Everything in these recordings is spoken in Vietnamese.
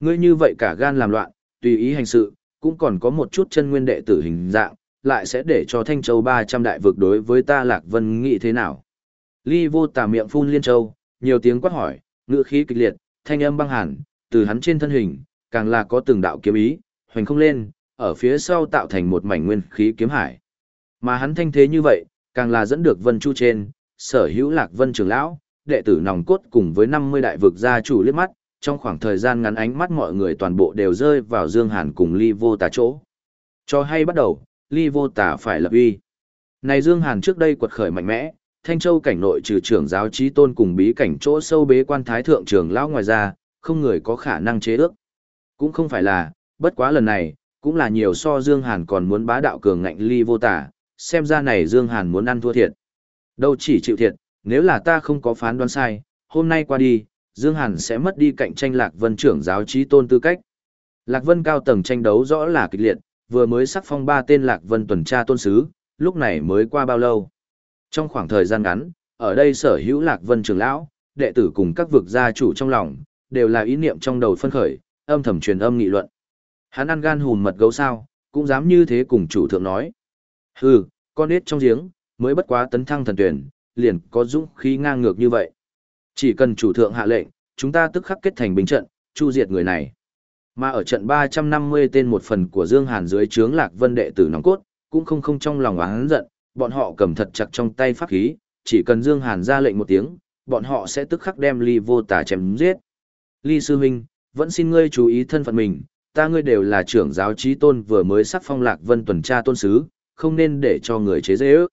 Ngươi như vậy cả gan làm loạn, tùy ý hành sự, cũng còn có một chút chân nguyên đệ tử hình dạng, lại sẽ để cho Thanh Châu 300 đại vực đối với ta Lạc Vân nghĩ thế nào. Ly vô tà miệng phun liên châu, nhiều tiếng quát hỏi, ngựa khí kịch liệt, thanh âm băng hàn, từ hắn trên thân hình, càng là có từng đạo kiếm ý, hoành không lên, ở phía sau tạo thành một mảnh nguyên khí kiếm hải. Mà hắn thanh thế như vậy, càng là dẫn được Vân Chu trên, sở hữu Lạc Vân trưởng lão, đệ tử nòng cốt cùng với 50 đại vực gia chủ liếc mắt, trong khoảng thời gian ngắn ánh mắt mọi người toàn bộ đều rơi vào Dương Hàn cùng Ly Vô Tà chỗ. Cho hay bắt đầu, Ly Vô Tà phải lập uy. Này Dương Hàn trước đây quật khởi mạnh mẽ, Thanh Châu cảnh nội trừ trưởng giáo trí tôn cùng bí cảnh chỗ sâu bế quan thái thượng trưởng lão ngoài ra, không người có khả năng chế ước. Cũng không phải là, bất quá lần này, cũng là nhiều so Dương Hàn còn muốn bá đạo cường ngạnh ly vô tà xem ra này Dương Hàn muốn ăn thua thiệt. Đâu chỉ chịu thiệt, nếu là ta không có phán đoán sai, hôm nay qua đi, Dương Hàn sẽ mất đi cạnh tranh Lạc Vân trưởng giáo trí tôn tư cách. Lạc Vân cao tầng tranh đấu rõ là kịch liệt, vừa mới sắc phong ba tên Lạc Vân tuần tra tôn sứ, lúc này mới qua bao lâu. Trong khoảng thời gian ngắn, ở đây sở hữu Lạc Vân trưởng lão, đệ tử cùng các vực gia chủ trong lòng, đều là ý niệm trong đầu phân khởi, âm thầm truyền âm nghị luận. Hắn ăn gan hùn mật gấu sao, cũng dám như thế cùng chủ thượng nói. Hừ, con nết trong giếng, mới bất quá tấn thăng thần tuyển, liền có dũng khí ngang ngược như vậy. Chỉ cần chủ thượng hạ lệnh, chúng ta tức khắc kết thành binh trận, chu diệt người này. Mà ở trận 350 tên một phần của Dương Hàn dưới trướng Lạc Vân đệ tử nòng cốt, cũng không không trong lòng oán giận, bọn họ cầm thật chặt trong tay pháp khí, chỉ cần Dương Hàn ra lệnh một tiếng, bọn họ sẽ tức khắc đem Ly Vô Tà chém giết. Ly sư huynh, vẫn xin ngươi chú ý thân phận mình, ta ngươi đều là trưởng giáo trí tôn vừa mới sắc phong Lạc Vân tuần tra tôn sứ, không nên để cho người chế dễ ước.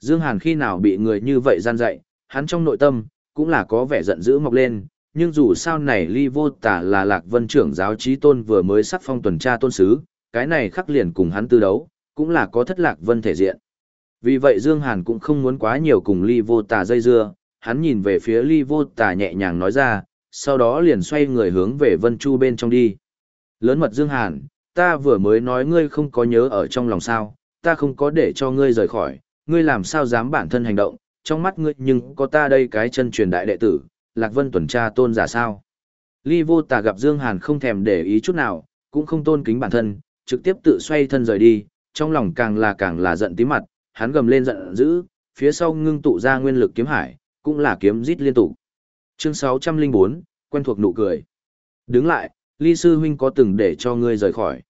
Dương Hàn khi nào bị người như vậy gian dạy, hắn trong nội tâm, cũng là có vẻ giận dữ mọc lên, nhưng dù sao này ly vô tả là lạc vân trưởng giáo trí tôn vừa mới sắc phong tuần tra tôn sứ, cái này khắc liền cùng hắn tư đấu, cũng là có thất lạc vân thể diện. Vì vậy Dương Hàn cũng không muốn quá nhiều cùng ly vô tả dây dưa, hắn nhìn về phía ly vô tả nhẹ nhàng nói ra, sau đó liền xoay người hướng về vân chu bên trong đi. Lớn mật Dương Hàn, ta vừa mới nói ngươi không có nhớ ở trong lòng sao, ta không có để cho ngươi rời khỏi, ngươi làm sao dám bản thân hành động, trong mắt ngươi nhưng có ta đây cái chân truyền đại đệ tử, Lạc Vân tuần tra tôn giả sao. Ly vô tà gặp Dương Hàn không thèm để ý chút nào, cũng không tôn kính bản thân, trực tiếp tự xoay thân rời đi, trong lòng càng là càng là giận tím mặt, hắn gầm lên giận dữ, phía sau ngưng tụ ra nguyên lực kiếm hải, cũng là kiếm rít liên tục. Chương 604, quen thuộc nụ cười. Đứng lại, Ly sư huynh có từng để cho ngươi rời khỏi.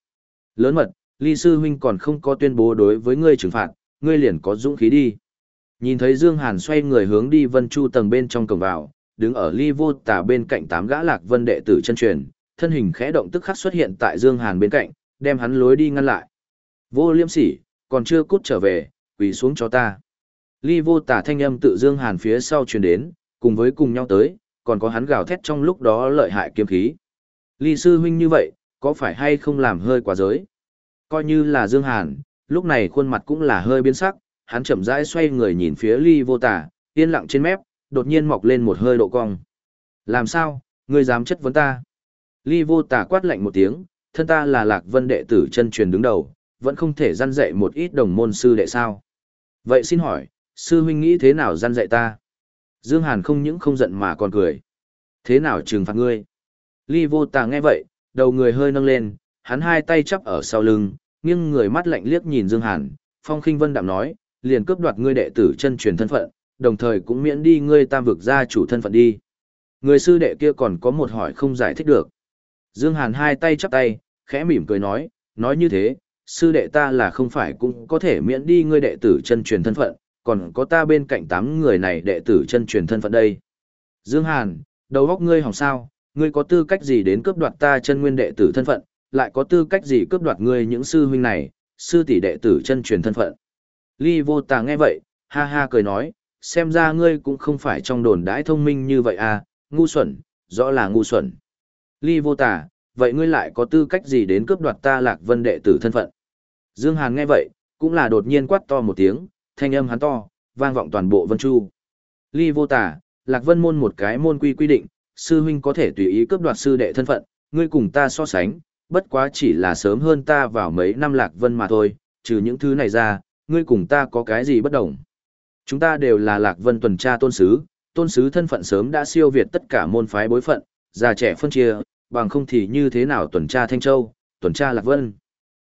Lớn mật, Ly sư huynh còn không có tuyên bố đối với ngươi trừng phạt, ngươi liền có dũng khí đi. Nhìn thấy Dương Hàn xoay người hướng đi Vân Chu tầng bên trong cổng vào, đứng ở ly vô tà bên cạnh tám gã lạc vân đệ tử chân truyền, thân hình khẽ động tức khắc xuất hiện tại Dương Hàn bên cạnh, đem hắn lối đi ngăn lại. Vô liêm sỉ, còn chưa cút trở về, quỳ xuống cho ta. Ly vô tà thanh âm tự Dương Hàn phía sau truyền đến, cùng với cùng nhau tới, còn có hắn gào thét trong lúc đó lợi hại kiếm khí. Ly sư huynh như vậy, có phải hay không làm hơi quá giới? Coi như là Dương Hàn, lúc này khuôn mặt cũng là hơi biến sắc, hắn chậm rãi xoay người nhìn phía ly vô tà, yên lặng trên mép, đột nhiên mọc lên một hơi độ cong. Làm sao, ngươi dám chất vấn ta? Ly vô tà quát lạnh một tiếng, thân ta là lạc vân đệ tử chân truyền đứng đầu, vẫn không thể gian dạy một ít đồng môn sư đệ sao. Vậy xin hỏi, sư huynh nghĩ thế nào gian dạy ta? Dương Hàn không những không giận mà còn cười. Thế nào trừng phạt ngươi? Ly vô tà nghe vậy, đầu người hơi nâng lên, hắn hai tay chắp ở sau lưng, nghiêng người mắt lạnh liếc nhìn Dương Hàn, phong khinh vân đạm nói, liền cướp đoạt ngươi đệ tử chân truyền thân phận, đồng thời cũng miễn đi ngươi tam vực gia chủ thân phận đi. Người sư đệ kia còn có một hỏi không giải thích được. Dương Hàn hai tay chắp tay, khẽ mỉm cười nói, nói như thế, sư đệ ta là không phải cũng có thể miễn đi ngươi đệ tử chân truyền thân phận, còn có ta bên cạnh tám người này đệ tử chân truyền thân phận đây. Dương Hàn, đầu óc ngươi hỏng sao, ngươi có tư cách gì đến cướp đoạt ta chân nguyên đệ tử thân phận, lại có tư cách gì cướp đoạt ngươi những sư huynh này, sư tỷ đệ tử chân truyền thân phận. Ly vô tà nghe vậy, ha ha cười nói, xem ra ngươi cũng không phải trong đồn đãi thông minh như vậy à, ngu xuẩn, rõ là ngu xuẩn. Ly vô tà, vậy ngươi lại có tư cách gì đến cướp đoạt ta lạc vân đệ tử thân phận? Dương Hàn nghe vậy, cũng là đột nhiên quát to một tiếng, thanh âm hắn to, vang vọng toàn bộ vân chu. Ly vô tà, lạc vân môn một cái môn quy quy định, sư huynh có thể tùy ý cướp đoạt sư đệ thân phận, ngươi cùng ta so sánh, bất quá chỉ là sớm hơn ta vào mấy năm lạc vân mà thôi, trừ những thứ này ra, ngươi cùng ta có cái gì bất đồng. Chúng ta đều là lạc vân tuần tra tôn sứ, tôn sứ thân phận sớm đã siêu việt tất cả môn phái bối phận, già trẻ phân chia, bằng không thì như thế nào tuần tra Thanh Châu, tuần tra Lạc Vân.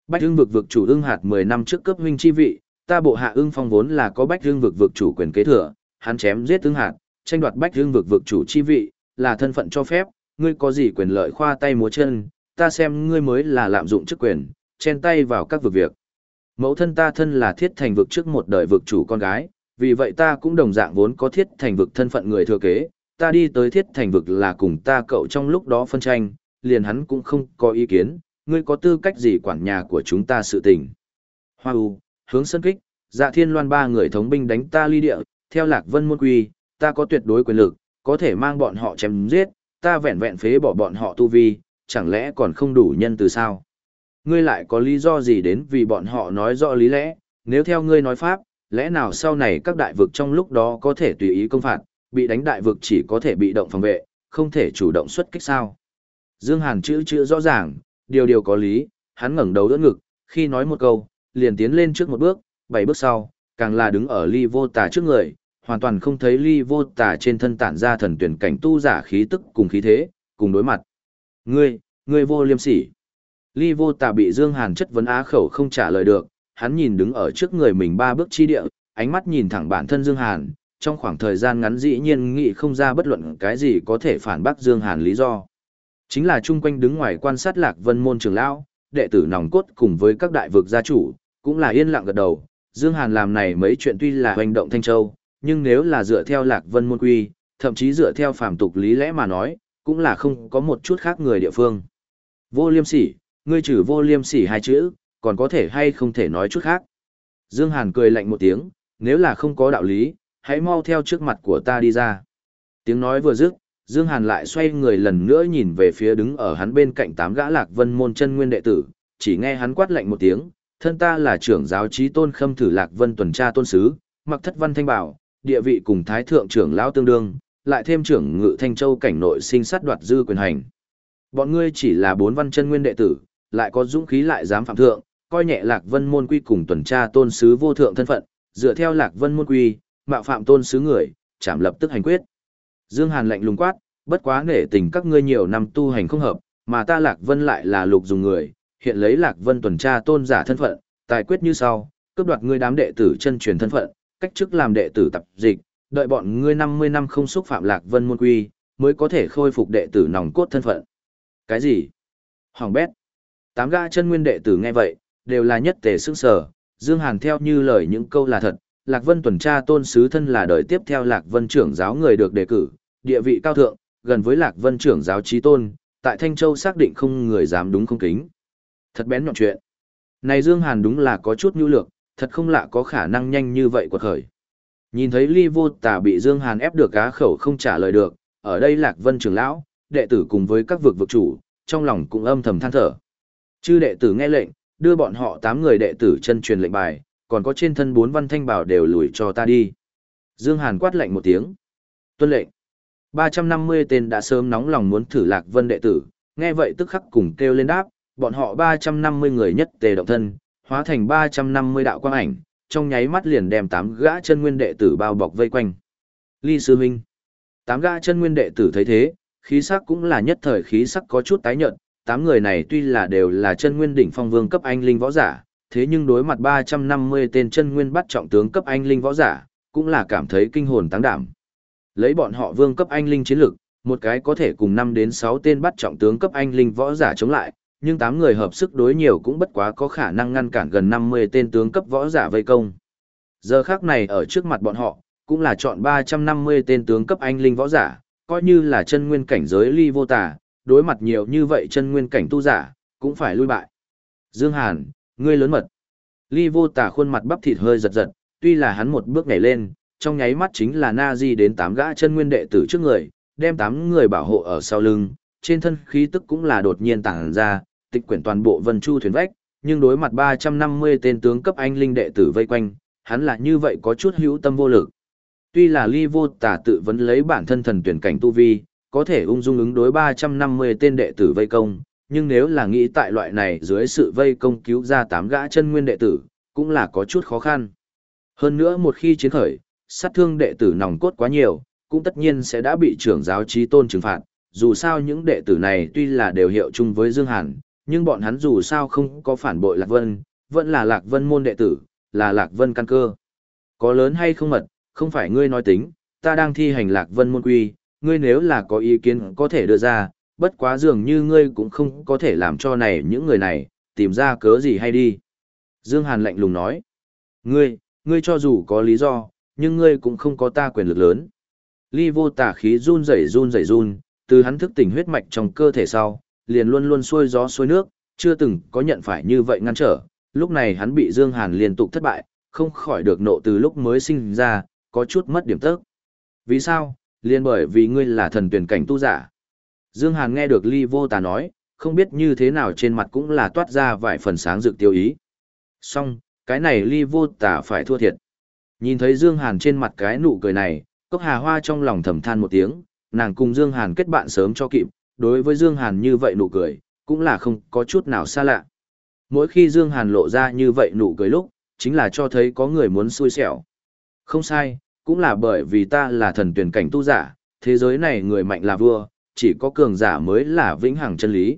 Bách Hưng vực vực chủ ưng hạt 10 năm trước cấp huynh chi vị, ta bộ hạ ưng phong vốn là có Bách Hưng vực vực chủ quyền kế thừa, hắn chém giết ưng hạt, tranh đoạt Bách Hưng vực vực chủ chi vị, là thân phận cho phép, ngươi có gì quyền lợi khoa tay múa chân, ta xem ngươi mới là lạm dụng chức quyền, chen tay vào các vực việc. Mẫu thân ta thân là thiết thành vực trước một đời vực chủ con gái, vì vậy ta cũng đồng dạng vốn có thiết thành vực thân phận người thừa kế, ta đi tới thiết thành vực là cùng ta cậu trong lúc đó phân tranh, liền hắn cũng không có ý kiến, ngươi có tư cách gì quản nhà của chúng ta sự tình. Hoa U, hướng sân kích, dạ thiên loan ba người thống binh đánh ta ly địa, theo lạc vân môn quy, ta có tuyệt đối quyền lực, có thể mang bọn họ chém giết, ta vẹn vẹn phế bỏ bọn họ tu vi, chẳng lẽ còn không đủ nhân từ sao? Ngươi lại có lý do gì đến vì bọn họ nói rõ lý lẽ, nếu theo ngươi nói pháp, lẽ nào sau này các đại vực trong lúc đó có thể tùy ý công phạt, bị đánh đại vực chỉ có thể bị động phòng vệ, không thể chủ động xuất kích sao? Dương Hàn chữ chữ rõ ràng, điều điều có lý, hắn ngẩng đầu đỡ ngực, khi nói một câu, liền tiến lên trước một bước, bảy bước sau, càng là đứng ở ly vô tà trước người, hoàn toàn không thấy ly vô tà trên thân tản ra thần tuyển cảnh tu giả khí tức cùng khí thế, cùng đối mặt. Ngươi, ngươi vô liêm sỉ. Ly vô tà bị Dương Hàn chất vấn á khẩu không trả lời được, hắn nhìn đứng ở trước người mình ba bước chi địa, ánh mắt nhìn thẳng bản thân Dương Hàn, trong khoảng thời gian ngắn dĩ nhiên nghĩ không ra bất luận cái gì có thể phản bác Dương Hàn lý do. Chính là chung quanh đứng ngoài quan sát Lạc Vân môn trưởng lão, đệ tử nòng cốt cùng với các đại vực gia chủ, cũng là yên lặng gật đầu. Dương Hàn làm này mấy chuyện tuy là hành động Thanh Châu, nhưng nếu là dựa theo Lạc Vân môn quy, thậm chí dựa theo phàm tục lý lẽ mà nói, cũng là không có một chút khác người địa phương. Vô liêm sỉ, ngươi trừ vô liêm sỉ hai chữ, còn có thể hay không thể nói chút khác. Dương Hàn cười lạnh một tiếng, nếu là không có đạo lý, hãy mau theo trước mặt của ta đi ra. Tiếng nói vừa dứt, Dương Hàn lại xoay người lần nữa nhìn về phía đứng ở hắn bên cạnh tám gã lạc vân môn chân nguyên đệ tử, chỉ nghe hắn quát lạnh một tiếng, thân ta là trưởng giáo trí tôn khâm thử lạc vân tuần tra tôn sứ, mặc thất văn thanh bảo, địa vị cùng thái thượng trưởng lão tương đương, lại thêm trưởng ngự thanh châu cảnh nội sinh sát đoạt dư quyền hành. Bọn ngươi chỉ là bốn văn chân nguyên đệ tử, lại có dũng khí lại dám phạm thượng, coi nhẹ lạc vân môn quy cùng tuần tra tôn sứ vô thượng thân phận, dựa theo lạc vân môn quy, mạo phạm tôn sứ người, chạm lập tức hành quyết. Dương Hàn lạnh lùng quát, bất quá nể tình các ngươi nhiều năm tu hành không hợp, mà ta lạc vân lại là lục dùng người, hiện lấy lạc vân tuần tra tôn giả thân phận, tài quyết như sau, cướp đoạt ngươi đám đệ tử chân truyền thân phận, cách chức làm đệ tử tập dịch, đợi bọn ngươi 50 năm không xúc phạm lạc vân môn quy, mới có thể khôi phục đệ tử nòng cốt thân phận. Cái gì? Hoàng bét. Tám gã chân nguyên đệ tử nghe vậy, đều là nhất tề sức sở, Dương Hàn theo như lời những câu là thật, Lạc Vân tuần tra tôn sứ thân là đời tiếp theo Lạc Vân trưởng giáo người được đề cử, địa vị cao thượng, gần với Lạc Vân trưởng giáo trí tôn, tại Thanh Châu xác định không người dám đúng không kính. Thật bén nhọn chuyện. Này Dương Hàn đúng là có chút nhu lược, thật không lạ có khả năng nhanh như vậy quật khởi. Nhìn thấy Ly Vô Tà bị Dương Hàn ép được cá khẩu không trả lời được, ở đây Lạc Vân trưởng lão, đệ tử cùng với các vực vực chủ, trong lòng cũng âm thầm than thở. Chư đệ tử nghe lệnh, đưa bọn họ tám người đệ tử chân truyền lệnh bài, còn có trên thân bốn văn thanh bảo đều lùi cho ta đi. Dương Hàn quát lệnh một tiếng. Tuân lệnh. 350 tên đã sớm nóng lòng muốn thử Lạc Vân đệ tử, nghe vậy tức khắc cùng kêu lên đáp, bọn họ 350 người nhất tề động thân, hóa thành 350 đạo quang ảnh, trong nháy mắt liền đem tám gã chân nguyên đệ tử bao bọc vây quanh. Ly sư huynh. Tám gã chân nguyên đệ tử thấy thế, khí sắc cũng là nhất thời khí sắc có chút tái nhợt, tám người này tuy là đều là chân nguyên đỉnh phong vương cấp anh linh võ giả, thế nhưng đối mặt 350 tên chân nguyên bắt trọng tướng cấp anh linh võ giả, cũng là cảm thấy kinh hồn tăng đảm. Lấy bọn họ vương cấp anh linh chiến lực, một cái có thể cùng 5 đến 6 tên bắt trọng tướng cấp anh linh võ giả chống lại, nhưng 8 người hợp sức đối nhiều cũng bất quá có khả năng ngăn cản gần 50 tên tướng cấp võ giả vây công. Giờ khác này ở trước mặt bọn họ, cũng là chọn 350 tên tướng cấp anh linh võ giả, coi như là chân nguyên cảnh giới ly vô tả, đối mặt nhiều như vậy chân nguyên cảnh tu giả, cũng phải lui bại. Dương Hàn, ngươi lớn mật. Ly vô tả khuôn mặt bắp thịt hơi giật giật, tuy là hắn một bước nhảy lên, trong nháy mắt chính là na di đến tám gã chân nguyên đệ tử trước người, đem tám người bảo hộ ở sau lưng, trên thân khí tức cũng là đột nhiên tàng ra, tịch quyển toàn bộ vân chu thuyền vách, nhưng đối mặt 350 tên tướng cấp anh linh đệ tử vây quanh, hắn là như vậy có chút hữu tâm vô lực. Tuy là ly vô tả tự vấn lấy bản thân thần tuyển cảnh tu vi, có thể ung dung ứng đối 350 tên đệ tử vây công, nhưng nếu là nghĩ tại loại này dưới sự vây công cứu ra tám gã chân nguyên đệ tử, cũng là có chút khó khăn. Hơn nữa một khi chiến khởi, sát thương đệ tử nòng cốt quá nhiều, cũng tất nhiên sẽ đã bị trưởng giáo trí tôn trừng phạt, dù sao những đệ tử này tuy là đều hiệu chung với Dương Hàn, nhưng bọn hắn dù sao không có phản bội Lạc Vân, vẫn là Lạc Vân môn đệ tử, là Lạc Vân căn cơ. Có lớn hay không mật, không phải ngươi nói tính, ta đang thi hành Lạc Vân môn quy, ngươi nếu là có ý kiến có thể đưa ra, bất quá dường như ngươi cũng không có thể làm cho này những người này, tìm ra cớ gì hay đi. Dương Hàn lạnh lùng nói, ngươi, ngươi cho dù có lý do, nhưng ngươi cũng không có ta quyền lực lớn. Ly vô tà khí run rẩy run rẩy run, từ hắn thức tỉnh huyết mạch trong cơ thể sau, liền luôn luôn xuôi gió xuôi nước, chưa từng có nhận phải như vậy ngăn trở. Lúc này hắn bị Dương Hàn liên tục thất bại, không khỏi được nộ từ lúc mới sinh ra, có chút mất điểm tức. Vì sao? Liên bởi vì ngươi là thần tuyển cảnh tu giả. Dương Hàn nghe được Ly Vô Tà nói, không biết như thế nào trên mặt cũng là toát ra vài phần sáng rực tiêu ý. Song, cái này Ly Vô Tà phải thua thiệt. Nhìn thấy Dương Hàn trên mặt cái nụ cười này, Cốc Hà Hoa trong lòng thầm than một tiếng, nàng cùng Dương Hàn kết bạn sớm cho kịp, đối với Dương Hàn như vậy nụ cười, cũng là không có chút nào xa lạ. Mỗi khi Dương Hàn lộ ra như vậy nụ cười lúc, chính là cho thấy có người muốn xui xẻo. Không sai, cũng là bởi vì ta là thần tuyển cảnh tu giả, thế giới này người mạnh là vua, chỉ có cường giả mới là vĩnh hằng chân lý.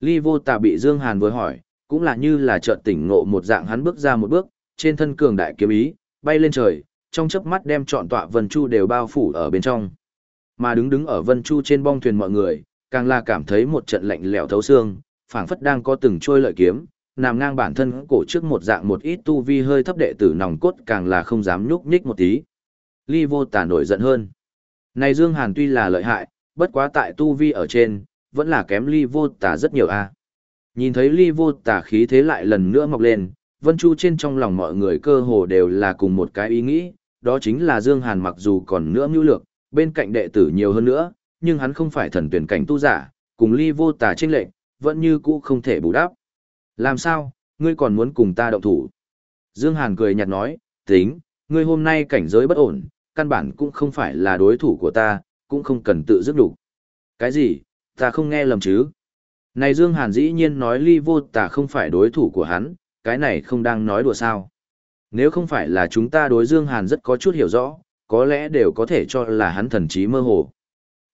Ly vô tà bị Dương Hàn vừa hỏi, cũng là như là chợt tỉnh ngộ một dạng hắn bước ra một bước, trên thân cường đại kiếm ý, bay lên trời, trong chớp mắt đem trọn tọa Vân Chu đều bao phủ ở bên trong. Mà đứng đứng ở Vân Chu trên bong thuyền mọi người, càng là cảm thấy một trận lạnh lẽo thấu xương, phảng phất đang có từng trôi lợi kiếm, nằm ngang bản thân cổ trước một dạng một ít tu vi hơi thấp đệ tử nòng cốt càng là không dám nhúc nhích một tí. Ly vô tà nổi giận hơn. Này Dương Hàn tuy là lợi hại, bất quá tại tu vi ở trên, vẫn là kém ly vô tà rất nhiều a. Nhìn thấy ly vô tà khí thế lại lần nữa mọc lên, Vân Chu trên trong lòng mọi người cơ hồ đều là cùng một cái ý nghĩ, đó chính là Dương Hàn mặc dù còn nữa mưu lược, bên cạnh đệ tử nhiều hơn nữa, nhưng hắn không phải thần tuyển cảnh tu giả, cùng ly vô tà trinh lệnh, vẫn như cũ không thể bù đắp. Làm sao, ngươi còn muốn cùng ta động thủ? Dương Hàn cười nhạt nói, tính, ngươi hôm nay cảnh giới bất ổn, căn bản cũng không phải là đối thủ của ta, cũng không cần tự dứt đủ. Cái gì, ta không nghe lầm chứ? Này Dương Hàn dĩ nhiên nói ly vô tả không phải đối thủ của hắn, cái này không đang nói đùa sao. Nếu không phải là chúng ta đối Dương Hàn rất có chút hiểu rõ, có lẽ đều có thể cho là hắn thần trí mơ hồ.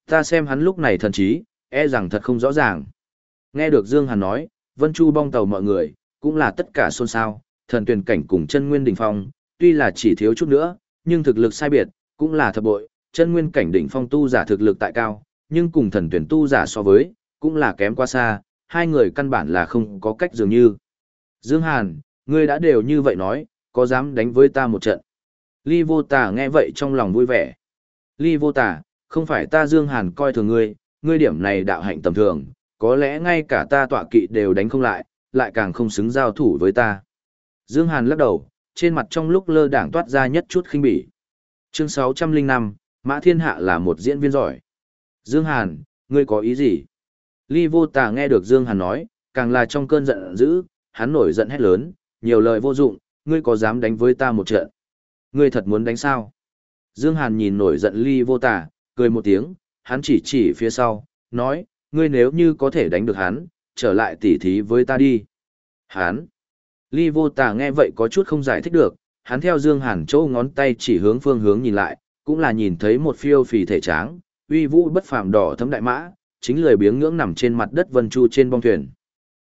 Ta xem hắn lúc này thần trí, e rằng thật không rõ ràng. Nghe được Dương Hàn nói, Vân Chu bong tàu mọi người, cũng là tất cả xôn xao, thần tuyển cảnh cùng chân nguyên đỉnh phong, tuy là chỉ thiếu chút nữa, nhưng thực lực sai biệt, cũng là thập bội, chân nguyên cảnh đỉnh phong tu giả thực lực tại cao, nhưng cùng thần tuyển tu giả so với, cũng là kém quá xa, hai người căn bản là không có cách dường như. Dương Hàn, ngươi đã đều như vậy nói, có dám đánh với ta một trận? Ly vô tà nghe vậy trong lòng vui vẻ. Ly vô tà, không phải ta Dương Hàn coi thường ngươi, ngươi điểm này đạo hạnh tầm thường, có lẽ ngay cả ta tọa kỵ đều đánh không lại, lại càng không xứng giao thủ với ta. Dương Hàn lắc đầu, trên mặt trong lúc lơ đảng toát ra nhất chút khinh bỉ. Chương 605, Mã Thiên Hạ là một diễn viên giỏi. Dương Hàn, ngươi có ý gì? Ly vô tà nghe được Dương Hàn nói, càng là trong cơn giận dữ, hắn nổi giận hét lớn, nhiều lời vô dụng, ngươi có dám đánh với ta một trận? Ngươi thật muốn đánh sao? Dương Hàn nhìn nổi giận Ly vô tà, cười một tiếng, hắn chỉ chỉ phía sau, nói, ngươi nếu như có thể đánh được hắn, trở lại tỉ thí với ta đi. Hắn! Ly vô tà nghe vậy có chút không giải thích được, hắn theo Dương Hàn chỗ ngón tay chỉ hướng phương hướng nhìn lại, cũng là nhìn thấy một phiêu phì thể tráng, uy vũ bất phàm đỏ thấm đại mã, chính lười biếng ngưỡng nằm trên mặt đất vân chu trên bong thuyền.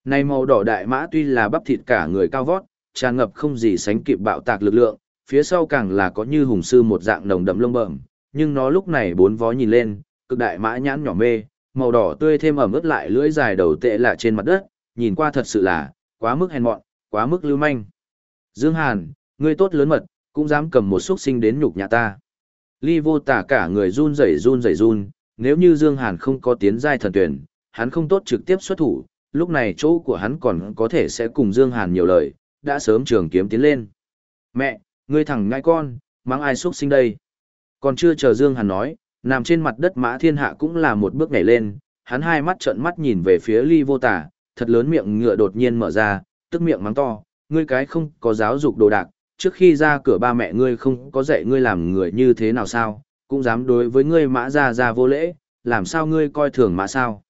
Này màu đỏ đại mã tuy là bắp thịt cả người cao vót, tràn ngập không gì sánh kịp bạo tạc lực lượng, phía sau càng là có như hùng sư một dạng nồng đậm lông bẩm, nhưng nó lúc này bốn vó nhìn lên, cực đại mã nhãn nhỏ mê, màu đỏ tươi thêm ẩm ướt lại lưỡi dài đầu tệ lạ trên mặt đất, nhìn qua thật sự là quá mức hèn mọn, quá mức lưu manh. Dương Hàn, ngươi tốt lớn mật, cũng dám cầm một xuất sinh đến nhục nhà ta. Ly vô tả cả người run rẩy run rẩy run, nếu như Dương Hàn không có tiến giai thần tuyển, hắn không tốt trực tiếp xuất thủ, lúc này chỗ của hắn còn có thể sẽ cùng Dương Hàn nhiều lời, đã sớm trường kiếm tiến lên. Mẹ, ngươi thẳng ngai con, mang ai xuất sinh đây? Còn chưa chờ Dương Hàn nói, nằm trên mặt đất mã thiên hạ cũng là một bước nhảy lên, hắn hai mắt trợn mắt nhìn về phía ly vô tả, thật lớn miệng ngựa đột nhiên mở ra, tức miệng mắng to, ngươi cái không có giáo dục đồ đạc, trước khi ra cửa ba mẹ ngươi không có dạy ngươi làm người như thế nào sao, cũng dám đối với ngươi mã ra ra vô lễ, làm sao ngươi coi thường mã sao.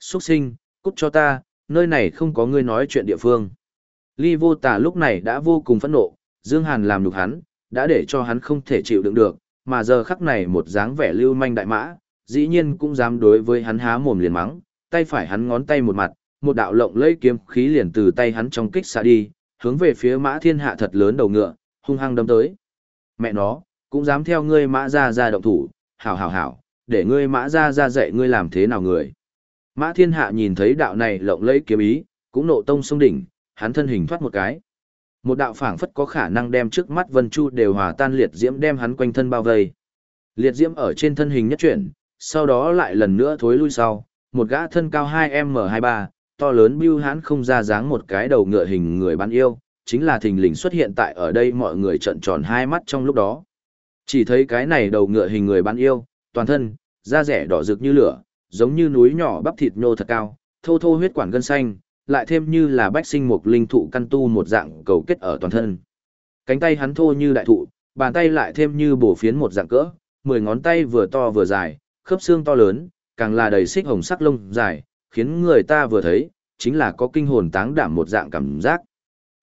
Xuất sinh, cút cho ta, nơi này không có ngươi nói chuyện địa phương. Ly vô tả lúc này đã vô cùng phẫn nộ, Dương Hàn làm nhục hắn, đã để cho hắn không thể chịu đựng được, mà giờ khắc này một dáng vẻ lưu manh đại mã, dĩ nhiên cũng dám đối với hắn há mồm liền mắng, tay phải hắn ngón tay một mặt, một đạo lộng lẫy kiếm khí liền từ tay hắn trong kích xạ đi, hướng về phía mã thiên hạ thật lớn đầu ngựa, hung hăng đâm tới. Mẹ nó, cũng dám theo ngươi mã ra ra động thủ, hảo hảo hảo, để ngươi mã ra ra dạy ngươi làm thế nào người. Mã thiên hạ nhìn thấy đạo này lộng lẫy kiếm ý, cũng nộ tông sông đỉnh, hắn thân hình thoát một cái. Một đạo phảng phất có khả năng đem trước mắt Vân Chu đều hòa tan liệt diễm đem hắn quanh thân bao vây. Liệt diễm ở trên thân hình nhất chuyển, sau đó lại lần nữa thối lui sau, một gã thân cao 2m23, to lớn bưu hãn không ra dáng một cái đầu ngựa hình người bán yêu, chính là thình lình xuất hiện tại ở đây mọi người trận tròn hai mắt trong lúc đó. Chỉ thấy cái này đầu ngựa hình người bán yêu, toàn thân, da rẻ đỏ rực như lửa, giống như núi nhỏ bắp thịt nhô thật cao, thô thô huyết quản gân xanh, lại thêm như là bách sinh một linh thụ căn tu một dạng cầu kết ở toàn thân. Cánh tay hắn thô như đại thụ, bàn tay lại thêm như bổ phiến một dạng cỡ, mười ngón tay vừa to vừa dài, khớp xương to lớn, càng là đầy xích hồng sắc lông dài, khiến người ta vừa thấy, chính là có kinh hồn táng đảm một dạng cảm giác.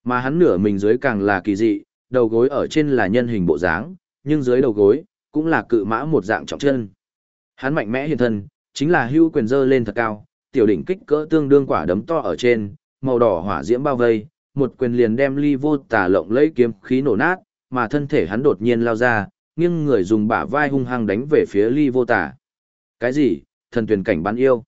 Mà hắn nửa mình dưới càng là kỳ dị, đầu gối ở trên là nhân hình bộ dáng, nhưng dưới đầu gối, cũng là cự mã một dạng trọng chân. Hắn mạnh mẽ hiện thân, chính là hưu quyền dơ lên thật cao, tiểu đỉnh kích cỡ tương đương quả đấm to ở trên, màu đỏ hỏa diễm bao vây, một quyền liền đem ly vô tà lộng lấy kiếm khí nổ nát, mà thân thể hắn đột nhiên lao ra, nghiêng người dùng bả vai hung hăng đánh về phía ly vô tà. Cái gì? Thần tuyển cảnh bắn yêu.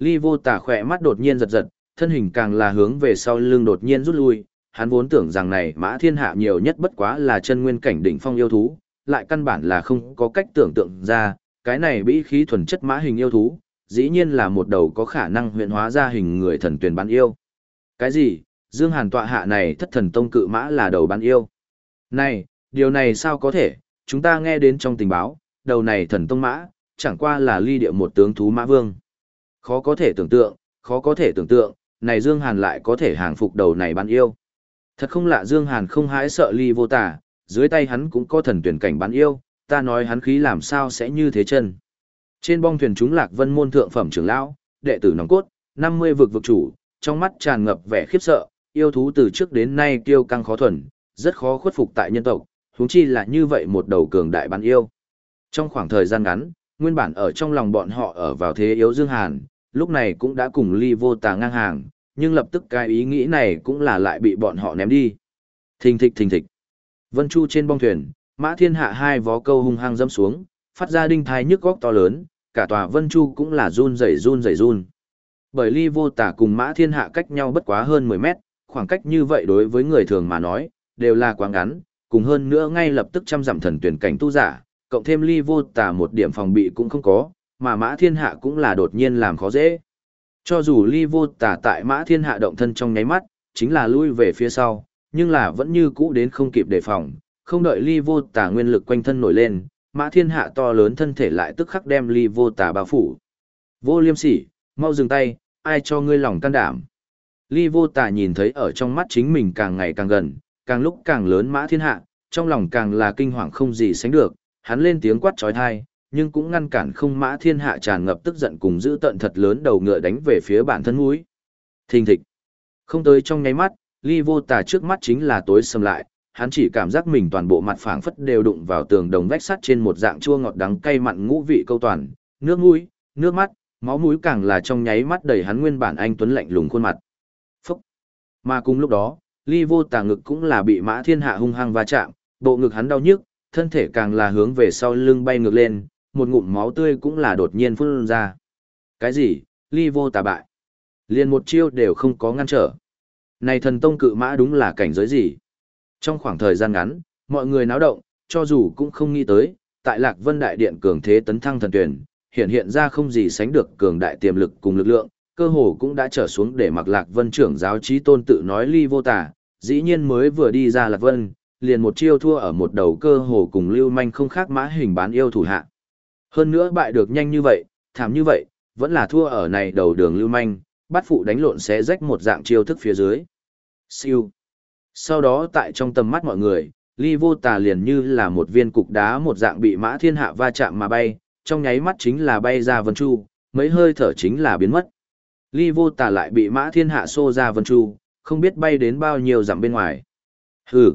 Ly vô tả khỏe mắt đột nhiên giật giật, thân hình càng là hướng về sau lưng đột nhiên rút lui, hắn vốn tưởng rằng này mã thiên hạ nhiều nhất bất quá là chân nguyên cảnh đỉnh phong yêu thú, lại căn bản là không có cách tưởng tượng ra, cái này bị khí thuần chất mã hình yêu thú, dĩ nhiên là một đầu có khả năng huyện hóa ra hình người thần tuyển bán yêu. Cái gì? Dương Hàn tọa hạ này thất thần tông cự mã là đầu bán yêu. Này, điều này sao có thể, chúng ta nghe đến trong tình báo, đầu này thần tông mã, chẳng qua là ly địa một tướng thú mã vương. Khó có thể tưởng tượng, khó có thể tưởng tượng, này Dương Hàn lại có thể hàng phục đầu này bán yêu. Thật không lạ Dương Hàn không hãi sợ ly vô tả, dưới tay hắn cũng có thần tuyển cảnh bán yêu, ta nói hắn khí làm sao sẽ như thế chân. Trên bong thuyền chúng lạc vân môn thượng phẩm trưởng lão, đệ tử nòng cốt, 50 vực vực chủ, trong mắt tràn ngập vẻ khiếp sợ, yêu thú từ trước đến nay kiêu căng khó thuần, rất khó khuất phục tại nhân tộc, huống chi là như vậy một đầu cường đại bán yêu. Trong khoảng thời gian ngắn, nguyên bản ở trong lòng bọn họ ở vào thế yếu Dương Hàn, lúc này cũng đã cùng ly vô tà ngang hàng, nhưng lập tức cái ý nghĩ này cũng là lại bị bọn họ ném đi. Thình thịch thình thịch. Vân Chu trên bong thuyền, Mã Thiên Hạ hai vó câu hung hăng dâm xuống, phát ra đinh thai nhức góc to lớn, cả tòa Vân Chu cũng là run rẩy run rẩy run. Bởi ly vô tả cùng Mã Thiên Hạ cách nhau bất quá hơn 10 mét, khoảng cách như vậy đối với người thường mà nói, đều là quá ngắn, cùng hơn nữa ngay lập tức trăm dặm thần tuyển cảnh tu giả, cộng thêm ly vô tả một điểm phòng bị cũng không có, mà Mã Thiên Hạ cũng là đột nhiên làm khó dễ. Cho dù ly vô tả tại Mã Thiên Hạ động thân trong nháy mắt, chính là lui về phía sau, nhưng là vẫn như cũ đến không kịp đề phòng, không đợi ly vô tả nguyên lực quanh thân nổi lên, mã thiên hạ to lớn thân thể lại tức khắc đem ly vô tả bao phủ. Vô liêm sỉ, mau dừng tay, ai cho ngươi lòng can đảm. Ly vô tả nhìn thấy ở trong mắt chính mình càng ngày càng gần, càng lúc càng lớn mã thiên hạ, trong lòng càng là kinh hoàng không gì sánh được, hắn lên tiếng quát trói thai, nhưng cũng ngăn cản không mã thiên hạ tràn ngập tức giận cùng giữ tận thật lớn đầu ngựa đánh về phía bản thân mũi. Thình thịch. Không tới trong nháy mắt, ly vô tà trước mắt chính là tối sầm lại, hắn chỉ cảm giác mình toàn bộ mặt phảng phất đều đụng vào tường đồng vách sắt trên một dạng chua ngọt đắng cay mặn ngũ vị câu toàn, nước mũi, nước mắt, máu mũi càng là trong nháy mắt đầy hắn nguyên bản anh tuấn lạnh lùng khuôn mặt. Phúc. Mà cùng lúc đó, ly vô tà ngực cũng là bị mã thiên hạ hung hăng va chạm, bộ ngực hắn đau nhức, thân thể càng là hướng về sau lưng bay ngược lên, một ngụm máu tươi cũng là đột nhiên phun ra. Cái gì? Ly vô tà bại. Liền một chiêu đều không có ngăn trở. Này thần tông cự mã đúng là cảnh giới gì? Trong khoảng thời gian ngắn, mọi người náo động, cho dù cũng không nghĩ tới, tại Lạc Vân Đại Điện cường thế tấn thăng thần tuyển, hiện hiện ra không gì sánh được cường đại tiềm lực cùng lực lượng, cơ hồ cũng đã trở xuống để mặc Lạc Vân trưởng giáo trí tôn tự nói ly vô tả, dĩ nhiên mới vừa đi ra Lạc Vân, liền một chiêu thua ở một đầu cơ hồ cùng lưu manh không khác mã hình bán yêu thủ hạ. Hơn nữa bại được nhanh như vậy, thảm như vậy, vẫn là thua ở này đầu đường lưu manh, bắt phụ đánh lộn xé rách một dạng chiêu thức phía dưới. Siêu. Sau đó tại trong tầm mắt mọi người, ly vô tà liền như là một viên cục đá một dạng bị mã thiên hạ va chạm mà bay, trong nháy mắt chính là bay ra vân chu, mấy hơi thở chính là biến mất. Ly vô tà lại bị mã thiên hạ xô ra vân chu, không biết bay đến bao nhiêu dặm bên ngoài. Hừ.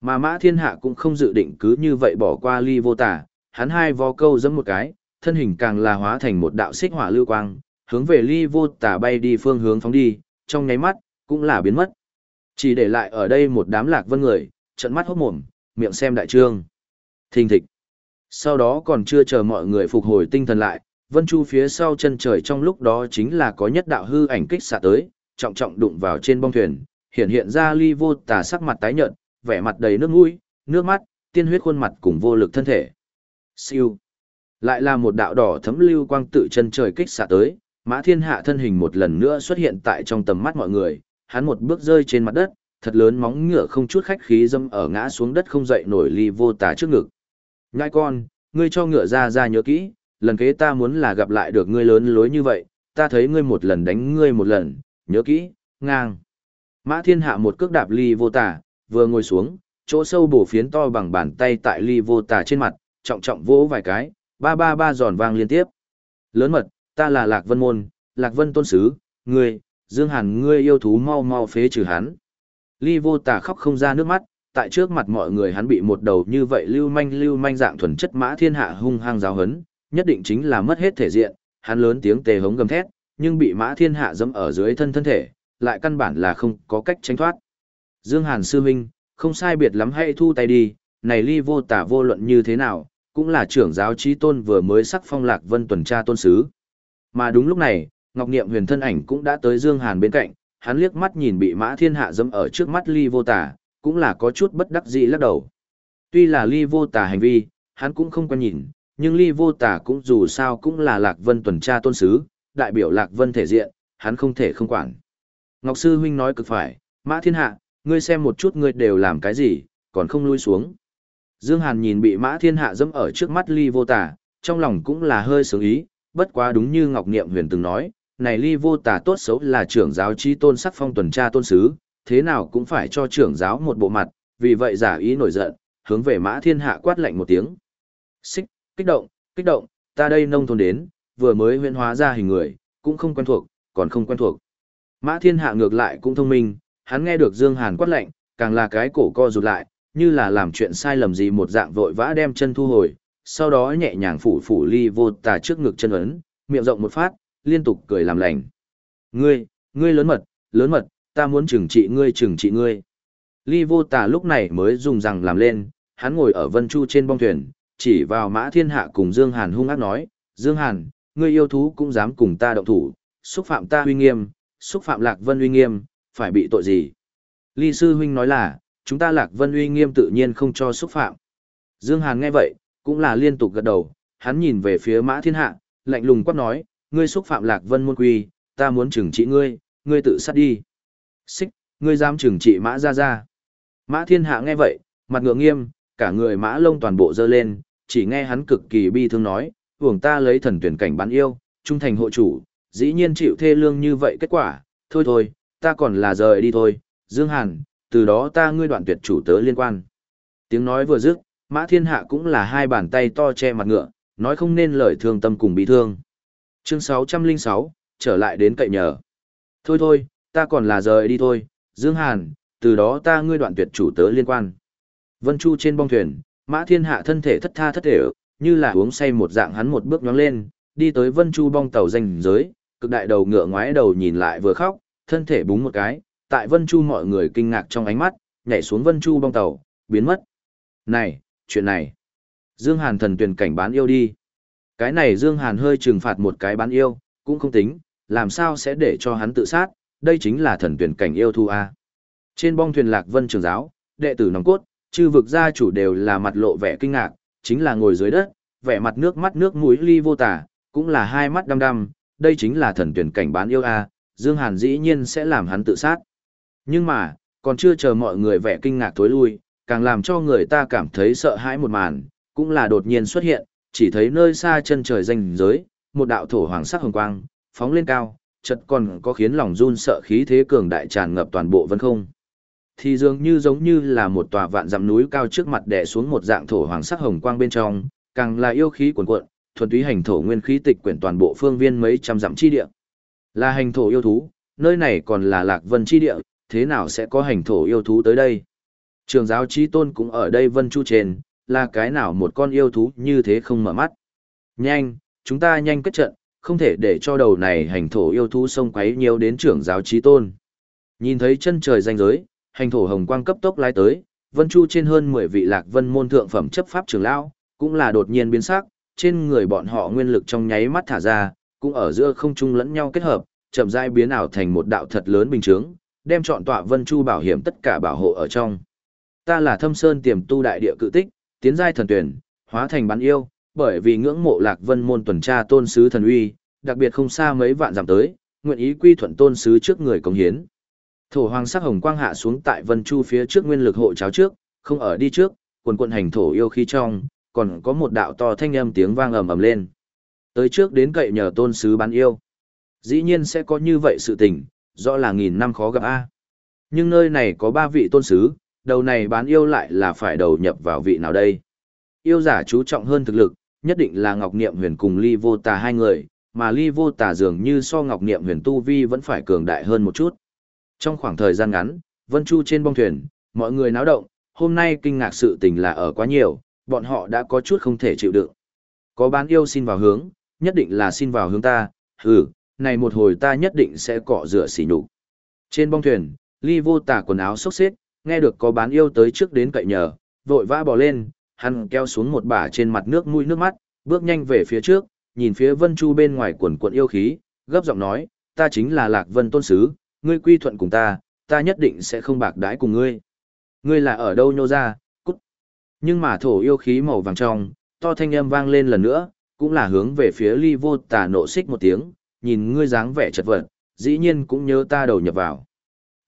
Mà mã thiên hạ cũng không dự định cứ như vậy bỏ qua ly vô tả, hắn hai vó câu giẫm một cái, thân hình càng là hóa thành một đạo xích hỏa lưu quang, hướng về ly vô tả bay đi phương hướng phóng đi, trong nháy mắt, cũng là biến mất. Chỉ để lại ở đây một đám lạc vân người, trận mắt hốt mồm, miệng xem đại trương. Thình thịch. Sau đó còn chưa chờ mọi người phục hồi tinh thần lại, vân chu phía sau chân trời trong lúc đó chính là có nhất đạo hư ảnh kích xạ tới, trọng trọng đụng vào trên bong thuyền, hiện hiện ra ly vô tà sắc mặt tái nhợt, vẻ mặt đầy nước mũi, nước mắt, tiên huyết khuôn mặt cùng vô lực thân thể. Siêu. Lại là một đạo đỏ thấm lưu quang tự chân trời kích xạ tới, Mã Thiên Hạ thân hình một lần nữa xuất hiện tại trong tầm mắt mọi người, hắn một bước rơi trên mặt đất, thật lớn móng ngựa không chút khách khí dâm ở ngã xuống đất không dậy nổi ly vô tà trước ngực. Nhai con, ngươi cho ngựa ra ra nhớ kỹ, lần kế ta muốn là gặp lại được ngươi lớn lối như vậy, ta thấy ngươi một lần đánh ngươi một lần, nhớ kỹ, ngang. Mã Thiên Hạ một cước đạp ly vô tà, vừa ngồi xuống, chỗ sâu bổ phiến to bằng bàn tay tại ly vô tà trên mặt, trọng trọng vỗ vài cái, ba ba ba giòn vang liên tiếp. Lớn mật, ta là Lạc Vân Môn, Lạc Vân Tôn Sứ, ngươi, Dương Hàn ngươi yêu thú mau mau phế trừ hắn. Ly vô tà khóc không ra nước mắt, tại trước mặt mọi người hắn bị một đầu như vậy lưu manh lưu manh dạng thuần chất mã thiên hạ hung hăng giáo hấn, nhất định chính là mất hết thể diện, hắn lớn tiếng tề hống gầm thét, nhưng bị mã thiên hạ dẫm ở dưới thân thân thể, lại căn bản là không có cách tránh thoát. Dương Hàn sư huynh, không sai biệt lắm hãy thu tay đi, này ly vô tả vô luận như thế nào, cũng là trưởng giáo trí tôn vừa mới sắc phong lạc vân tuần tra tôn sứ. Mà đúng lúc này, Ngọc Niệm huyền thân ảnh cũng đã tới Dương Hàn bên cạnh, hắn liếc mắt nhìn bị mã thiên hạ dẫm ở trước mắt ly vô tả, cũng là có chút bất đắc dĩ lắc đầu. Tuy là ly vô tả hành vi, hắn cũng không quan nhìn, nhưng ly vô tả cũng dù sao cũng là lạc vân tuần tra tôn sứ, đại biểu lạc vân thể diện, hắn không thể không quản. Ngọc Sư Huynh nói cực phải, mã thiên hạ, ngươi xem một chút ngươi đều làm cái gì, còn không lui xuống. Dương Hàn nhìn bị mã thiên hạ dẫm ở trước mắt ly vô tả, trong lòng cũng là hơi sướng ý, bất quá đúng như Ngọc Niệm huyền từng nói, này ly vô tả tốt xấu là trưởng giáo chi tôn sắc phong tuần tra tôn sứ, thế nào cũng phải cho trưởng giáo một bộ mặt, vì vậy giả ý nổi giận, hướng về mã thiên hạ quát lạnh một tiếng. Xích, kích động, kích động, ta đây nông thôn đến, vừa mới huyện hóa ra hình người, cũng không quen thuộc, còn không quen thuộc. Mã thiên hạ ngược lại cũng thông minh, hắn nghe được Dương Hàn quát lạnh, càng là cái cổ co rụt lại, như là làm chuyện sai lầm gì một dạng vội vã đem chân thu hồi, sau đó nhẹ nhàng phủ phủ ly vô tà trước ngực chân ấn, miệng rộng một phát, liên tục cười làm lành. Ngươi, ngươi lớn mật, lớn mật, ta muốn trừng trị ngươi trừng trị ngươi. Ly vô tà lúc này mới dùng rằng làm lên, hắn ngồi ở vân chu trên bong thuyền, chỉ vào mã thiên hạ cùng Dương Hàn hung ác nói, Dương Hàn, ngươi yêu thú cũng dám cùng ta động thủ, xúc phạm ta uy nghiêm, xúc phạm lạc vân uy nghiêm, phải bị tội gì? Ly sư huynh nói là, chúng ta lạc vân uy nghiêm tự nhiên không cho xúc phạm. Dương Hàn nghe vậy, cũng là liên tục gật đầu, hắn nhìn về phía mã thiên hạ, lạnh lùng quát nói, ngươi xúc phạm lạc vân môn quy, ta muốn trừng trị ngươi, ngươi tự sát đi. Xích, ngươi dám trừng trị mã gia gia Mã thiên hạ nghe vậy, mặt ngượng nghiêm, cả người mã lông toàn bộ dơ lên, chỉ nghe hắn cực kỳ bi thương nói, hưởng ta lấy thần tuyển cảnh bán yêu, trung thành hộ chủ, dĩ nhiên chịu thê lương như vậy kết quả, thôi thôi, ta còn là rời đi thôi, Dương Hàn, từ đó ta ngươi đoạn tuyệt chủ tớ liên quan. Tiếng nói vừa dứt, Mã Thiên Hạ cũng là hai bàn tay to che mặt ngựa, nói không nên lời thương tâm cùng bị thương. Chương 606, trở lại đến cậy nhờ. Thôi thôi, ta còn là rời đi thôi, Dương Hàn, từ đó ta ngươi đoạn tuyệt chủ tớ liên quan. Vân Chu trên bong thuyền, Mã Thiên Hạ thân thể thất tha thất thể, như là uống say một dạng hắn một bước nhóng lên, đi tới Vân Chu bong tàu danh giới, cực đại đầu ngựa ngoái đầu nhìn lại vừa khóc, thân thể búng một cái, tại Vân Chu mọi người kinh ngạc trong ánh mắt, nhảy xuống Vân Chu bong tàu, biến mất. Này, chuyện này. Dương Hàn thần tuyển cảnh bán yêu đi. Cái này Dương Hàn hơi trừng phạt một cái bán yêu, cũng không tính, làm sao sẽ để cho hắn tự sát, đây chính là thần tuyển cảnh yêu thu A. Trên bong thuyền lạc vân trường giáo, đệ tử nòng cốt, chư vực gia chủ đều là mặt lộ vẻ kinh ngạc, chính là ngồi dưới đất, vẻ mặt nước mắt nước mũi ly vô tả, cũng là hai mắt đăm đăm, đây chính là thần tuyển cảnh bán yêu A, Dương Hàn dĩ nhiên sẽ làm hắn tự sát. Nhưng mà, còn chưa chờ mọi người vẻ kinh ngạc tối lui, càng làm cho người ta cảm thấy sợ hãi một màn, cũng là đột nhiên xuất hiện, chỉ thấy nơi xa chân trời danh giới, một đạo thổ hoàng sắc hồng quang, phóng lên cao, chật còn có khiến lòng run sợ khí thế cường đại tràn ngập toàn bộ vân không. Thì dường như giống như là một tòa vạn dặm núi cao trước mặt đè xuống một dạng thổ hoàng sắc hồng quang bên trong, càng là yêu khí cuồn cuộn, thuần túy hành thổ nguyên khí tịch quyển toàn bộ phương viên mấy trăm dặm chi địa. Là hành thổ yêu thú, nơi này còn là lạc vân chi địa, thế nào sẽ có hành thổ yêu thú tới đây? Trường giáo trí tôn cũng ở đây vân chu trên, là cái nào một con yêu thú như thế không mở mắt. Nhanh, chúng ta nhanh kết trận, không thể để cho đầu này hành thổ yêu thú sông quấy nhiều đến trưởng giáo trí tôn. Nhìn thấy chân trời danh giới, hành thổ hồng quang cấp tốc lái tới, Vân Chu trên hơn 10 vị lạc vân môn thượng phẩm chấp pháp trưởng lão, cũng là đột nhiên biến sắc, trên người bọn họ nguyên lực trong nháy mắt thả ra, cũng ở giữa không trung lẫn nhau kết hợp, chậm rãi biến ảo thành một đạo thật lớn bình chướng, đem trọn tọa Vân Chu bảo hiểm tất cả bảo hộ ở trong. Ta là Thâm Sơn tiềm tu đại địa cự tích, tiến giai thần tuyển, hóa thành bán yêu, bởi vì ngưỡng mộ Lạc Vân môn tuần tra tôn sứ thần uy, đặc biệt không xa mấy vạn dặm tới, nguyện ý quy thuận tôn sứ trước người công hiến. Thổ hoàng sắc hồng quang hạ xuống tại Vân Chu phía trước nguyên lực hộ cháo trước, không ở đi trước, quần quần hành thổ yêu khí trong, còn có một đạo to thanh âm tiếng vang ầm ầm lên. Tới trước đến cậy nhờ tôn sứ bán yêu. Dĩ nhiên sẽ có như vậy sự tình, rõ là nghìn năm khó gặp a. Nhưng nơi này có ba vị tôn sứ, đầu này bán yêu lại là phải đầu nhập vào vị nào đây? Yêu giả chú trọng hơn thực lực, nhất định là Ngọc Niệm Huyền cùng Ly Vô Tà hai người, mà Ly Vô Tà dường như so Ngọc Niệm Huyền tu vi vẫn phải cường đại hơn một chút. Trong khoảng thời gian ngắn, Vân Chu trên bong thuyền, mọi người náo động, hôm nay kinh ngạc sự tình là ở quá nhiều, bọn họ đã có chút không thể chịu đựng. Có bán yêu xin vào hướng, nhất định là xin vào hướng ta, hừ, này một hồi ta nhất định sẽ cọ rửa xỉ nhục. Trên bong thuyền, Ly vô tả quần áo xốc xếp, nghe được có bán yêu tới trước đến cậy nhờ, vội vã bỏ lên, hắn keo xuống một bả trên mặt nước mũi nước mắt, bước nhanh về phía trước, nhìn phía Vân Chu bên ngoài quần quần yêu khí, gấp giọng nói, ta chính là Lạc Vân Tôn Sứ, ngươi quy thuận cùng ta, ta nhất định sẽ không bạc đãi cùng ngươi. Ngươi là ở đâu nhô ra, cút. Nhưng mà thổ yêu khí màu vàng trong, to thanh âm vang lên lần nữa, cũng là hướng về phía ly vô tà nộ xích một tiếng, nhìn ngươi dáng vẻ chật vật, dĩ nhiên cũng nhớ ta đầu nhập vào.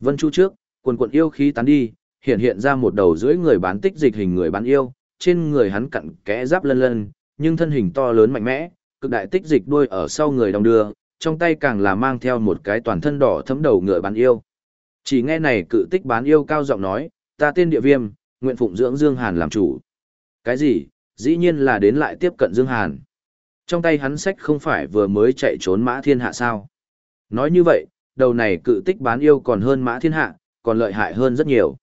Vân Chu trước, quần quần yêu khí tán đi, hiện hiện ra một đầu dưới người bán tích dịch hình người bán yêu, trên người hắn cặn kẽ giáp lân lân, nhưng thân hình to lớn mạnh mẽ, cực đại tích dịch đuôi ở sau người đồng đưa, trong tay càng là mang theo một cái toàn thân đỏ thấm đầu ngựa bán yêu. Chỉ nghe này cự tích bán yêu cao giọng nói, ta tên địa viêm, nguyện phụng dưỡng Dương Hàn làm chủ. Cái gì, dĩ nhiên là đến lại tiếp cận Dương Hàn. Trong tay hắn sách không phải vừa mới chạy trốn mã thiên hạ sao. Nói như vậy, đầu này cự tích bán yêu còn hơn mã thiên hạ, còn lợi hại hơn rất nhiều.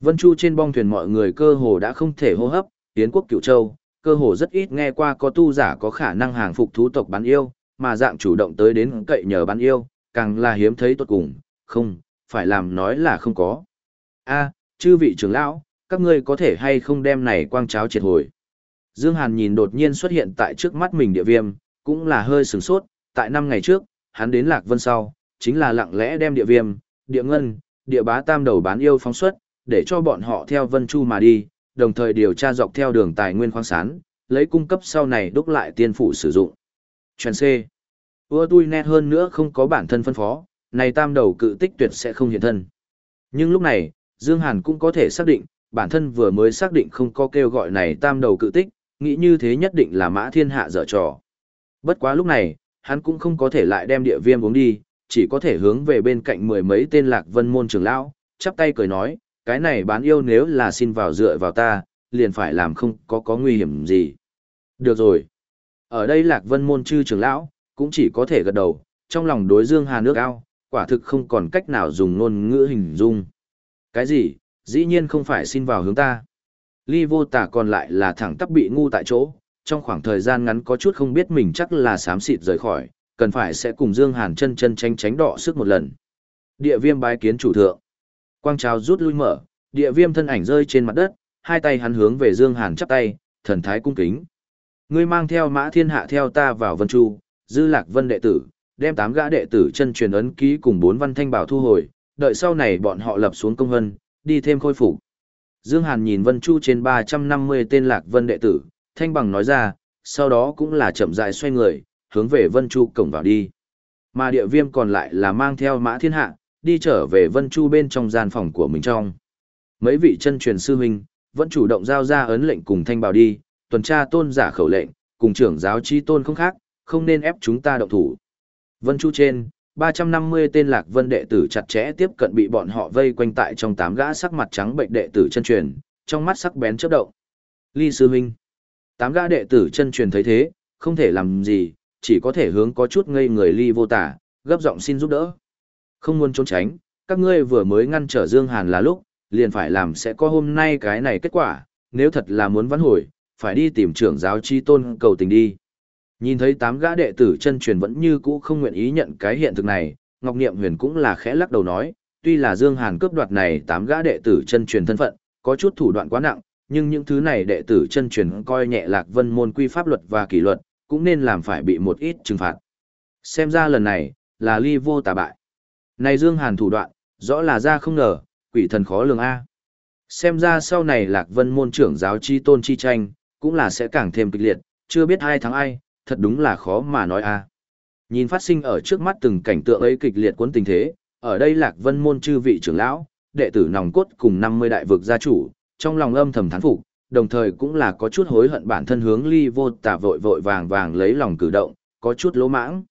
Vân Chu trên bong thuyền mọi người cơ hồ đã không thể hô hấp, tiến quốc cựu châu, cơ hồ rất ít nghe qua có tu giả có khả năng hàng phục thú tộc bán yêu, mà dạng chủ động tới đến cậy nhờ bán yêu, càng là hiếm thấy tốt cùng, không, phải làm nói là không có. a chư vị trưởng lão, các ngươi có thể hay không đem này quang cháo triệt hồi. Dương Hàn nhìn đột nhiên xuất hiện tại trước mắt mình địa viêm, cũng là hơi sửng sốt, tại năm ngày trước, hắn đến Lạc Vân sau, chính là lặng lẽ đem địa viêm, địa ngân, địa bá tam đầu bán yêu phóng xuất, để cho bọn họ theo Vân Chu mà đi, đồng thời điều tra dọc theo đường tài nguyên khoáng sản, lấy cung cấp sau này đúc lại tiên phủ sử dụng. Chuyển C. Ưa tui nét hơn nữa không có bản thân phân phó, này tam đầu cự tích tuyệt sẽ không hiện thân. Nhưng lúc này, Dương Hàn cũng có thể xác định, bản thân vừa mới xác định không có kêu gọi này tam đầu cự tích, nghĩ như thế nhất định là mã thiên hạ dở trò. Bất quá lúc này, hắn cũng không có thể lại đem địa viêm uống đi, chỉ có thể hướng về bên cạnh mười mấy tên lạc vân môn trưởng lão, chắp tay cười nói, cái này bán yêu nếu là xin vào dựa vào ta, liền phải làm không có có nguy hiểm gì. Được rồi. Ở đây lạc vân môn chư trưởng lão, cũng chỉ có thể gật đầu, trong lòng đối dương hà nước ao, quả thực không còn cách nào dùng ngôn ngữ hình dung. Cái gì, dĩ nhiên không phải xin vào hướng ta. Ly vô tả còn lại là thẳng tắp bị ngu tại chỗ, trong khoảng thời gian ngắn có chút không biết mình chắc là sám xịt rời khỏi, cần phải sẽ cùng Dương Hàn chân chân tránh tránh đọ sức một lần. Địa viêm bái kiến chủ thượng. Quang trào rút lui mở, địa viêm thân ảnh rơi trên mặt đất, hai tay hắn hướng về Dương Hàn chắp tay, thần thái cung kính. Ngươi mang theo mã thiên hạ theo ta vào Vân Chu, dư lạc vân đệ tử, đem tám gã đệ tử chân truyền ấn ký cùng bốn văn thanh bảo thu hồi, đợi sau này bọn họ lập xuống công vân, đi thêm khôi phục. Dương Hàn nhìn Vân Chu trên 350 tên lạc vân đệ tử, thanh bằng nói ra, sau đó cũng là chậm rãi xoay người, hướng về Vân Chu cổng vào đi. Mà địa viêm còn lại là mang theo mã thiên hạ, đi trở về Vân Chu bên trong gian phòng của mình trong. Mấy vị chân truyền sư huynh, vẫn chủ động giao ra ấn lệnh cùng thanh bảo đi, tuần tra tôn giả khẩu lệnh, cùng trưởng giáo chi tôn không khác, không nên ép chúng ta động thủ. Vân Chu trên, 350 tên lạc vân đệ tử chặt chẽ tiếp cận bị bọn họ vây quanh tại trong tám gã sắc mặt trắng bệnh đệ tử chân truyền, trong mắt sắc bén chớp động. Ly sư huynh. Tám gã đệ tử chân truyền thấy thế, không thể làm gì, chỉ có thể hướng có chút ngây người ly vô tả, gấp giọng xin giúp đỡ. Không muốn trốn tránh, các ngươi vừa mới ngăn trở Dương Hàn là lúc, liền phải làm sẽ có hôm nay cái này kết quả, nếu thật là muốn vãn hồi, phải đi tìm trưởng giáo chi tôn cầu tình đi. Nhìn thấy tám gã đệ tử chân truyền vẫn như cũ không nguyện ý nhận cái hiện thực này, Ngọc Niệm Huyền cũng là khẽ lắc đầu nói, tuy là Dương Hàn cướp đoạt này tám gã đệ tử chân truyền thân phận, có chút thủ đoạn quá nặng, nhưng những thứ này đệ tử chân truyền coi nhẹ Lạc Vân môn quy pháp luật và kỷ luật, cũng nên làm phải bị một ít trừng phạt. Xem ra lần này, là ly vô tà bại. Này Dương Hàn thủ đoạn, rõ là ra không ngờ, quỷ thần khó lường A. Xem ra sau này Lạc Vân môn trưởng giáo chi tôn chi tranh, cũng là sẽ càng thêm kịch liệt, chưa biết ai thắng ai, thật đúng là khó mà nói A. Nhìn phát sinh ở trước mắt từng cảnh tượng ấy kịch liệt cuốn tình thế, ở đây Lạc Vân môn chư vị trưởng lão, đệ tử nòng cốt cùng 50 đại vực gia chủ, trong lòng âm thầm thán phục, đồng thời cũng là có chút hối hận bản thân hướng ly vô tà vội vội vàng vàng lấy lòng cử động, có chút lỗ mãng.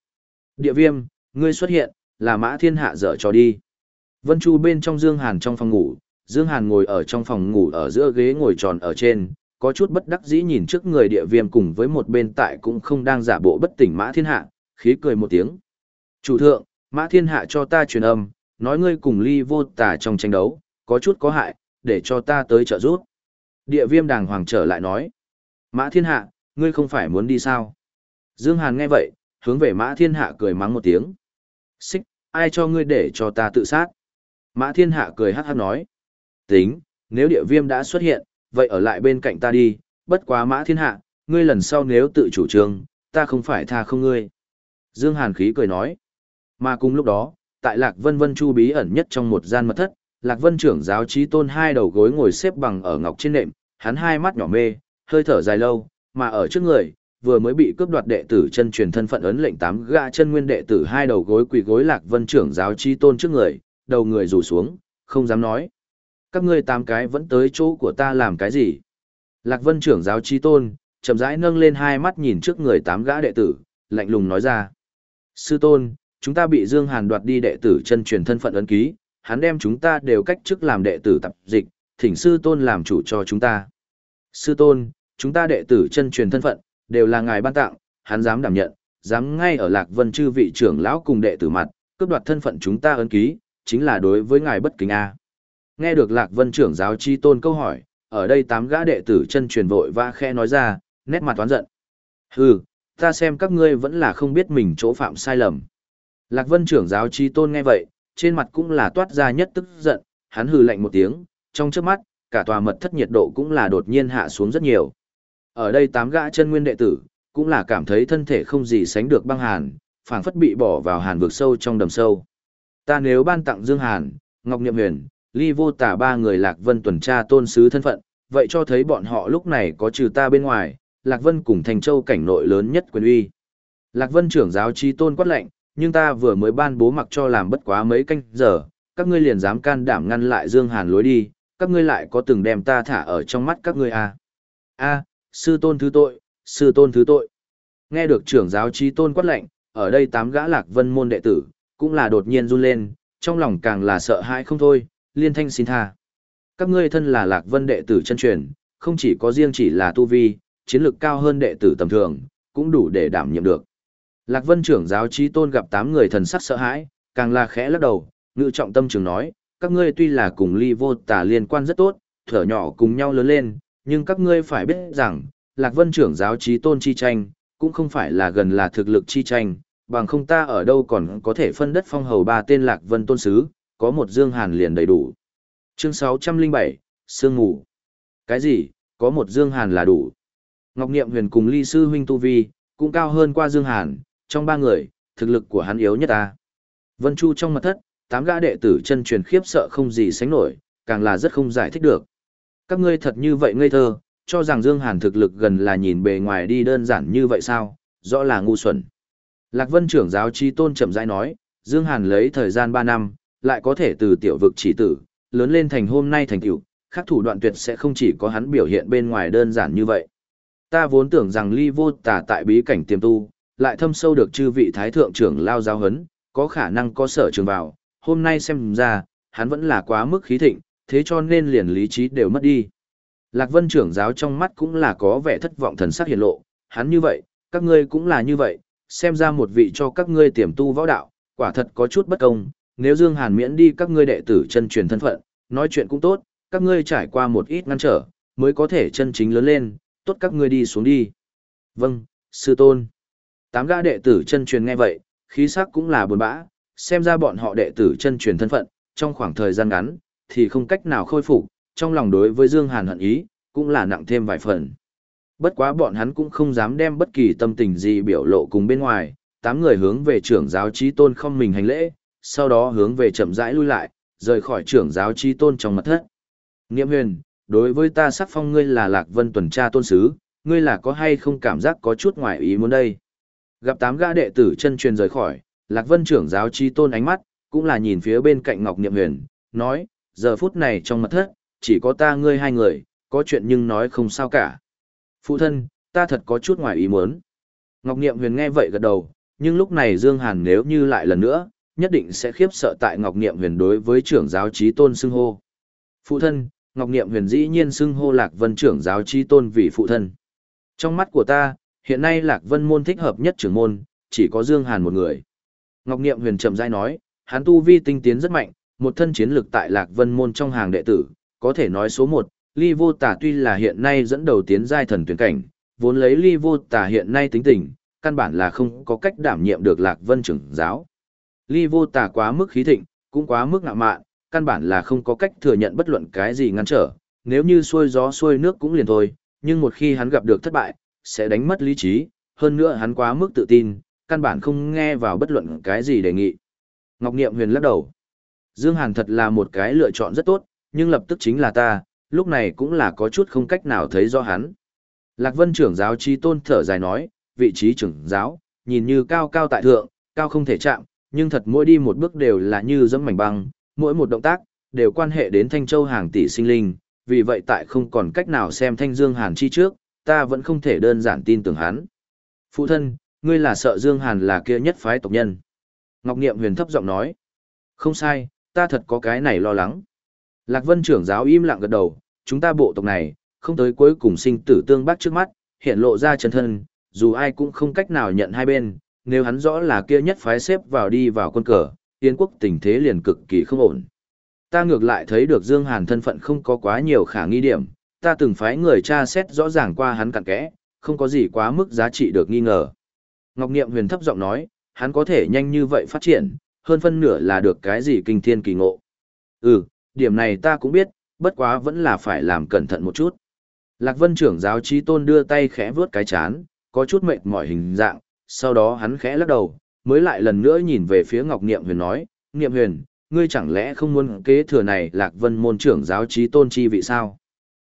Địa viêm, ngươi xuất hiện, là mã thiên hạ dở cho đi. Vân Chu bên trong Dương Hàn trong phòng ngủ, Dương Hàn ngồi ở trong phòng ngủ ở giữa ghế ngồi tròn ở trên, có chút bất đắc dĩ nhìn trước người địa viêm cùng với một bên tại cũng không đang giả bộ bất tỉnh mã thiên hạ, khí cười một tiếng. Chủ thượng, mã thiên hạ cho ta truyền âm, nói ngươi cùng ly vô tả trong tranh đấu, có chút có hại, để cho ta tới trợ giúp. Địa viêm đàng hoàng trở lại nói. Mã thiên hạ, ngươi không phải muốn đi sao? Dương Hàn nghe vậy, hướng về mã thiên hạ cười mắng một tiếng. Xích, ai cho ngươi để cho ta tự sát? Mã thiên hạ cười hát hát nói. Tính, nếu địa viêm đã xuất hiện, vậy ở lại bên cạnh ta đi, bất quá mã thiên hạ, ngươi lần sau nếu tự chủ trương, ta không phải tha không ngươi. Dương Hàn khí cười nói. Mà cùng lúc đó, tại Lạc Vân Vân Chu bí ẩn nhất trong một gian mật thất, Lạc Vân trưởng giáo trí tôn hai đầu gối ngồi xếp bằng ở ngọc trên nệm, hắn hai mắt nhỏ mê, hơi thở dài lâu, mà ở trước người, vừa mới bị cướp đoạt đệ tử chân truyền thân phận ấn lệnh tám gã chân nguyên đệ tử hai đầu gối quỳ gối Lạc Vân trưởng giáo trí tôn trước người, đầu người rủ xuống, không dám nói. Các ngươi tám cái vẫn tới chỗ của ta làm cái gì? Lạc Vân trưởng giáo trí tôn, chậm rãi nâng lên hai mắt nhìn trước người tám gã đệ tử, lạnh lùng nói ra. Sư tôn, chúng ta bị Dương Hàn đoạt đi đệ tử chân truyền thân phận ấn ký, hắn đem chúng ta đều cách chức làm đệ tử tập dịch, thỉnh sư tôn làm chủ cho chúng ta. Sư tôn, chúng ta đệ tử chân truyền thân phận, đều là ngài ban tặng, hắn dám đảm nhận, dám ngay ở Lạc Vân chư vị trưởng lão cùng đệ tử mặt, cướp đoạt thân phận chúng ta ấn ký, chính là đối với ngài bất kính a. Nghe được Lạc Vân trưởng giáo chi tôn câu hỏi, ở đây tám gã đệ tử chân truyền vội và khe nói ra, nét mặt toán giận. Hừ, ta xem các ngươi vẫn là không biết mình chỗ phạm sai lầm. Lạc Vân trưởng giáo chi tôn nghe vậy, trên mặt cũng là toát ra nhất tức giận, hắn hừ lạnh một tiếng, trong trước mắt, cả tòa mật thất nhiệt độ cũng là đột nhiên hạ xuống rất nhiều. Ở đây tám gã chân nguyên đệ tử, cũng là cảm thấy thân thể không gì sánh được băng hàn, phảng phất bị bỏ vào hàn vực sâu trong đầm sâu. Ta nếu ban tặng Dương Hàn, Ngọc Niệm Huyền, Ly Vô Tả ba người Lạc Vân tuần tra tôn sứ thân phận, vậy cho thấy bọn họ lúc này có trừ ta bên ngoài, Lạc Vân cùng Thành Châu cảnh nội lớn nhất quyền uy. Lạc Vân trưởng giáo trí tôn quát lệnh, nhưng ta vừa mới ban bố mặc cho làm bất quá mấy canh giờ, các ngươi liền dám can đảm ngăn lại Dương Hàn lối đi, các ngươi lại có từng đem ta thả ở trong mắt các ngươi à. A, sư tôn thứ tội, sư tôn thứ tội. Nghe được trưởng giáo trí tôn quát lệnh, ở đây tám gã lạc vân môn đệ tử, cũng là đột nhiên run lên, trong lòng càng là sợ hãi không thôi, liên thanh xin tha. Các ngươi thân là lạc vân đệ tử chân truyền, không chỉ có riêng chỉ là tu vi, chiến lược cao hơn đệ tử tầm thường, cũng đủ để đảm nhiệm được. Lạc Vân trưởng giáo trí tôn gặp tám người thần sắc sợ hãi, càng là khẽ lắc đầu, ngự trọng tâm trường nói, các ngươi tuy là cùng ly vô tà liên quan rất tốt, thở nhỏ cùng nhau lớn lên, nhưng các ngươi phải biết rằng, Lạc Vân trưởng giáo trí tôn chi tranh, cũng không phải là gần là thực lực chi tranh, bằng không ta ở đâu còn có thể phân đất phong hầu ba tên Lạc Vân tôn sứ, có một dương hàn liền đầy đủ. Chương 607, Sương ngủ. Cái gì, có một dương hàn là đủ. Ngọc Niệm huyền cùng ly sư huynh tu vi, cũng cao hơn qua dương hàn, trong ba người, thực lực của hắn yếu nhất ta. Vân Chu trong mật thất, tám gã đệ tử chân truyền khiếp sợ không gì sánh nổi, càng là rất không giải thích được. Các ngươi thật như vậy ngây thơ, cho rằng Dương Hàn thực lực gần là nhìn bề ngoài đi đơn giản như vậy sao, rõ là ngu xuẩn. Lạc Vân trưởng giáo chi tôn chậm rãi nói, Dương Hàn lấy thời gian 3 năm, lại có thể từ tiểu vực chỉ tử, lớn lên thành hôm nay thành tiểu, khác thủ đoạn tuyệt sẽ không chỉ có hắn biểu hiện bên ngoài đơn giản như vậy. Ta vốn tưởng rằng ly vô tà tại bí cảnh tiềm tu, lại thâm sâu được chư vị thái thượng trưởng lao giáo hấn, có khả năng có sở trường vào, hôm nay xem ra, hắn vẫn là quá mức khí thịnh, thế cho nên liền lý trí đều mất đi. Lạc Vân trưởng giáo trong mắt cũng là có vẻ thất vọng thần sắc hiện lộ, hắn như vậy, các ngươi cũng là như vậy, xem ra một vị cho các ngươi tiềm tu võ đạo, quả thật có chút bất công, nếu Dương Hàn miễn đi các ngươi đệ tử chân truyền thân phận, nói chuyện cũng tốt, các ngươi trải qua một ít ngăn trở, mới có thể chân chính lớn lên, tốt các ngươi đi xuống đi. Vâng, sư tôn. Tám gã đệ tử chân truyền nghe vậy, khí sắc cũng là buồn bã, xem ra bọn họ đệ tử chân truyền thân phận, trong khoảng thời gian ngắn, thì không cách nào khôi phục, trong lòng đối với Dương Hàn hận ý, cũng là nặng thêm vài phần. Bất quá bọn hắn cũng không dám đem bất kỳ tâm tình gì biểu lộ cùng bên ngoài, tám người hướng về trưởng giáo trí tôn không mình hành lễ, sau đó hướng về chậm rãi lui lại, rời khỏi trưởng giáo chi tôn trong mật thất. Nghiệm huyền, đối với ta sắc phong ngươi là Lạc Vân tuần tra tôn sứ, ngươi là có hay không cảm giác có chút ngoài ý muốn đây. Gặp tám gã đệ tử chân truyền rời khỏi, Lạc Vân trưởng giáo chi tôn ánh mắt, cũng là nhìn phía bên cạnh Ngọc Niệm huyền, nói, giờ phút này trong mật thất, chỉ có ta ngươi hai người, có chuyện nhưng nói không sao cả. Phụ thân, ta thật có chút ngoài ý muốn. Ngọc Niệm huyền nghe vậy gật đầu, nhưng lúc này Dương Hàn nếu như lại lần nữa, nhất định sẽ khiếp sợ tại Ngọc Niệm huyền đối với trưởng giáo trí tôn xưng hô. Phụ thân, Ngọc Niệm huyền dĩ nhiên xưng hô Lạc Vân trưởng giáo trí tôn vì phụ thân. Trong mắt của ta, hiện nay Lạc Vân môn thích hợp nhất trưởng môn, chỉ có Dương Hàn một người. Ngọc Niệm huyền chậm rãi nói, hắn tu vi tinh tiến rất mạnh, một thân chiến lực tại Lạc Vân môn trong hàng đệ tử, có thể nói số một. Ly Vô Tả tuy là hiện nay dẫn đầu tiến giai thần tuyển cảnh, vốn lấy Ly Vô Tả hiện nay tính tình, căn bản là không có cách đảm nhiệm được Lạc Vân trưởng giáo. Ly Vô Tả quá mức khí thịnh, cũng quá mức ngạo mạn, căn bản là không có cách thừa nhận bất luận cái gì ngăn trở, nếu như xuôi gió xuôi nước cũng liền thôi, nhưng một khi hắn gặp được thất bại, sẽ đánh mất lý trí, hơn nữa hắn quá mức tự tin, căn bản không nghe vào bất luận cái gì đề nghị. Ngọc Niệm huyền lắc đầu. Dương Hàn thật là một cái lựa chọn rất tốt, nhưng lập tức chính là ta, lúc này cũng là có chút không cách nào thấy do hắn. Lạc Vân trưởng giáo chi tôn thở dài nói, vị trí trưởng giáo, nhìn như cao cao tại thượng, cao không thể chạm, nhưng thật mỗi đi một bước đều là như dẫm mảnh băng, mỗi một động tác, đều quan hệ đến Thanh Châu hàng tỷ sinh linh, vì vậy tại không còn cách nào xem Thanh Dương Hàn chi trước, ta vẫn không thể đơn giản tin tưởng hắn. Phụ thân, ngươi là sợ Dương Hàn là kia nhất phái tộc nhân. Ngọc Niệm huyền thấp giọng nói. Không sai, ta thật có cái này lo lắng. Lạc Vân trưởng giáo im lặng gật đầu, chúng ta bộ tộc này, không tới cuối cùng sinh tử tương bác trước mắt, hiện lộ ra chân thân, dù ai cũng không cách nào nhận hai bên, nếu hắn rõ là kia nhất phái xếp vào đi vào quân cờ, Yến quốc tình thế liền cực kỳ không ổn. Ta ngược lại thấy được Dương Hàn thân phận không có quá nhiều khả nghi điểm, ta từng phái người tra xét rõ ràng qua hắn cặn kẽ, không có gì quá mức giá trị được nghi ngờ. Ngọc Niệm huyền thấp giọng nói, hắn có thể nhanh như vậy phát triển, hơn phân nửa là được cái gì kinh thiên kỳ ngộ. Ừ, điểm này ta cũng biết, bất quá vẫn là phải làm cẩn thận một chút. Lạc Vân trưởng giáo trí tôn đưa tay khẽ vướt cái chán, có chút mệt mỏi hình dạng, sau đó hắn khẽ lắc đầu, mới lại lần nữa nhìn về phía Ngọc Niệm Huyền nói, Niệm Huyền, ngươi chẳng lẽ không muốn kế thừa này Lạc Vân môn trưởng giáo trí tôn chi vị sao?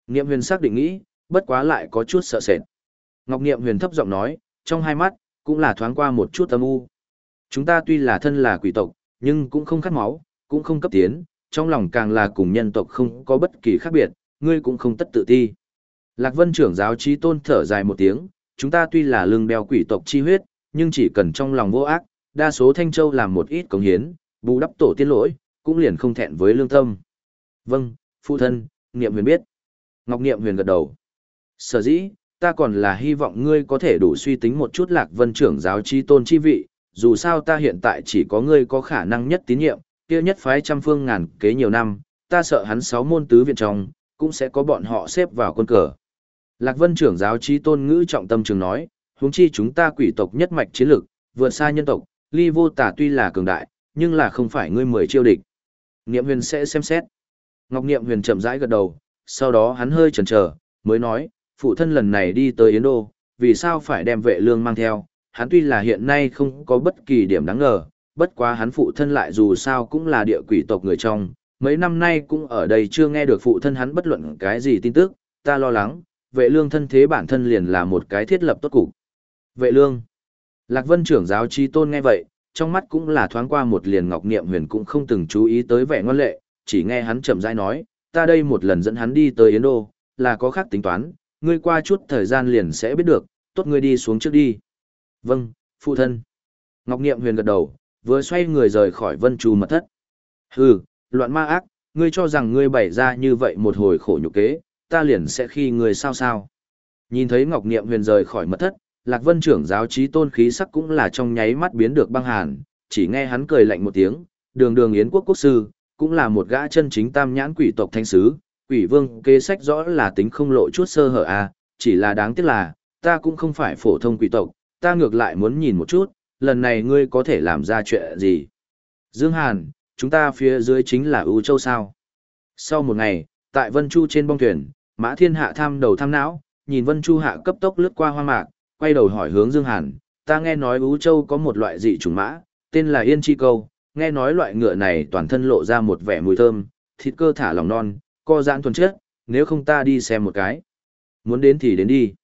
Niệm Huyền xác định nghĩ, bất quá lại có chút sợ sệt. Ngọc Niệm Huyền thấp giọng nói, trong hai mắt, cũng là thoáng qua một chút âm u. Chúng ta tuy là thân là quỷ tộc, nhưng cũng không khát máu, cũng không cấp tiến, trong lòng càng là cùng nhân tộc không có bất kỳ khác biệt, ngươi cũng không tất tự ti. Lạc Vân trưởng giáo trí tôn thở dài một tiếng, chúng ta tuy là lưng đeo quỷ tộc chi huyết, nhưng chỉ cần trong lòng vô ác, đa số Thanh Châu làm một ít công hiến, bù đắp tổ tiên lỗi, cũng liền không thẹn với lương tâm. Vâng, phụ thân, Niệm Huyền biết. Ngọc Niệm Huyền gật đầu. Sở dĩ, ta còn là hy vọng ngươi có thể đủ suy tính một chút Lạc Vân trưởng giáo chi tôn chi vị, dù sao ta hiện tại chỉ có ngươi có khả năng nhất tín nhiệm, kia nhất phái trăm phương ngàn kế nhiều năm, ta sợ hắn sáu môn tứ viện trong, cũng sẽ có bọn họ xếp vào quân cờ. Lạc Vân trưởng giáo trí tôn ngữ trọng tâm trường nói, huống chi chúng ta quỷ tộc nhất mạch chiến lực, vượt xa nhân tộc, ly vô tả tuy là cường đại, nhưng là không phải ngươi mười chiêu địch. Niệm huyền sẽ xem xét. Ngọc Niệm huyền chậm rãi gật đầu, sau đó hắn hơi chần chờ, mới nói, phụ thân lần này đi tới Yến Đô, vì sao phải đem vệ lương mang theo, hắn tuy là hiện nay không có bất kỳ điểm đáng ngờ, bất quá hắn phụ thân lại dù sao cũng là địa quỷ tộc người trong, mấy năm nay cũng ở đây chưa nghe được phụ thân hắn bất luận cái gì tin tức, ta lo lắng, vệ lương thân thế bản thân liền là một cái thiết lập tốt cục. Vệ lương. Lạc Vân trưởng giáo chi tôn nghe vậy, trong mắt cũng là thoáng qua một liền ngọc niệm huyền cũng không từng chú ý tới vẻ ngoan lệ, chỉ nghe hắn chậm rãi nói, ta đây một lần dẫn hắn đi tới Yến Đô, là có khác tính toán, ngươi qua chút thời gian liền sẽ biết được, tốt ngươi đi xuống trước đi. Vâng, phụ thân. Ngọc Niệm huyền gật đầu, vừa xoay người rời khỏi vân trù mật thất. Hừ, loạn ma ác, ngươi cho rằng ngươi bày ra như vậy một hồi khổ nhục kế, ta liền sẽ khi ngươi sao sao. Nhìn thấy Ngọc Niệm huyền rời khỏi mật thất, Lạc Vân trưởng giáo trí tôn khí sắc cũng là trong nháy mắt biến được băng hàn, chỉ nghe hắn cười lạnh một tiếng, đường đường yến quốc quốc sư, cũng là một gã chân chính tam nhãn quỷ tộc thanh sứ, quỷ vương kế sách rõ là tính không lộ chút sơ hở a, à, chỉ là đáng tiếc là, ta cũng không phải phổ thông quỷ tộc, ta ngược lại muốn nhìn một chút, lần này ngươi có thể làm ra chuyện gì. Dương Hàn, chúng ta phía dưới chính là ưu châu sao. Sau một ngày, tại Vân Chu trên bong thuyền, Mã Thiên Hạ tham đầu tham não, nhìn Vân Chu Hạ cấp tốc lướt qua hoa mạc, quay đầu hỏi hướng Dương Hàn, ta nghe nói Ú châu có một loại dị trùng mã, tên là Yên Chi Câu, nghe nói loại ngựa này toàn thân lộ ra một vẻ mùi thơm, thịt cơ thả lòng non, co giãn thuần chết, nếu không ta đi xem một cái. Muốn đến thì đến đi.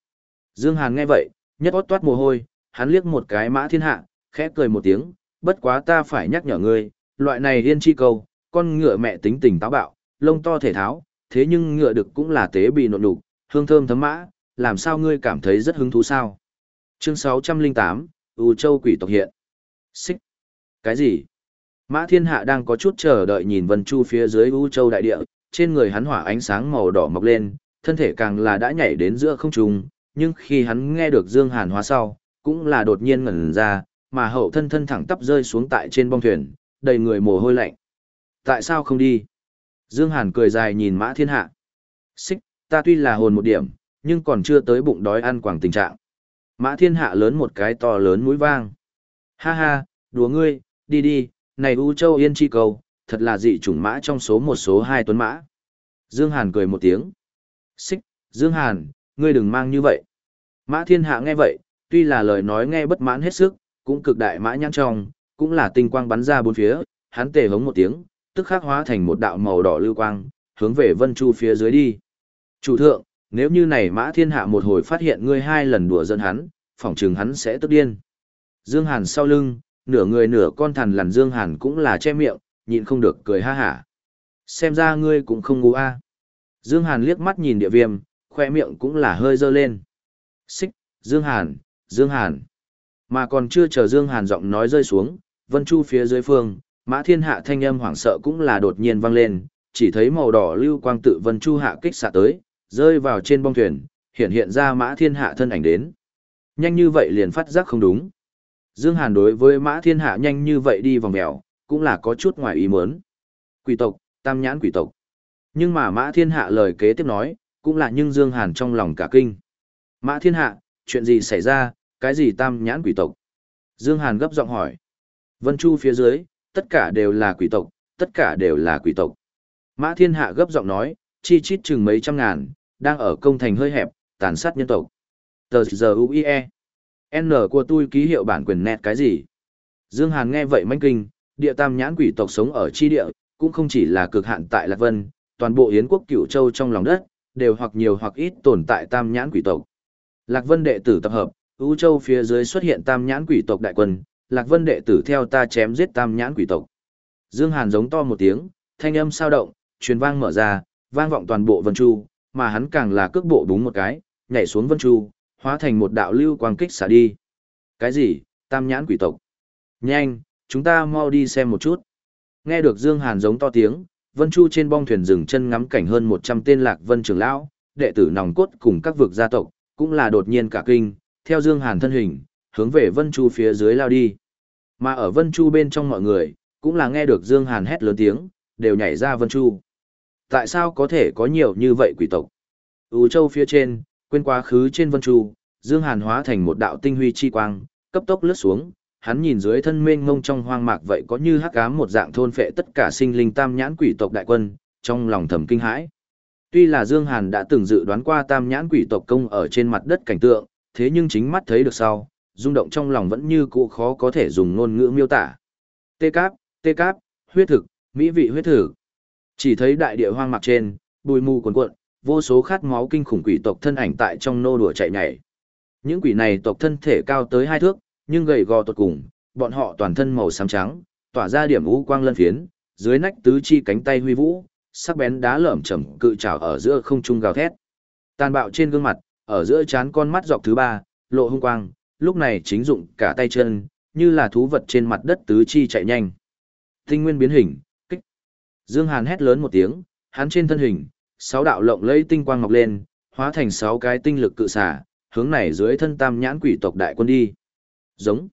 Dương Hàn nghe vậy, nhất ót toát mồ hôi, hắn liếc một cái mã thiên hạ, khẽ cười một tiếng, bất quá ta phải nhắc nhở ngươi, loại này yên chi câu, con ngựa mẹ tính tình táo bạo, lông to thể tháo, thế nhưng ngựa được cũng là tế bị nộn đục, hương thơm thấm mã, làm sao ngươi cảm thấy rất hứng thú sao? Chương 608, U Châu quỷ tộc hiện. Xích. Cái gì? Mã Thiên Hạ đang có chút chờ đợi nhìn Vân Chu phía dưới U Châu đại địa, trên người hắn hỏa ánh sáng màu đỏ mọc lên, thân thể càng là đã nhảy đến giữa không trung, nhưng khi hắn nghe được Dương Hàn hóa sau, cũng là đột nhiên ngẩn ra, mà hậu thân thân thẳng tắp rơi xuống tại trên bong thuyền, đầy người mồ hôi lạnh. Tại sao không đi? Dương Hàn cười dài nhìn Mã Thiên Hạ. Xích, ta tuy là hồn một điểm, nhưng còn chưa tới bụng đói ăn quảng tình trạng. Mã Thiên Hạ lớn một cái to lớn mũi vang. Ha ha, đùa ngươi, đi đi, này U Châu Yên Chi cầu, thật là dị chủng mã trong số một số hai tuấn mã. Dương Hàn cười một tiếng. Xích, Dương Hàn, ngươi đừng mang như vậy. Mã Thiên Hạ nghe vậy, tuy là lời nói nghe bất mãn hết sức, cũng cực đại mã nhãn trong, cũng là tinh quang bắn ra bốn phía, hắn tề hống một tiếng, tức khắc hóa thành một đạo màu đỏ lưu quang, hướng về Vân Chu phía dưới đi. Chủ thượng, nếu như này Mã Thiên Hạ một hồi phát hiện ngươi hai lần đùa giỡn hắn, phỏng chừng hắn sẽ tức điên. Dương Hàn sau lưng, nửa người nửa con thằn lằn Dương Hàn cũng là che miệng, nhịn không được cười ha hả. Xem ra ngươi cũng không ngu a. Dương Hàn liếc mắt nhìn địa viêm, khoe miệng cũng là hơi dơ lên. Xích, Dương Hàn, Dương Hàn. Mà còn chưa chờ Dương Hàn giọng nói rơi xuống, Vân Chu phía dưới phương, Mã Thiên Hạ thanh âm hoảng sợ cũng là đột nhiên vang lên, chỉ thấy màu đỏ lưu quang tự Vân Chu hạ kích xạ tới, rơi vào trên bong thuyền, hiện hiện ra Mã Thiên Hạ thân ảnh đến. Nhanh như vậy liền phát giác không đúng. Dương Hàn đối với Mã Thiên Hạ nhanh như vậy đi vòng mèo, cũng là có chút ngoài ý muốn. Quỷ tộc, tam nhãn quỷ tộc. Nhưng mà Mã Thiên Hạ lời kế tiếp nói, cũng là nhưng Dương Hàn trong lòng cả kinh. Mã Thiên Hạ, chuyện gì xảy ra, cái gì tam nhãn quỷ tộc? Dương Hàn gấp giọng hỏi. Vân Chu phía dưới, tất cả đều là quỷ tộc, tất cả đều là quỷ tộc. Mã Thiên Hạ gấp giọng nói, chi chít chừng mấy trăm ngàn, đang ở công thành hơi hẹp, tàn sát nhân tộc. Tờ giờ UIE. N của tôi ký hiệu bản quyền nét cái gì? Dương Hàn nghe vậy manh kinh, địa tam nhãn quỷ tộc sống ở chi địa, cũng không chỉ là cực hạn tại Lạc Vân, toàn bộ Yến quốc cửu châu trong lòng đất, đều hoặc nhiều hoặc ít tồn tại tam nhãn quỷ tộc. Lạc Vân đệ tử tập hợp, ưu châu phía dưới xuất hiện tam nhãn quỷ tộc đại quân, Lạc Vân đệ tử theo ta chém giết tam nhãn quỷ tộc. Dương Hàn giống to một tiếng, thanh âm sao động, truyền vang mở ra, vang vọng toàn bộ Vân Chu, mà hắn càng là cước bộ búng một cái, nhảy xuống Vân Chu, hóa thành một đạo lưu quang kích xả đi. Cái gì? Tam nhãn quỷ tộc. Nhanh, chúng ta mau đi xem một chút. Nghe được Dương Hàn giống to tiếng, Vân Chu trên bong thuyền dừng chân ngắm cảnh hơn 100 tên Lạc Vân trưởng lão, đệ tử nòng cốt cùng các vực gia tộc, cũng là đột nhiên cả kinh, theo Dương Hàn thân hình, hướng về Vân Chu phía dưới lao đi. Mà ở Vân Chu bên trong mọi người, cũng là nghe được Dương Hàn hét lớn tiếng, đều nhảy ra Vân Chu. Tại sao có thể có nhiều như vậy quỷ tộc? Ú Châu phía trên, quên quá khứ trên Vân Chu, Dương Hàn hóa thành một đạo tinh huy chi quang, cấp tốc lướt xuống, hắn nhìn dưới thân mênh mông trong hoang mạc vậy có như hắc ám một dạng thôn phệ tất cả sinh linh tam nhãn quỷ tộc đại quân, trong lòng thầm kinh hãi. Tuy là Dương Hàn đã từng dự đoán qua tam nhãn quỷ tộc công ở trên mặt đất cảnh tượng, thế nhưng chính mắt thấy được sau, rung động trong lòng vẫn như cũ khó có thể dùng ngôn ngữ miêu tả. Tê cáp, tê cáp, huyết thực, mỹ vị huyết thực. Chỉ thấy đại địa hoang mạc trên, bùi mù cuồn cuộn, vô số khát máu kinh khủng quỷ tộc thân ảnh tại trong nô đùa chạy nhảy. Những quỷ này tộc thân thể cao tới hai thước, nhưng gầy gò tột cùng, bọn họ toàn thân màu xám trắng, tỏa ra điểm u quang lân phiến, dưới nách tứ chi cánh tay huy vũ, sắc bén đá lởm chởm cự trảo ở giữa không trung gào thét. Tàn bạo trên gương mặt, ở giữa chán con mắt dọc thứ ba, lộ hung quang, lúc này chính dụng cả tay chân, như là thú vật trên mặt đất tứ chi chạy nhanh. Tinh nguyên biến hình. Dương Hàn hét lớn một tiếng, hắn trên thân hình, sáu đạo lộng lẫy tinh quang ngọc lên, hóa thành sáu cái tinh lực cự xả, hướng này dưới thân tam nhãn quỷ tộc đại quân đi. Giống.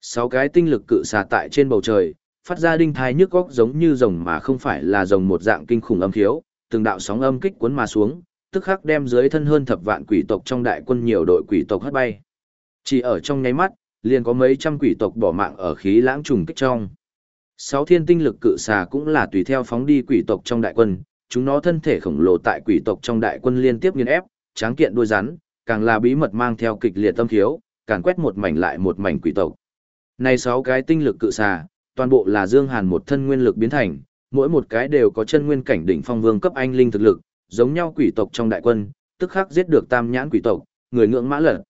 Sáu cái tinh lực cự xà tại trên bầu trời, phát ra đinh thai nhức góc giống như rồng mà không phải là rồng một dạng kinh khủng âm thiếu, từng đạo sóng âm kích cuốn mà xuống, tức khắc đem dưới thân hơn thập vạn quỷ tộc trong đại quân nhiều đội quỷ tộc hất bay. Chỉ ở trong nháy mắt, liền có mấy trăm quỷ tộc bỏ mạng ở khí lãng trùng kích trong. Sáu thiên tinh lực cự xà cũng là tùy theo phóng đi quỷ tộc trong đại quân, chúng nó thân thể khổng lồ tại quỷ tộc trong đại quân liên tiếp nghiền ép, tráng kiện đuôi rắn, càng là bí mật mang theo kịch liệt tâm thiếu, càng quét một mảnh lại một mảnh quỷ tộc. Này sáu cái tinh lực cự xà, toàn bộ là Dương Hàn một thân nguyên lực biến thành, mỗi một cái đều có chân nguyên cảnh đỉnh phong vương cấp anh linh thực lực, giống nhau quỷ tộc trong đại quân, tức khắc giết được tam nhãn quỷ tộc, người ngưỡng mã lật.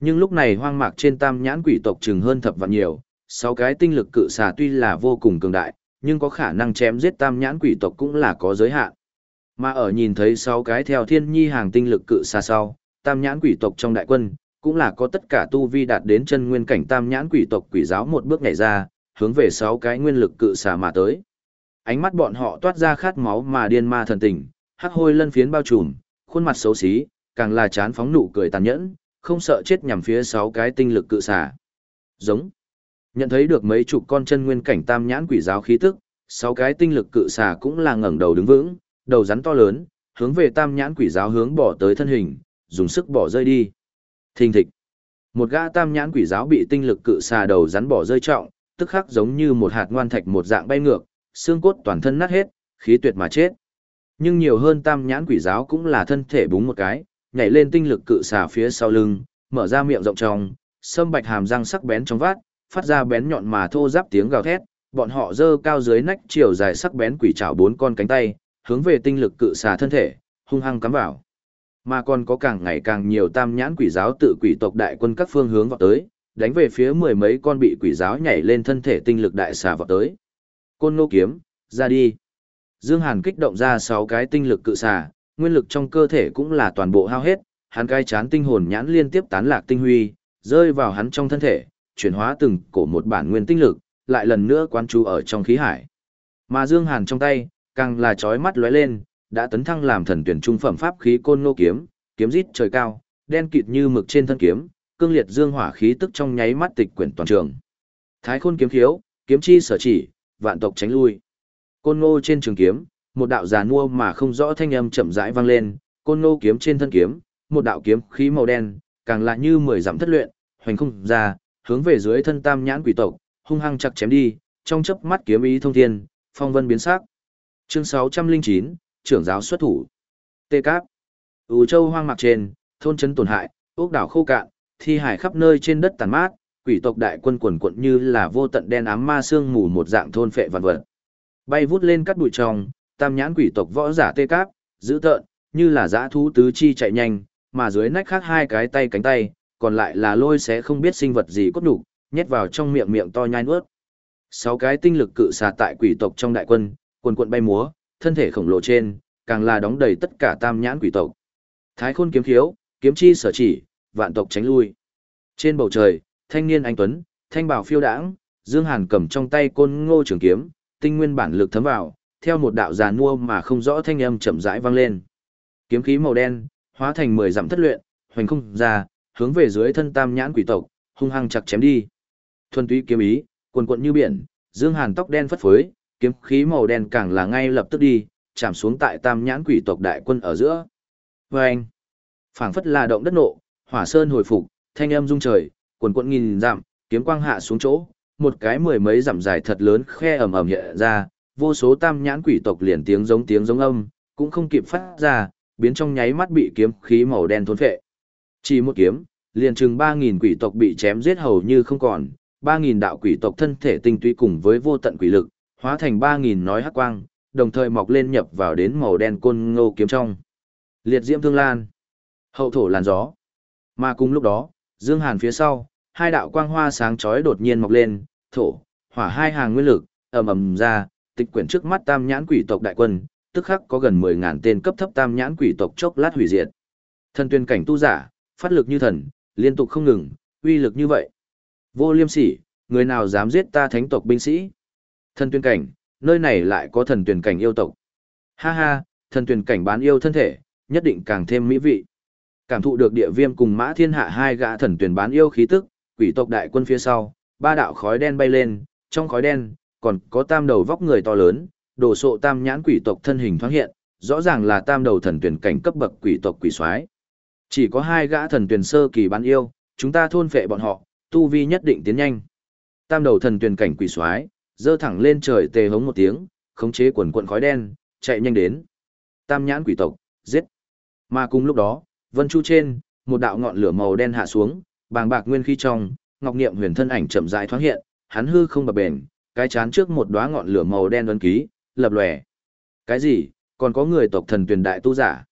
Nhưng lúc này hoang mạc trên tam nhãn quỷ tộc chừng hơn thập vạn nhiều, sáu cái tinh lực cự xà tuy là vô cùng cường đại, nhưng có khả năng chém giết tam nhãn quỷ tộc cũng là có giới hạn. Mà ở nhìn thấy sáu cái theo thiên nhi hàng tinh lực cự xà sau, tam nhãn quỷ tộc trong đại quân, cũng là có tất cả tu vi đạt đến chân nguyên cảnh tam nhãn quỷ tộc quỷ giáo một bước nhảy ra, hướng về sáu cái nguyên lực cự xà mà tới. Ánh mắt bọn họ toát ra khát máu mà điên ma thần tình, hắc hôi lân phiến bao trùm, khuôn mặt xấu xí, càng là chán phóng nụ cười tàn nhẫn, không sợ chết nhằm phía sáu cái tinh lực cự xà. Giống. Nhận thấy được mấy chục con chân nguyên cảnh tam nhãn quỷ giáo khí tức, sáu cái tinh lực cự xà cũng là ngẩng đầu đứng vững, đầu rắn to lớn, hướng về tam nhãn quỷ giáo hướng bỏ tới thân hình, dùng sức bỏ rơi đi. Thình thịch. Một gã tam nhãn quỷ giáo bị tinh lực cự xà đầu rắn bỏ rơi trọng, tức khắc giống như một hạt ngoan thạch một dạng bay ngược, xương cốt toàn thân nát hết, khí tuyệt mà chết. Nhưng nhiều hơn tam nhãn quỷ giáo cũng là thân thể búng một cái, nhảy lên tinh lực cự xà phía sau lưng, mở ra miệng rộng trong, sâm bạch hàm răng sắc bén trong vát, phát ra bén nhọn mà thô giáp tiếng gào thét, bọn họ giơ cao dưới nách chiều dài sắc bén quỷ trảo bốn con cánh tay, hướng về tinh lực cự xà thân thể, hung hăng cắm vào. Mà còn có càng ngày càng nhiều tam nhãn quỷ giáo tự quỷ tộc đại quân các phương hướng vào tới, đánh về phía mười mấy con bị quỷ giáo nhảy lên thân thể tinh lực đại xà vào tới. Côn nô kiếm, ra đi. Dương Hàn kích động ra sáu cái tinh lực cự xà, nguyên lực trong cơ thể cũng là toàn bộ hao hết, hắn cai chán tinh hồn nhãn liên tiếp tán lạc tinh huy, rơi vào hắn trong thân thể, chuyển hóa từng cổ một bản nguyên tinh lực, lại lần nữa quán chú ở trong khí hải. Mà Dương Hàn trong tay, càng là chói mắt lóe lên, đã tấn thăng làm thần tuyển trung phẩm pháp khí côn nô kiếm, kiếm rít trời cao, đen kịt như mực trên thân kiếm, cương liệt dương hỏa khí tức trong nháy mắt tịch quyển toàn trường. Thái khôn kiếm khiếu, kiếm chi sở chỉ, vạn tộc tránh lui. Côn nô trên trường kiếm, một đạo giàn mua mà không rõ thanh âm chậm rãi vang lên, côn nô kiếm trên thân kiếm, một đạo kiếm khí màu đen, càng là như mười dặm thất luyện, hoành không ra, hướng về dưới thân tam nhãn quỷ tộc, hung hăng chặt chém đi, trong chớp mắt kiếm ý thông thiên, phong vân biến sắc. Chương 609, trưởng giáo xuất thủ. Tê Cáp. u châu hoang mạc trên, thôn trấn tổn hại, ốc đảo khô cạn, thi hải khắp nơi trên đất tàn mát, quỷ tộc đại quân quần quận như là vô tận đen ám ma xương mù một dạng thôn phệ vạn vật. Bay vút lên cắt bụi trong, tam nhãn quỷ tộc võ giả tê cáp, dữ tợn, như là dã thú tứ chi chạy nhanh, mà dưới nách khác hai cái tay cánh tay, còn lại là lôi xé không biết sinh vật gì cốt đủ, nhét vào trong miệng miệng to nhai nuốt. Sáu cái tinh lực cự xà tại quỷ tộc trong đại quân, quần quận bay múa, thân thể khổng lồ trên, càng là đóng đầy tất cả tam nhãn quỷ tộc. Thái khôn kiếm khiếu, kiếm chi sở chỉ, vạn tộc tránh lui. Trên bầu trời, thanh niên anh tuấn, thanh bảo phiêu đãng, Dương Hàn cầm trong tay côn ngô trường kiếm, tinh nguyên bản lực thấm vào, theo một đạo giàn mua mà không rõ thanh âm chậm rãi vang lên. Kiếm khí màu đen, hóa thành mười dặm thất luyện, hoành không ra, hướng về dưới thân tam nhãn quỷ tộc, hung hăng chặt chém đi. Thuần túy kiếm ý, cuồn cuộn như biển, Dương Hàn tóc đen phất phới, kiếm khí màu đen càng là ngay lập tức đi, chạm xuống tại tam nhãn quỷ tộc đại quân ở giữa. Vâng! phảng phất là động đất nộ, hỏa sơn hồi phục, thanh âm rung trời, cuồn cuộn nghìn dặm, kiếm quang hạ xuống chỗ, một cái mười mấy dặm dài thật lớn khe ầm ầm hiện ra, vô số tam nhãn quỷ tộc liền tiếng giống tiếng giống âm, cũng không kịp phát ra, biến trong nháy mắt bị kiếm khí màu đen thôn phệ. Chỉ một kiếm, liền chừng 3000 quỷ tộc bị chém giết hầu như không còn, 3000 đạo quỷ tộc thân thể tinh túy cùng với vô tận quỷ lực, hóa thành 3000 nói hắc quang, đồng thời mọc lên nhập vào đến màu đen côn ngô kiếm trong. Liệt diễm thương lan, hậu thổ làn gió. Mà cùng lúc đó, Dương Hàn phía sau, hai đạo quang hoa sáng chói đột nhiên mọc lên, thổ, hỏa hai hàng nguyên lực, ầm ầm ra, tịch quyển trước mắt tam nhãn quỷ tộc đại quân, tức khắc có gần 10.000 tên cấp thấp tam nhãn quỷ tộc chốc lát hủy diệt. thân tuyên cảnh tu giả, phát lực như thần, liên tục không ngừng, uy lực như vậy. Vô liêm sỉ, người nào dám giết ta thánh tộc binh sĩ? Thần tuyển cảnh, nơi này lại có thần tuyển cảnh yêu tộc. Ha ha, thần tuyển cảnh bán yêu thân thể, nhất định càng thêm mỹ vị. Cảm thụ được địa viêm cùng mã thiên hạ hai gã thần tuyển bán yêu khí tức, quỷ tộc đại quân phía sau, ba đạo khói đen bay lên, trong khói đen, còn có tam đầu vóc người to lớn, đồ sộ tam nhãn quỷ tộc thân hình thoáng hiện, rõ ràng là tam đầu thần tuyển cảnh cấp bậc quỷ tộc quỷ soái. Chỉ có hai gã thần tuyển sơ kỳ bán yêu, chúng ta thôn phệ bọn họ, tu vi nhất định tiến nhanh. Tam đầu thần tuyển cảnh quỷ soái, dơ thẳng lên trời tề hống một tiếng, khống chế quần quần khói đen, chạy nhanh đến. Tam nhãn quỷ tộc, giết. Mà cùng lúc đó, vân chu trên, một đạo ngọn lửa màu đen hạ xuống, bàng bạc nguyên khí trong, ngọc niệm huyền thân ảnh chậm rãi thoáng hiện, hắn hư không bập bền, cái chán trước một đóa ngọn lửa màu đen ấn ký, lập lòe. Cái gì? Còn có người tộc thần tuyển đại tu giả.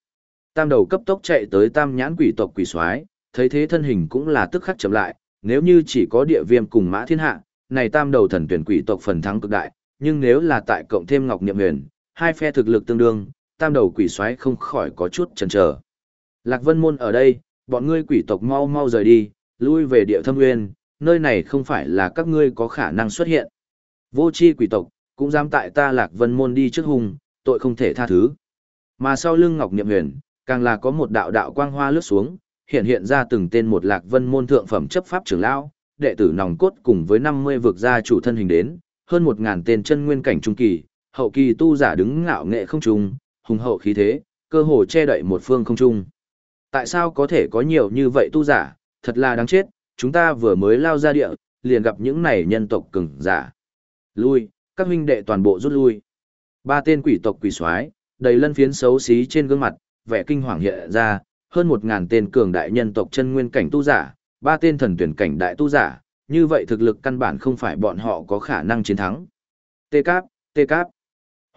Tam đầu cấp tốc chạy tới tam nhãn quỷ tộc quỷ soái, thấy thế thân hình cũng là tức khắc chậm lại, nếu như chỉ có địa viêm cùng mã thiên hạ, này tam đầu thần tuyển quỷ tộc phần thắng cực đại, nhưng nếu là tại cộng thêm ngọc niệm huyền, hai phe thực lực tương đương, tam đầu quỷ soái không khỏi có chút chần chờ. Lạc Vân môn ở đây, bọn ngươi quỷ tộc mau mau rời đi, lui về địa thâm nguyên, nơi này không phải là các ngươi có khả năng xuất hiện. Vô chi quỷ tộc, cũng dám tại ta Lạc Vân môn đi trước hùng, tội không thể tha thứ. Mà sau lưng Ngọc Niệm Huyền, càng là có một đạo đạo quang hoa lướt xuống, hiện hiện ra từng tên một Lạc Vân môn thượng phẩm chấp pháp trưởng lão, đệ tử nòng cốt cùng với 50 vực gia chủ thân hình đến, hơn 1000 tên chân nguyên cảnh trung kỳ, hậu kỳ tu giả đứng ngạo nghệ không trung, hùng hậu khí thế, cơ hồ che đậy một phương không trung. Tại sao có thể có nhiều như vậy tu giả, thật là đáng chết, chúng ta vừa mới lao ra địa, liền gặp những này nhân tộc cường giả. Lui, các huynh đệ toàn bộ rút lui. Ba tên quỷ tộc quỷ soái, đầy lân phiến xấu xí trên gương mặt, vẻ kinh hoàng hiện ra, hơn một ngàn tên cường đại nhân tộc chân nguyên cảnh tu giả, ba tên thần tuyển cảnh đại tu giả, như vậy thực lực căn bản không phải bọn họ có khả năng chiến thắng. Tê cáp, tê cáp.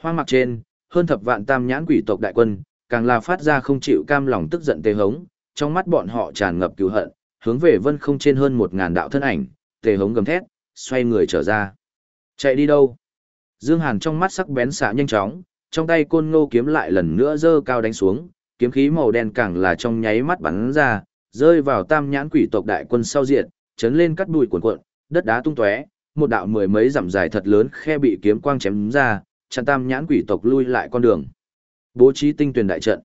Hoang mặc trên, hơn thập vạn tam nhãn quỷ tộc đại quân, càng là phát ra không chịu cam lòng tức giận tê hống, trong mắt bọn họ tràn ngập cứu hận, hướng về vân không trên hơn một ngàn đạo thân ảnh, tê hống gầm thét, xoay người trở ra. Chạy đi đâu? Dương Hàn trong mắt sắc bén xạ nhanh chóng, trong tay côn ngô kiếm lại lần nữa giơ cao đánh xuống, kiếm khí màu đen càng là trong nháy mắt bắn ra, rơi vào tam nhãn quỷ tộc đại quân sau diện, chấn lên cắt bụi cuộn cuộn, đất đá tung tóe, một đạo mười mấy dặm dài thật lớn khe bị kiếm quang chém ra, chặn tam nhãn quỷ tộc lui lại con đường. Bố trí tinh tuyển đại trận.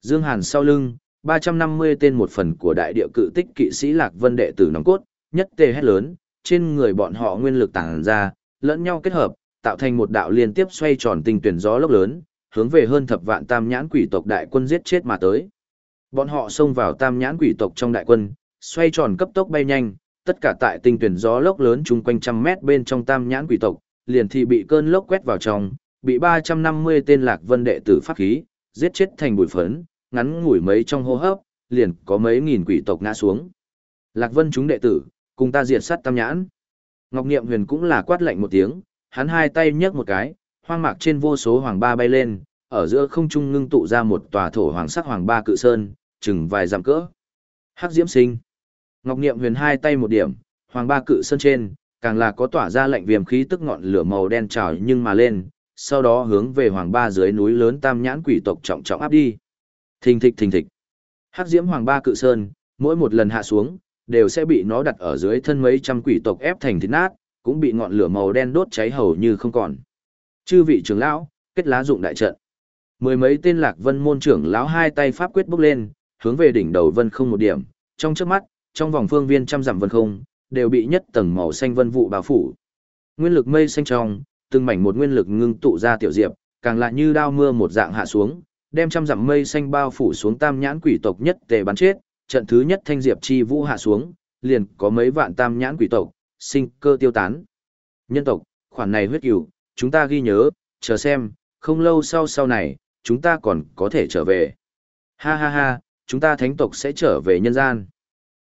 Dương Hàn sau lưng, 350 tên một phần của đại địa cự tích kỵ sĩ Lạc Vân đệ tử nòng cốt, nhất tề hét lớn, trên người bọn họ nguyên lực tàng ra, lẫn nhau kết hợp, tạo thành một đạo liên tiếp xoay tròn tinh tuyển gió lốc lớn, hướng về hơn thập vạn tam nhãn quỷ tộc đại quân giết chết mà tới. Bọn họ xông vào tam nhãn quỷ tộc trong đại quân, xoay tròn cấp tốc bay nhanh, tất cả tại tinh tuyển gió lốc lớn chung quanh trăm mét bên trong tam nhãn quỷ tộc, liền thì bị cơn lốc quét vào trong, bị 350 tên lạc vân đệ tử pháp khí, giết chết thành bụi phấn, ngắn ngủi mấy trong hô hấp, liền có mấy nghìn quỷ tộc ngã xuống. Lạc vân chúng đệ tử, cùng ta diệt sát tam nhãn. Ngọc Niệm Huyền cũng là quát lạnh một tiếng, hắn hai tay nhấc một cái, hoang mạc trên vô số hoàng ba bay lên, ở giữa không trung ngưng tụ ra một tòa thổ hoàng sắc hoàng ba cự sơn, chừng vài dặm cỡ. Hắc Diễm Sinh. Ngọc Niệm Huyền hai tay một điểm, hoàng ba cự sơn trên, càng là có tỏa ra lạnh viêm khí tức ngọn lửa màu đen trào nhưng mà lên, sau đó hướng về hoàng ba dưới núi lớn tam nhãn quỷ tộc trọng trọng áp đi. Thình thịch thình thịch. Hắc Diễm hoàng ba cự sơn, mỗi một lần hạ xuống, đều sẽ bị nó đặt ở dưới thân mấy trăm quỷ tộc ép thành thịt nát, cũng bị ngọn lửa màu đen đốt cháy hầu như không còn. Chư vị trưởng lão, kết lá dụng đại trận. Mười mấy tên lạc vân môn trưởng lão hai tay pháp quyết bốc lên, hướng về đỉnh đầu vân không một điểm, trong trước mắt, trong vòng phương viên trăm dặm vân không, đều bị nhất tầng màu xanh vân vụ bao phủ. Nguyên lực mây xanh trong, từng mảnh một nguyên lực ngưng tụ ra tiểu diệp, càng lại như đao mưa một dạng hạ xuống, đem trăm dặm mây xanh bao phủ xuống tam nhãn quỷ tộc nhất tề bắn chết, trận thứ nhất thanh diệp chi vũ hạ xuống, liền có mấy vạn tam nhãn quỷ tộc, sinh cơ tiêu tán. Nhân tộc, khoản này huyết cửu, chúng ta ghi nhớ, chờ xem, không lâu sau sau này, chúng ta còn có thể trở về. Ha ha ha, chúng ta thánh tộc sẽ trở về nhân gian.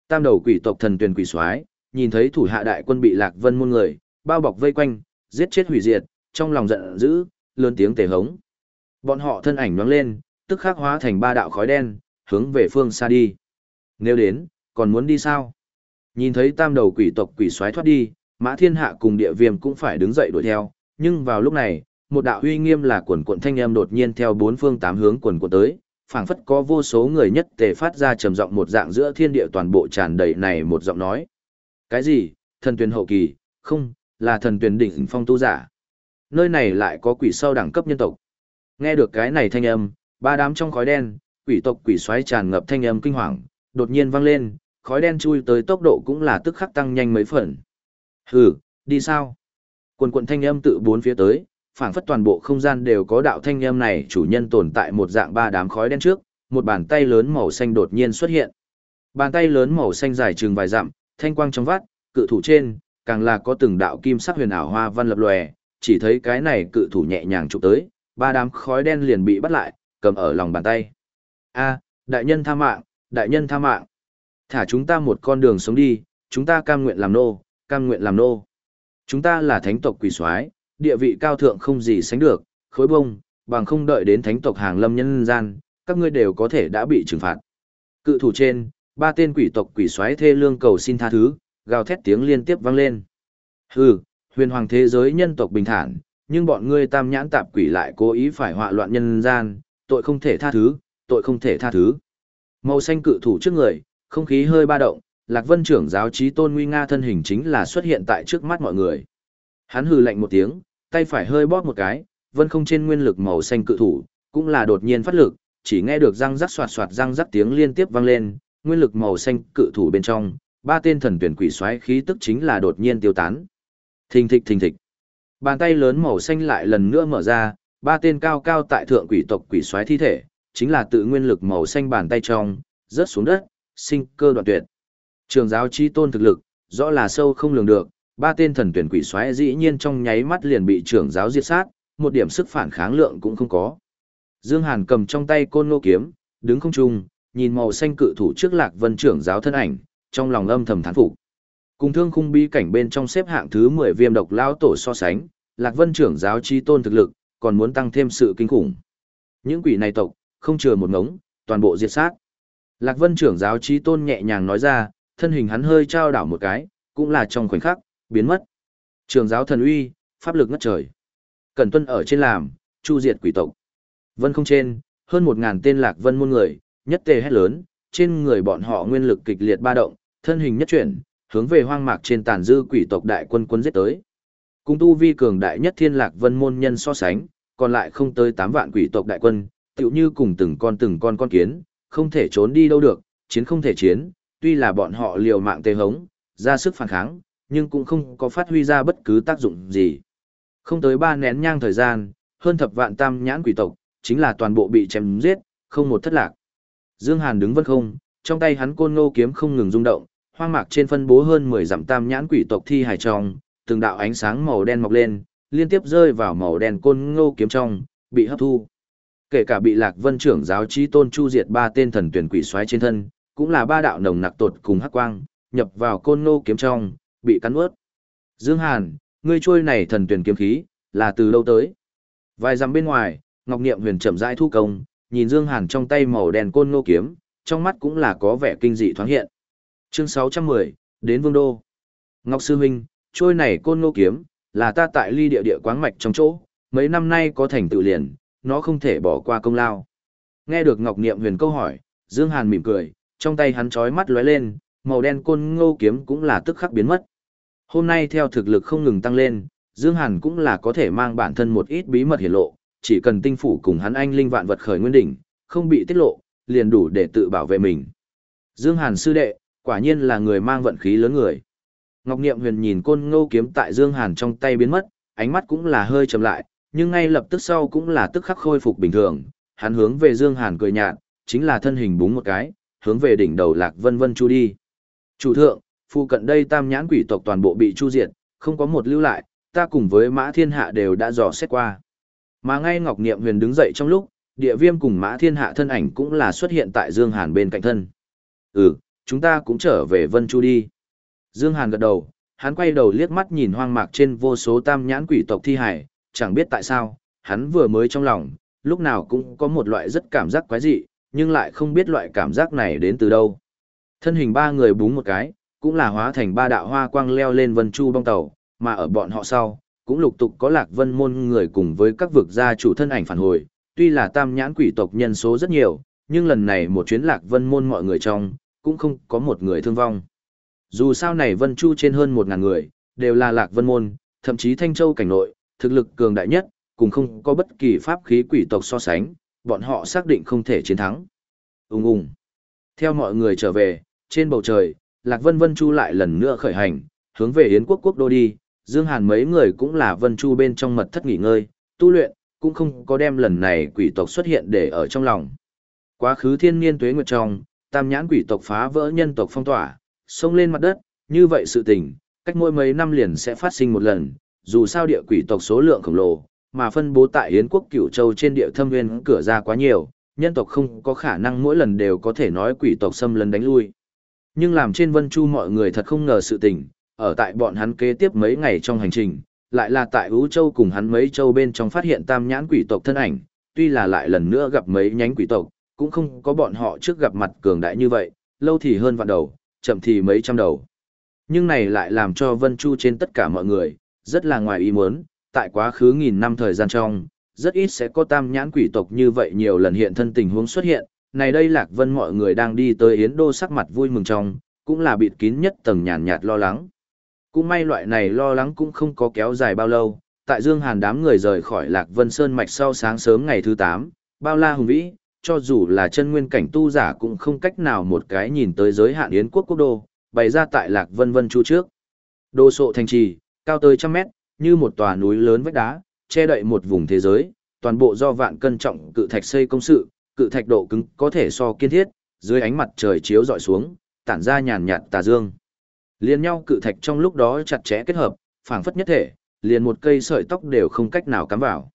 Tam đầu quỷ tộc thần tuyển quỷ soái nhìn thấy thủ hạ đại quân bị lạc vân muôn người, bao bọc vây quanh, giết chết hủy diệt, trong lòng giận dữ, lớn tiếng tề hống. Bọn họ thân ảnh nhoáng lên, tức khắc hóa thành ba đạo khói đen, hướng về phương xa đi. Nếu đến, còn muốn đi sao? Nhìn thấy tam đầu quỷ tộc quỷ xoáy thoát đi, Mã Thiên Hạ cùng địa viêm cũng phải đứng dậy đuổi theo, nhưng vào lúc này, một đạo uy nghiêm là quần quận thanh âm đột nhiên theo bốn phương tám hướng quần quận tới, phảng phất có vô số người nhất tề phát ra trầm giọng một dạng giữa thiên địa toàn bộ tràn đầy này một giọng nói. Cái gì? Thần tuyển hậu kỳ? Không, là thần tuyển đỉnh phong tu giả. Nơi này lại có quỷ sâu đẳng cấp nhân tộc. Nghe được cái này thanh âm, ba đám trong khói đen, quỷ tộc quỷ xoáy tràn ngập thanh âm kinh hoàng, đột nhiên vang lên, khói đen chui tới tốc độ cũng là tức khắc tăng nhanh mấy phần. Hừ, đi sao? Quần quần thanh âm tự bốn phía tới, phảng phất toàn bộ không gian đều có đạo thanh âm này chủ nhân tồn tại một dạng ba đám khói đen trước, một bàn tay lớn màu xanh đột nhiên xuất hiện. Bàn tay lớn màu xanh dài trường vài dặm, thanh quang trong vắt, cự thủ trên, càng là có từng đạo kim sắc huyền ảo hoa văn lập lòe, chỉ thấy cái này cự thủ nhẹ nhàng chụp tới, ba đám khói đen liền bị bắt lại, cầm ở lòng bàn tay. A, đại nhân tha mạng, đại nhân tha mạng. Thả chúng ta một con đường sống đi, chúng ta cam nguyện làm nô, cam nguyện làm nô. Chúng ta là thánh tộc quỷ soái, địa vị cao thượng không gì sánh được, khối bông, bằng không đợi đến thánh tộc hàng lâm nhân gian, các ngươi đều có thể đã bị trừng phạt. Cự thủ trên, ba tên quỷ tộc quỷ soái thê lương cầu xin tha thứ, gào thét tiếng liên tiếp vang lên. Hừ, huyền hoàng thế giới nhân tộc bình thản, nhưng bọn ngươi tam nhãn tạp quỷ lại cố ý phải họa loạn nhân gian, tội không thể tha thứ, tội không thể tha thứ. Màu xanh cự thủ trước người, không khí hơi ba động, Lạc Vân trưởng giáo trí tôn nguy nga thân hình chính là xuất hiện tại trước mắt mọi người. Hắn hừ lạnh một tiếng, tay phải hơi bóp một cái, vân không trên nguyên lực màu xanh cự thủ, cũng là đột nhiên phát lực, chỉ nghe được răng rắc soạt soạt răng rắc tiếng liên tiếp vang lên, nguyên lực màu xanh cự thủ bên trong, ba tên thần tuyển quỷ xoáy khí tức chính là đột nhiên tiêu tán. Thình thịch thình thịch. Bàn tay lớn màu xanh lại lần nữa mở ra, ba tên cao cao tại thượng quỷ tộc quỷ xoáy thi thể, chính là tự nguyên lực màu xanh bàn tay trong, rớt xuống đất, sinh cơ đoạn tuyệt. Trường giáo chi tôn thực lực, rõ là sâu không lường được, ba tên thần tuyển quỷ xoáy dĩ nhiên trong nháy mắt liền bị trưởng giáo diệt sát, một điểm sức phản kháng lượng cũng không có. Dương Hàn cầm trong tay côn lô kiếm, đứng không trung, nhìn màu xanh cự thủ trước Lạc Vân trưởng giáo thân ảnh, trong lòng âm thầm thán phục. Cùng thương khung bi cảnh bên trong xếp hạng thứ 10 viêm độc lao tổ so sánh, Lạc Vân trưởng giáo chi tôn thực lực, còn muốn tăng thêm sự kinh khủng. Những quỷ này tộc, không chừa một ngống, toàn bộ diệt sát. Lạc Vân trưởng giáo chi tôn nhẹ nhàng nói ra, thân hình hắn hơi trao đảo một cái, cũng là trong khoảnh khắc, biến mất. Trường giáo thần uy, pháp lực ngất trời. Cẩn tuân ở trên làm, chu diệt quỷ tộc. Vân không trên, hơn một ngàn tên lạc vân môn người, nhất tề hét lớn, trên người bọn họ nguyên lực kịch liệt ba động, thân hình nhất chuyển, hướng về hoang mạc trên tàn dư quỷ tộc đại quân quân giết tới. Cùng tu vi cường đại nhất thiên lạc vân môn nhân so sánh, còn lại không tới 8 vạn quỷ tộc đại quân, tựu như cùng từng con từng con con kiến, không thể trốn đi đâu được, chiến không thể chiến, tuy là bọn họ liều mạng tê hống, ra sức phản kháng, nhưng cũng không có phát huy ra bất cứ tác dụng gì. Không tới ba nén nhang thời gian, hơn thập vạn tam nhãn quỷ tộc, chính là toàn bộ bị chém giết, không một thất lạc. Dương Hàn đứng vân không, trong tay hắn côn ngô kiếm không ngừng rung động, hoang mạc trên phân bố hơn 10 dặm tam nhãn quỷ tộc thi hài trong, từng đạo ánh sáng màu đen mọc lên, liên tiếp rơi vào màu đen côn ngô kiếm trong, bị hấp thu. Kể cả bị Lạc Vân trưởng giáo chí tôn chu diệt ba tên thần tuyển quỷ xoáy trên thân, cũng là ba đạo nồng nặc tột cùng hắc quang, nhập vào côn nô kiếm trong, bị cắn ướt. Dương Hàn, ngươi trôi này thần tuyển kiếm khí, là từ lâu tới? Vài dặm bên ngoài, Ngọc Niệm Huyền chậm rãi thu công, nhìn Dương Hàn trong tay màu đen côn nô kiếm, trong mắt cũng là có vẻ kinh dị thoáng hiện. Chương 610, đến Vương Đô. Ngọc Sư Minh, trôi này côn nô kiếm, là ta tại ly địa địa quáng mạch trong chỗ, mấy năm nay có thành tựu liền, nó không thể bỏ qua công lao. Nghe được Ngọc Niệm Huyền câu hỏi, Dương Hàn mỉm cười, trong tay hắn chói mắt lóe lên, màu đen côn ngô kiếm cũng là tức khắc biến mất. Hôm nay theo thực lực không ngừng tăng lên, Dương Hàn cũng là có thể mang bản thân một ít bí mật hiển lộ, chỉ cần tinh phủ cùng hắn anh linh vạn vật khởi nguyên đỉnh, không bị tiết lộ, liền đủ để tự bảo vệ mình. Dương Hàn sư đệ, quả nhiên là người mang vận khí lớn người. Ngọc Niệm Huyền nhìn côn ngô kiếm tại Dương Hàn trong tay biến mất, ánh mắt cũng là hơi trầm lại, nhưng ngay lập tức sau cũng là tức khắc khôi phục bình thường, hắn hướng về Dương Hàn cười nhạt, chính là thân hình búng một cái, hướng về đỉnh đầu Lạc Vân Vân chu đi. Chủ thượng, phụ cận đây tam nhãn quỷ tộc toàn bộ bị chu diệt, không có một lưu lại, ta cùng với Mã Thiên Hạ đều đã dò xét qua. Mà ngay Ngọc Niệm Huyền đứng dậy trong lúc, địa viêm cùng Mã Thiên Hạ thân ảnh cũng là xuất hiện tại Dương Hàn bên cạnh thân. Ừ, chúng ta cũng trở về Vân Chu đi. Dương Hàn gật đầu, hắn quay đầu liếc mắt nhìn hoang mạc trên vô số tam nhãn quỷ tộc thi hải, chẳng biết tại sao, hắn vừa mới trong lòng, lúc nào cũng có một loại rất cảm giác quái dị, nhưng lại không biết loại cảm giác này đến từ đâu. Thân hình ba người búng một cái, cũng là hóa thành ba đạo hoa quang leo lên Vân Chu bong tàu, mà ở bọn họ sau, cũng lục tục có lạc vân môn người cùng với các vực gia chủ thân ảnh phản hồi, tuy là tam nhãn quỷ tộc nhân số rất nhiều, nhưng lần này một chuyến lạc vân môn mọi người trong, cũng không có một người thương vong. Dù sao này vân chu trên hơn một ngàn người, đều là lạc vân môn, thậm chí thanh châu cảnh nội, thực lực cường đại nhất, cùng không có bất kỳ pháp khí quỷ tộc so sánh, bọn họ xác định không thể chiến thắng. Ung ung. Theo mọi người trở về, trên bầu trời, Lạc Vân Vân Chu lại lần nữa khởi hành, hướng về Yến quốc quốc đô đi, Dương Hàn mấy người cũng là Vân Chu bên trong mật thất nghỉ ngơi, tu luyện, cũng không có đem lần này quỷ tộc xuất hiện để ở trong lòng. Quá khứ thiên niên tuế nguyệt trong, tam nhãn quỷ tộc phá vỡ nhân tộc phong tỏa, xông lên mặt đất, như vậy sự tình, cách mỗi mấy năm liền sẽ phát sinh một lần, dù sao địa quỷ tộc số lượng khổng lồ, mà phân bố tại Yến quốc cửu châu trên địa thâm nguyên cửa ra quá nhiều, nhân tộc không có khả năng mỗi lần đều có thể nói quỷ tộc xâm lấn đánh lui. Nhưng làm trên Vân Chu mọi người thật không ngờ sự tình, ở tại bọn hắn kế tiếp mấy ngày trong hành trình, lại là tại Ú Châu cùng hắn mấy châu bên trong phát hiện tam nhãn quỷ tộc thân ảnh, tuy là lại lần nữa gặp mấy nhánh quỷ tộc, cũng không có bọn họ trước gặp mặt cường đại như vậy, lâu thì hơn vạn đầu, chậm thì mấy trăm đầu. Nhưng này lại làm cho Vân Chu trên tất cả mọi người, rất là ngoài ý muốn, tại quá khứ nghìn năm thời gian trong, rất ít sẽ có tam nhãn quỷ tộc như vậy nhiều lần hiện thân tình huống xuất hiện. Này đây Lạc Vân mọi người đang đi tới Yến Đô sắc mặt vui mừng trong, cũng là bịt kín nhất tầng nhàn nhạt lo lắng. Cũng may loại này lo lắng cũng không có kéo dài bao lâu, tại Dương Hàn đám người rời khỏi Lạc Vân Sơn mạch sau sáng sớm ngày thứ 8, bao la hùng vĩ, cho dù là chân nguyên cảnh tu giả cũng không cách nào một cái nhìn tới giới hạn yến quốc quốc đô, bày ra tại Lạc Vân Vân Chu trước. Đô sộ thành trì, cao tới trăm mét, như một tòa núi lớn vách đá, che đậy một vùng thế giới, toàn bộ do vạn cân trọng cự thạch xây công sự, cự thạch độ cứng có thể so kiên thiết, dưới ánh mặt trời chiếu dọi xuống, tản ra nhàn nhạt tà dương. Liên nhau cự thạch trong lúc đó chặt chẽ kết hợp, phảng phất nhất thể, liền một cây sợi tóc đều không cách nào cắm vào.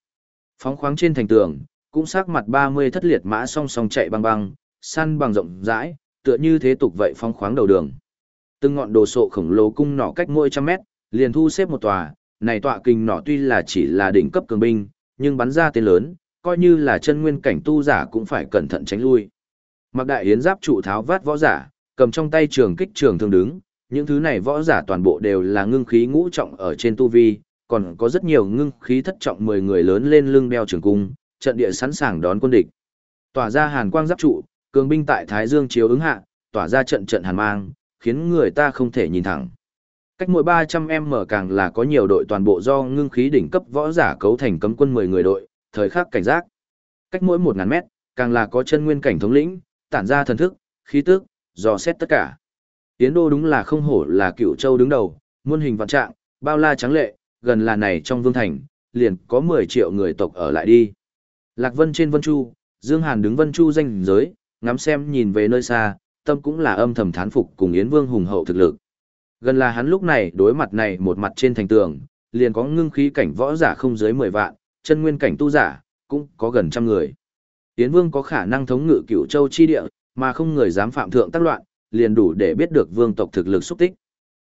Phóng khoáng trên thành tường, cũng sắc mặt 30 thất liệt mã song song chạy băng băng, săn bằng rộng rãi, tựa như thế tục vậy phóng khoáng đầu đường. Từng ngọn đồ sộ khổng lồ cung nỏ cách mỗi trăm mét, liền thu xếp một tòa, này tọa kinh nỏ tuy là chỉ là đỉnh cấp cường binh, nhưng bắn ra tên lớn, coi như là chân nguyên cảnh tu giả cũng phải cẩn thận tránh lui. Mặc đại yến giáp trụ tháo vát võ giả, cầm trong tay trường kích trường thương đứng, những thứ này võ giả toàn bộ đều là ngưng khí ngũ trọng ở trên tu vi, còn có rất nhiều ngưng khí thất trọng 10 người lớn lên lưng đeo trường cung, trận địa sẵn sàng đón quân địch. Tỏa ra hàn quang giáp trụ, cường binh tại Thái Dương chiếu ứng hạ, tỏa ra trận trận hàn mang, khiến người ta không thể nhìn thẳng. Cách mỗi 300m càng là có nhiều đội toàn bộ do ngưng khí đỉnh cấp võ giả cấu thành cấm quân 10 người đội, thời khắc cảnh giác. Cách mỗi 1000 mét, càng là có chân nguyên cảnh thống lĩnh, tản ra thần thức, khí tức, dò xét tất cả. Tiến đô đúng là không hổ là cựu châu đứng đầu, muôn hình vạn trạng, bao la trắng lệ, gần là này trong vương thành, liền có 10 triệu người tộc ở lại đi. Lạc Vân trên Vân Chu, Dương Hàn đứng Vân Chu danh giới, ngắm xem nhìn về nơi xa, tâm cũng là âm thầm thán phục cùng Yến Vương hùng hậu thực lực. Gần là hắn lúc này đối mặt này một mặt trên thành tường, liền có ngưng khí cảnh võ giả không dưới 10 vạn, chân nguyên cảnh tu giả, cũng có gần trăm người. Yến Vương có khả năng thống ngự cửu châu chi địa, mà không người dám phạm thượng tác loạn, liền đủ để biết được vương tộc thực lực xúc tích.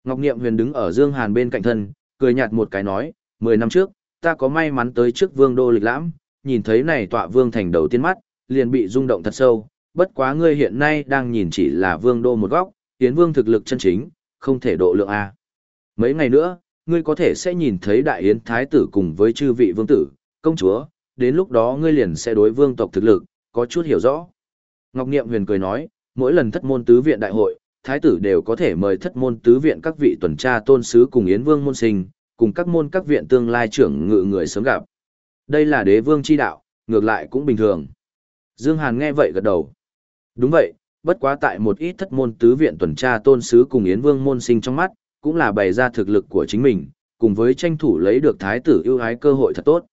Ngọc Niệm Huyền đứng ở Dương Hàn bên cạnh thân, cười nhạt một cái nói, 10 năm trước, ta có may mắn tới trước vương đô lịch lãm, nhìn thấy này tọa vương thành đầu tiên mắt, liền bị rung động thật sâu, bất quá ngươi hiện nay đang nhìn chỉ là vương đô một góc, tiến vương thực lực chân chính, không thể độ lượng A. Mấy ngày nữa, ngươi có thể sẽ nhìn thấy đại yến thái tử cùng với chư vị vương tử, công chúa, đến lúc đó ngươi liền sẽ đối vương tộc thực lực, có chút hiểu rõ. Ngọc Niệm huyền cười nói, mỗi lần thất môn tứ viện đại hội, thái tử đều có thể mời thất môn tứ viện các vị tuần tra tôn sứ cùng yến vương môn sinh, cùng các môn các viện tương lai trưởng ngự người sớm gặp. Đây là đế vương chi đạo, ngược lại cũng bình thường. Dương Hàn nghe vậy gật đầu. Đúng vậy, bất quá tại một ít thất môn tứ viện tuần tra tôn sứ cùng Yến Vương môn sinh trong mắt, cũng là bày ra thực lực của chính mình, cùng với tranh thủ lấy được thái tử ưu ái cơ hội thật tốt.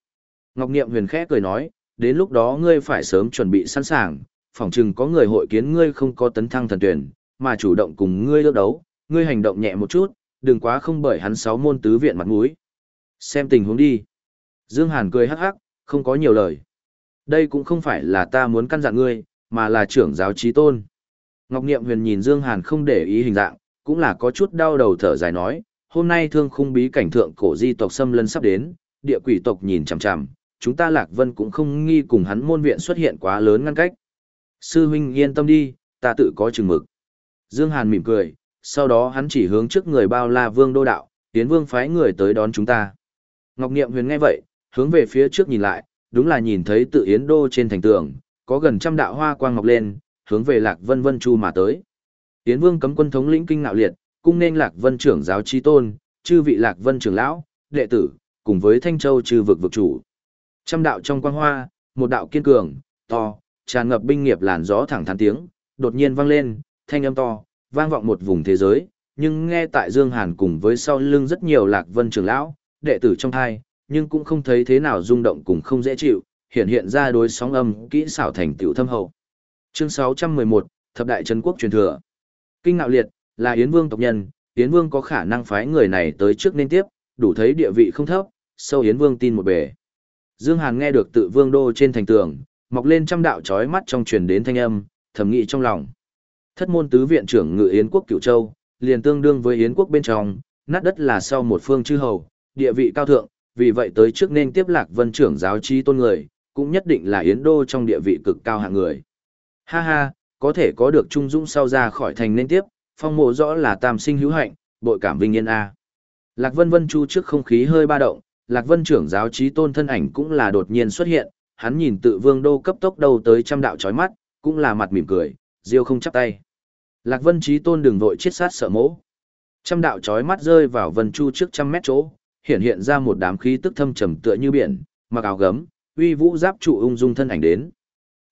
Ngọc Niệm huyền khẽ cười nói, đến lúc đó ngươi phải sớm chuẩn bị sẵn sàng, phỏng chừng có người hội kiến ngươi không có tấn thăng thần tuyển, mà chủ động cùng ngươi đỡ đấu, ngươi hành động nhẹ một chút, đừng quá không bởi hắn sáu môn tứ viện mặt mũi. Xem tình huống đi. Dương Hàn cười hắc hắc, không có nhiều lời. Đây cũng không phải là ta muốn căn dặn ngươi, mà là trưởng giáo trí tôn. Ngọc Niệm Huyền nhìn Dương Hàn không để ý hình dạng, cũng là có chút đau đầu thở dài nói, hôm nay thương khung bí cảnh thượng cổ di tộc xâm lân sắp đến, địa quỷ tộc nhìn chằm chằm, chúng ta Lạc Vân cũng không nghi cùng hắn môn viện xuất hiện quá lớn ngăn cách. Sư huynh yên tâm đi, ta tự có chừng mực. Dương Hàn mỉm cười, sau đó hắn chỉ hướng trước người bao la vương đô đạo, tiến vương phái người tới đón chúng ta. Ngọc Niệm Huyền nghe vậy, hướng về phía trước nhìn lại, đúng là nhìn thấy tự yến đô trên thành tường, có gần trăm đạo hoa quang ngọc lên, hướng về Lạc Vân Vân Chu mà tới. tiến Vương cấm quân thống lĩnh kinh ngạo liệt, cung nên Lạc Vân trưởng giáo chi tôn, chư vị Lạc Vân trưởng lão, đệ tử, cùng với Thanh Châu chư vực vực chủ. Trăm đạo trong quang hoa, một đạo kiên cường, to, tràn ngập binh nghiệp làn gió thẳng thắn tiếng, đột nhiên vang lên, thanh âm to, vang vọng một vùng thế giới, nhưng nghe tại Dương Hàn cùng với sau lưng rất nhiều Lạc Vân trưởng lão, đệ tử trong thai, nhưng cũng không thấy thế nào rung động cùng không dễ chịu, hiện hiện ra đối sóng âm kỹ xảo thành tiểu thâm hậu. Chương 611, thập đại trấn quốc truyền thừa. Kinh ngạo liệt, là Yến Vương tộc nhân, Yến Vương có khả năng phái người này tới trước nên tiếp, đủ thấy địa vị không thấp, sâu Yến Vương tin một bề. Dương Hàn nghe được tự vương đô trên thành tường, mọc lên trăm đạo chói mắt trong truyền đến thanh âm, thầm nghĩ trong lòng. Thất môn tứ viện trưởng ngự Yến quốc Cửu Châu, liền tương đương với Yến quốc bên trong, nát đất là sau một phương chư hầu, địa vị cao thượng, vì vậy tới trước nên tiếp Lạc Vân trưởng giáo trí tôn người, cũng nhất định là Yến đô trong địa vị cực cao hạng người. Ha ha, có thể có được trung dũng sau ra khỏi thành nên tiếp, phong mộ rõ là tam sinh hữu hạnh, bội cảm vinh yên a. Lạc Vân Vân Chu trước không khí hơi ba động, Lạc Vân trưởng giáo trí tôn thân ảnh cũng là đột nhiên xuất hiện, hắn nhìn tự vương đô cấp tốc đầu tới trăm đạo chói mắt, cũng là mặt mỉm cười, diêu không chắp tay. Lạc Vân trí tôn đừng vội chết sát sợ mỗ. Trăm đạo chói mắt rơi vào Vân Chu trước trăm mét chỗ, hiện hiện ra một đám khí tức thâm trầm tựa như biển, mặc áo gấm, uy vũ giáp trụ ung dung thân ảnh đến.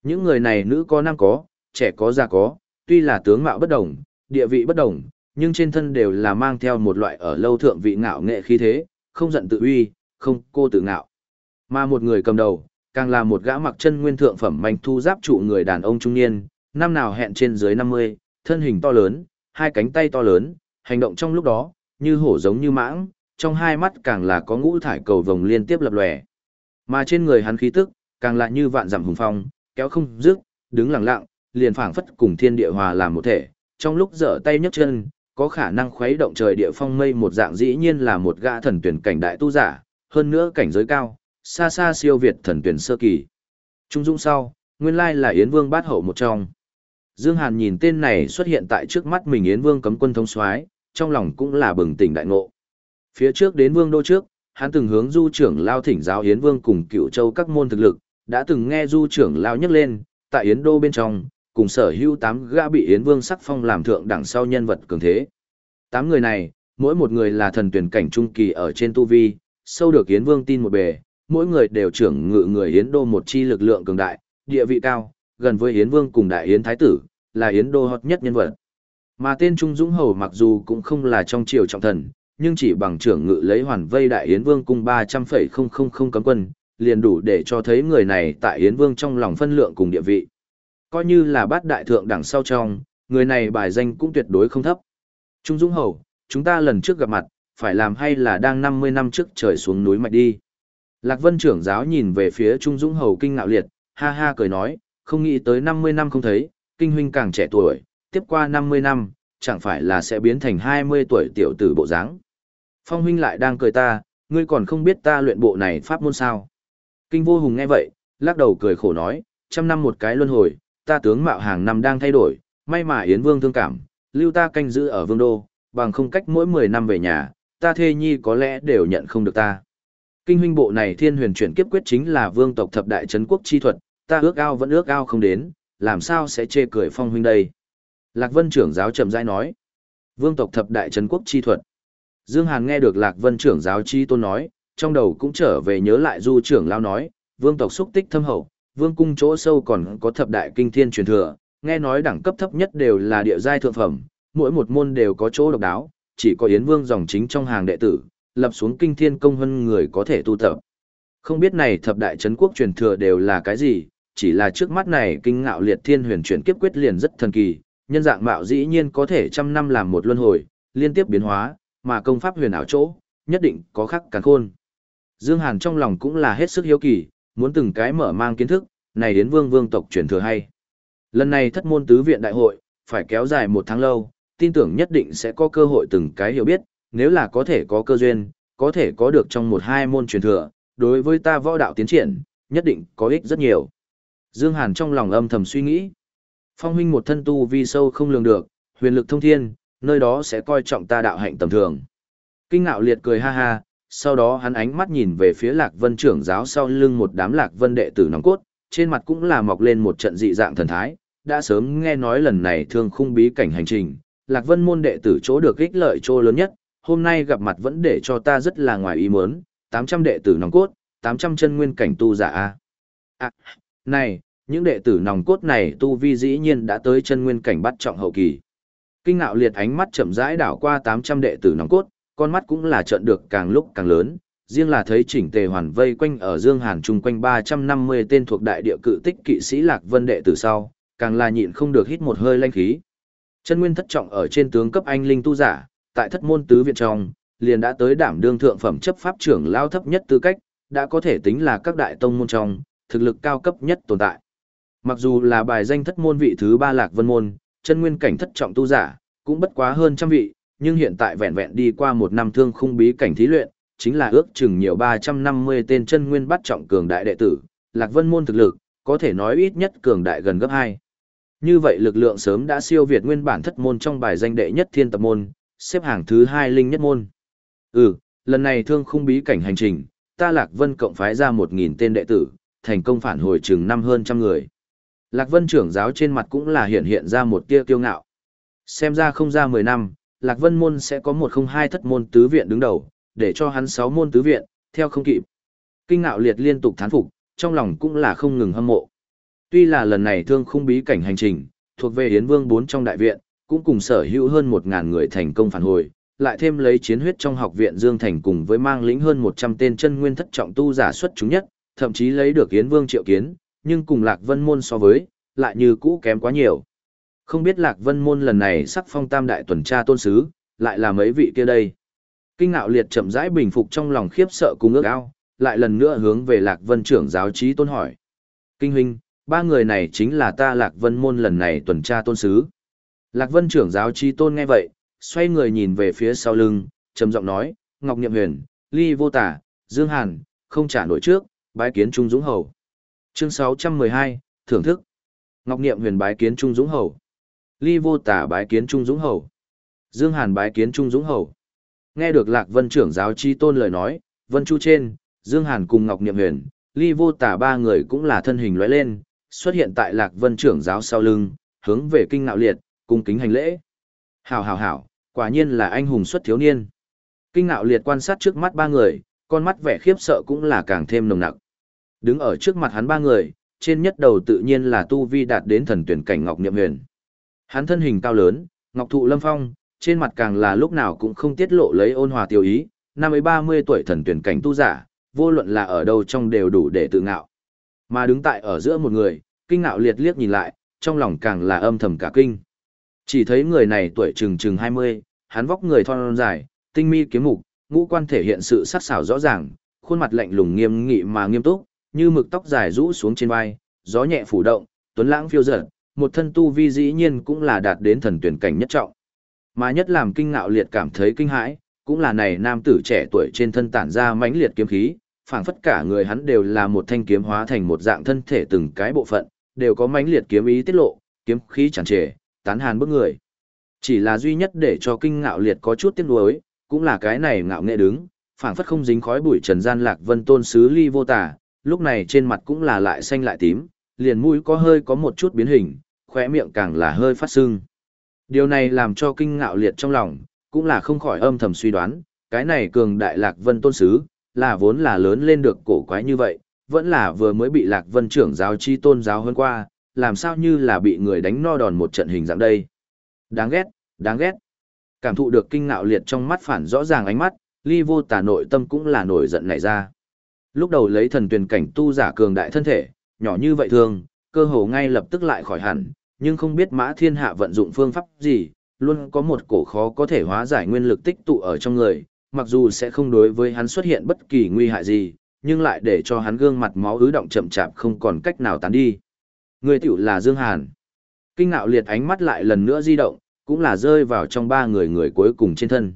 Những người này nữ có nam có, trẻ có già có, tuy là tướng mạo bất đồng, địa vị bất đồng, nhưng trên thân đều là mang theo một loại ở lâu thượng vị ngạo nghệ khí thế, không giận tự uy, không cô tự ngạo. Mà một người cầm đầu, càng là một gã mặc chân nguyên thượng phẩm manh thu giáp trụ người đàn ông trung niên, năm nào hẹn trên dưới 50, thân hình to lớn, hai cánh tay to lớn, hành động trong lúc đó, như hổ giống như mãng, trong hai mắt càng là có ngũ thải cầu vồng liên tiếp lập lòe. Mà trên người hắn khí tức, càng là như vạn dặm hùng phong, kéo không dứt, đứng lặng lặng, liền phảng phất cùng thiên địa hòa làm một thể, trong lúc giở tay nhấc chân, có khả năng khuấy động trời địa phong mây một dạng dĩ nhiên là một gã thần tuyển cảnh đại tu giả, hơn nữa cảnh giới cao, xa xa siêu việt thần tuyển sơ kỳ. Trung dung sau, nguyên lai là Yến Vương bát hậu một trong. Dương Hàn nhìn tên này xuất hiện tại trước mắt mình Yến Vương cấm quân thống soái, trong lòng cũng là bừng tỉnh đại ngộ. Phía trước đến Vương đô trước, hắn từng hướng Du trưởng lao thỉnh giáo Yến Vương cùng Cựu Châu các môn thực lực, đã từng nghe Du trưởng lao nhắc lên, tại Yến đô bên trong, cùng sở hữu tám gã bị Yến Vương sắc phong làm thượng đẳng sau nhân vật cường thế. Tám người này, mỗi một người là thần tuyển cảnh trung kỳ ở trên tu vi, sâu được Yến Vương tin một bề, mỗi người đều trưởng ngự người Yến đô một chi lực lượng cường đại, địa vị cao, gần với Yến Vương cùng đại Yến Thái tử, là Yến đô hot nhất nhân vật. Mà tên Trung Dũng Hầu mặc dù cũng không là trong triều trọng thần, nhưng chỉ bằng trưởng ngự lấy hoàn vây đại Yến Vương cung 300,000 cấm quân, liền đủ để cho thấy người này tại Yến Vương trong lòng phân lượng cùng địa vị. Coi như là bát đại thượng đẳng sau trong, người này bài danh cũng tuyệt đối không thấp. Trung Dũng Hầu, chúng ta lần trước gặp mặt, phải làm hay là đang 50 năm trước trời xuống núi mạch đi. Lạc Vân trưởng giáo nhìn về phía Trung Dũng Hầu kinh ngạo liệt, ha ha cười nói, không nghĩ tới 50 năm không thấy, kinh huynh càng trẻ tuổi, tiếp qua 50 năm, chẳng phải là sẽ biến thành 20 tuổi tiểu tử bộ dáng. Phong huynh lại đang cười ta, ngươi còn không biết ta luyện bộ này pháp môn sao. Kinh vô hùng nghe vậy, lắc đầu cười khổ nói, trăm năm một cái luân hồi, ta tướng mạo hàng năm đang thay đổi, may mà Yến Vương thương cảm, lưu ta canh giữ ở vương đô, bằng không cách mỗi 10 năm về nhà, ta thê nhi có lẽ đều nhận không được ta. Kinh huynh bộ này thiên huyền chuyển kiếp quyết chính là vương tộc thập đại trấn quốc chi thuật, ta ước ao vẫn ước ao không đến, làm sao sẽ chê cười phong huynh đây. Lạc Vân trưởng giáo chậm rãi nói, vương tộc thập đại trấn quốc chi thuật. Dương Hàn nghe được Lạc Vân trưởng giáo chi tôn nói, trong đầu cũng trở về nhớ lại du trưởng lao nói, vương tộc xúc tích thâm hậu, vương cung chỗ sâu còn có thập đại kinh thiên truyền thừa, nghe nói đẳng cấp thấp nhất đều là địa giai thượng phẩm, mỗi một môn đều có chỗ độc đáo, chỉ có Yến Vương dòng chính trong hàng đệ tử, lập xuống kinh thiên công hơn người có thể tu tập. Không biết này thập đại chấn quốc truyền thừa đều là cái gì, chỉ là trước mắt này kinh ngạo liệt thiên huyền chuyển kiếp quyết liền rất thần kỳ, nhân dạng mạo dĩ nhiên có thể trăm năm làm một luân hồi, liên tiếp biến hóa, mà công pháp huyền ảo chỗ, nhất định có khắc càng khôn. Dương Hàn trong lòng cũng là hết sức hiếu kỳ, muốn từng cái mở mang kiến thức, này đến vương vương tộc truyền thừa hay. Lần này thất môn tứ viện đại hội, phải kéo dài một tháng lâu, tin tưởng nhất định sẽ có cơ hội từng cái hiểu biết, nếu là có thể có cơ duyên, có thể có được trong một hai môn truyền thừa, đối với ta võ đạo tiến triển, nhất định có ích rất nhiều. Dương Hàn trong lòng âm thầm suy nghĩ. Phong huynh một thân tu vi sâu không lường được, huyền lực thông thiên, nơi đó sẽ coi trọng ta đạo hạnh tầm thường. Kinh ngạo liệt cười ha ha, sau đó hắn ánh mắt nhìn về phía lạc vân trưởng giáo sau lưng một đám lạc vân đệ tử nòng cốt, trên mặt cũng là mọc lên một trận dị dạng thần thái, đã sớm nghe nói lần này thương khung bí cảnh hành trình, lạc vân môn đệ tử chỗ được ích lợi chỗ lớn nhất, hôm nay gặp mặt vẫn để cho ta rất là ngoài ý muốn, 800 đệ tử nòng cốt, 800 chân nguyên cảnh tu giả a. À, này, những đệ tử nòng cốt này tu vi dĩ nhiên đã tới chân nguyên cảnh bắt trọng hậu kỳ. Kinh ngạo liệt ánh mắt chậm rãi đảo qua 800 đệ tử nòng cốt, con mắt cũng là trợn được càng lúc càng lớn, riêng là thấy chỉnh tề hoàn vây quanh ở Dương Hàn chung quanh 350 tên thuộc đại địa cự tích kỵ sĩ Lạc Vân đệ tử sau, càng là nhịn không được hít một hơi lanh khí. Chân nguyên thất trọng ở trên tướng cấp anh linh tu giả, tại thất môn tứ viện trong, liền đã tới đảm đương thượng phẩm chấp pháp trưởng lao thấp nhất tư cách, đã có thể tính là các đại tông môn trong, thực lực cao cấp nhất tồn tại. Mặc dù là bài danh thất môn vị thứ ba lạc vân môn, chân nguyên cảnh thất trọng tu giả, cũng bất quá hơn trăm vị, nhưng hiện tại vẹn vẹn đi qua một năm thương khung bí cảnh thí luyện, chính là ước chừng nhiều 350 tên chân nguyên bắt trọng cường đại đệ tử, lạc vân môn thực lực, có thể nói ít nhất cường đại gần gấp 2. Như vậy lực lượng sớm đã siêu việt nguyên bản thất môn trong bài danh đệ nhất thiên tập môn, xếp hạng thứ hai linh nhất môn. Ừ, lần này thương khung bí cảnh hành trình, ta Lạc Vân cộng phái ra 1.000 tên đệ tử, thành công phản hồi chừng năm hơn trăm người. Lạc Vân trưởng giáo trên mặt cũng là hiện hiện ra một tia kiêu ngạo. Xem ra không ra 10 năm, Lạc Vân môn sẽ có một không hai thất môn tứ viện đứng đầu, để cho hắn sáu môn tứ viện, theo không kịp. Kinh ngạo liệt liên tục thán phục, trong lòng cũng là không ngừng hâm mộ. Tuy là lần này thương khung bí cảnh hành trình, thuộc về Yến Vương 4 trong đại viện, cũng cùng sở hữu hơn 1.000 người thành công phản hồi, lại thêm lấy chiến huyết trong học viện Dương Thành cùng với mang lĩnh hơn 100 tên chân nguyên thất trọng tu giả xuất chúng nhất, thậm chí lấy được Yến Vương triệu kiến, nhưng cùng Lạc Vân Môn so với, lại như cũ kém quá nhiều. Không biết Lạc Vân Môn lần này sắc phong tam đại tuần tra tôn sứ, lại là mấy vị kia đây. Kinh ngạo liệt chậm rãi bình phục trong lòng khiếp sợ cùng ước ao, lại lần nữa hướng về Lạc Vân trưởng giáo trí tôn hỏi. Kinh huynh, ba người này chính là ta Lạc Vân Môn lần này tuần tra tôn sứ. Lạc Vân trưởng giáo trí tôn nghe vậy, xoay người nhìn về phía sau lưng, trầm giọng nói, Ngọc Niệm Huyền, Ly Vô Tả, Dương Hàn, không trả nổi trước, bái kiến Trung Dũng Hầu. Chương 612, thưởng thức. Ngọc Niệm Huyền bái kiến Trung Dũng Hầu. Ly Vô Tả bái kiến Trung Dũng Hầu. Dương Hàn bái kiến Trung Dũng Hầu. Nghe được Lạc Vân trưởng giáo chi tôn lời nói, Vân Chu trên, Dương Hàn cùng Ngọc Niệm Huyền, Ly Vô Tả ba người cũng là thân hình lóe lên, xuất hiện tại Lạc Vân trưởng giáo sau lưng, hướng về kinh ngạo liệt, cung kính hành lễ. Hảo hảo hảo, quả nhiên là anh hùng xuất thiếu niên. Kinh ngạo liệt quan sát trước mắt ba người, con mắt vẻ khiếp sợ cũng là càng thêm nồng nặc. Đứng ở trước mặt hắn ba người, trên nhất đầu tự nhiên là tu vi đạt đến thần tuyển cảnh Ngọc Niệm Huyền. Hắn thân hình cao lớn, ngọc thụ lâm phong, trên mặt càng là lúc nào cũng không tiết lộ lấy ôn hòa tiêu ý, năm ấy 30 tuổi thần tuyển cảnh tu giả, vô luận là ở đâu trong đều đủ để tự ngạo. Mà đứng tại ở giữa một người, kinh ngạo liệt liếc nhìn lại, trong lòng càng là âm thầm cả kinh. Chỉ thấy người này tuổi chừng chừng 20, hắn vóc người thon dài, tinh mi kiếm mục, ngũ quan thể hiện sự sắc sảo rõ ràng, khuôn mặt lạnh lùng nghiêm nghị mà nghiêm túc, như mực tóc dài rũ xuống trên vai, gió nhẹ phủ động, tuấn lãng phiêu dật, một thân tu vi dĩ nhiên cũng là đạt đến thần tuyển cảnh nhất trọng. Mà nhất làm kinh ngạo liệt cảm thấy kinh hãi, cũng là này nam tử trẻ tuổi trên thân tản ra mãnh liệt kiếm khí, phảng phất cả người hắn đều là một thanh kiếm hóa thành một dạng thân thể từng cái bộ phận, đều có mãnh liệt kiếm ý tiết lộ, kiếm khí tràn trề, tán hàn bức người. Chỉ là duy nhất để cho kinh ngạo liệt có chút tiếc nuối, cũng là cái này ngạo nghệ đứng, phảng phất không dính khói bụi trần gian lạc vân tôn sứ ly vô tả, lúc này trên mặt cũng là lại xanh lại tím, liền mũi có hơi có một chút biến hình, khóe miệng càng là hơi phát sưng. Điều này làm cho kinh ngạo liệt trong lòng, cũng là không khỏi âm thầm suy đoán, cái này cường đại lạc vân tôn sứ, là vốn là lớn lên được cổ quái như vậy, vẫn là vừa mới bị lạc vân trưởng giáo chi tôn giáo hơn qua, làm sao như là bị người đánh no đòn một trận hình dạng đây. Đáng ghét, đáng ghét. Cảm thụ được kinh ngạo liệt trong mắt phản rõ ràng ánh mắt, ly vô tà nội tâm cũng là nổi giận nảy ra. Lúc đầu lấy thần tuyển cảnh tu giả cường đại thân thể, nhỏ như vậy thường, cơ hồ ngay lập tức lại khỏi hẳn, nhưng không biết mã thiên hạ vận dụng phương pháp gì, luôn có một cổ khó có thể hóa giải nguyên lực tích tụ ở trong người, mặc dù sẽ không đối với hắn xuất hiện bất kỳ nguy hại gì, nhưng lại để cho hắn gương mặt máu ứ động chậm chạp không còn cách nào tán đi. Người tiểu là Dương Hàn. Kinh ngạo liệt ánh mắt lại lần nữa di động, cũng là rơi vào trong ba người người cuối cùng trên thân.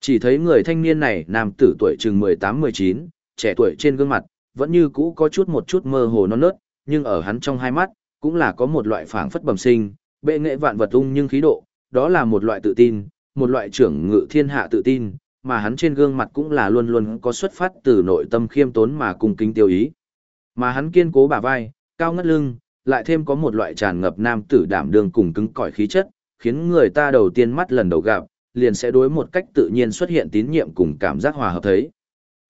Chỉ thấy người thanh niên này nam tử tuổi chừng 18-19, trẻ tuổi trên gương mặt, vẫn như cũ có chút một chút mơ hồ non nớt, nhưng ở hắn trong hai mắt, cũng là có một loại phảng phất bẩm sinh, bệ nghệ vạn vật ung nhưng khí độ, đó là một loại tự tin, một loại trưởng ngự thiên hạ tự tin, mà hắn trên gương mặt cũng là luôn luôn có xuất phát từ nội tâm khiêm tốn mà cung kính tiêu ý. Mà hắn kiên cố bả vai, cao ngất lưng, lại thêm có một loại tràn ngập nam tử đảm đương cùng cứng cỏi khí chất, khiến người ta đầu tiên mắt lần đầu gặp, liền sẽ đối một cách tự nhiên xuất hiện tín nhiệm cùng cảm giác hòa hợp thấy.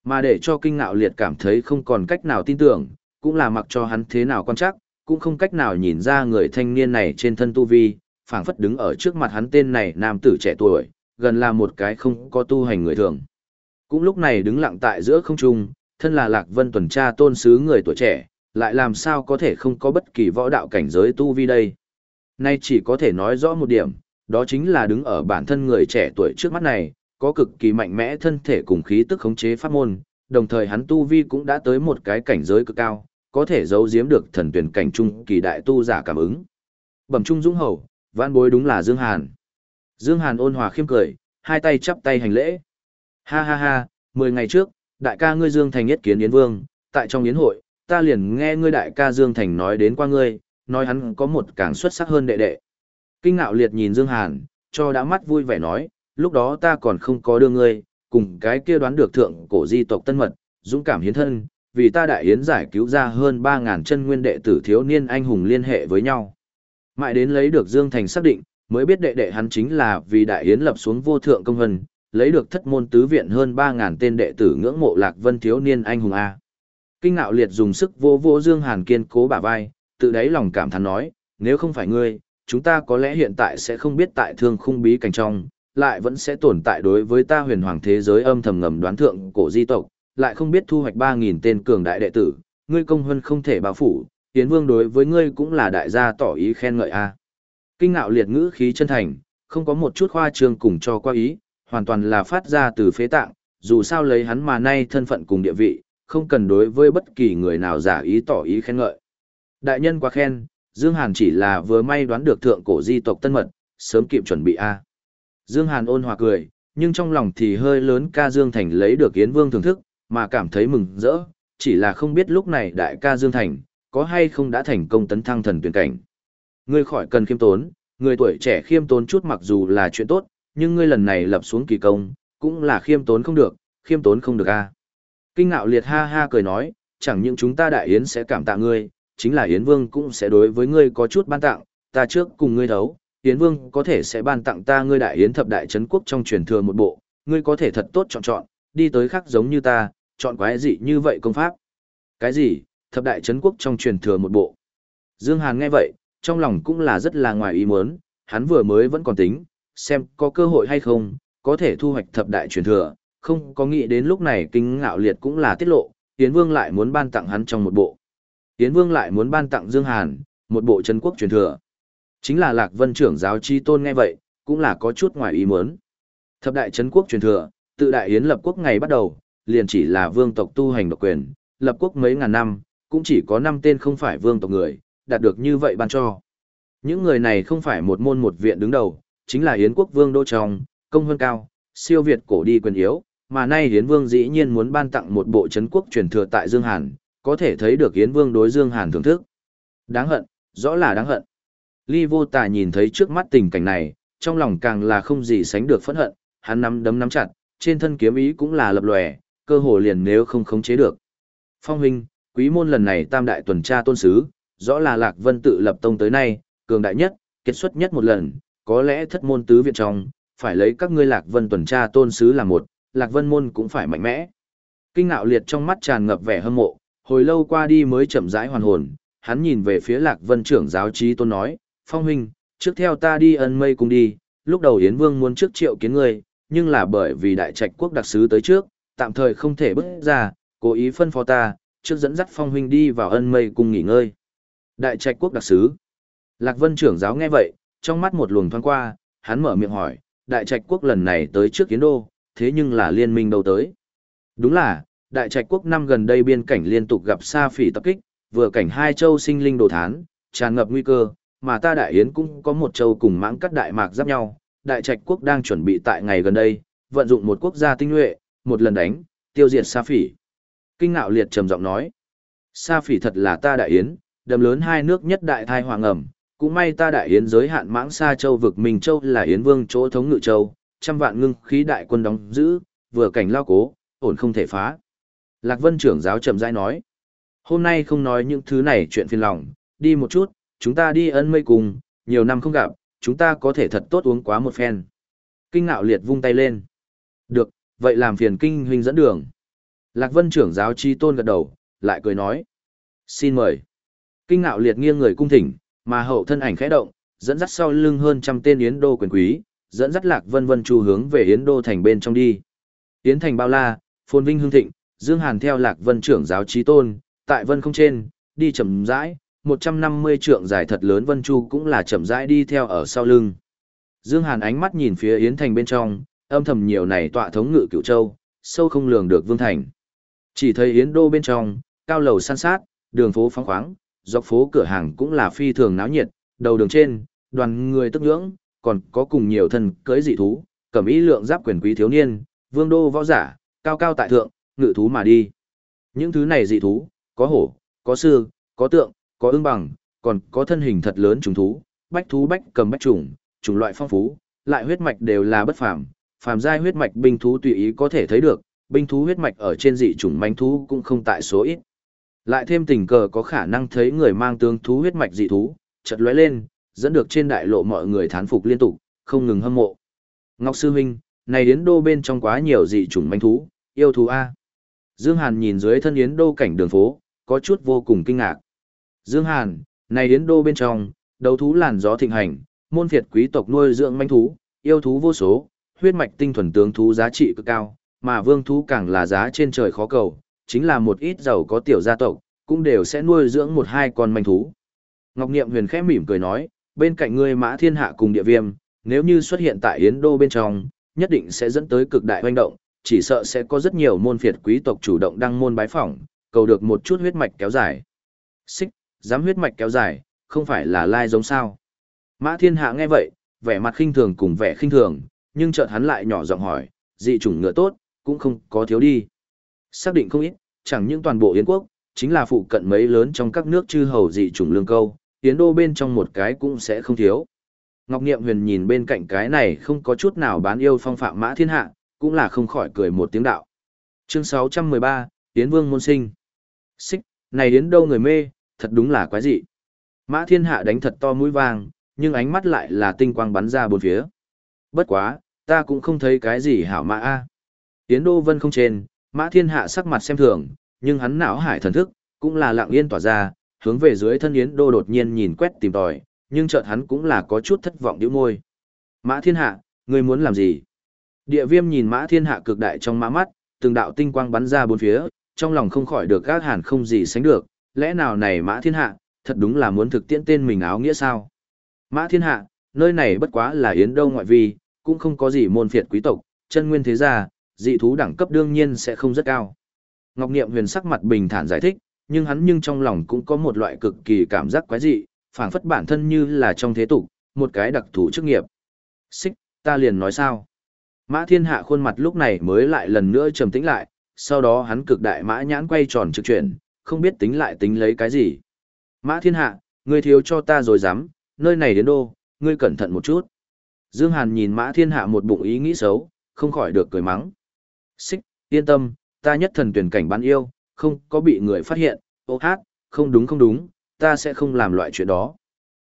Mà để cho kinh ngạo liệt cảm thấy không còn cách nào tin tưởng, cũng là mặc cho hắn thế nào quan chắc, cũng không cách nào nhìn ra người thanh niên này trên thân tu vi, phảng phất đứng ở trước mặt hắn tên này nam tử trẻ tuổi, gần là một cái không có tu hành người thường. Cũng lúc này đứng lặng tại giữa không trung, thân là Lạc Vân tuần tra tôn sứ người tuổi trẻ, lại làm sao có thể không có bất kỳ võ đạo cảnh giới tu vi đây. Nay chỉ có thể nói rõ một điểm, đó chính là đứng ở bản thân người trẻ tuổi trước mắt này, có cực kỳ mạnh mẽ thân thể cùng khí tức khống chế pháp môn, đồng thời hắn tu vi cũng đã tới một cái cảnh giới cực cao, có thể giấu giếm được thần tuyển cảnh trung kỳ đại tu giả cảm ứng. Bẩm trung dũng hầu, vãn bối đúng là Dương Hàn. Dương Hàn ôn hòa khiêm cười, hai tay chắp tay hành lễ. Ha ha ha, mười ngày trước, đại ca ngươi Dương Thành nhất kiến Yến Vương, tại trong yến hội, ta liền nghe ngươi đại ca Dương Thành nói đến qua ngươi, nói hắn có một càng xuất sắc hơn đệ đệ. Kinh ngạo liệt nhìn Dương Hàn, cho đã mắt vui vẻ nói, lúc đó ta còn không có đưa ngươi, cùng cái kia đoán được thượng cổ di tộc tân mật, dũng cảm hiến thân, vì ta đại yến giải cứu ra hơn 3.000 chân nguyên đệ tử thiếu niên anh hùng liên hệ với nhau. Mãi đến lấy được Dương Thành xác định, mới biết đệ đệ hắn chính là vì đại yến lập xuống vô thượng công hân, lấy được thất môn tứ viện hơn 3.000 tên đệ tử ngưỡng mộ lạc vân thiếu niên anh hùng A. Kinh ngạo liệt dùng sức vô vô Dương Hàn kiên cố bả vai, tự đáy lòng cảm thán nói, nếu không phải ngươi, chúng ta có lẽ hiện tại sẽ không biết tại thương khung bí cảnh trong, lại vẫn sẽ tồn tại đối với ta huyền hoàng thế giới âm thầm ngầm đoán thượng cổ di tộc, lại không biết thu hoạch 3.000 tên cường đại đệ tử, ngươi công hơn không thể bao phủ, Yến Vương đối với ngươi cũng là đại gia tỏ ý khen ngợi a. Kinh ngạo liệt ngữ khí chân thành, không có một chút khoa trương cùng cho qua ý, hoàn toàn là phát ra từ phế tạng, dù sao lấy hắn mà nay thân phận cùng địa vị, không cần đối với bất kỳ người nào giả ý tỏ ý khen ngợi. Đại nhân quá khen, Dương Hàn chỉ là vừa may đoán được thượng cổ di tộc tân mật, sớm kịp chuẩn bị a. Dương Hàn ôn hòa cười, nhưng trong lòng thì hơi lớn ca Dương Thành lấy được Yến Vương thưởng thức, mà cảm thấy mừng rỡ, chỉ là không biết lúc này đại ca Dương Thành, có hay không đã thành công tấn thăng thần tuyển cảnh. Ngươi khỏi cần khiêm tốn, người tuổi trẻ khiêm tốn chút mặc dù là chuyện tốt, nhưng ngươi lần này lập xuống kỳ công, cũng là khiêm tốn không được, khiêm tốn không được a. Kinh ngạo liệt ha ha cười nói, chẳng những chúng ta đại yến sẽ cảm tạ ngươi, chính là yến vương cũng sẽ đối với ngươi có chút ban tặng, ta trước cùng ngươi đấu, yến vương có thể sẽ ban tặng ta ngươi đại yến thập đại trấn quốc trong truyền thừa một bộ, ngươi có thể thật tốt chọn chọn, đi tới khác giống như ta, chọn quái gì như vậy công pháp. Cái gì, thập đại chấn quốc trong truyền thừa một bộ. Dương Hàn nghe vậy, trong lòng cũng là rất là ngoài ý muốn, hắn vừa mới vẫn còn tính, xem có cơ hội hay không, có thể thu hoạch thập đại truyền thừa, không có nghĩ đến lúc này kinh ngạo liệt cũng là tiết lộ, Yến Vương lại muốn ban tặng hắn trong một bộ. Yến Vương lại muốn ban tặng Dương Hàn, một bộ chấn quốc truyền thừa. Chính là Lạc Vân trưởng giáo chi tôn nghe vậy, cũng là có chút ngoài ý muốn. Thập đại chấn quốc truyền thừa, tự đại yến lập quốc ngày bắt đầu, liền chỉ là vương tộc tu hành độc quyền, lập quốc mấy ngàn năm, cũng chỉ có năm tên không phải vương tộc người, đạt được như vậy ban cho. Những người này không phải một môn một viện đứng đầu, chính là Yến quốc vương đô trong, công hơn cao, siêu việt cổ đi quyền yếu, mà nay Yến vương dĩ nhiên muốn ban tặng một bộ chấn quốc truyền thừa tại Dương Hàn, có thể thấy được Yến vương đối Dương Hàn thưởng thức. Đáng hận, rõ là đáng hận. Ly vô tà nhìn thấy trước mắt tình cảnh này, trong lòng càng là không gì sánh được phẫn hận, hắn nắm đấm nắm chặt, trên thân kiếm ý cũng là lập lòe, cơ hồ liền nếu không khống chế được. Phong huynh, quý môn lần này tam đại tuần tra tôn sứ, rõ là Lạc Vân tự lập tông tới nay, cường đại nhất, kết xuất nhất một lần, có lẽ thất môn tứ viện trong, phải lấy các ngươi Lạc Vân tuần tra tôn sứ là một, Lạc Vân môn cũng phải mạnh mẽ. Kinh ngạo liệt trong mắt tràn ngập vẻ hâm mộ, hồi lâu qua đi mới chậm rãi hoàn hồn, hắn nhìn về phía Lạc Vân trưởng giáo trí tôn nói, Phong huynh, trước theo ta đi ân mây cùng đi, lúc đầu Yến Vương muốn trước triệu kiến ngươi, nhưng là bởi vì đại trạch quốc đặc sứ tới trước, tạm thời không thể bước ra, cố ý phân phó ta, trước dẫn dắt phong huynh đi vào ân mây cùng nghỉ ngơi. Đại trạch quốc đặc sứ. Lạc Vân trưởng giáo nghe vậy, trong mắt một luồng thoáng qua, hắn mở miệng hỏi, đại trạch quốc lần này tới trước kiến đô, thế nhưng là liên minh đâu tới. Đúng là, đại trạch quốc năm gần đây biên cảnh liên tục gặp sa phỉ tập kích, vừa cảnh hai châu sinh linh đồ thán, tràn ngập nguy cơ, mà ta đại yến cũng có một châu cùng mãng cắt đại mạc giáp nhau, đại trạch quốc đang chuẩn bị tại ngày gần đây, vận dụng một quốc gia tinh nhuệ, một lần đánh, tiêu diệt sa phỉ. Kinh ngạo liệt trầm giọng nói, sa phỉ thật là ta đại yến, đầm lớn hai nước nhất đại thai hoàng ẩm, cũng may ta đại yến giới hạn mãng sa châu vực Minh châu là yến vương chỗ thống ngự châu, trăm vạn ngưng khí đại quân đóng giữ, vừa cảnh lao cố, ổn không thể phá. Lạc Vân trưởng giáo trầm rãi nói, hôm nay không nói những thứ này chuyện phiền lòng, đi một chút, chúng ta đi ân mây cùng, nhiều năm không gặp, chúng ta có thể thật tốt uống quá một phen. Kinh ngạo liệt vung tay lên. Được, vậy làm phiền kinh huynh dẫn đường. Lạc Vân trưởng giáo chi tôn gật đầu, lại cười nói. Xin mời. Kinh ngạo liệt nghiêng người cung thỉnh, mà hậu thân ảnh khẽ động, dẫn dắt sau lưng hơn trăm tên yến đô quyền quý, dẫn dắt Lạc Vân Vân chu hướng về yến đô thành bên trong đi. Yến thành bao la, phồn vinh hương thịnh, Dương Hàn theo Lạc Vân trưởng giáo chi tôn, tại Vân không trên, đi chậm rãi, 150 trượng dài thật lớn Vân Chu cũng là chậm rãi đi theo ở sau lưng. Dương Hàn ánh mắt nhìn phía Yến Thành bên trong, âm thầm nhiều này tọa thống ngự cựu châu, sâu không lường được Vương Thành. Chỉ thấy Yến Đô bên trong, cao lầu san sát, đường phố phóng khoáng, dọc phố cửa hàng cũng là phi thường náo nhiệt, đầu đường trên, đoàn người tức ngưỡng, còn có cùng nhiều thân cưới dị thú, cầm ý lượng giáp quyền quý thiếu niên, vương đô võ giả, cao cao tại thượng, ngự thú mà đi. Những thứ này dị thú, có hổ, có sư, có tượng, có ưng bằng, còn có thân hình thật lớn trùng thú, bách thú bách cầm bách trùng, chủng loại phong phú, lại huyết mạch đều là bất phàm, phàm giai huyết mạch binh thú tùy ý có thể thấy được, binh thú huyết mạch ở trên dị chủng manh thú cũng không tại số ít. Lại thêm tình cờ có khả năng thấy người mang tướng thú huyết mạch dị thú, chợt lóe lên, dẫn được trên đại lộ mọi người thán phục liên tục, không ngừng hâm mộ. Ngọc Sư Huynh, này Yến Đô bên trong quá nhiều dị chủng manh thú, yêu thú A. Dương Hàn nhìn dưới thân Yến Đô cảnh đường phố, có chút vô cùng kinh ngạc. Dương Hàn, này Yến Đô bên trong, đấu thú làn gió thịnh hành, môn phiệt quý tộc nuôi dưỡng manh thú, yêu thú vô số, huyết mạch tinh thuần tướng thú giá trị cực cao, mà vương thú càng là giá trên trời khó cầu, chính là một ít giàu có tiểu gia tộc, cũng đều sẽ nuôi dưỡng một hai con manh thú. Ngọc Niệm huyền khẽ mỉm cười nói, bên cạnh ngươi mã thiên hạ cùng địa viêm, nếu như xuất hiện tại Yến Đô bên trong, nhất định sẽ dẫn tới cực đại hoành động, chỉ sợ sẽ có rất nhiều môn phiệt quý tộc chủ động đăng môn bái phỏng, cầu được một chút huyết mạch kéo dài. Xích, dám huyết mạch kéo dài, không phải là lai giống sao. Mã thiên hạ nghe vậy, vẻ mặt khinh thường cùng vẻ khinh thường, nhưng chợt hắn lại nhỏ giọng hỏi, dị chủng ngựa tốt, cũng không có thiếu đi. Xác định không ít, chẳng những toàn bộ Yến quốc, chính là phụ cận mấy lớn trong các nước chư hầu dị chủng lương câu, Yến đô bên trong một cái cũng sẽ không thiếu. Ngọc Niệm Huyền nhìn bên cạnh cái này không có chút nào bán yêu phong phạm mã thiên hạ, cũng là không khỏi cười một tiếng đạo. Chương 613, Yến Vương môn sinh. Xích, này đến đâu người mê, thật đúng là quái dị. Mã thiên hạ đánh thật to mũi vàng, nhưng ánh mắt lại là tinh quang bắn ra bốn phía. Bất quá, ta cũng không thấy cái gì hảo mã a. Yến Đô Vân không trên, Mã Thiên Hạ sắc mặt xem thường, nhưng hắn não hải thần thức, cũng là lặng yên tỏa ra, hướng về dưới thân Yến Đô đột nhiên nhìn quét tìm tòi, nhưng chợt hắn cũng là có chút thất vọng điếu môi. Mã Thiên Hạ, ngươi muốn làm gì? Địa viêm nhìn Mã Thiên Hạ cực đại trong mã mắt, từng đạo tinh quang bắn ra bốn phía, trong lòng không khỏi được gác hàn không gì sánh được, lẽ nào này Mã Thiên Hạ, thật đúng là muốn thực tiễn tên mình áo nghĩa sao? Mã Thiên Hạ, nơi này bất quá là Yến Đô ngoại vi, cũng không có gì môn phiệt quý tộc, chân nguyên thế gia, dị thú đẳng cấp đương nhiên sẽ không rất cao. Ngọc Niệm Huyền sắc mặt bình thản giải thích, nhưng hắn nhưng trong lòng cũng có một loại cực kỳ cảm giác quái dị, phảng phất bản thân như là trong thế tục, một cái đặc thù chức nghiệp. Xích, ta liền nói sao? Mã Thiên Hạ khuôn mặt lúc này mới lại lần nữa trầm tĩnh lại, sau đó hắn cực đại mã nhãn quay tròn trực chuyển, không biết tính lại tính lấy cái gì. Mã Thiên Hạ, ngươi thiếu cho ta rồi dám, nơi này đến đô, ngươi cẩn thận một chút. Dương Hàn nhìn Mã Thiên Hạ một bụng ý nghĩ xấu, không khỏi được cười mắng. Xích, yên tâm, ta nhất thần tuyển cảnh bán yêu, không có bị người phát hiện, ô hát, không đúng không đúng, ta sẽ không làm loại chuyện đó.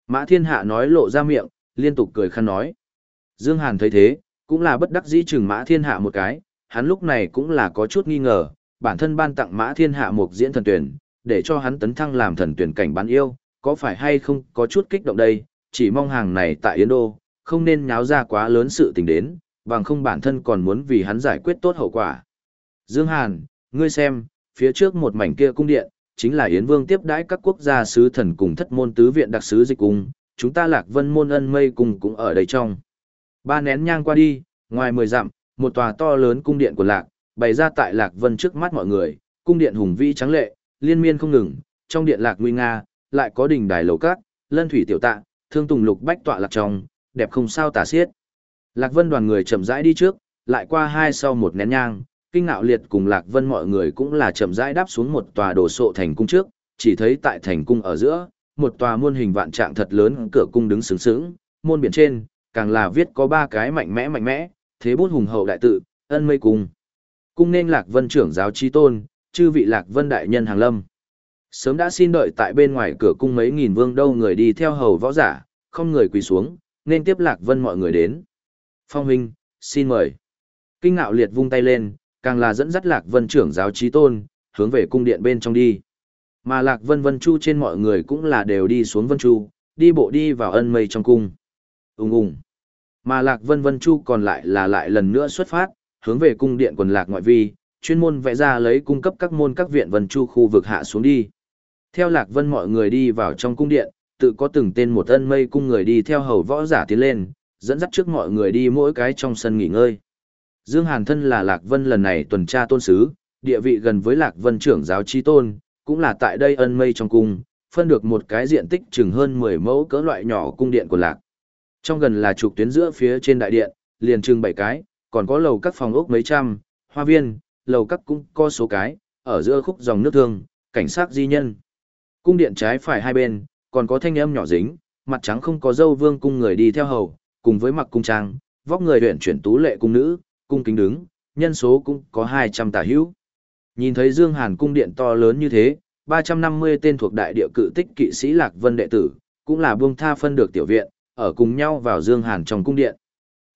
Mã thiên hạ nói lộ ra miệng, liên tục cười khăn nói. Dương Hàn thấy thế, cũng là bất đắc dĩ chừng mã thiên hạ một cái, hắn lúc này cũng là có chút nghi ngờ, bản thân ban tặng mã thiên hạ một diễn thần tuyển, để cho hắn tấn thăng làm thần tuyển cảnh bán yêu, có phải hay không có chút kích động đây, chỉ mong hàng này tại Yến Đô, không nên nháo ra quá lớn sự tình đến, bằng không bản thân còn muốn vì hắn giải quyết tốt hậu quả. Dương Hàn, ngươi xem, phía trước một mảnh kia cung điện, chính là Yến Vương tiếp đãi các quốc gia sứ thần cùng thất môn tứ viện đặc sứ dịch cung, chúng ta lạc vân môn ân mây cùng cũng ở đây trong. Ba nén nhang qua đi, ngoài mười dặm, một tòa to lớn cung điện của lạc, bày ra tại lạc vân trước mắt mọi người, cung điện hùng vĩ trắng lệ, liên miên không ngừng, trong điện lạc nguy nga, lại có đỉnh đài lầu cát, lân thủy tiểu tạ, thương tùng lục bách tọa lạc trong, đẹp không sao tả xiết. Lạc Vân đoàn người chậm rãi đi trước, lại qua hai sau một nén nhang, kinh ngạo liệt cùng Lạc Vân mọi người cũng là chậm rãi đáp xuống một tòa đồ sộ thành cung trước, chỉ thấy tại thành cung ở giữa, một tòa muôn hình vạn trạng thật lớn cửa cung đứng sướng sướng, môn biển trên, càng là viết có ba cái mạnh mẽ mạnh mẽ, thế bút hùng hậu đại tự, ân mây cung. Cung nên Lạc Vân trưởng giáo chi tôn, chư vị Lạc Vân đại nhân hàng lâm. Sớm đã xin đợi tại bên ngoài cửa cung mấy nghìn vương đâu người đi theo hầu võ giả, không người quỳ xuống, nên tiếp Lạc Vân mọi người đến. Phong huynh, xin mời. Kinh ngạo liệt vung tay lên, càng là dẫn dắt Lạc Vân trưởng giáo trí tôn, hướng về cung điện bên trong đi. Mà Lạc Vân Vân Chu trên mọi người cũng là đều đi xuống Vân Chu, đi bộ đi vào ân mây trong cung. Ung ung. Mà Lạc Vân Vân Chu còn lại là lại lần nữa xuất phát, hướng về cung điện quần Lạc ngoại vi, chuyên môn vẽ ra lấy cung cấp các môn các viện Vân Chu khu vực hạ xuống đi. Theo Lạc Vân mọi người đi vào trong cung điện, tự có từng tên một ân mây cung người đi theo hầu võ giả tiến lên, dẫn dắt trước mọi người đi mỗi cái trong sân nghỉ ngơi. Dương Hàn thân là Lạc Vân lần này tuần tra tôn sứ, địa vị gần với Lạc Vân trưởng giáo chi tôn, cũng là tại đây ân mây trong cung, phân được một cái diện tích chừng hơn 10 mẫu cỡ loại nhỏ cung điện của Lạc. Trong gần là trục tuyến giữa phía trên đại điện, liền trưng 7 cái, còn có lầu các phòng ốc mấy trăm, hoa viên, lầu các cũng có số cái, ở giữa khúc dòng nước thương, cảnh sát di nhân. Cung điện trái phải hai bên, còn có thanh âm nhỏ dính, mặt trắng không có dâu vương cung người đi theo hầu, cùng với mặc cung trang, vóc người huyện chuyển tú lệ cung nữ, cung kính đứng, nhân số cũng có 200 tả hữu. Nhìn thấy Dương Hàn cung điện to lớn như thế, 350 tên thuộc đại địa cự tích kỵ sĩ Lạc Vân đệ tử, cũng là buông tha phân được tiểu viện, ở cùng nhau vào Dương Hàn trong cung điện.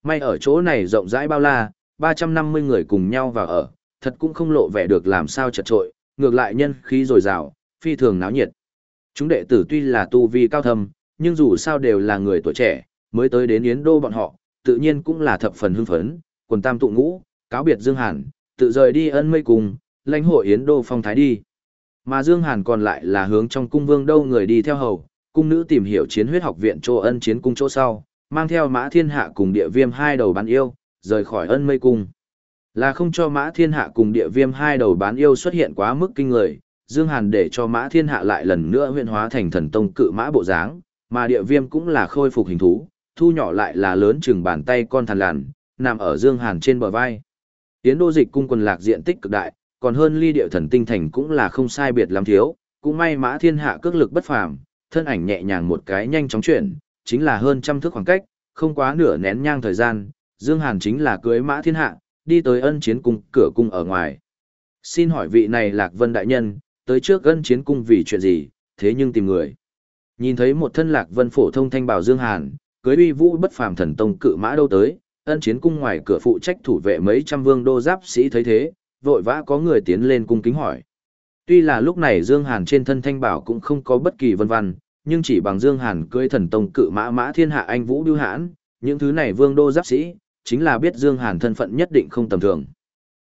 May ở chỗ này rộng rãi bao la, 350 người cùng nhau vào ở, thật cũng không lộ vẻ được làm sao chật trội, ngược lại nhân khí dồi dào, phi thường náo nhiệt. Chúng đệ tử tuy là tu vi cao thâm, nhưng dù sao đều là người tuổi trẻ, mới tới đến Yến Đô bọn họ, tự nhiên cũng là thập phần hưng phấn, quần tam tụ ngũ, cáo biệt Dương Hàn, tự rời đi ân mây cùng, lãnh hội Yến Đô phong thái đi. Mà Dương Hàn còn lại là hướng trong cung vương đâu người đi theo hầu, cung nữ tìm hiểu chiến huyết học viện chỗ ân chiến cung chỗ sau, mang theo mã thiên hạ cùng địa viêm hai đầu bán yêu, rời khỏi ân mây cung. Là không cho mã thiên hạ cùng địa viêm hai đầu bán yêu xuất hiện quá mức kinh người, Dương Hàn để cho mã thiên hạ lại lần nữa huyện hóa thành thần tông cự mã bộ dáng, mà địa viêm cũng là khôi phục hình thú, thu nhỏ lại là lớn chừng bàn tay con thằn lằn, nằm ở Dương Hàn trên bờ vai. Tiến đô dịch cung quần lạc diện tích cực đại, còn hơn ly địa thần tinh thành cũng là không sai biệt lắm thiếu, cũng may mã thiên hạ cước lực bất phàm, thân ảnh nhẹ nhàng một cái nhanh chóng chuyển, chính là hơn trăm thước khoảng cách, không quá nửa nén nhang thời gian, Dương Hàn chính là cưới mã thiên hạ, đi tới ân chiến cung cửa cung ở ngoài. Xin hỏi vị này Lạc Vân Đại Nhân, tới trước ân chiến cung vì chuyện gì, thế nhưng tìm người. Nhìn thấy một thân Lạc Vân phổ thông thanh bảo Dương Hàn, cưới uy vũ bất phàm thần tông cự mã đâu tới, ân chiến cung ngoài cửa phụ trách thủ vệ mấy trăm vương đô giáp sĩ thấy thế, vội vã có người tiến lên cung kính hỏi. Tuy là lúc này Dương Hàn trên thân thanh bảo cũng không có bất kỳ vân vân, nhưng chỉ bằng Dương Hàn cưỡi thần tông cự mã mã thiên hạ anh vũ điêu hãn, những thứ này vương đô giáp sĩ, chính là biết Dương Hàn thân phận nhất định không tầm thường.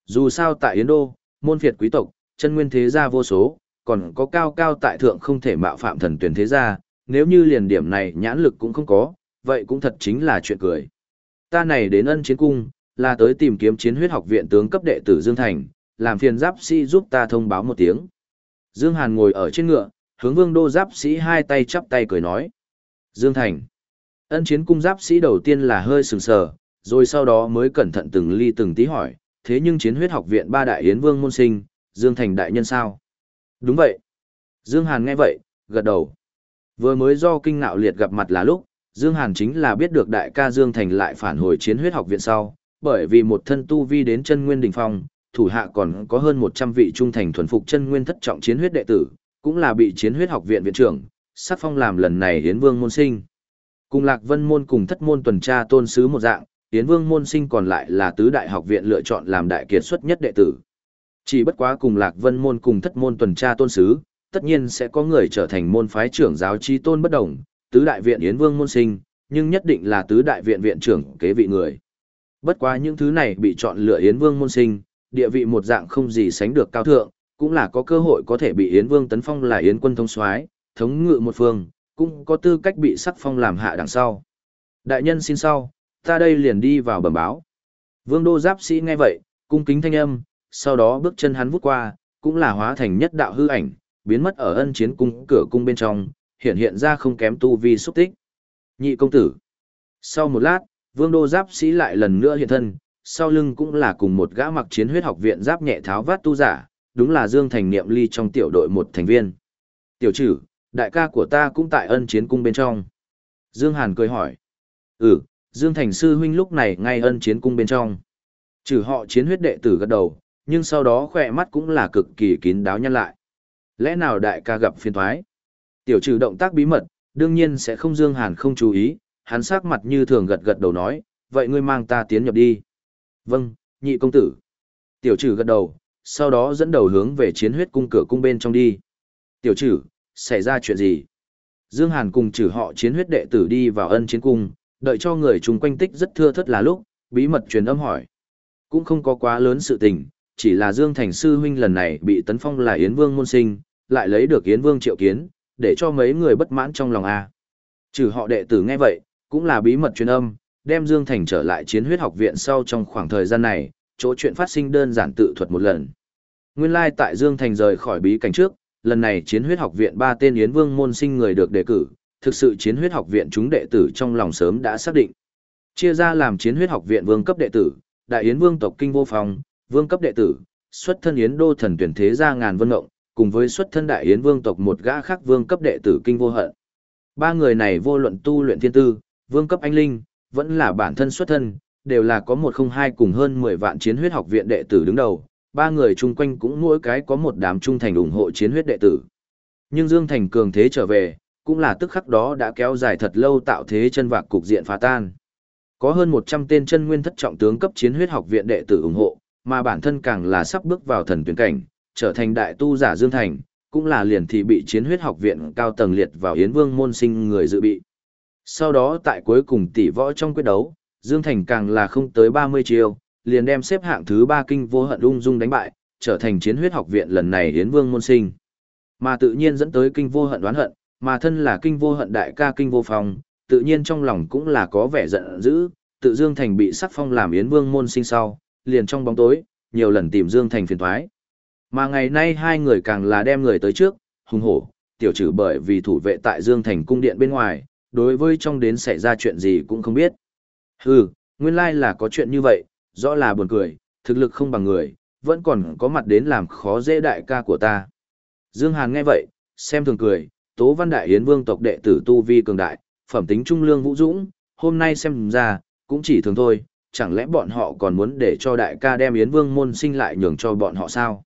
Dù sao tại Yến Đô, môn phiệt quý tộc, chân nguyên thế gia vô số, còn có cao cao tại thượng không thể mạo phạm thần tuyển thế gia, nếu như liền điểm này nhãn lực cũng không có, vậy cũng thật chính là chuyện cười. Ta này đến ân chiến cung, là tới tìm kiếm chiến huyết học viện tướng cấp đệ tử Dương Thành, làm phiền giáp sĩ giúp ta thông báo một tiếng. Dương Hàn ngồi ở trên ngựa, hướng vương đô giáp sĩ hai tay chắp tay cười nói. Dương Thành. Ân chiến cung giáp sĩ đầu tiên là hơi sừng sờ, rồi sau đó mới cẩn thận từng ly từng tí hỏi, thế nhưng chiến huyết học viện ba đại yến vương môn sinh, Dương Thành đại nhân sao? Đúng vậy. Dương Hàn nghe vậy, gật đầu. Vừa mới do kinh ngạo liệt gặp mặt là lúc, Dương Hàn chính là biết được đại ca Dương Thành lại phản hồi chiến huyết học viện sau, bởi vì một thân tu vi đến chân nguyên đỉnh phong, thủ hạ còn có hơn 100 vị trung thành thuần phục chân nguyên thất trọng chiến huyết đệ tử, cũng là bị chiến huyết học viện viện trưởng, sát phong làm lần này hiến vương môn sinh. Cùng lạc vân môn cùng thất môn tuần tra tôn sứ một dạng, hiến vương môn sinh còn lại là tứ đại học viện lựa chọn làm đại kiệt xuất nhất đệ tử. Chỉ bất quá cùng lạc vân môn cùng thất môn tuần tra tôn sứ, tất nhiên sẽ có người trở thành môn phái trưởng giáo chi tôn bất đồng, tứ đại viện yến vương môn sinh, nhưng nhất định là tứ đại viện viện trưởng kế vị người. Bất quá những thứ này bị chọn lựa yến vương môn sinh, địa vị một dạng không gì sánh được cao thượng, cũng là có cơ hội có thể bị Yến Vương tấn phong là Yến quân thông soái, thống ngự một phương, cũng có tư cách bị sắc phong làm hạ đằng sau. Đại nhân xin sau, ta đây liền đi vào bẩm báo. Vương đô giáp sĩ nghe vậy, cung kính thanh âm, sau đó bước chân hắn vút qua, cũng là hóa thành nhất đạo hư ảnh, biến mất ở ân chiến cung cửa cung bên trong, hiện hiện ra không kém tu vi xúc tích. Nhị công tử. Sau một lát, vương đô giáp sĩ lại lần nữa hiện thân, sau lưng cũng là cùng một gã mặc chiến huyết học viện giáp nhẹ tháo vát tu giả, đúng là Dương Thành Niệm Ly trong tiểu đội một thành viên. Tiểu trừ, đại ca của ta cũng tại ân chiến cung bên trong. Dương Hàn cười hỏi. Ừ, Dương Thành sư huynh lúc này ngay ân chiến cung bên trong. Trừ họ chiến huyết đệ tử gật đầu, nhưng sau đó khỏe mắt cũng là cực kỳ kín đáo nhăn lại. Lẽ nào đại ca gặp phiền thoái? Tiểu trừ động tác bí mật, đương nhiên sẽ không Dương Hàn không chú ý, hắn sắc mặt như thường gật gật đầu nói, vậy ngươi mang ta tiến nhập đi. Vâng, nhị công tử. Tiểu trừ gật đầu, sau đó dẫn đầu hướng về chiến huyết cung cửa cung bên trong đi. Tiểu trừ, xảy ra chuyện gì? Dương Hàn cùng trừ họ chiến huyết đệ tử đi vào ân chiến cung, đợi cho người chung quanh tích rất thưa thất là lúc, bí mật truyền âm hỏi. Cũng không có quá lớn sự tình, chỉ là Dương Thành Sư Huynh lần này bị tấn phong là Yến Vương môn sinh, lại lấy được Yến Vương triệu kiến, để cho mấy người bất mãn trong lòng A. Trừ họ đệ tử nghe vậy, cũng là bí mật truyền âm, đem Dương Thành trở lại chiến huyết học viện sau trong khoảng thời gian này, chỗ chuyện phát sinh đơn giản tự thuật một lần. Nguyên lai tại Dương Thành rời khỏi bí cảnh trước, lần này chiến huyết học viện ba tên Yến Vương môn sinh người được đề cử, thực sự chiến huyết học viện chúng đệ tử trong lòng sớm đã xác định. Chia ra làm chiến huyết học viện vương cấp đệ tử, đại yến vương tộc kinh vô phòng, vương cấp đệ tử, xuất thân yến đô thần tuyển thế gia ngàn vân ngộng, cùng với xuất thân đại yến vương tộc một gã khác vương cấp đệ tử kinh vô hận. Ba người này vô luận tu luyện thiên tư, vương cấp anh linh, vẫn là bản thân xuất thân, đều là có một không hai cùng hơn 10 vạn chiến huyết học viện đệ tử đứng đầu, ba người chung quanh cũng mỗi cái có một đám trung thành ủng hộ chiến huyết đệ tử. Nhưng Dương Thành cường thế trở về, cũng là tức khắc đó đã kéo dài thật lâu tạo thế chân vạc cục diện phá tan. Có hơn 100 tên chân nguyên thất trọng tướng cấp chiến huyết học viện đệ tử ủng hộ, mà bản thân càng là sắp bước vào thần tuyển cảnh, trở thành đại tu giả Dương Thành, cũng là liền thì bị chiến huyết học viện cao tầng liệt vào Yến Vương môn sinh người dự bị. Sau đó tại cuối cùng tỷ võ trong quyết đấu, Dương Thành càng là không tới 30 chiêu, liền đem xếp hạng thứ 3 kinh vô hận ung dung đánh bại, trở thành chiến huyết học viện lần này Yến Vương môn sinh. Mà tự nhiên dẫn tới kinh vô hận đoán hận, mà thân là kinh vô hận đại ca kinh vô phong, tự nhiên trong lòng cũng là có vẻ giận dữ, tự Dương Thành bị sắc phong làm Yến Vương môn sinh sau, liền trong bóng tối, nhiều lần tìm Dương Thành phiền thoái. Mà ngày nay hai người càng là đem người tới trước, hung hổ, tiểu trừ bởi vì thủ vệ tại Dương Thành cung điện bên ngoài, đối với trong đến xảy ra chuyện gì cũng không biết. Hừ, nguyên lai là có chuyện như vậy, rõ là buồn cười, thực lực không bằng người, vẫn còn có mặt đến làm khó dễ đại ca của ta. Dương Hàn nghe vậy, xem thường cười, Tố Văn Đại Yến Vương tộc đệ tử Tu Vi cường đại, phẩm tính trung lương vũ dũng, hôm nay xem ra, cũng chỉ thường thôi, chẳng lẽ bọn họ còn muốn để cho đại ca đem Yến Vương môn sinh lại nhường cho bọn họ sao?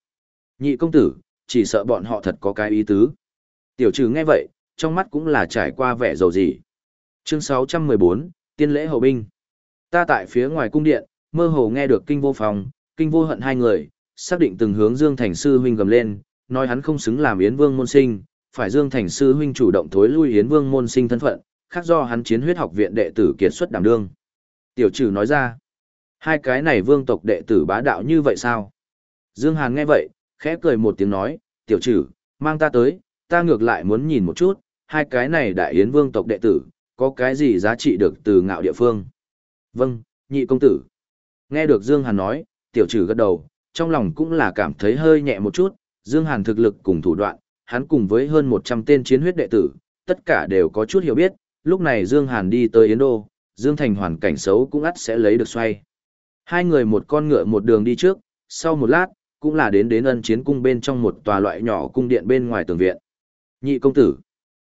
Nhị công tử, chỉ sợ bọn họ thật có cái ý tứ. Tiểu trừ nghe vậy, trong mắt cũng là trải qua vẻ dầu dị. Chương 614, Tiên lễ hậu binh. Ta tại phía ngoài cung điện, mơ hồ nghe được kinh vô phòng, kinh vô hận hai người, xác định từng hướng Dương Thành Sư huynh gầm lên, nói hắn không xứng làm Yến Vương môn sinh, phải Dương Thành Sư huynh chủ động thối lui Yến Vương môn sinh thân phận, khác do hắn chiến huyết học viện đệ tử kiệt xuất đảm đương. Tiểu trừ nói ra, hai cái này vương tộc đệ tử bá đạo như vậy sao? Dương Hàn nghe vậy, khẽ cười một tiếng nói, tiểu trừ, mang ta tới, ta ngược lại muốn nhìn một chút, hai cái này đại yến vương tộc đệ tử, có cái gì giá trị được từ ngạo địa phương. Vâng, nhị công tử. Nghe được Dương Hàn nói, tiểu trừ gật đầu, trong lòng cũng là cảm thấy hơi nhẹ một chút, Dương Hàn thực lực cùng thủ đoạn, hắn cùng với hơn 100 tên chiến huyết đệ tử, tất cả đều có chút hiểu biết, lúc này Dương Hàn đi tới Yến Đô, Dương Thành hoàn cảnh xấu cũng ắt sẽ lấy được xoay. Hai người một con ngựa một đường đi trước, sau một lát, cũng là đến đến ân chiến cung bên trong một tòa loại nhỏ cung điện bên ngoài tường viện. Nhị công tử.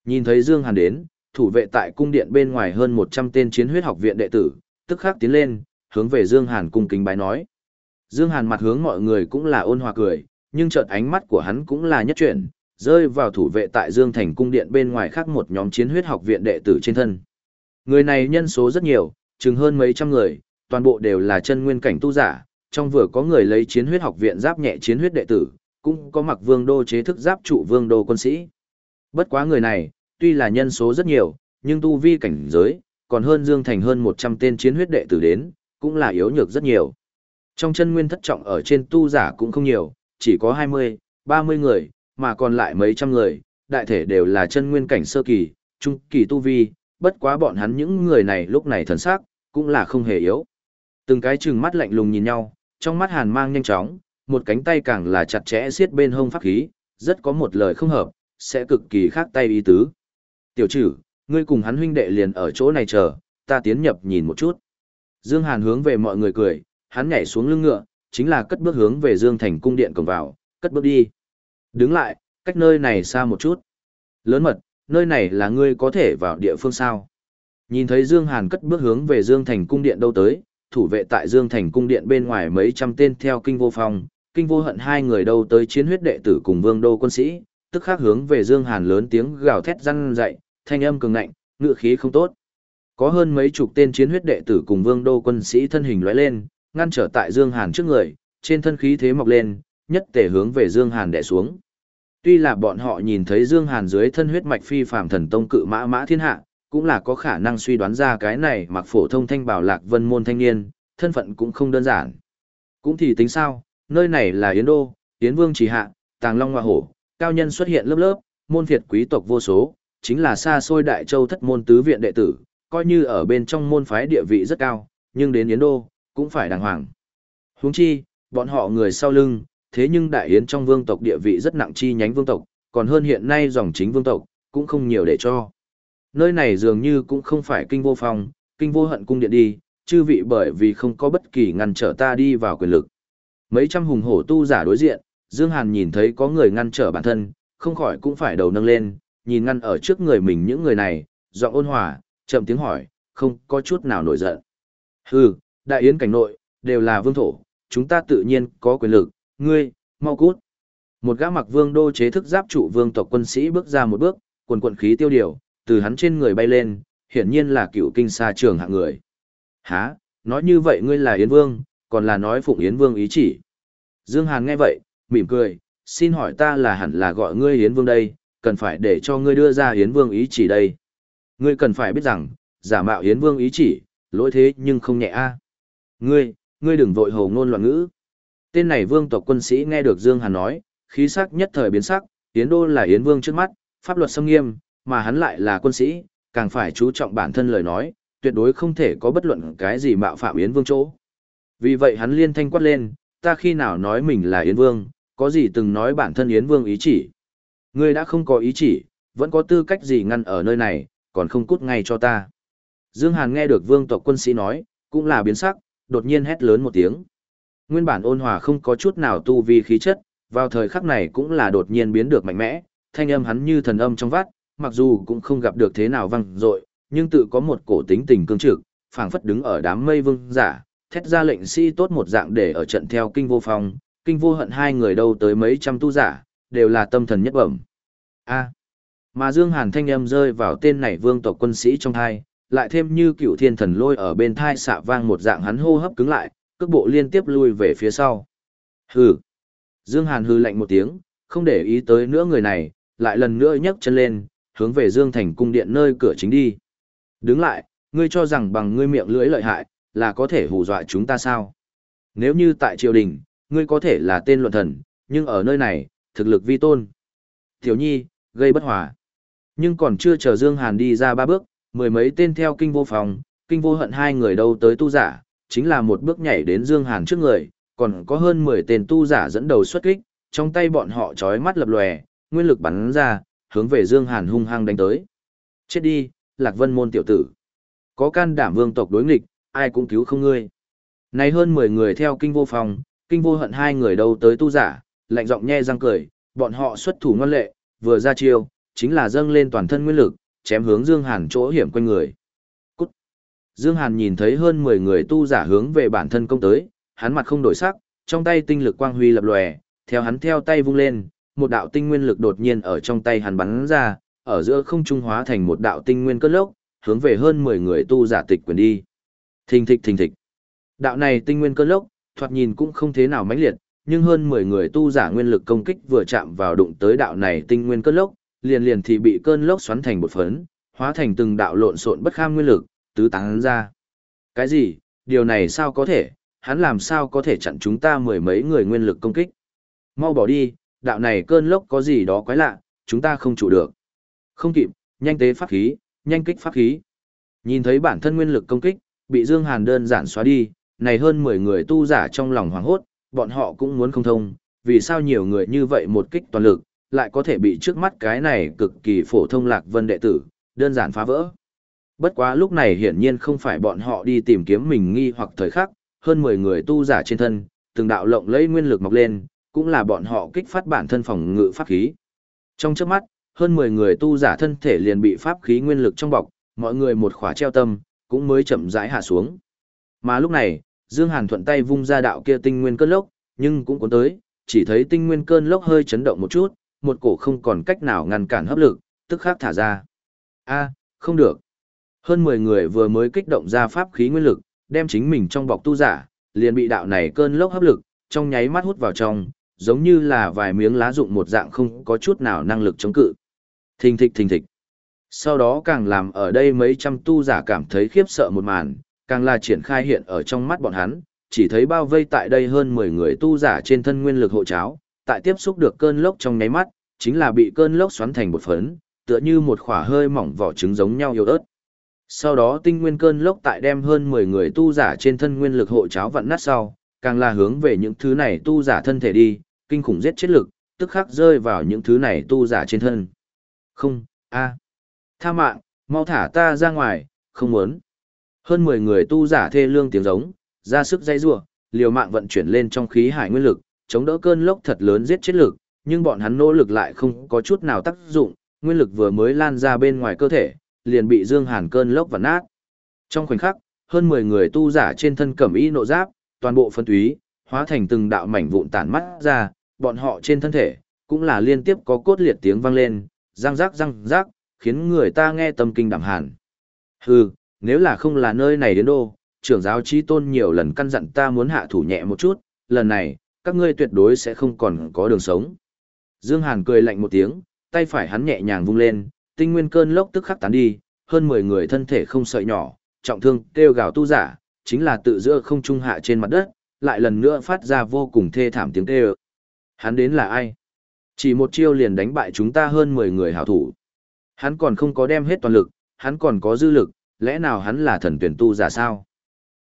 Nhìn thấy Dương Hàn đến, thủ vệ tại cung điện bên ngoài hơn 100 tên chiến huyết học viện đệ tử, tức khắc tiến lên, hướng về Dương Hàn cung kính bái nói. Dương Hàn mặt hướng mọi người cũng là ôn hòa cười, nhưng chợt ánh mắt của hắn cũng là nhất chuyển, rơi vào thủ vệ tại Dương Thành cung điện bên ngoài khác một nhóm chiến huyết học viện đệ tử trên thân. Người này nhân số rất nhiều, chừng hơn mấy trăm người, toàn bộ đều là chân nguyên cảnh tu giả, trong vừa có người lấy chiến huyết học viện giáp nhẹ chiến huyết đệ tử, cũng có mặc vương đô chế thức giáp trụ vương đô quân sĩ. Bất quá người này, tuy là nhân số rất nhiều, nhưng tu vi cảnh giới, còn hơn Dương Thành hơn 100 tên chiến huyết đệ tử đến, cũng là yếu nhược rất nhiều. Trong chân nguyên thất trọng ở trên tu giả cũng không nhiều, chỉ có 20, 30 người, mà còn lại mấy trăm người, đại thể đều là chân nguyên cảnh sơ kỳ, trung kỳ tu vi, bất quá bọn hắn những người này lúc này thần sắc cũng là không hề yếu. Từng cái trừng mắt lạnh lùng nhìn nhau, trong mắt hàn mang nhanh chóng, một cánh tay càng là chặt chẽ siết bên hông pháp khí, rất có một lời không hợp, sẽ cực kỳ khác tay ý tứ. Tiểu trữ, ngươi cùng hắn huynh đệ liền ở chỗ này chờ, ta tiến nhập nhìn một chút. Dương Hàn hướng về mọi người cười, hắn nhảy xuống lưng ngựa, chính là cất bước hướng về Dương Thành cung điện cổng vào, cất bước đi. Đứng lại, cách nơi này xa một chút. Lớn mật, nơi này là ngươi có thể vào địa phương sao. Nhìn thấy Dương Hàn cất bước hướng về Dương Thành cung điện đâu tới, thủ vệ tại Dương Thành cung điện bên ngoài mấy trăm tên theo kinh vô phong, kinh vô hận hai người đâu tới chiến huyết đệ tử cùng vương đô quân sĩ, tức khắc hướng về Dương Hàn lớn tiếng gào thét răn dậy, thanh âm cường ngạnh, ngựa khí không tốt. Có hơn mấy chục tên chiến huyết đệ tử cùng vương đô quân sĩ thân hình lóe lên, ngăn trở tại Dương Hàn trước người, trên thân khí thế mọc lên, nhất tề hướng về Dương Hàn đè xuống. Tuy là bọn họ nhìn thấy Dương Hàn dưới thân huyết mạch phi phàm thần tông cự mã mã thiên hạ, cũng là có khả năng suy đoán ra cái này mặc phổ thông thanh bảo lạc vân môn thanh niên, thân phận cũng không đơn giản. Cũng thì tính sao, nơi này là Yến Đô, Yến Vương chỉ hạ, Tàng Long Hoa Hổ, cao nhân xuất hiện lớp lớp, môn phiệt quý tộc vô số, chính là xa xôi đại châu thất môn tứ viện đệ tử, coi như ở bên trong môn phái địa vị rất cao, nhưng đến Yến Đô, cũng phải đàng hoàng. Huống chi, bọn họ người sau lưng, thế nhưng đại yến trong vương tộc địa vị rất nặng chi nhánh vương tộc, còn hơn hiện nay dòng chính vương tộc, cũng không nhiều để cho. Nơi này dường như cũng không phải kinh vô phong, kinh vô hận cung điện đi, chư vị bởi vì không có bất kỳ ngăn trở ta đi vào quyền lực. Mấy trăm hùng hổ tu giả đối diện, Dương Hàn nhìn thấy có người ngăn trở bản thân, không khỏi cũng phải đầu nâng lên, nhìn ngăn ở trước người mình những người này, giọng ôn hòa, chậm tiếng hỏi, không có chút nào nổi giận. Hừ, đại yến cảnh nội, đều là vương thổ, chúng ta tự nhiên có quyền lực, ngươi, mau cút. Một gã mặc vương đô chế thức giáp trụ vương tộc quân sĩ bước ra một bước, quần quần khí tiêu điều, từ hắn trên người bay lên, hiển nhiên là cựu kinh xa trường hạng người. Hả, nói như vậy ngươi là Yến Vương, còn là nói Phụng Yến Vương ý chỉ. Dương Hàn nghe vậy, mỉm cười, xin hỏi ta là hẳn là gọi ngươi Yến Vương đây, cần phải để cho ngươi đưa ra Yến Vương ý chỉ đây. Ngươi cần phải biết rằng, giả mạo Yến Vương ý chỉ, lỗi thế nhưng không nhẹ a. Ngươi, ngươi đừng vội hồ ngôn loạn ngữ. Tên này vương tộc quân sĩ nghe được Dương Hàn nói, khí sắc nhất thời biến sắc, Yến Đô là Yến Vương trước mắt, pháp luật xâm nghiêm, mà hắn lại là quân sĩ, càng phải chú trọng bản thân lời nói, tuyệt đối không thể có bất luận cái gì mạo phạm Yến Vương chỗ. Vì vậy hắn liên thanh quát lên, ta khi nào nói mình là Yến Vương, có gì từng nói bản thân Yến Vương ý chỉ. Ngươi đã không có ý chỉ, vẫn có tư cách gì ngăn ở nơi này, còn không cút ngay cho ta. Dương Hàn nghe được vương tộc quân sĩ nói, cũng là biến sắc, đột nhiên hét lớn một tiếng. Nguyên bản ôn hòa không có chút nào tu vi khí chất, vào thời khắc này cũng là đột nhiên biến được mạnh mẽ, thanh âm hắn như thần âm trong vắt, mặc dù cũng không gặp được thế nào vang dội, nhưng tự có một cổ tính tình cương trực, phảng phất đứng ở đám mây vương giả, thét ra lệnh sĩ tốt một dạng để ở trận theo kinh vô phong, kinh vô hận hai người đâu tới mấy trăm tu giả, đều là tâm thần nhất bẩm. A. mà Dương Hàn thanh âm rơi vào tên này vương tộc quân sĩ trong hai, lại thêm như cựu thiên thần lôi ở bên thai xạ vang một dạng hắn hô hấp cứng lại, cước bộ liên tiếp lui về phía sau. Hừ. Dương Hàn hừ lạnh một tiếng, không để ý tới nữa người này, lại lần nữa nhấc chân lên, hướng về Dương Thành cung điện nơi cửa chính đi. Đứng lại, ngươi cho rằng bằng ngươi miệng lưỡi lợi hại, là có thể hù dọa chúng ta sao? Nếu như tại triều đình, ngươi có thể là tên luận thần, nhưng ở nơi này, thực lực vi tôn. Tiểu nhi, gây bất hòa. Nhưng còn chưa chờ Dương Hàn đi ra ba bước, mười mấy tên theo kinh vô phòng, kinh vô hận hai người đâu tới tu giả, chính là một bước nhảy đến Dương Hàn trước người, còn có hơn 10 tên tu giả dẫn đầu xuất kích, trong tay bọn họ chói mắt lập lòe, nguyên lực bắn ra, hướng về Dương Hàn hung hăng đánh tới. Chết đi, Lạc Vân môn tiểu tử. Có can đảm vương tộc đối nghịch, ai cũng cứu không ngươi. Này hơn 10 người theo kinh vô phòng, kinh vô hận hai người đâu tới tu giả, lạnh giọng nhe răng cười, bọn họ xuất thủ ngoan lệ, vừa ra chiêu, chính là dâng lên toàn thân nguyên lực, chém hướng Dương Hàn chỗ hiểm quanh người. Dương Hàn nhìn thấy hơn 10 người tu giả hướng về bản thân công tới, hắn mặt không đổi sắc, trong tay tinh lực quang huy lập lòe, theo hắn theo tay vung lên, một đạo tinh nguyên lực đột nhiên ở trong tay hắn bắn ra, ở giữa không trung hóa thành một đạo tinh nguyên cơn lốc, hướng về hơn 10 người tu giả tịch quyền đi. Thình thịch thình thịch. Đạo này tinh nguyên cơn lốc, thoạt nhìn cũng không thế nào mãnh liệt, nhưng hơn 10 người tu giả nguyên lực công kích vừa chạm vào đụng tới đạo này tinh nguyên cơn lốc, liền liền thì bị cơn lốc xoắn thành bột phấn, hóa thành từng đạo lộn xộn bất kham nguyên lực, tứ tán ra. Cái gì? Điều này sao có thể? Hắn làm sao có thể chặn chúng ta mười mấy người nguyên lực công kích? Mau bỏ đi, đạo này cơn lốc có gì đó quái lạ, chúng ta không chủ được. Không kịp, nhanh tế pháp khí, nhanh kích pháp khí. Nhìn thấy bản thân nguyên lực công kích, bị Dương Hàn đơn giản xóa đi, này hơn 10 người tu giả trong lòng hoảng hốt, bọn họ cũng muốn không thông, vì sao nhiều người như vậy một kích toàn lực, lại có thể bị trước mắt cái này cực kỳ phổ thông lạc vân đệ tử, đơn giản phá vỡ. Bất quá lúc này hiển nhiên không phải bọn họ đi tìm kiếm mình nghi hoặc thời khắc, hơn 10 người tu giả trên thân, từng đạo lộng lấy nguyên lực mọc lên, cũng là bọn họ kích phát bản thân phòng ngự pháp khí. Trong chớp mắt, hơn 10 người tu giả thân thể liền bị pháp khí nguyên lực trong bọc, mọi người một khỏa treo tâm, cũng mới chậm rãi hạ xuống. Mà lúc này, Dương Hàn thuận tay vung ra đạo kia tinh nguyên cơn lốc, nhưng cũng cuốn tới, chỉ thấy tinh nguyên cơn lốc hơi chấn động một chút, một cổ không còn cách nào ngăn cản hấp lực, tức khắc thả ra. A, không được. Hơn 10 người vừa mới kích động ra pháp khí nguyên lực, đem chính mình trong bọc tu giả, liền bị đạo này cơn lốc hấp lực, trong nháy mắt hút vào trong, giống như là vài miếng lá dụng một dạng không có chút nào năng lực chống cự. Thình thịch thình thịch. Sau đó càng làm ở đây mấy trăm tu giả cảm thấy khiếp sợ một màn, càng là triển khai hiện ở trong mắt bọn hắn, chỉ thấy bao vây tại đây hơn 10 người tu giả trên thân nguyên lực hộ cháo, tại tiếp xúc được cơn lốc trong nháy mắt, chính là bị cơn lốc xoắn thành một phấn, tựa như một khỏa hơi mỏng vỏ trứng giống nhau yếu ớt. Sau đó tinh nguyên cơn lốc tại đem hơn 10 người tu giả trên thân nguyên lực hộ cháo vặn nát sau, càng là hướng về những thứ này tu giả thân thể đi, kinh khủng giết chết lực, tức khắc rơi vào những thứ này tu giả trên thân. Không, a, Tha mạng, mau thả ta ra ngoài, không muốn. Hơn 10 người tu giả thê lương tiếng giống, ra sức dây rua, liều mạng vận chuyển lên trong khí hải nguyên lực, chống đỡ cơn lốc thật lớn giết chết lực, nhưng bọn hắn nỗ lực lại không có chút nào tác dụng, nguyên lực vừa mới lan ra bên ngoài cơ thể, liền bị Dương Hàn cơn lốc vặn nát. Trong khoảnh khắc, hơn 10 người tu giả trên thân cẩm y nộ giáp, toàn bộ phân túy, hóa thành từng đạo mảnh vụn tản mắt ra, bọn họ trên thân thể, cũng là liên tiếp có cốt liệt tiếng vang lên, răng rắc răng rắc, khiến người ta nghe tâm kinh đảm hàn. Hừ, nếu là không là nơi này đến đô, trưởng giáo trí tôn nhiều lần căn dặn ta muốn hạ thủ nhẹ một chút, lần này, các ngươi tuyệt đối sẽ không còn có đường sống. Dương Hàn cười lạnh một tiếng, tay phải hắn nhẹ nhàng vung lên, tinh nguyên cơn lốc tức khắc tán đi, hơn 10 người thân thể không sợi nhỏ, trọng thương, kêu gào tu giả, chính là tự giữa không trung hạ trên mặt đất, lại lần nữa phát ra vô cùng thê thảm tiếng kêu. Hắn đến là ai? Chỉ một chiêu liền đánh bại chúng ta hơn 10 người hảo thủ. Hắn còn không có đem hết toàn lực, hắn còn có dư lực, lẽ nào hắn là thần tuyển tu giả sao?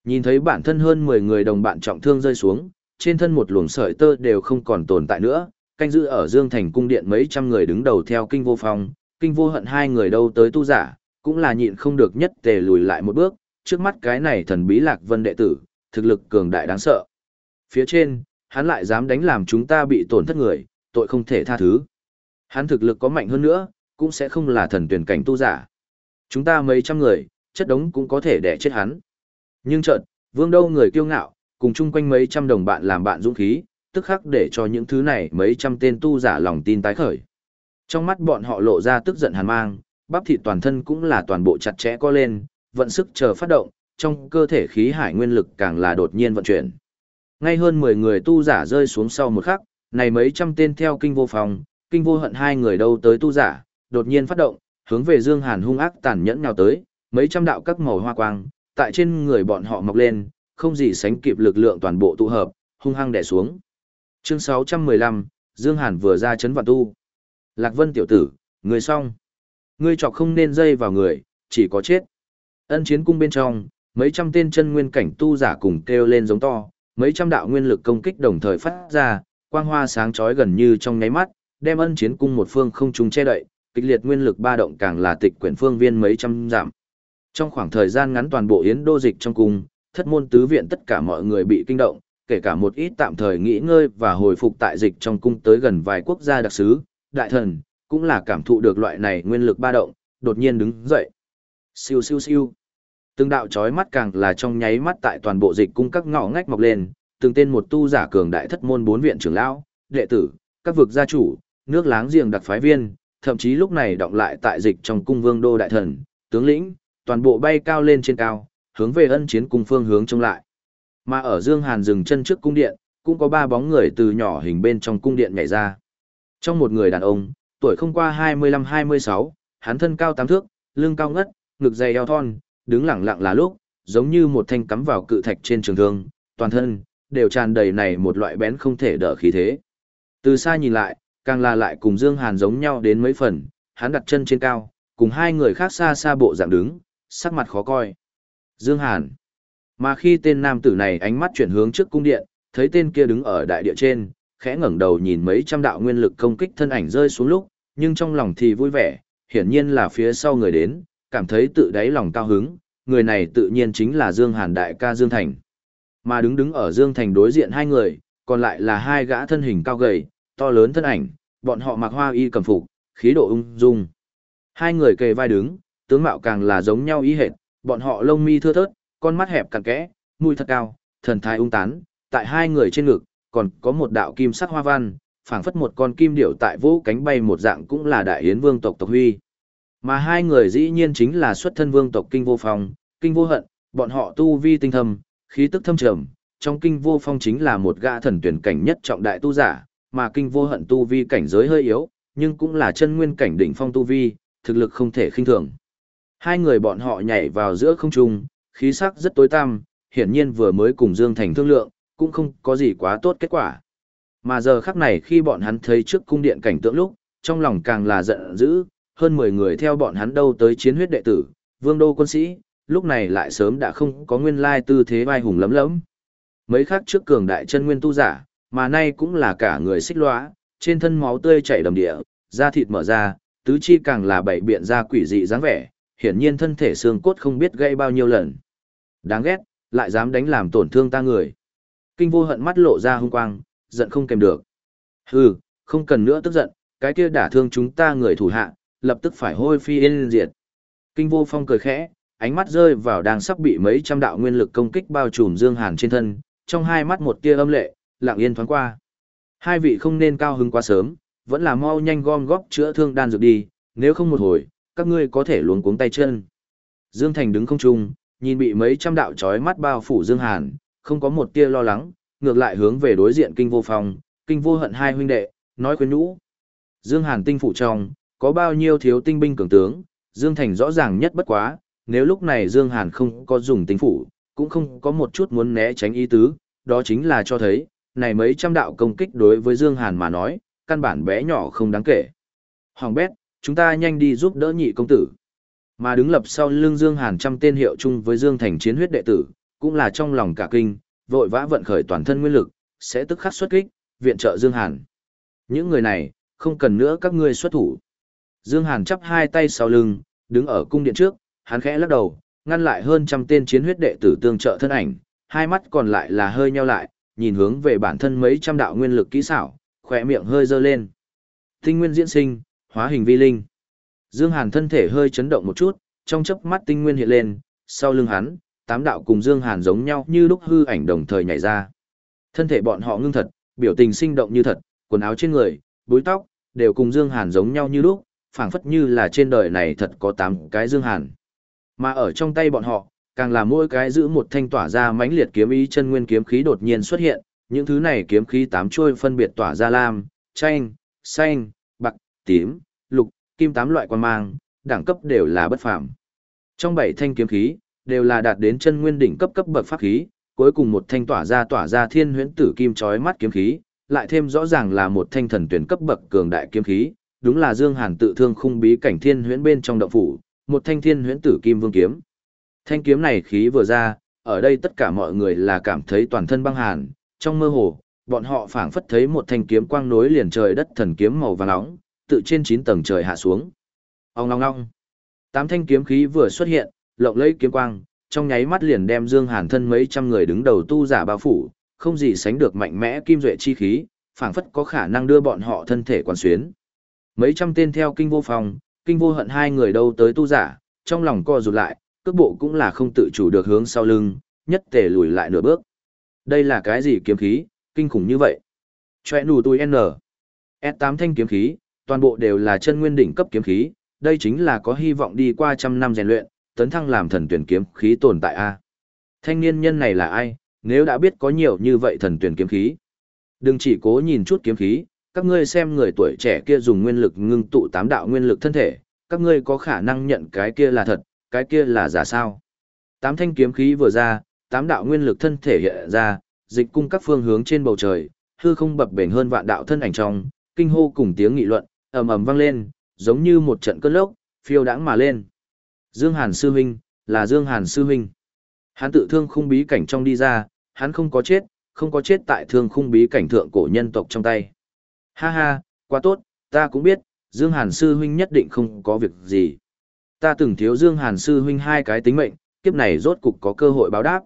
Nhìn thấy bản thân hơn 10 người đồng bạn trọng thương rơi xuống, trên thân một luồng sợi tơ đều không còn tồn tại nữa, canh giữ ở Dương Thành cung điện mấy trăm người đứng đầu theo kinh vô phong, kinh vô hận hai người đâu tới tu giả, cũng là nhịn không được nhất tề lùi lại một bước, trước mắt cái này thần bí lạc vân đệ tử, thực lực cường đại đáng sợ. Phía trên, hắn lại dám đánh làm chúng ta bị tổn thất người, tội không thể tha thứ. Hắn thực lực có mạnh hơn nữa, cũng sẽ không là thần tuyển cảnh tu giả. Chúng ta mấy trăm người, chất đống cũng có thể đẻ chết hắn. Nhưng chợt, vương đâu người kiêu ngạo, cùng chung quanh mấy trăm đồng bạn làm bạn dũng khí, tức khắc để cho những thứ này mấy trăm tên tu giả lòng tin tái khởi. Trong mắt bọn họ lộ ra tức giận hàn mang, bắp thịt toàn thân cũng là toàn bộ chặt chẽ co lên, vận sức chờ phát động, trong cơ thể khí hải nguyên lực càng là đột nhiên vận chuyển. Ngay hơn 10 người tu giả rơi xuống sau một khắc, này mấy trăm tên theo kinh vô phòng, kinh vô hận hai người đâu tới tu giả, đột nhiên phát động, hướng về Dương Hàn hung ác tàn nhẫn nhào tới, mấy trăm đạo các màu hoa quang, tại trên người bọn họ mọc lên, không gì sánh kịp lực lượng toàn bộ tụ hợp, hung hăng đè xuống. Chương 615, Dương Hàn vừa ra chấn vạn tu. Lạc Vân tiểu tử, người xong. Ngươi chọc không nên dây vào người, chỉ có chết. Ân chiến cung bên trong, mấy trăm tên chân nguyên cảnh tu giả cùng kêu lên giống to, mấy trăm đạo nguyên lực công kích đồng thời phát ra, quang hoa sáng chói gần như trong nháy mắt, đem ân chiến cung một phương không trùng che đậy, kịch liệt nguyên lực ba động càng là tịch quyển phương viên mấy trăm giảm. Trong khoảng thời gian ngắn toàn bộ yến đô dịch trong cung, thất môn tứ viện tất cả mọi người bị kinh động, kể cả một ít tạm thời nghỉ ngơi và hồi phục tại dịch trong cung tới gần vài quốc gia đặc sứ, đại thần, cũng là cảm thụ được loại này nguyên lực ba động, đột nhiên đứng dậy. Siêu siêu siêu. Từng đạo chói mắt càng là trong nháy mắt tại toàn bộ dịch cung các ngõ ngách mọc lên, từng tên một tu giả cường đại thất môn bốn viện trưởng lão, đệ tử, các vực gia chủ, nước láng giềng đặc phái viên, thậm chí lúc này động lại tại dịch trong cung vương đô đại thần, tướng lĩnh, toàn bộ bay cao lên trên cao, hướng về ân chiến cung phương hướng trông lại. Mà ở Dương Hàn dừng chân trước cung điện, cũng có ba bóng người từ nhỏ hình bên trong cung điện nhảy ra. Trong một người đàn ông, tuổi không qua 25-26, hắn thân cao tám thước, lưng cao ngất, ngực dày eo thon, đứng lẳng lặng là lúc, giống như một thanh cắm vào cự thạch trên trường thương, toàn thân, đều tràn đầy này một loại bén không thể đỡ khí thế. Từ xa nhìn lại, càng là lại cùng Dương Hàn giống nhau đến mấy phần, hắn đặt chân trên cao, cùng hai người khác xa xa bộ dạng đứng, sắc mặt khó coi. Dương Hàn. Mà khi tên nam tử này ánh mắt chuyển hướng trước cung điện, thấy tên kia đứng ở đại địa trên, khẽ ngẩng đầu nhìn mấy trăm đạo nguyên lực công kích thân ảnh rơi xuống lúc, nhưng trong lòng thì vui vẻ, hiển nhiên là phía sau người đến, cảm thấy tự đáy lòng cao hứng, người này tự nhiên chính là Dương Hàn đại ca Dương Thành. Mà đứng đứng ở Dương Thành đối diện hai người, còn lại là hai gã thân hình cao gầy, to lớn thân ảnh, bọn họ mặc hoa y cầm phục, khí độ ung dung. Hai người kề vai đứng, tướng mạo càng là giống nhau ý hệt, bọn họ lông mi thưa thớt, con mắt hẹp cằn kẽ, mũi thật cao, thần thái ung tán, tại hai người trên ngực, còn có một đạo kim sắc hoa văn, phảng phất một con kim điểu tại vũ cánh bay một dạng cũng là đại yến vương tộc tộc huy. Mà hai người dĩ nhiên chính là xuất thân vương tộc kinh vô phong, kinh vô hận, bọn họ tu vi tinh thâm, khí tức thâm trầm, trong kinh vô phong chính là một gã thần tuyển cảnh nhất trọng đại tu giả, mà kinh vô hận tu vi cảnh giới hơi yếu, nhưng cũng là chân nguyên cảnh đỉnh phong tu vi, thực lực không thể khinh thường. Hai người bọn họ nhảy vào giữa không trung, khí sắc rất tối tăm, hiển nhiên vừa mới cùng Dương Thành thương lượng, cũng không có gì quá tốt kết quả. Mà giờ khắc này khi bọn hắn thấy trước cung điện cảnh tượng lúc, trong lòng càng là giận dữ, hơn 10 người theo bọn hắn đâu tới chiến huyết đệ tử, vương đô quân sĩ, lúc này lại sớm đã không có nguyên lai tư thế vai hùng lấm lấm. Mấy khác trước cường đại chân nguyên tu giả, mà nay cũng là cả người xích lóa, trên thân máu tươi chảy đầm địa, da thịt mở ra, tứ chi càng là bảy biện ra quỷ dị dáng vẻ, hiển nhiên thân thể xương cốt không biết gây bao nhiêu lần. Đáng ghét, lại dám đánh làm tổn thương ta người. Kinh vô hận mắt lộ ra hung quang, giận không kèm được. Hừ, không cần nữa tức giận, cái kia đả thương chúng ta người thủ hạ, lập tức phải hôi phi yên diệt. Kinh vô phong cười khẽ, ánh mắt rơi vào đang sắp bị mấy trăm đạo nguyên lực công kích bao trùm Dương Hàn trên thân, trong hai mắt một tia âm lệ, lặng yên thoáng qua. Hai vị không nên cao hứng quá sớm, vẫn là mau nhanh gom góp chữa thương đan dược đi, nếu không một hồi, các ngươi có thể luống cuống tay chân. Dương Thành đứng không trung, nhìn bị mấy trăm đạo chói mắt bao phủ Dương Hàn, không có một tia lo lắng, ngược lại hướng về đối diện kinh vô phong, kinh vô hận hai huynh đệ, nói khuyên nhũ. Dương Hàn tinh phủ trong, có bao nhiêu thiếu tinh binh cường tướng, Dương Thành rõ ràng nhất bất quá, nếu lúc này Dương Hàn không có dùng tinh phủ, cũng không có một chút muốn né tránh ý tứ, đó chính là cho thấy, này mấy trăm đạo công kích đối với Dương Hàn mà nói, căn bản bé nhỏ không đáng kể. Hoàng bét, chúng ta nhanh đi giúp đỡ nhị công tử. Mà đứng lập sau lưng Dương Hàn trăm tên hiệu chung với Dương Thành chiến huyết đệ tử, cũng là trong lòng cả kinh, vội vã vận khởi toàn thân nguyên lực, sẽ tức khắc xuất kích, viện trợ Dương Hàn. Những người này, không cần nữa các ngươi xuất thủ. Dương Hàn chắp hai tay sau lưng, đứng ở cung điện trước, hắn khẽ lắc đầu, ngăn lại hơn trăm tên chiến huyết đệ tử tương trợ thân ảnh, hai mắt còn lại là hơi nheo lại, nhìn hướng về bản thân mấy trăm đạo nguyên lực kỹ xảo, khỏe miệng hơi dơ lên. Tinh nguyên diễn sinh, hóa hình vi linh. Dương Hàn thân thể hơi chấn động một chút, trong chớp mắt tinh nguyên hiện lên, sau lưng hắn, tám đạo cùng Dương Hàn giống nhau như lúc hư ảnh đồng thời nhảy ra. Thân thể bọn họ ngưng thật, biểu tình sinh động như thật, quần áo trên người, búi tóc, đều cùng Dương Hàn giống nhau như lúc, phảng phất như là trên đời này thật có tám cái Dương Hàn. Mà ở trong tay bọn họ, càng là mỗi cái giữ một thanh tỏa ra mãnh liệt kiếm ý chân nguyên kiếm khí đột nhiên xuất hiện, những thứ này kiếm khí tám chuôi phân biệt tỏa ra lam, chanh, xanh, bạc, tím, lục, kim tám loại quan mang, đẳng cấp đều là bất phàm. Trong bảy thanh kiếm khí, đều là đạt đến chân nguyên đỉnh cấp cấp bậc pháp khí, cuối cùng một thanh tỏa ra tỏa ra thiên huyễn tử kim chói mắt kiếm khí, lại thêm rõ ràng là một thanh thần tuyển cấp bậc cường đại kiếm khí, đúng là Dương Hàn tự thương khung bí cảnh thiên huyễn bên trong động phủ, một thanh thiên huyễn tử kim vương kiếm. Thanh kiếm này khí vừa ra, ở đây tất cả mọi người là cảm thấy toàn thân băng hàn, trong mơ hồ, bọn họ phảng phất thấy một thanh kiếm quang nối liền trời đất thần kiếm màu vàng nóng, tự trên 9 tầng trời hạ xuống. Ong ong ong. Tám thanh kiếm khí vừa xuất hiện, lộng lẫy kiếm quang, trong nháy mắt liền đem Dương Hàn thân mấy trăm người đứng đầu tu giả bao phủ, không gì sánh được mạnh mẽ kim duệ chi khí, phảng phất có khả năng đưa bọn họ thân thể quan xuyến. Mấy trăm tên theo kinh vô phòng, kinh vô hận hai người đâu tới tu giả, trong lòng co rụt lại, cước bộ cũng là không tự chủ được hướng sau lưng, nhất tề lùi lại nửa bước. Đây là cái gì kiếm khí, kinh khủng như vậy? Chòe nù tui N. S8 thanh kiếm khí, toàn bộ đều là chân nguyên đỉnh cấp kiếm khí, đây chính là có hy vọng đi qua trăm năm rèn luyện, tấn thăng làm thần tuyển kiếm khí tồn tại a. Thanh niên nhân này là ai, nếu đã biết có nhiều như vậy thần tuyển kiếm khí. Đừng chỉ cố nhìn chút kiếm khí, các ngươi xem người tuổi trẻ kia dùng nguyên lực ngưng tụ tám đạo nguyên lực thân thể, các ngươi có khả năng nhận cái kia là thật, cái kia là giả sao. Tám thanh kiếm khí vừa ra, tám đạo nguyên lực thân thể hiện ra, dịch cung các phương hướng trên bầu trời, hư không bập bềnh hơn vạn đạo thân ảnh trong, kinh hô cùng tiếng nghị luận, ầm ầm vang lên, giống như một trận cơn lốc, phiêu đãng mà lên. Dương Hàn sư huynh, là Dương Hàn sư huynh. Hắn tự thương khung bí cảnh trong đi ra, hắn không có chết, không có chết tại thương khung bí cảnh thượng cổ nhân tộc trong tay. Ha ha, quá tốt, ta cũng biết, Dương Hàn sư huynh nhất định không có việc gì. Ta từng thiếu Dương Hàn sư huynh hai cái tính mệnh, kiếp này rốt cục có cơ hội báo đáp.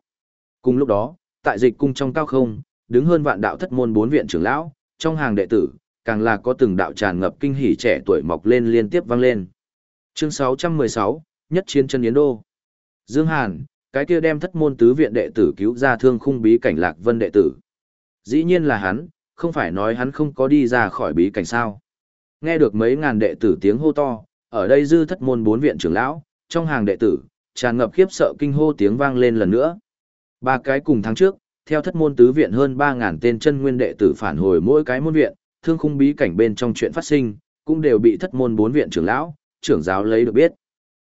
Cùng lúc đó, tại dịch cung trong cao không, đứng hơn vạn đạo thất môn bốn viện trưởng lão, trong hàng đệ tử, càng là có từng đạo tràn ngập kinh hỉ trẻ tuổi mọc lên liên tiếp vang lên. Chương 616, Nhất chiến chân Yến Đô. Dương Hàn, cái kia đem thất môn tứ viện đệ tử cứu ra thương khung bí cảnh lạc vân đệ tử. Dĩ nhiên là hắn, không phải nói hắn không có đi ra khỏi bí cảnh sao. Nghe được mấy ngàn đệ tử tiếng hô to, ở đây dư thất môn bốn viện trưởng lão, trong hàng đệ tử, tràn ngập khiếp sợ kinh hô tiếng vang lên lần nữa. Ba cái cùng tháng trước, theo thất môn tứ viện hơn 3.000 tên chân nguyên đệ tử phản hồi mỗi cái môn viện, thương khung bí cảnh bên trong chuyện phát sinh, cũng đều bị thất môn bốn viện trưởng lão, trưởng giáo lấy được biết.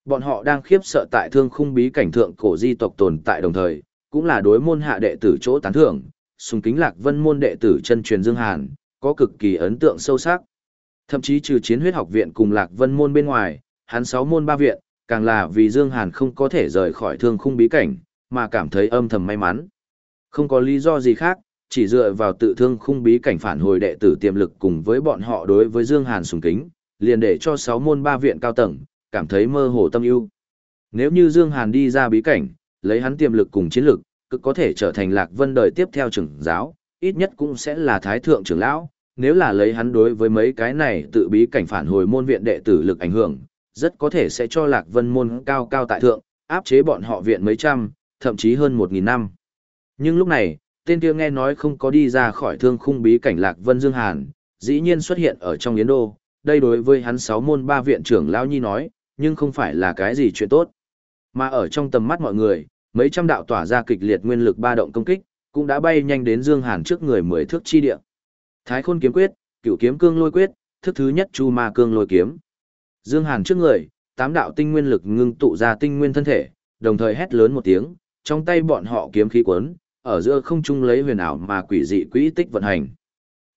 Bọn họ đang khiếp sợ tại thương khung bí cảnh thượng cổ di tộc tồn tại đồng thời, cũng là đối môn hạ đệ tử chỗ tán thưởng, sùng kính lạc vân môn đệ tử chân truyền Dương Hàn, có cực kỳ ấn tượng sâu sắc. Thậm chí trừ chiến huyết học viện cùng Lạc Vân môn bên ngoài, hắn sáu môn ba viện, càng là vì Dương Hàn không có thể rời khỏi thương khung bí cảnh, mà cảm thấy âm thầm may mắn. Không có lý do gì khác, chỉ dựa vào tự thương khung bí cảnh phản hồi đệ tử tiềm lực cùng với bọn họ đối với Dương Hàn sùng kính, liền để cho sáu môn ba viện cao tầng, cảm thấy mơ hồ tâm ưu. Nếu như Dương Hàn đi ra bí cảnh, lấy hắn tiềm lực cùng chiến lực, cực có thể trở thành Lạc Vân đời tiếp theo trưởng giáo, ít nhất cũng sẽ là thái thượng trưởng lão, nếu là lấy hắn đối với mấy cái này tự bí cảnh phản hồi môn viện đệ tử lực ảnh hưởng, rất có thể sẽ cho Lạc Vân môn cao cao tại thượng, áp chế bọn họ viện mấy trăm, thậm chí hơn một nghìn năm. Nhưng lúc này, tên kia nghe nói không có đi ra khỏi thương khung bí cảnh Lạc Vân Dương Hàn, dĩ nhiên xuất hiện ở trong Yến Đô, đây đối với hắn sáu môn ba viện trưởng lão nhi nói, nhưng không phải là cái gì chuyện tốt. Mà ở trong tầm mắt mọi người, mấy trăm đạo tỏa ra kịch liệt nguyên lực ba động công kích, cũng đã bay nhanh đến Dương Hàn trước người mười thước chi địa. Thái Khôn kiếm quyết, Cửu kiếm cương lôi quyết, thức thứ nhất Chu Ma cương lôi kiếm. Dương Hàn trước người, tám đạo tinh nguyên lực ngưng tụ ra tinh nguyên thân thể, đồng thời hét lớn một tiếng, trong tay bọn họ kiếm khí cuốn, ở giữa không trung lấy huyền ảo mà quỷ dị quỹ tích vận hành.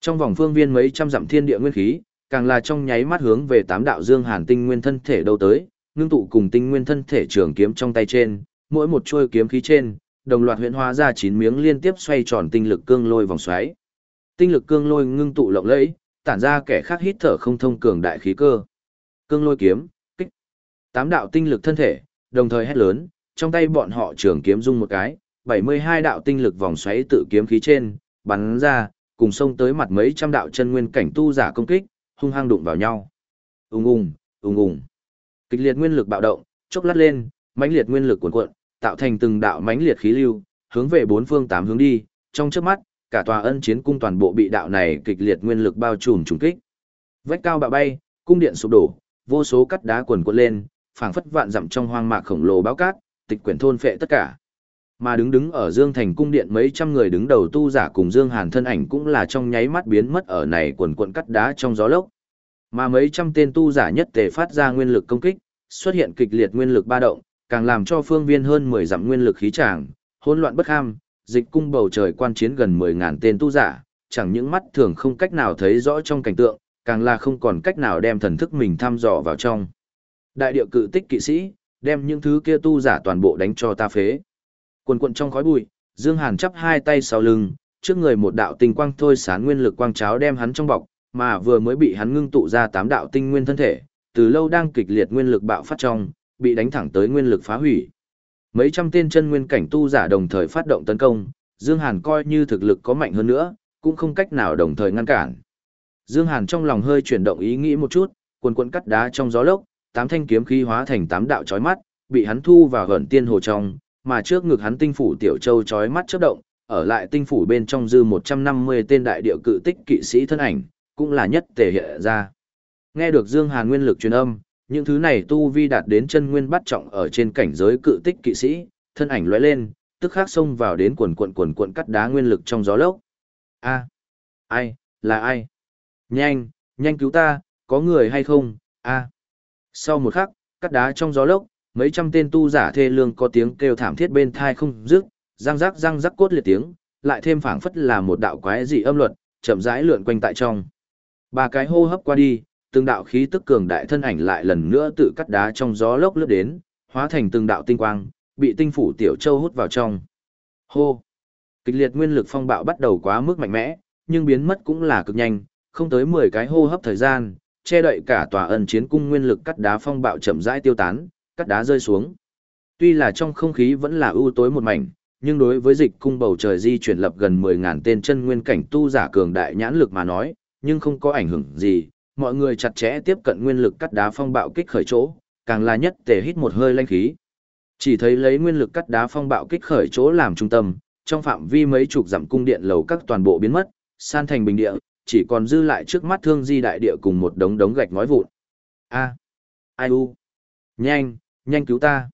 Trong vòng phương viên mấy trăm dặm thiên địa nguyên khí, càng là trong nháy mắt hướng về tám đạo Dương Hàn tinh nguyên thân thể đâu tới, ngưng tụ cùng tinh nguyên thân thể trường kiếm trong tay trên, mỗi một chuôi kiếm khí trên, đồng loạt huyễn hóa ra chín miếng liên tiếp xoay tròn tinh lực cương lôi vòng xoáy. Tinh lực cương lôi ngưng tụ lộng lẫy, tản ra kẻ khác hít thở không thông cường đại khí cơ. Cương lôi kiếm, kích. Tám đạo tinh lực thân thể, đồng thời hét lớn, trong tay bọn họ trường kiếm rung một cái, 72 đạo tinh lực vòng xoáy tự kiếm khí trên, bắn ra, cùng xông tới mặt mấy trăm đạo chân nguyên cảnh tu giả công kích, hung hăng đụng vào nhau. Ùng ùng, ùng ùng. Kịch liệt nguyên lực bạo động, chốc lát lên, mãnh liệt nguyên lực cuồn cuộn, tạo thành từng đạo mãnh liệt khí lưu, hướng về bốn phương tám hướng đi, trong chớp mắt, cả tòa ân chiến cung toàn bộ bị đạo này kịch liệt nguyên lực bao trùm trùng kích. Vách cao bạo bay, cung điện sụp đổ, vô số cắt đá cuồn cuộn lên, phảng phất vạn dặm trong hoang mạc khổng lồ báo cát, tịch quyển thôn phệ tất cả. Mà đứng đứng ở Dương Thành cung điện mấy trăm người đứng đầu tu giả cùng Dương Hàn thân ảnh cũng là trong nháy mắt biến mất ở này quần quần cắt đá trong gió lốc. Mà mấy trăm tên tu giả nhất tề phát ra nguyên lực công kích, xuất hiện kịch liệt nguyên lực ba động, càng làm cho phương viên hơn 10 dặm nguyên lực khí tràng, hỗn loạn bất ham, dịch cung bầu trời quan chiến gần 10.000 tên tu giả, chẳng những mắt thường không cách nào thấy rõ trong cảnh tượng, càng là không còn cách nào đem thần thức mình thăm dò vào trong. Đại điệu cự tích kỵ sĩ, đem những thứ kia tu giả toàn bộ đánh cho ta phế. Cuồn cuộn trong khói bụi, Dương Hàn chắp hai tay sau lưng, trước người một đạo tinh quang thôi sán nguyên lực quang cháo đem hắn trong bọc, mà vừa mới bị hắn ngưng tụ ra tám đạo tinh nguyên thân thể, từ lâu đang kịch liệt nguyên lực bạo phát trong, bị đánh thẳng tới nguyên lực phá hủy. Mấy trăm tên chân nguyên cảnh tu giả đồng thời phát động tấn công, Dương Hàn coi như thực lực có mạnh hơn nữa, cũng không cách nào đồng thời ngăn cản. Dương Hàn trong lòng hơi chuyển động ý nghĩ một chút, cuồn cuộn cắt đá trong gió lốc, tám thanh kiếm khí hóa thành tám đạo chói mắt, bị hắn thu vào gần tiên hồ trong, mà trước ngực hắn tinh phủ tiểu châu chói mắt chớp động, ở lại tinh phủ bên trong dư 150 tên đại điệu cự tích kỵ sĩ thân ảnh, cũng là nhất thể hiện ra. Nghe được Dương Hàn nguyên lực truyền âm, những thứ này tu vi đạt đến chân nguyên bắt trọng ở trên cảnh giới cự tích kỵ sĩ, thân ảnh lóe lên, tức khắc xông vào đến quần quần quần quần cắt đá nguyên lực trong gió lốc. A, ai, là ai? Nhanh, nhanh cứu ta, có người hay không? A. Sau một khắc, cắt đá trong gió lốc, mấy trăm tên tu giả thê lương có tiếng kêu thảm thiết bên thai không dứt, răng rắc răng rắc cốt liệt tiếng, lại thêm phảng phất là một đạo quái dị âm luật, chậm rãi lượn quanh tại trong. Ba cái hô hấp qua đi, từng đạo khí tức cường đại thân ảnh lại lần nữa tự cắt đá trong gió lốc lướt đến, hóa thành từng đạo tinh quang, bị tinh phủ tiểu châu hút vào trong. Hô! Kịch liệt nguyên lực phong bạo bắt đầu quá mức mạnh mẽ, nhưng biến mất cũng là cực nhanh, không tới 10 cái hô hấp thời gian, che đậy cả tòa ẩn chiến cung nguyên lực cắt đá phong bạo chậm rãi tiêu tán, cắt đá rơi xuống. Tuy là trong không khí vẫn là ưu tối một mảnh, nhưng đối với dịch cung bầu trời di chuyển lập gần 10.000 tên chân nguyên cảnh tu giả cường đại nhãn lực mà nói, nhưng không có ảnh hưởng gì, mọi người chặt chẽ tiếp cận nguyên lực cắt đá phong bạo kích khởi chỗ, càng là nhất tề hít một hơi lanh khí. Chỉ thấy lấy nguyên lực cắt đá phong bạo kích khởi chỗ làm trung tâm, trong phạm vi mấy chục dặm cung điện lầu các toàn bộ biến mất, san thành bình địa, chỉ còn dư lại trước mắt thương di đại địa cùng một đống đống gạch ngói vụn. A, ai u, nhanh, nhanh cứu ta.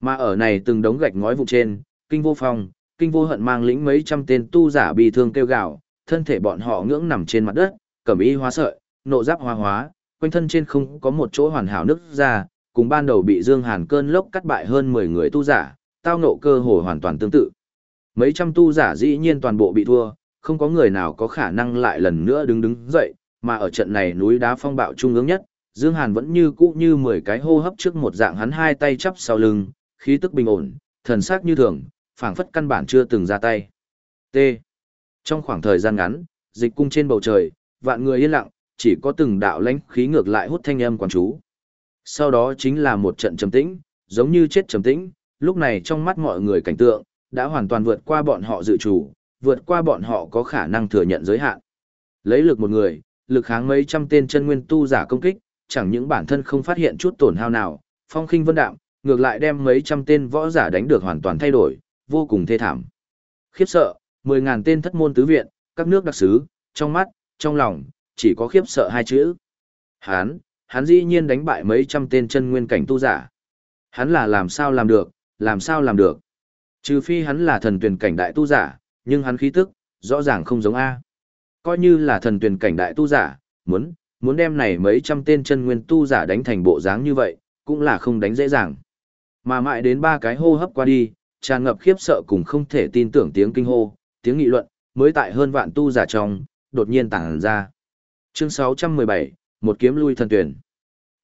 Mà ở này từng đống gạch ngói vụn trên, kinh vô phong, kinh vô hận mang lĩnh mấy trăm tên tu giả bị thương kêu gạo, thân thể bọn họ ngưỡng nằm trên mặt đất, cẩm y hóa sợi, nộ giáp hoa hóa, quanh thân trên không có một chỗ hoàn hảo nứt ra, cùng ban đầu bị Dương Hàn cơn lốc cắt bại hơn 10 người tu giả, tao nộ cơ hồ hoàn toàn tương tự. Mấy trăm tu giả dĩ nhiên toàn bộ bị thua, không có người nào có khả năng lại lần nữa đứng đứng dậy, mà ở trận này núi đá phong bạo trung ương nhất, Dương Hàn vẫn như cũ như 10 cái hô hấp trước một dạng hắn hai tay chắp sau lưng, khí tức bình ổn, thần sắc như thường, phảng phất căn bản chưa từng ra tay. T. Trong khoảng thời gian ngắn, dịch cung trên bầu trời, vạn người yên lặng, chỉ có từng đạo lãnh khí ngược lại hút thanh âm quan chú. Sau đó chính là một trận trầm tĩnh, giống như chết trầm tĩnh, lúc này trong mắt mọi người cảnh tượng, đã hoàn toàn vượt qua bọn họ dự chủ, vượt qua bọn họ có khả năng thừa nhận giới hạn. Lấy lực một người, lực kháng mấy trăm tên chân nguyên tu giả công kích, chẳng những bản thân không phát hiện chút tổn hao nào, phong khinh vân đạm, ngược lại đem mấy trăm tên võ giả đánh được hoàn toàn thay đổi, vô cùng thê thảm. Khiếp sợ, mười ngàn tên thất môn tứ viện, các nước đặc sứ, trong mắt, trong lòng, chỉ có khiếp sợ hai chữ. Hán, hắn dĩ nhiên đánh bại mấy trăm tên chân nguyên cảnh tu giả. Hắn là làm sao làm được, làm sao làm được. Trừ phi hắn là thần tuyển cảnh đại tu giả, nhưng hắn khí tức, rõ ràng không giống A. Coi như là thần tuyển cảnh đại tu giả, muốn, muốn đem này mấy trăm tên chân nguyên tu giả đánh thành bộ dáng như vậy, cũng là không đánh dễ dàng. Mà mãi đến ba cái hô hấp qua đi, tràn ngập khiếp sợ cùng không thể tin tưởng tiếng kinh hô, tiếng nghị luận, mới tại hơn vạn tu giả trong, đột nhiên tàng ra. Chương 617, một kiếm lui thần tuyển.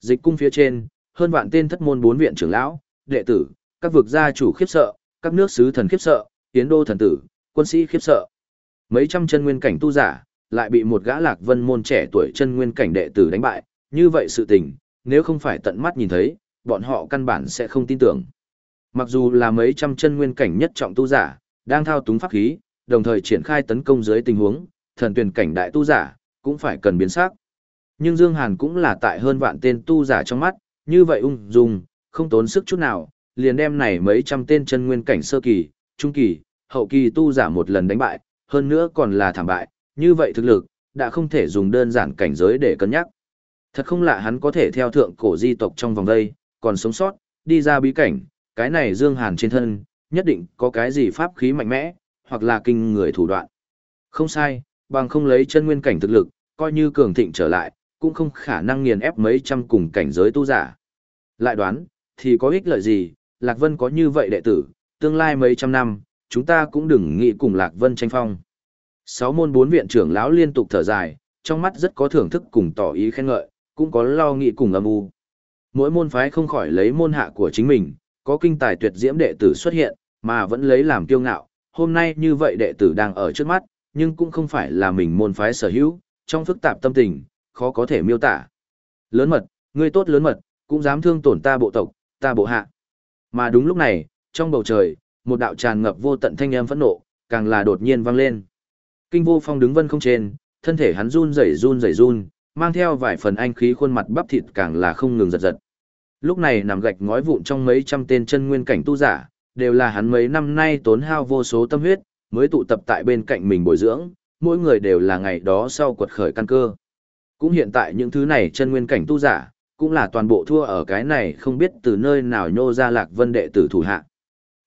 Dịch cung phía trên, hơn vạn tên thất môn bốn viện trưởng lão, đệ tử, các vực gia chủ khiếp sợ, các nước sứ thần khiếp sợ, tiến đô thần tử, quân sĩ khiếp sợ. Mấy trăm chân nguyên cảnh tu giả, lại bị một gã lạc vân môn trẻ tuổi chân nguyên cảnh đệ tử đánh bại, như vậy sự tình, nếu không phải tận mắt nhìn thấy, bọn họ căn bản sẽ không tin tưởng. Mặc dù là mấy trăm chân nguyên cảnh nhất trọng tu giả, đang thao túng pháp khí, đồng thời triển khai tấn công dưới tình huống, thần tuyển cảnh đại tu giả, cũng phải cần biến sắc. Nhưng Dương Hàn cũng là tại hơn vạn tên tu giả trong mắt, như vậy ung dung, không tốn sức chút nào, liền đem này mấy trăm tên chân nguyên cảnh sơ kỳ, trung kỳ, hậu kỳ tu giả một lần đánh bại, hơn nữa còn là thảm bại, như vậy thực lực, đã không thể dùng đơn giản cảnh giới để cân nhắc. Thật không lạ hắn có thể theo thượng cổ di tộc trong vòng đây, còn sống sót, đi ra bí cảnh, cái này Dương Hàn trên thân, nhất định có cái gì pháp khí mạnh mẽ, hoặc là kinh người thủ đoạn. Không sai, bằng không lấy chân nguyên cảnh thực lực, coi như cường thịnh trở lại, cũng không khả năng nghiền ép mấy trăm cùng cảnh giới tu giả. Lại đoán, thì có ích lợi gì, Lạc Vân có như vậy đệ tử, tương lai mấy trăm năm, chúng ta cũng đừng nghĩ cùng Lạc Vân tranh phong. Sáu môn bốn viện trưởng lão liên tục thở dài, trong mắt rất có thưởng thức cùng tỏ ý khen ngợi, cũng có lo nghĩ cùng âm u. Mỗi môn phái không khỏi lấy môn hạ của chính mình, có kinh tài tuyệt diễm đệ tử xuất hiện, mà vẫn lấy làm kiêu ngạo. Hôm nay như vậy đệ tử đang ở trước mắt, nhưng cũng không phải là mình môn phái sở hữu, trong phức tạp tâm tình, khó có thể miêu tả. Lớn mật, ngươi tốt lớn mật, cũng dám thương tổn ta bộ tộc, ta bộ hạ. Mà đúng lúc này, trong bầu trời, một đạo tràn ngập vô tận thanh âm phẫn nộ, càng là đột nhiên vang lên. Kinh vô phong đứng vân không trên, thân thể hắn run rẩy run rẩy run, mang theo vài phần anh khí khuôn mặt bắp thịt càng là không ngừng giật giật. Lúc này nằm gạch ngói vụn trong mấy trăm tên chân nguyên cảnh tu giả, đều là hắn mấy năm nay tốn hao vô số tâm huyết, mới tụ tập tại bên cạnh mình bồi dưỡng, mỗi người đều là ngày đó sau quật khởi căn cơ. Cũng hiện tại những thứ này chân nguyên cảnh tu giả, cũng là toàn bộ thua ở cái này không biết từ nơi nào nhô ra lạc vân đệ tử thủ hạ.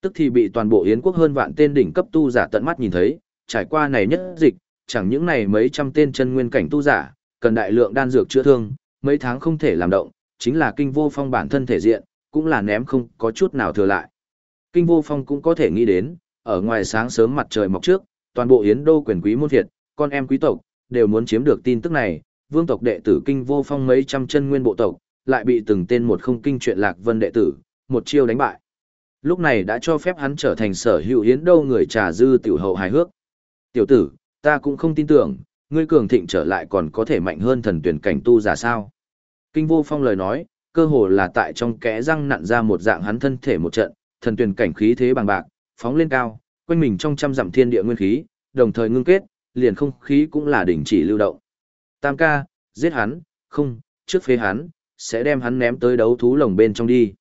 Tức thì bị toàn bộ Yến quốc hơn vạn tên đỉnh cấp tu giả tận mắt nhìn thấy, trải qua này nhất dịch, chẳng những này mấy trăm tên chân nguyên cảnh tu giả, cần đại lượng đan dược chữa thương, mấy tháng không thể làm động, chính là kinh vô phong bản thân thể diện, cũng là ném không có chút nào thừa lại. Kinh vô phong cũng có thể nghĩ đến, ở ngoài sáng sớm mặt trời mọc trước, toàn bộ Yến đô quyền quý môn thiệt, con em quý tộc, đều muốn chiếm được tin tức này, vương tộc đệ tử kinh vô phong mấy trăm chân nguyên bộ tộc, lại bị từng tên một không kinh chuyện lạc vân đệ tử, một chiêu đánh bại. Lúc này đã cho phép hắn trở thành sở hữu Yến đô người trà dư tiểu hậu hài hước. Tiểu tử, ta cũng không tin tưởng, ngươi cường thịnh trở lại còn có thể mạnh hơn thần tuyển cảnh tu giả sao. Kinh vô phong lời nói, cơ hồ là tại trong kẽ răng nặn ra một dạng hắn thân thể một trận, thần tuyển cảnh khí thế bằng bạc, phóng lên cao, quanh mình trong trăm dặm thiên địa nguyên khí, đồng thời ngưng kết, liền không khí cũng là đỉnh chỉ lưu động. Tam ca, giết hắn, không, trước phế hắn, sẽ đem hắn ném tới đấu thú lồng bên trong đi.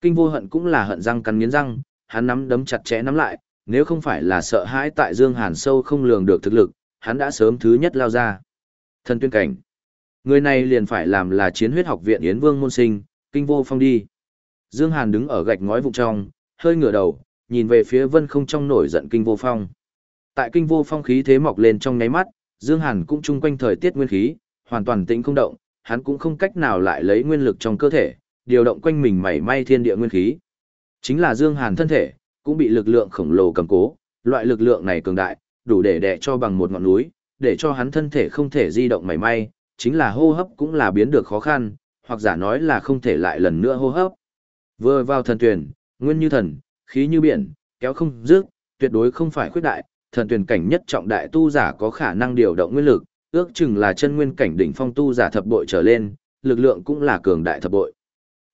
Kinh vô hận cũng là hận răng cắn nghiến răng, hắn nắm đấm chặt chẽ nắm lại, nếu không phải là sợ hãi tại Dương Hàn sâu không lường được thực lực, hắn đã sớm thứ nhất lao ra. Thân tuyên cảnh. Người này liền phải làm là chiến huyết học viện Yến Vương môn sinh, kinh vô phong đi. Dương Hàn đứng ở gạch ngói vụ trong, hơi ngửa đầu, nhìn về phía vân không trong nổi giận kinh vô phong. Tại kinh vô phong khí thế mọc lên trong ngáy mắt, Dương Hàn cũng chung quanh thời tiết nguyên khí, hoàn toàn tĩnh không động, hắn cũng không cách nào lại lấy nguyên lực trong cơ thể, điều động quanh mình mảy may thiên địa nguyên khí. Chính là Dương Hàn thân thể, cũng bị lực lượng khổng lồ cầm cố, loại lực lượng này cường đại, đủ để đè cho bằng một ngọn núi, để cho hắn thân thể không thể di động mảy may, chính là hô hấp cũng là biến được khó khăn, hoặc giả nói là không thể lại lần nữa hô hấp. Vừa vào thần tuyển, nguyên như thần, khí như biển, kéo không dứt, tuyệt đối không phải khuyết đại, thần tuyển cảnh nhất trọng đại tu giả có khả năng điều động nguyên lực, ước chừng là chân nguyên cảnh đỉnh phong tu giả thập bội trở lên, lực lượng cũng là cường đại thập bội.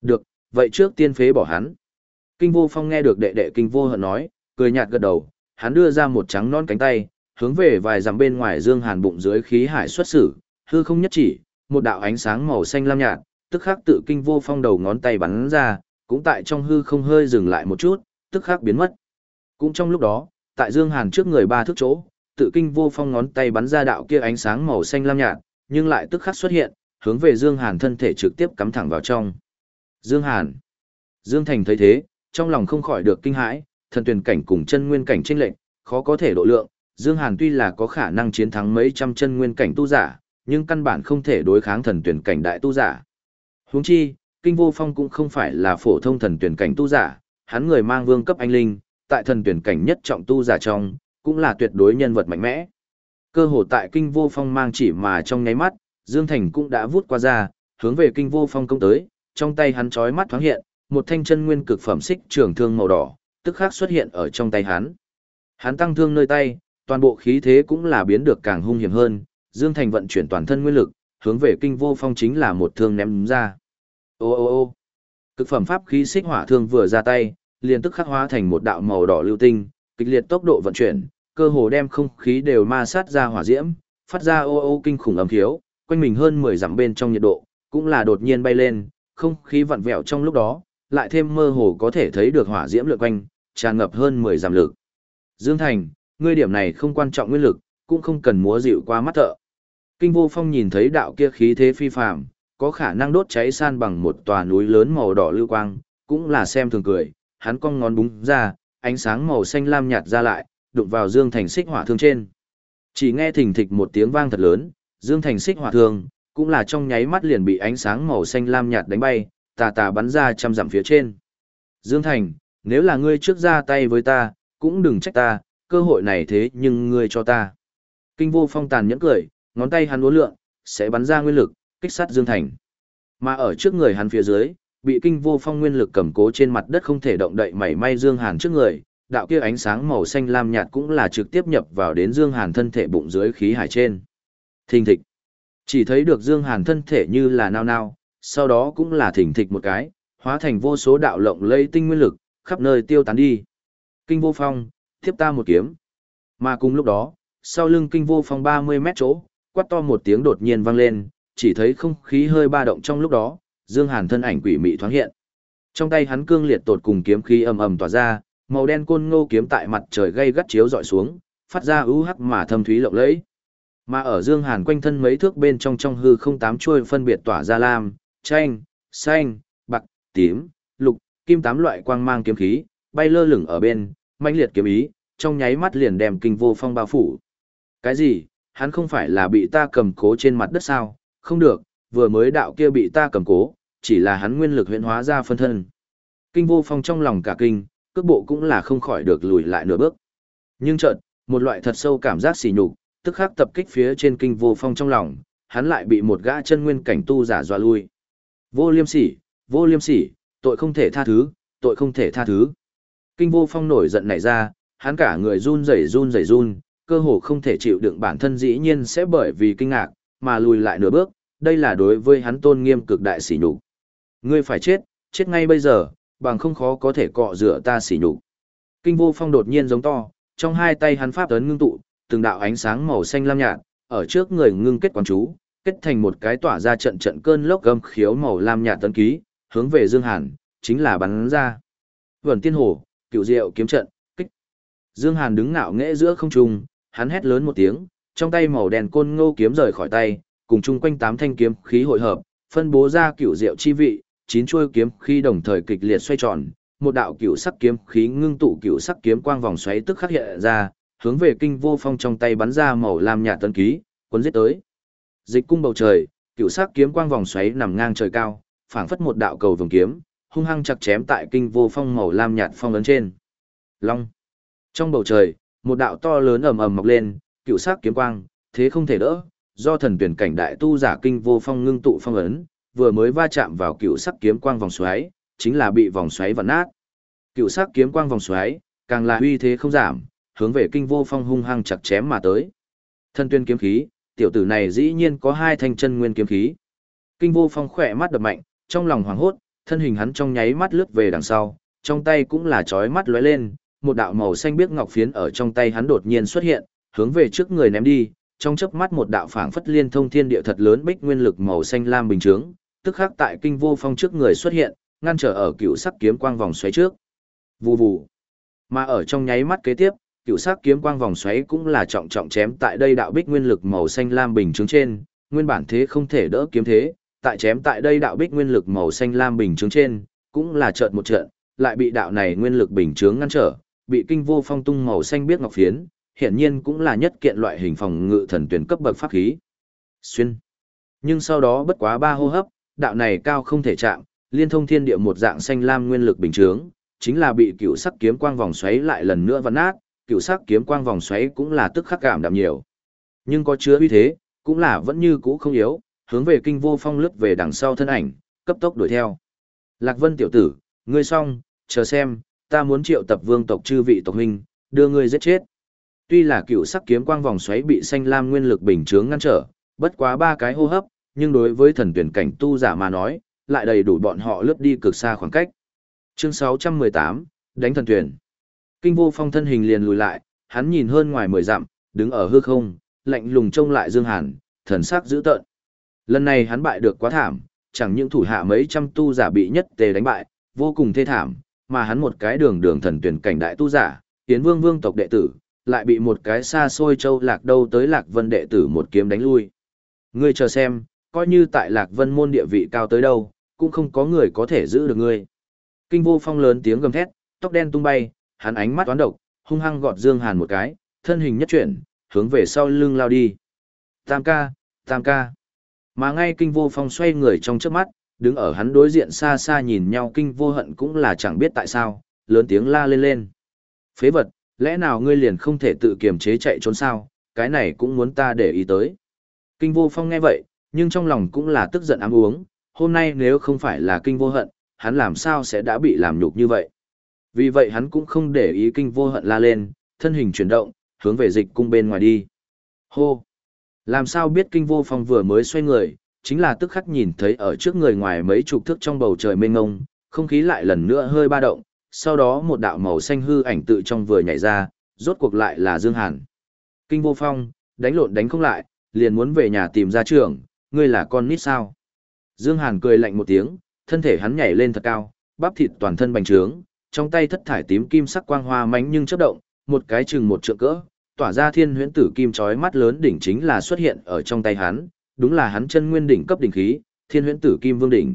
Được, vậy trước tiên phế bỏ hắn. Kinh vô phong nghe được đệ đệ kinh vô hận nói, cười nhạt gật đầu, hắn đưa ra một trắng non cánh tay, hướng về vài dặm bên ngoài dương hàn bụng dưới khí hải xuất sử, hư không nhất chỉ, một đạo ánh sáng màu xanh lam nhạt, tức khắc tự kinh vô phong đầu ngón tay bắn ra, cũng tại trong hư không hơi dừng lại một chút, tức khắc biến mất. Cũng trong lúc đó, tại Dương Hàn trước người ba thước chỗ, tự kinh vô phong ngón tay bắn ra đạo kia ánh sáng màu xanh lam nhạt, nhưng lại tức khắc xuất hiện, hướng về Dương Hàn thân thể trực tiếp cắm thẳng vào trong. Dương Hàn. Dương Thành thấy thế, trong lòng không khỏi được kinh hãi, thần tuyển cảnh cùng chân nguyên cảnh chênh lệch, khó có thể độ lượng, Dương Hàn tuy là có khả năng chiến thắng mấy trăm chân nguyên cảnh tu giả, nhưng căn bản không thể đối kháng thần tuyển cảnh đại tu giả. Huống chi, Kinh Vô Phong cũng không phải là phổ thông thần tuyển cảnh tu giả, hắn người mang vương cấp anh linh, tại thần tuyển cảnh nhất trọng tu giả trong, cũng là tuyệt đối nhân vật mạnh mẽ. Cơ hồ tại Kinh Vô Phong mang chỉ mà trong nháy mắt, Dương Thành cũng đã vút qua ra, hướng về Kinh Vô Phong công tới, trong tay hắn chói mắt thoáng hiện, một thanh chân nguyên cực phẩm xích trường thương màu đỏ, tức khắc xuất hiện ở trong tay hắn. Hắn tăng thương nơi tay, toàn bộ khí thế cũng là biến được càng hung hiểm hơn, Dương Thành vận chuyển toàn thân nguyên lực, hướng về Kinh Vô Phong chính là một thương ném ra. Ô ô ô. Cực phẩm pháp khí xích hỏa thương vừa ra tay, liền tức khắc hóa thành một đạo màu đỏ lưu tinh, kịch liệt tốc độ vận chuyển, cơ hồ đem không khí đều ma sát ra hỏa diễm, phát ra ô ô kinh khủng âm khiếu, quanh mình hơn 10 dặm bên trong nhiệt độ, cũng là đột nhiên bay lên, không khí vặn vẹo trong lúc đó, lại thêm mơ hồ có thể thấy được hỏa diễm lượn quanh, tràn ngập hơn 10 dặm lực. Dương Thành, ngươi điểm này không quan trọng nguyên lực, cũng không cần múa dịu qua mắt thợ. Kinh vô phong nhìn thấy đạo kia khí thế phi phàm, có khả năng đốt cháy san bằng một tòa núi lớn màu đỏ lưu quang, cũng là xem thường cười, hắn cong ngón búng ra, ánh sáng màu xanh lam nhạt ra lại, đụng vào Dương Thành xích hỏa thương trên. Chỉ nghe thình thịch một tiếng vang thật lớn, Dương Thành xích hỏa thương, cũng là trong nháy mắt liền bị ánh sáng màu xanh lam nhạt đánh bay, tà tà bắn ra trăm dặm phía trên. Dương Thành, nếu là ngươi trước ra tay với ta, cũng đừng trách ta, cơ hội này thế nhưng ngươi cho ta. Kinh vô phong tàn nhẫn cười, ngón tay hắn uốn lượn, sẽ bắn ra nguyên lực, kích sát Dương Thành. Mà ở trước người hắn phía dưới, bị kinh vô phong nguyên lực cầm cố trên mặt đất không thể động đậy mảy may Dương Hàn trước người, đạo kia ánh sáng màu xanh lam nhạt cũng là trực tiếp nhập vào đến Dương Hàn thân thể bụng dưới khí hải trên. Thình thịch. Chỉ thấy được Dương Hàn thân thể như là nao nao, sau đó cũng là thỉnh thịch một cái, hóa thành vô số đạo lộng lây tinh nguyên lực, khắp nơi tiêu tán đi. Kinh vô phong, tiếp ta một kiếm. Mà cùng lúc đó, sau lưng kinh vô phong 30 mét chỗ, quát to một tiếng đột nhiên vang lên, chỉ thấy không khí hơi ba động trong lúc đó, Dương Hàn thân ảnh quỷ mị thoáng hiện. Trong tay hắn cương liệt tột cùng kiếm khí ầm ầm tỏa ra, màu đen côn ngô kiếm tại mặt trời gay gắt chiếu dọi xuống, phát ra ưu hắc mà thâm thúy lộng lẫy. Mà ở Dương Hàn quanh thân mấy thước bên trong trong hư không tám chuôi phân biệt tỏa ra lam, chanh, xanh, bạc, tím, lục, kim tám loại quang mang kiếm khí, bay lơ lửng ở bên, mãnh liệt kiếm ý, trong nháy mắt liền đem kinh vô phong bao phủ. Cái gì? Hắn không phải là bị ta cầm cố trên mặt đất sao? Không được, vừa mới đạo kia bị ta cầm cố, chỉ là hắn nguyên lực huyễn hóa ra phân thân. Kinh vô phong trong lòng cả kinh, cước bộ cũng là không khỏi được lùi lại nửa bước. Nhưng chợt, một loại thật sâu cảm giác xỉ nhục, tức khắc tập kích phía trên kinh vô phong trong lòng, hắn lại bị một gã chân nguyên cảnh tu giả dọa lui. Vô liêm sỉ, vô liêm sỉ, tội không thể tha thứ, tội không thể tha thứ. Kinh vô phong nổi giận nảy ra, hắn cả người run rẩy run rẩy run, cơ hồ không thể chịu đựng bản thân dĩ nhiên sẽ bởi vì kinh ngạc, mà lùi lại nửa bước, đây là đối với hắn tôn nghiêm cực đại sỉ nhục. Ngươi phải chết, chết ngay bây giờ, bằng không khó có thể cọ rửa ta sỉ nhục. Kinh vô phong đột nhiên giống to, trong hai tay hắn pháp ấn ngưng tụ, từng đạo ánh sáng màu xanh lam nhạt, ở trước người ngưng kết quán chú, kết thành một cái tỏa ra trận trận cơn lốc gầm khiếu màu lam nhạt tấn ký, hướng về Dương Hàn, chính là bắn ra. Vẩn tiên hồ, cựu diệu kiếm trận, kích. Dương Hàn đứng ngạo nghễ giữa không trung, hắn hét lớn một tiếng, trong tay màu đen côn ngô kiếm rời khỏi tay, cùng chung quanh tám thanh kiếm khí hội hợp, phân bố ra cựu diệu chi vị, chín chuôi kiếm khi đồng thời kịch liệt xoay tròn, một đạo cựu sắc kiếm khí ngưng tụ cựu sắc kiếm quang vòng xoáy tức khắc hiện ra, hướng về kinh vô phong trong tay bắn ra màu lam nhạt tân ký, cuốn giết tới. Dịch cung bầu trời, cựu sắc kiếm quang vòng xoáy nằm ngang trời cao, phảng phất một đạo cầu vồng kiếm, hung hăng chặt chém tại kinh vô phong màu lam nhạt phong ấn trên. Long. Trong bầu trời, một đạo to lớn ầm ầm mọc lên, cựu sắc kiếm quang, thế không thể đỡ, do thần tuyển cảnh đại tu giả kinh vô phong ngưng tụ phong ấn, vừa mới va chạm vào cựu sắc kiếm quang vòng xoáy, chính là bị vòng xoáy vặn nát. Cựu sắc kiếm quang vòng xoáy, càng là uy thế không giảm, hướng về kinh vô phong hung hăng chặt chém mà tới. Thân tuyên kiếm khí, tiểu tử này dĩ nhiên có hai thanh chân nguyên kiếm khí. Kinh vô phong khỏe mắt đập mạnh, trong lòng hoảng hốt, thân hình hắn trong nháy mắt lướt về đằng sau, trong tay cũng là chói mắt lóe lên, một đạo màu xanh biếc ngọc phiến ở trong tay hắn đột nhiên xuất hiện, hướng về trước người ném đi, trong chớp mắt một đạo phảng phất liên thông thiên địa thật lớn bích nguyên lực màu xanh lam bình chướng, tức khắc tại kinh vô phong trước người xuất hiện, ngăn trở ở cựu sắc kiếm quang vòng xoáy trước. Vù vù. Mà ở trong nháy mắt kế tiếp, cựu sắc kiếm quang vòng xoáy cũng là trọng trọng chém tại đây đạo bích nguyên lực màu xanh lam bình chứng trên, nguyên bản thế không thể đỡ kiếm thế, tại chém tại đây đạo bích nguyên lực màu xanh lam bình chứng trên, cũng là chợt một trận, lại bị đạo này nguyên lực bình chứng ngăn trở, bị kinh vô phong tung màu xanh biếc ngọc phiến, hiển nhiên cũng là nhất kiện loại hình phòng ngự thần tuyển cấp bậc pháp khí. Xuyên. Nhưng sau đó bất quá ba hô hấp, đạo này cao không thể chạm, liên thông thiên địa một dạng xanh lam nguyên lực bình chứng, chính là bị cựu sắc kiếm quang vòng xoáy lại lần nữa vặn nát, cựu sắc kiếm quang vòng xoáy cũng là tức khắc cảm đạm nhiều. Nhưng có chứa uy thế, cũng là vẫn như cũ không yếu, hướng về kinh vô phong lướt về đằng sau thân ảnh, cấp tốc đuổi theo. Lạc Vân tiểu tử, ngươi xong, chờ xem, ta muốn triệu tập vương tộc chư vị tộc huynh, đưa ngươi giết chết. Tuy là cựu sắc kiếm quang vòng xoáy bị xanh lam nguyên lực bình chướng ngăn trở, bất quá ba cái hô hấp, nhưng đối với thần tuyển cảnh tu giả mà nói, lại đầy đủ bọn họ lướt đi cực xa khoảng cách. Chương 618, đánh thần tuyển. Kinh vô phong thân hình liền lùi lại, hắn nhìn hơn ngoài mười dặm, đứng ở hư không, lạnh lùng trông lại Dương Hàn, thần sắc dữ tợn. Lần này hắn bại được quá thảm, chẳng những thủ hạ mấy trăm tu giả bị nhất tề đánh bại, vô cùng thê thảm, mà hắn một cái đường đường thần tuyển cảnh đại tu giả, tiến vương vương tộc đệ tử, lại bị một cái xa xôi châu lạc đâu tới lạc vân đệ tử một kiếm đánh lui. Ngươi chờ xem, coi như tại lạc vân môn địa vị cao tới đâu, cũng không có người có thể giữ được ngươi. Kinh vô phong lớn tiếng gầm thét, tóc đen tung bay, hắn ánh mắt toán độc, hung hăng gọt Dương Hàn một cái, thân hình nhất chuyển, hướng về sau lưng lao đi. Tam ca, tam ca. Mà ngay kinh vô phong xoay người trong trước mắt, đứng ở hắn đối diện xa xa nhìn nhau kinh vô hận cũng là chẳng biết tại sao, lớn tiếng la lên lên. Phế vật, lẽ nào ngươi liền không thể tự kiềm chế chạy trốn sao, cái này cũng muốn ta để ý tới. Kinh vô phong nghe vậy, nhưng trong lòng cũng là tức giận ám uống, hôm nay nếu không phải là kinh vô hận, hắn làm sao sẽ đã bị làm nhục như vậy. Vì vậy hắn cũng không để ý kinh vô hận la lên, thân hình chuyển động, hướng về dịch cung bên ngoài đi. Hô! Làm sao biết kinh vô phong vừa mới xoay người, chính là tức khắc nhìn thấy ở trước người ngoài mấy chục thước trong bầu trời mênh ngông, không khí lại lần nữa hơi ba động, sau đó một đạo màu xanh hư ảnh tự trong vừa nhảy ra, rốt cuộc lại là Dương Hàn. Kinh vô phong, đánh lộn đánh không lại, liền muốn về nhà tìm ra trưởng, ngươi là con nít sao. Dương Hàn cười lạnh một tiếng, thân thể hắn nhảy lên thật cao, bắp thịt toàn thân bành trướng, trong tay thất thải tím kim sắc quang hoa mánh nhưng chớp động, một cái chừng một trượng cỡ, tỏa ra thiên huyễn tử kim chói mắt lớn đỉnh chính là xuất hiện ở trong tay hắn, đúng là hắn chân nguyên đỉnh cấp đỉnh khí, thiên huyễn tử kim vương đỉnh.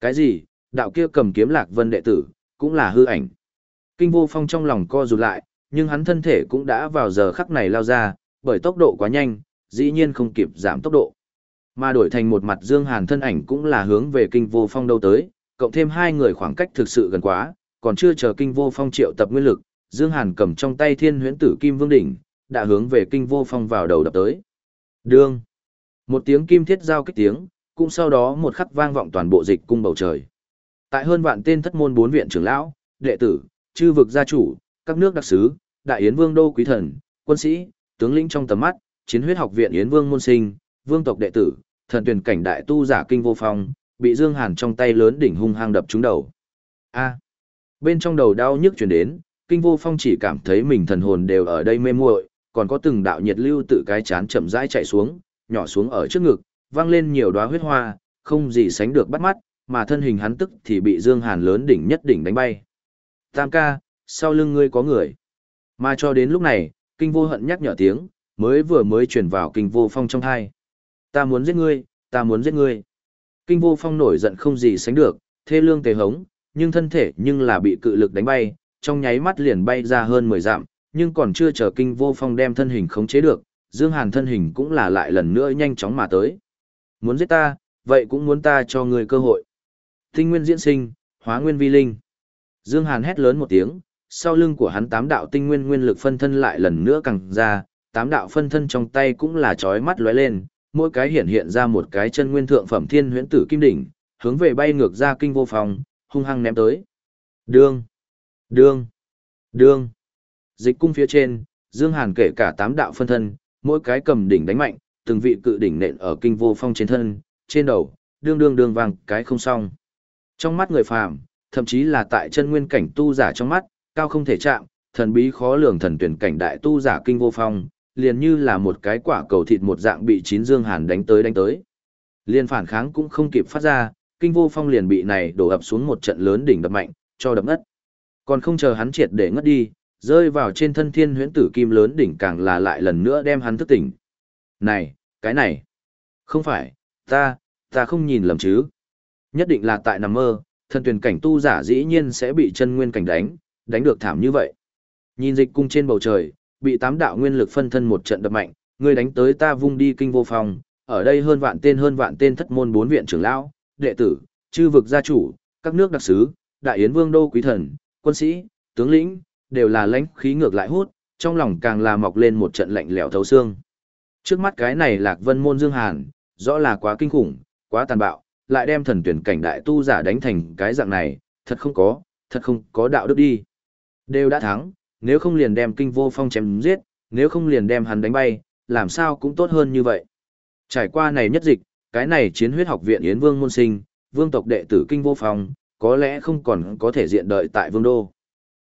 Cái gì? Đạo kia cầm kiếm lạc vân đệ tử, cũng là hư ảnh. Kinh vô phong trong lòng co rụt lại, nhưng hắn thân thể cũng đã vào giờ khắc này lao ra, bởi tốc độ quá nhanh, dĩ nhiên không kịp giảm tốc độ. Mà đổi thành một mặt Dương Hàn thân ảnh cũng là hướng về kinh vô phong đâu tới, cộng thêm hai người khoảng cách thực sự gần quá, còn chưa chờ kinh vô phong triệu tập nguyên lực, Dương Hàn cầm trong tay thiên huyễn tử kim vương đỉnh, đã hướng về kinh vô phong vào đầu đập tới. Đương. Một tiếng kim thiết giao kích tiếng, cũng sau đó một khắc vang vọng toàn bộ dịch cung bầu trời. Tại hơn vạn tên thất môn bốn viện trưởng lão, đệ tử, chư vực gia chủ, các nước đặc sứ, đại yến vương đô quý thần, quân sĩ, tướng lĩnh trong tầm mắt, chiến huyết học viện yến vương môn sinh, vương tộc đệ tử, thần tuyển cảnh đại tu giả kinh vô phong, bị Dương Hàn trong tay lớn đỉnh hung hăng đập trúng đầu. A. Bên trong đầu đau nhức truyền đến, kinh vô phong chỉ cảm thấy mình thần hồn đều ở đây mê muội, còn có từng đạo nhiệt lưu tự cái chán chậm rãi chạy xuống, nhỏ xuống ở trước ngực, vang lên nhiều đóa huyết hoa, không gì sánh được bắt mắt, mà thân hình hắn tức thì bị Dương Hàn lớn đỉnh nhất đỉnh đánh bay. Tam ca, sau lưng ngươi có người. Mà cho đến lúc này, kinh vô hận nhắc nhở tiếng, mới vừa mới truyền vào kinh vô phong trong hai. Ta muốn giết ngươi, ta muốn giết ngươi. Kinh vô phong nổi giận không gì sánh được, thê lương tề hống, nhưng thân thể nhưng là bị cự lực đánh bay, trong nháy mắt liền bay ra hơn 10 dặm, nhưng còn chưa chờ kinh vô phong đem thân hình khống chế được, Dương Hàn thân hình cũng là lại lần nữa nhanh chóng mà tới. Muốn giết ta, vậy cũng muốn ta cho ngươi cơ hội. Tinh nguyên diễn sinh, hóa nguyên vi linh. Dương Hàn hét lớn một tiếng, sau lưng của hắn tám đạo tinh nguyên nguyên lực phân thân lại lần nữa càng ra, tám đạo phân thân trong tay cũng là chói mắt lóe lên, mỗi cái hiện hiện ra một cái chân nguyên thượng phẩm thiên huyễn tử kim đỉnh, hướng về bay ngược ra kinh vô phòng, hung hăng ném tới. Đương, đương, đương. Dịch cung phía trên, Dương Hàn kể cả tám đạo phân thân, mỗi cái cầm đỉnh đánh mạnh, từng vị cự đỉnh nện ở kinh vô phong trên thân, trên đầu, đương đương đương vàng, cái không xong. Trong mắt người phàm, thậm chí là tại chân nguyên cảnh tu giả trong mắt, cao không thể chạm, thần bí khó lường thần tuyển cảnh đại tu giả kinh vô phong, liền như là một cái quả cầu thịt một dạng bị chín dương hàn đánh tới đánh tới. Liên phản kháng cũng không kịp phát ra, kinh vô phong liền bị này đổ ập xuống một trận lớn đỉnh đập mạnh, cho đập ngất. Còn không chờ hắn triệt để ngất đi, rơi vào trên thân thiên huyễn tử kim lớn đỉnh càng là lại lần nữa đem hắn thức tỉnh. Này, cái này, không phải, ta, ta không nhìn lầm chứ. Nhất định là tại nằm mơ, thần tuyển cảnh tu giả dĩ nhiên sẽ bị chân nguyên cảnh đánh, đánh được thảm như vậy. Nhìn dịch cung trên bầu trời, bị tám đạo nguyên lực phân thân một trận đập mạnh, người đánh tới ta vung đi kinh vô phong. ở đây hơn vạn tên hơn vạn tên thất môn bốn viện trưởng lão, đệ tử, chư vực gia chủ, các nước đặc sứ, đại yến vương đô quý thần, quân sĩ, tướng lĩnh, đều là lãnh khí ngược lại hút, trong lòng càng là mọc lên một trận lạnh lẽo thấu xương. Trước mắt cái này Lạc Vân môn Dương Hàn, rõ là quá kinh khủng, quá tàn bạo, lại đem thần tuyển cảnh đại tu giả đánh thành cái dạng này, thật không có, thật không có đạo đức đi. Đều đã thắng, nếu không liền đem kinh vô phong chém giết, nếu không liền đem hắn đánh bay, làm sao cũng tốt hơn như vậy. Trải qua này nhất dịch, cái này chiến huyết học viện Yến Vương môn sinh, vương tộc đệ tử kinh vô phong, có lẽ không còn có thể diện đợi tại vương đô.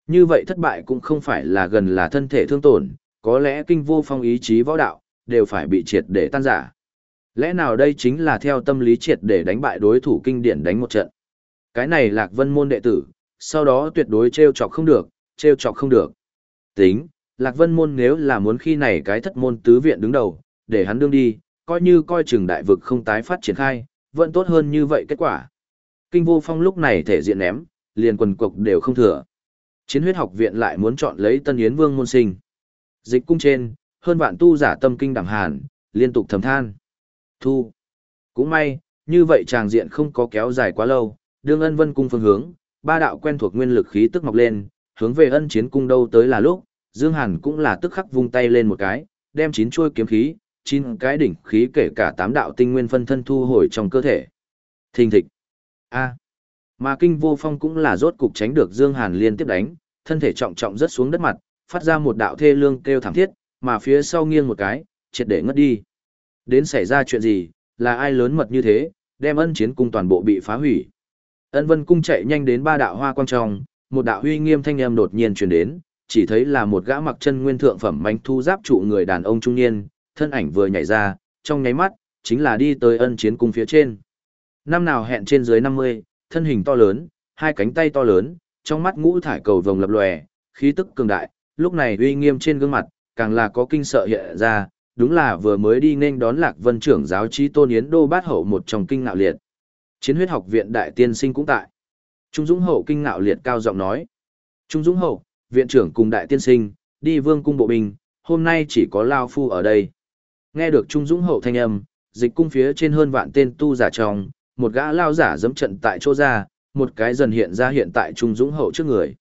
Như vậy thất bại cũng không phải là gần là thân thể thương tổn, có lẽ kinh vô phong ý chí võ đạo, đều phải bị triệt để tan giả. Lẽ nào đây chính là theo tâm lý triệt để đánh bại đối thủ kinh điển đánh một trận. Cái này lạc vân môn đệ tử, sau đó tuyệt đối treo chọc không được, treo chọc không được. Tính, lạc vân môn nếu là muốn khi này cái thất môn tứ viện đứng đầu, để hắn đương đi, coi như coi chừng đại vực không tái phát triển khai, vẫn tốt hơn như vậy kết quả. Kinh vô phong lúc này thể diện ném, liền quần cục đều không thừa. Chiến huyết học viện lại muốn chọn lấy Tân Yến Vương môn sinh. Dịch cung trên, hơn vạn tu giả tâm kinh đẳng hàn, liên tục thầm than. Thu. Cũng may, như vậy tràng diện không có kéo dài quá lâu, đương ân vân cung phương hướng, ba đạo quen thuộc nguyên lực khí tức mọc lên, hướng về ân chiến cung đâu tới là lúc, Dương Hàn cũng là tức khắc vung tay lên một cái, đem chín chuôi kiếm khí, chín cái đỉnh khí kể cả tám đạo tinh nguyên phân thân thu hồi trong cơ thể. Thình thịch. A. Mà kinh vô phong cũng là rốt cục tránh được Dương Hàn liên tiếp đánh, thân thể trọng trọng rất xuống đất mặt, phát ra một đạo thê lương kêu thảm thiết, mà phía sau nghiêng một cái, triệt để ngất đi. Đến xảy ra chuyện gì, là ai lớn mật như thế, đem ân chiến cung toàn bộ bị phá hủy. Ân vân cung chạy nhanh đến ba đạo hoa quang trong, một đạo huy nghiêm thanh âm đột nhiên truyền đến, chỉ thấy là một gã mặc chân nguyên thượng phẩm manh thu giáp trụ người đàn ông trung niên, thân ảnh vừa nhảy ra, trong nháy mắt, chính là đi tới ân chiến cung phía trên. Năm nào hẹn trên dưới 50, thân hình to lớn, hai cánh tay to lớn, trong mắt ngũ thải cầu vồng lập lòe, khí tức cường đại, lúc này uy nghiêm trên gương mặt, càng là có kinh sợ hiện ra, đúng là vừa mới đi nên đón Lạc Vân trưởng giáo trí Tôn Yến Đô Bát Hậu một trong kinh ngạo liệt. Chiến huyết học viện đại tiên sinh cũng tại. Trung Dũng Hậu kinh ngạo liệt cao giọng nói. Trung Dũng Hậu, viện trưởng cùng đại tiên sinh, đi vương cung bộ binh, hôm nay chỉ có Lao Phu ở đây. Nghe được Trung Dũng Hậu thanh âm, dịch cung phía trên hơn vạn tên tu giả trong, một gã lao giả dẫm trận tại chỗ ra, một cái dần hiện ra hiện tại Trung Dũng Hậu trước người.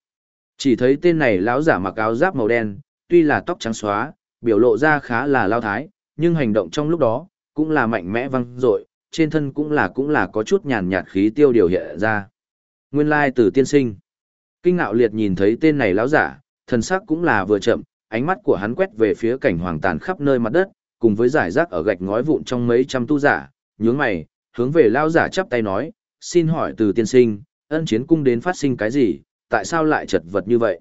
Chỉ thấy tên này lão giả mặc áo giáp màu đen, tuy là tóc trắng xóa, biểu lộ ra khá là lao thái, nhưng hành động trong lúc đó, cũng là mạnh mẽ văng dội trên thân cũng là cũng là có chút nhàn nhạt khí tiêu điều hiện ra. Nguyên lai từ tiên sinh. Kinh ngạo liệt nhìn thấy tên này lão giả, thần sắc cũng là vừa chậm, ánh mắt của hắn quét về phía cảnh hoàng tàn khắp nơi mặt đất, cùng với giải rác ở gạch ngói vụn trong mấy trăm tu giả, nhướng mày, hướng về lao giả chắp tay nói, xin hỏi từ tiên sinh, ân chiến cung đến phát sinh cái gì, tại sao lại chật vật như vậy?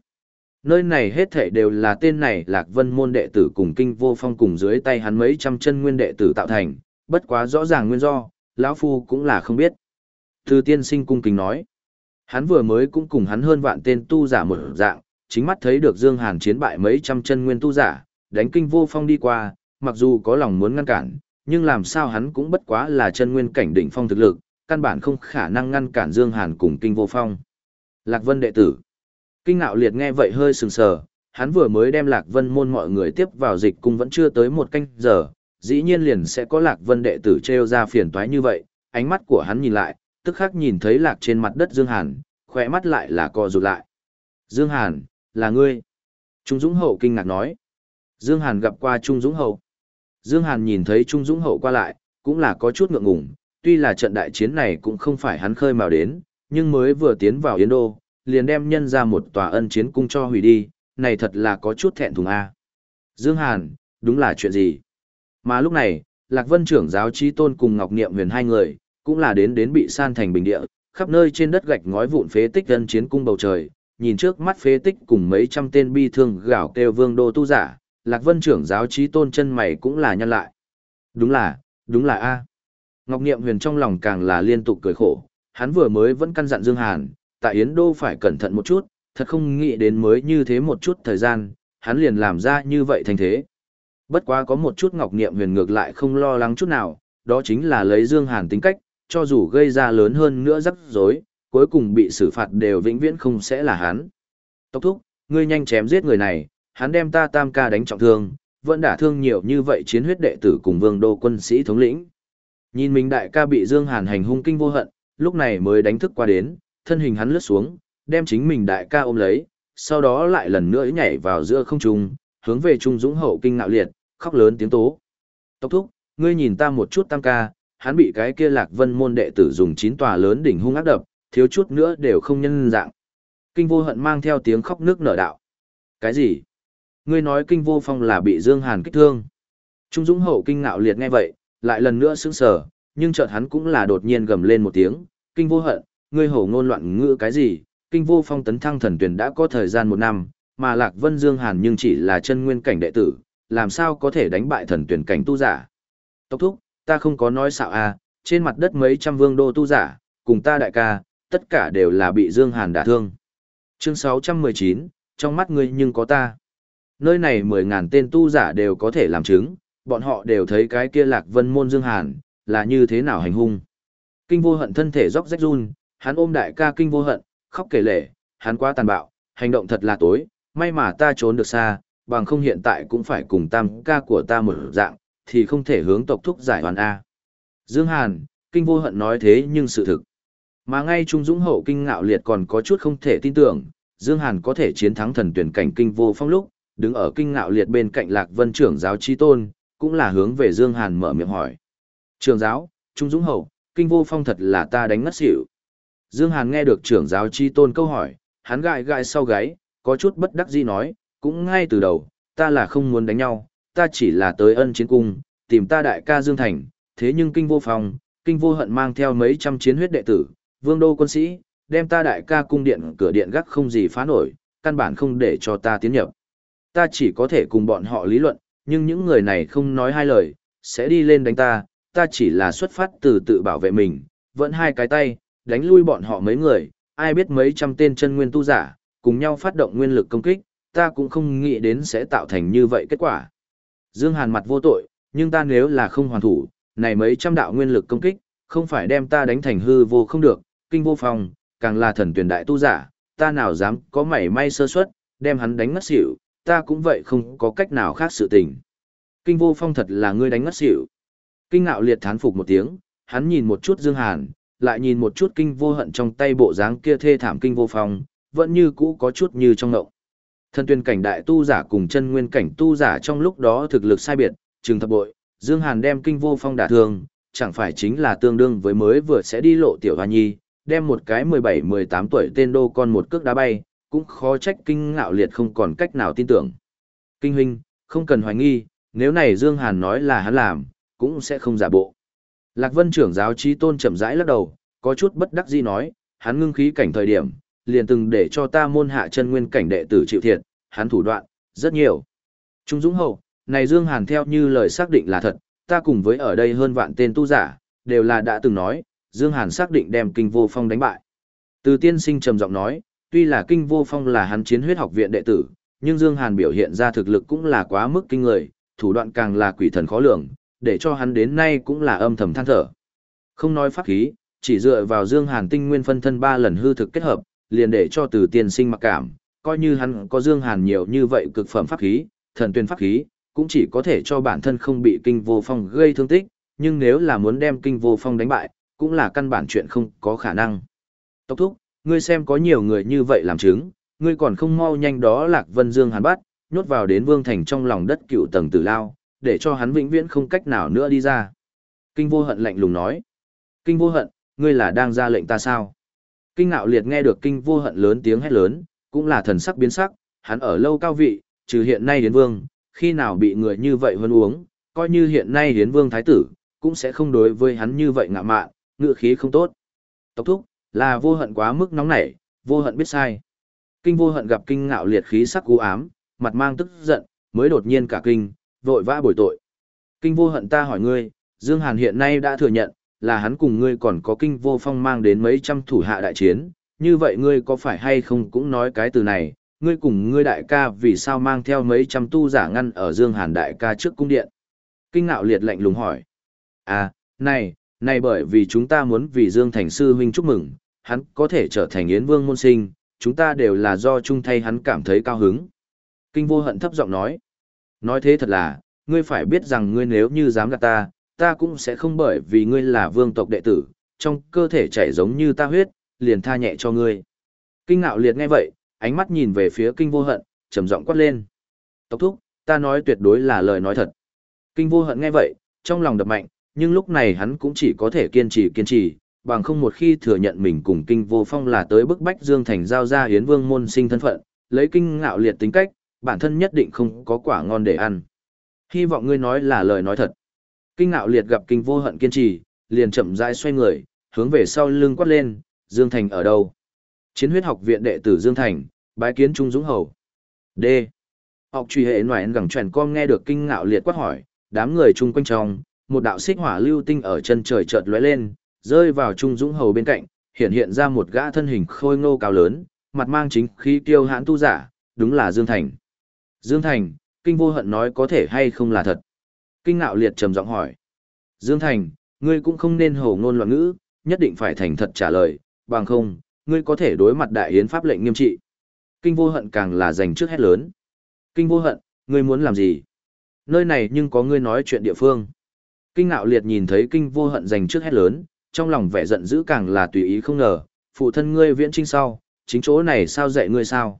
Nơi này hết thảy đều là tên này Lạc Vân môn đệ tử cùng kinh vô phong cùng dưới tay hắn mấy trăm chân nguyên đệ tử tạo thành, bất quá rõ ràng nguyên do, lão phu cũng là không biết. Từ tiên sinh cung kính nói, hắn vừa mới cũng cùng hắn hơn vạn tên tu giả một dạng, chính mắt thấy được Dương Hàn chiến bại mấy trăm chân nguyên tu giả, đánh kinh vô phong đi qua, mặc dù có lòng muốn ngăn cản, nhưng làm sao hắn cũng bất quá là chân nguyên cảnh đỉnh phong thực lực, căn bản không khả năng ngăn cản Dương Hàn cùng kinh vô phong. Lạc Vân đệ tử Kinh ngạo liệt nghe vậy hơi sừng sờ, hắn vừa mới đem Lạc Vân môn mọi người tiếp vào dịch cung vẫn chưa tới một canh giờ, dĩ nhiên liền sẽ có Lạc Vân đệ tử treo ra phiền toái như vậy, ánh mắt của hắn nhìn lại, tức khắc nhìn thấy Lạc trên mặt đất Dương Hàn, khỏe mắt lại là co rụt lại. Dương Hàn, là ngươi. Trung Dũng Hậu kinh ngạc nói. Dương Hàn gặp qua Trung Dũng Hậu. Dương Hàn nhìn thấy Trung Dũng Hậu qua lại, cũng là có chút ngượng ngùng, tuy là trận đại chiến này cũng không phải hắn khơi mào đến, nhưng mới vừa tiến vào Yến Đô, liền đem nhân ra một tòa ân chiến cung cho hủy đi, này thật là có chút thẹn thùng a. Dương Hàn, đúng là chuyện gì? Mà lúc này, Lạc Vân trưởng giáo trí tôn cùng Ngọc Niệm huyền hai người, cũng là đến đến bị san thành bình địa, khắp nơi trên đất gạch ngói vụn phế tích ân chiến cung bầu trời, nhìn trước mắt phế tích cùng mấy trăm tên bi thương gạo kêu vương đô tu giả, Lạc Vân trưởng giáo trí tôn chân mày cũng là nhăn lại. Đúng là, đúng là A. Ngọc Niệm huyền trong lòng càng là liên tục cười khổ, hắn vừa mới vẫn căn dặn Dương Hàn, tại Yến Đô phải cẩn thận một chút, thật không nghĩ đến mới như thế một chút thời gian, hắn liền làm ra như vậy thành thế. Bất quá có một chút Ngọc Niệm huyền ngược lại không lo lắng chút nào, đó chính là lấy Dương Hàn tính cách, cho dù gây ra lớn hơn nữa rắc rối, cuối cùng bị xử phạt đều vĩnh viễn không sẽ là hắn. Tốc thúc, ngươi nhanh chém giết người này, hắn đem ta tam ca đánh trọng thương, vẫn đả thương nhiều như vậy chiến huyết đệ tử cùng vương đô quân sĩ thống lĩnh. Nhìn mình đại ca bị Dương Hàn hành hung kinh vô hận, lúc này mới đánh thức qua đến, thân hình hắn lướt xuống, đem chính mình đại ca ôm lấy, sau đó lại lần nữa nhảy vào giữa không trung, hướng về Trung Dũng hậu kinh ngạo liệt, khóc lớn tiếng tố. Tốc thúc, ngươi nhìn ta một chút tam ca, hắn bị cái kia lạc vân môn đệ tử dùng chín tòa lớn đỉnh hung ác đập, thiếu chút nữa đều không nhân dạng. Kinh vô hận mang theo tiếng khóc nước nở đạo. Cái gì? Ngươi nói kinh vô phong là bị Dương Hàn kích thương. Trung Dũng hậu kinh ngạo liệt nghe vậy, lại lần nữa sững sờ, nhưng chợt hắn cũng là đột nhiên gầm lên một tiếng, kinh vô hận, ngươi hổ ngôn loạn ngữ cái gì, kinh vô phong tấn thăng thần tuyển đã có thời gian một năm, mà Lạc Vân Dương Hàn nhưng chỉ là chân nguyên cảnh đệ tử, làm sao có thể đánh bại thần tuyển cảnh tu giả. Tốc thúc, ta không có nói xạo à, trên mặt đất mấy trăm vương đô tu giả, cùng ta đại ca, tất cả đều là bị Dương Hàn đả thương. Chương 619, trong mắt ngươi nhưng có ta. Nơi này 10.000 tên tu giả đều có thể làm chứng, bọn họ đều thấy cái kia lạc vân môn Dương Hàn, là như thế nào hành hung. Kinh vô hận thân thể róc rách run, hắn ôm đại ca kinh vô hận, khóc kể lể, hắn quá tàn bạo, hành động thật là tối, may mà ta trốn được xa, bằng không hiện tại cũng phải cùng tam ca của ta một dạng, thì không thể hướng tộc thúc giải hoàn A. Dương Hàn, kinh vô hận nói thế nhưng sự thực. Mà ngay Trung Dũng hậu kinh ngạo liệt còn có chút không thể tin tưởng, Dương Hàn có thể chiến thắng thần tuyển cảnh kinh vô phong lúc, đứng ở kinh ngạo liệt bên cạnh Lạc Vân trưởng giáo chi tôn, cũng là hướng về Dương Hàn mở miệng hỏi. Trưởng giáo, Trung Dũng hậu, kinh vô phong thật là ta đánh ngất xỉu. Dương Hàn nghe được trưởng giáo chi tôn câu hỏi, hắn gãi gãi sau gáy, có chút bất đắc dĩ nói, cũng ngay từ đầu, ta là không muốn đánh nhau, ta chỉ là tới ân chiến cung, tìm ta đại ca Dương Thành, thế nhưng kinh vô phong, kinh vô hận mang theo mấy trăm chiến huyết đệ tử, vương đô quân sĩ, đem ta đại ca cung điện cửa điện gác không gì phá nổi, căn bản không để cho ta tiến nhập. Ta chỉ có thể cùng bọn họ lý luận, nhưng những người này không nói hai lời, sẽ đi lên đánh ta, ta chỉ là xuất phát từ tự bảo vệ mình, vẫn hai cái tay, đánh lui bọn họ mấy người, ai biết mấy trăm tên chân nguyên tu giả, cùng nhau phát động nguyên lực công kích, ta cũng không nghĩ đến sẽ tạo thành như vậy kết quả. Dương Hàn mặt vô tội, nhưng ta nếu là không hoàn thủ, này mấy trăm đạo nguyên lực công kích, không phải đem ta đánh thành hư vô không được, kinh vô phòng, càng là thần tuyển đại tu giả, ta nào dám có mảy may sơ suất, đem hắn đánh ngất xỉu, ta cũng vậy không có cách nào khác sự tình. Kinh vô phong thật là ngươi đánh ngất xỉu. Kinh ngạo liệt thán phục một tiếng, hắn nhìn một chút Dương Hàn, lại nhìn một chút kinh vô hận trong tay bộ dáng kia thê thảm kinh vô phong, vẫn như cũ có chút như trong ngộng. Thần tuyên cảnh đại tu giả cùng chân nguyên cảnh tu giả trong lúc đó thực lực sai biệt, trừng thập bội, Dương Hàn đem kinh vô phong đả thương, chẳng phải chính là tương đương với mới vừa sẽ đi lộ tiểu hoa nhi, đem một cái 17-18 tuổi tên đô con một cước đá bay, cũng khó trách kinh ngạo liệt không còn cách nào tin tưởng. Kinh huynh, không cần hoài nghi, nếu này Dương Hàn nói là hắn làm, cũng sẽ không giả bộ. Lạc Vân trưởng giáo trí tôn chậm rãi lắc đầu, có chút bất đắc dĩ nói, hắn ngưng khí cảnh thời điểm, liền từng để cho ta môn hạ chân nguyên cảnh đệ tử chịu thiệt, hắn thủ đoạn, rất nhiều. Trung Dũng Hậu, này Dương Hàn theo như lời xác định là thật, ta cùng với ở đây hơn vạn tên tu giả, đều là đã từng nói, Dương Hàn xác định đem Kinh Vô Phong đánh bại. Từ tiên sinh trầm giọng nói, tuy là Kinh Vô Phong là hắn chiến huyết học viện đệ tử, nhưng Dương Hàn biểu hiện ra thực lực cũng là quá mức kinh người, thủ đoạn càng là quỷ thần khó lường, để cho hắn đến nay cũng là âm thầm than thở. Không nói pháp khí, chỉ dựa vào Dương Hàn tinh nguyên phân thân ba lần hư thực kết hợp, liền để cho từ tiên sinh mặc cảm, coi như hắn có Dương Hàn nhiều như vậy cực phẩm pháp khí, thần tuyên pháp khí, cũng chỉ có thể cho bản thân không bị kinh vô phong gây thương tích, nhưng nếu là muốn đem kinh vô phong đánh bại, cũng là căn bản chuyện không có khả năng. Tốc thúc, ngươi xem có nhiều người như vậy làm chứng, ngươi còn không mau nhanh đó lạc vân dương hắn bắt, nhốt vào đến vương thành trong lòng đất cựu tầng tử lao, để cho hắn vĩnh viễn không cách nào nữa đi ra. Kinh vô hận lạnh lùng nói. Kinh vô hận, ngươi là đang ra lệnh ta sao? Kinh ngạo liệt nghe được kinh vô hận lớn tiếng hét lớn, cũng là thần sắc biến sắc, hắn ở lâu cao vị, trừ hiện nay đến vương, khi nào bị người như vậy hơn uống, coi như hiện nay hiến vương thái tử, cũng sẽ không đối với hắn như vậy ngạ mạn, ngựa khí không tốt. Tốc thúc, là vô hận quá mức nóng nảy, vô hận biết sai. Kinh vô hận gặp kinh ngạo liệt khí sắc cú ám, mặt mang tức giận, mới đột nhiên cả kinh, vội vã bồi tội. Kinh vô hận ta hỏi ngươi, Dương Hàn hiện nay đã thừa nhận, là hắn cùng ngươi còn có kinh vô phong mang đến mấy trăm thủ hạ đại chiến, như vậy ngươi có phải hay không cũng nói cái từ này, ngươi cùng ngươi đại ca vì sao mang theo mấy trăm tu giả ngăn ở Dương Hàn đại ca trước cung điện. Kinh ngạo liệt lạnh lùng hỏi. À, này, này bởi vì chúng ta muốn vì Dương Thành Sư huynh chúc mừng, hắn có thể trở thành Yến Vương môn sinh, chúng ta đều là do chung thay hắn cảm thấy cao hứng. Kinh vô hận thấp giọng nói. Nói thế thật là, ngươi phải biết rằng ngươi nếu như dám gạt ta, ta cũng sẽ không bởi vì ngươi là vương tộc đệ tử, trong cơ thể chảy giống như ta huyết, liền tha nhẹ cho ngươi. Kinh ngạo liệt nghe vậy, ánh mắt nhìn về phía kinh vô hận, trầm giọng quát lên. Tộc thúc, ta nói tuyệt đối là lời nói thật. Kinh vô hận nghe vậy, trong lòng đập mạnh, nhưng lúc này hắn cũng chỉ có thể kiên trì kiên trì, bằng không một khi thừa nhận mình cùng kinh vô phong là tới bức bách Dương Thành giao ra Yến vương môn sinh thân phận, lấy kinh ngạo liệt tính cách, bản thân nhất định không có quả ngon để ăn. Hy vọng ngươi nói là lời nói thật. Kinh ngạo liệt gặp kinh vô hận kiên trì, liền chậm rãi xoay người, hướng về sau lưng quát lên, Dương Thành ở đâu? Chiến huyết học viện đệ tử Dương Thành, bái kiến Trung Dũng Hầu. D. Học truy hệ ngoại gẳng chuyển con nghe được kinh ngạo liệt quát hỏi, đám người chung quanh trong, một đạo xích hỏa lưu tinh ở chân trời chợt lóe lên, rơi vào Trung Dũng Hầu bên cạnh, hiện hiện ra một gã thân hình khôi ngô cao lớn, mặt mang chính khí tiêu hãn tu giả, đúng là Dương Thành. Dương Thành, kinh vô hận nói có thể hay không là thật. Kinh ngạo liệt trầm giọng hỏi. Dương Thành, ngươi cũng không nên hồ ngôn loạn ngữ, nhất định phải thành thật trả lời, bằng không, ngươi có thể đối mặt đại yến pháp lệnh nghiêm trị. Kinh vô hận càng là giành trước hết lớn. Kinh vô hận, ngươi muốn làm gì? Nơi này nhưng có ngươi nói chuyện địa phương. Kinh ngạo liệt nhìn thấy kinh vô hận giành trước hết lớn, trong lòng vẻ giận dữ càng là tùy ý không ngờ, phụ thân ngươi viễn trinh sau, chính chỗ này sao dạy ngươi sao?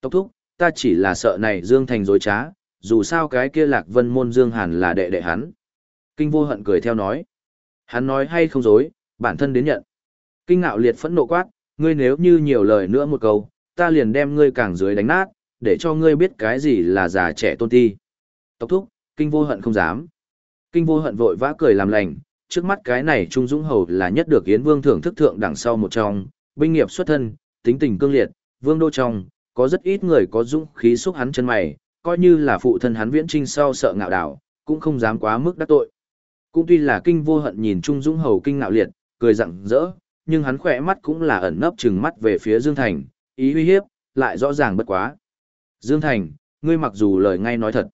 Tốc thúc, ta chỉ là sợ này Dương Thành dối trá, dù sao cái kia lạc vân môn Dương Hàn là đệ đệ hắn. Kinh vô hận cười theo nói. Hắn nói hay không dối, bản thân đến nhận. Kinh ngạo liệt phẫn nộ quát, ngươi nếu như nhiều lời nữa một câu, ta liền đem ngươi càng dưới đánh nát, để cho ngươi biết cái gì là già trẻ tôn ti. Tốc thúc, kinh vô hận không dám. Kinh vô hận vội vã cười làm lành, trước mắt cái này Trung Dũng Hầu là nhất được Yến Vương thưởng thức thượng đằng sau một trong, binh nghiệp xuất thân, tính tình cương liệt, vương đô trong, có rất ít người có dũng khí xúc hắn chân mày, coi như là phụ thân hắn viễn trinh sau sợ ngạo đảo, cũng không dám quá mức đắc tội. Cũng tuy là kinh vô hận nhìn Trung Dũng Hầu kinh ngạo liệt, cười rặng rỡ, nhưng hắn khỏe mắt cũng là ẩn nấp chừng mắt về phía Dương Thành, ý uy hiếp, lại rõ ràng bất quá. Dương Thành, ngươi mặc dù lời ngay nói thật.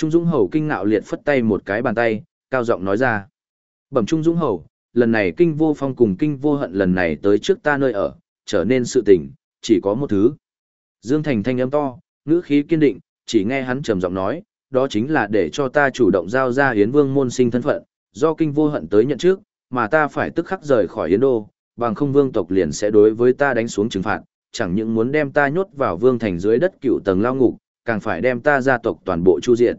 Trung Dũng Hầu kinh ngạo liệt phất tay một cái bàn tay, cao giọng nói ra. Bẩm Trung Dũng Hầu, lần này kinh vô phong cùng kinh vô hận lần này tới trước ta nơi ở, trở nên sự tình, chỉ có một thứ. Dương Thành thanh âm to, ngữ khí kiên định, chỉ nghe hắn trầm giọng nói, đó chính là để cho ta chủ động giao ra Yến Vương môn sinh thân phận, do kinh vô hận tới nhận trước, mà ta phải tức khắc rời khỏi Yến Đô, bằng không vương tộc liền sẽ đối với ta đánh xuống trừng phạt, chẳng những muốn đem ta nhốt vào vương thành dưới đất cựu tầng lao ngục, càng phải đem ta gia tộc toàn bộ chu diệt.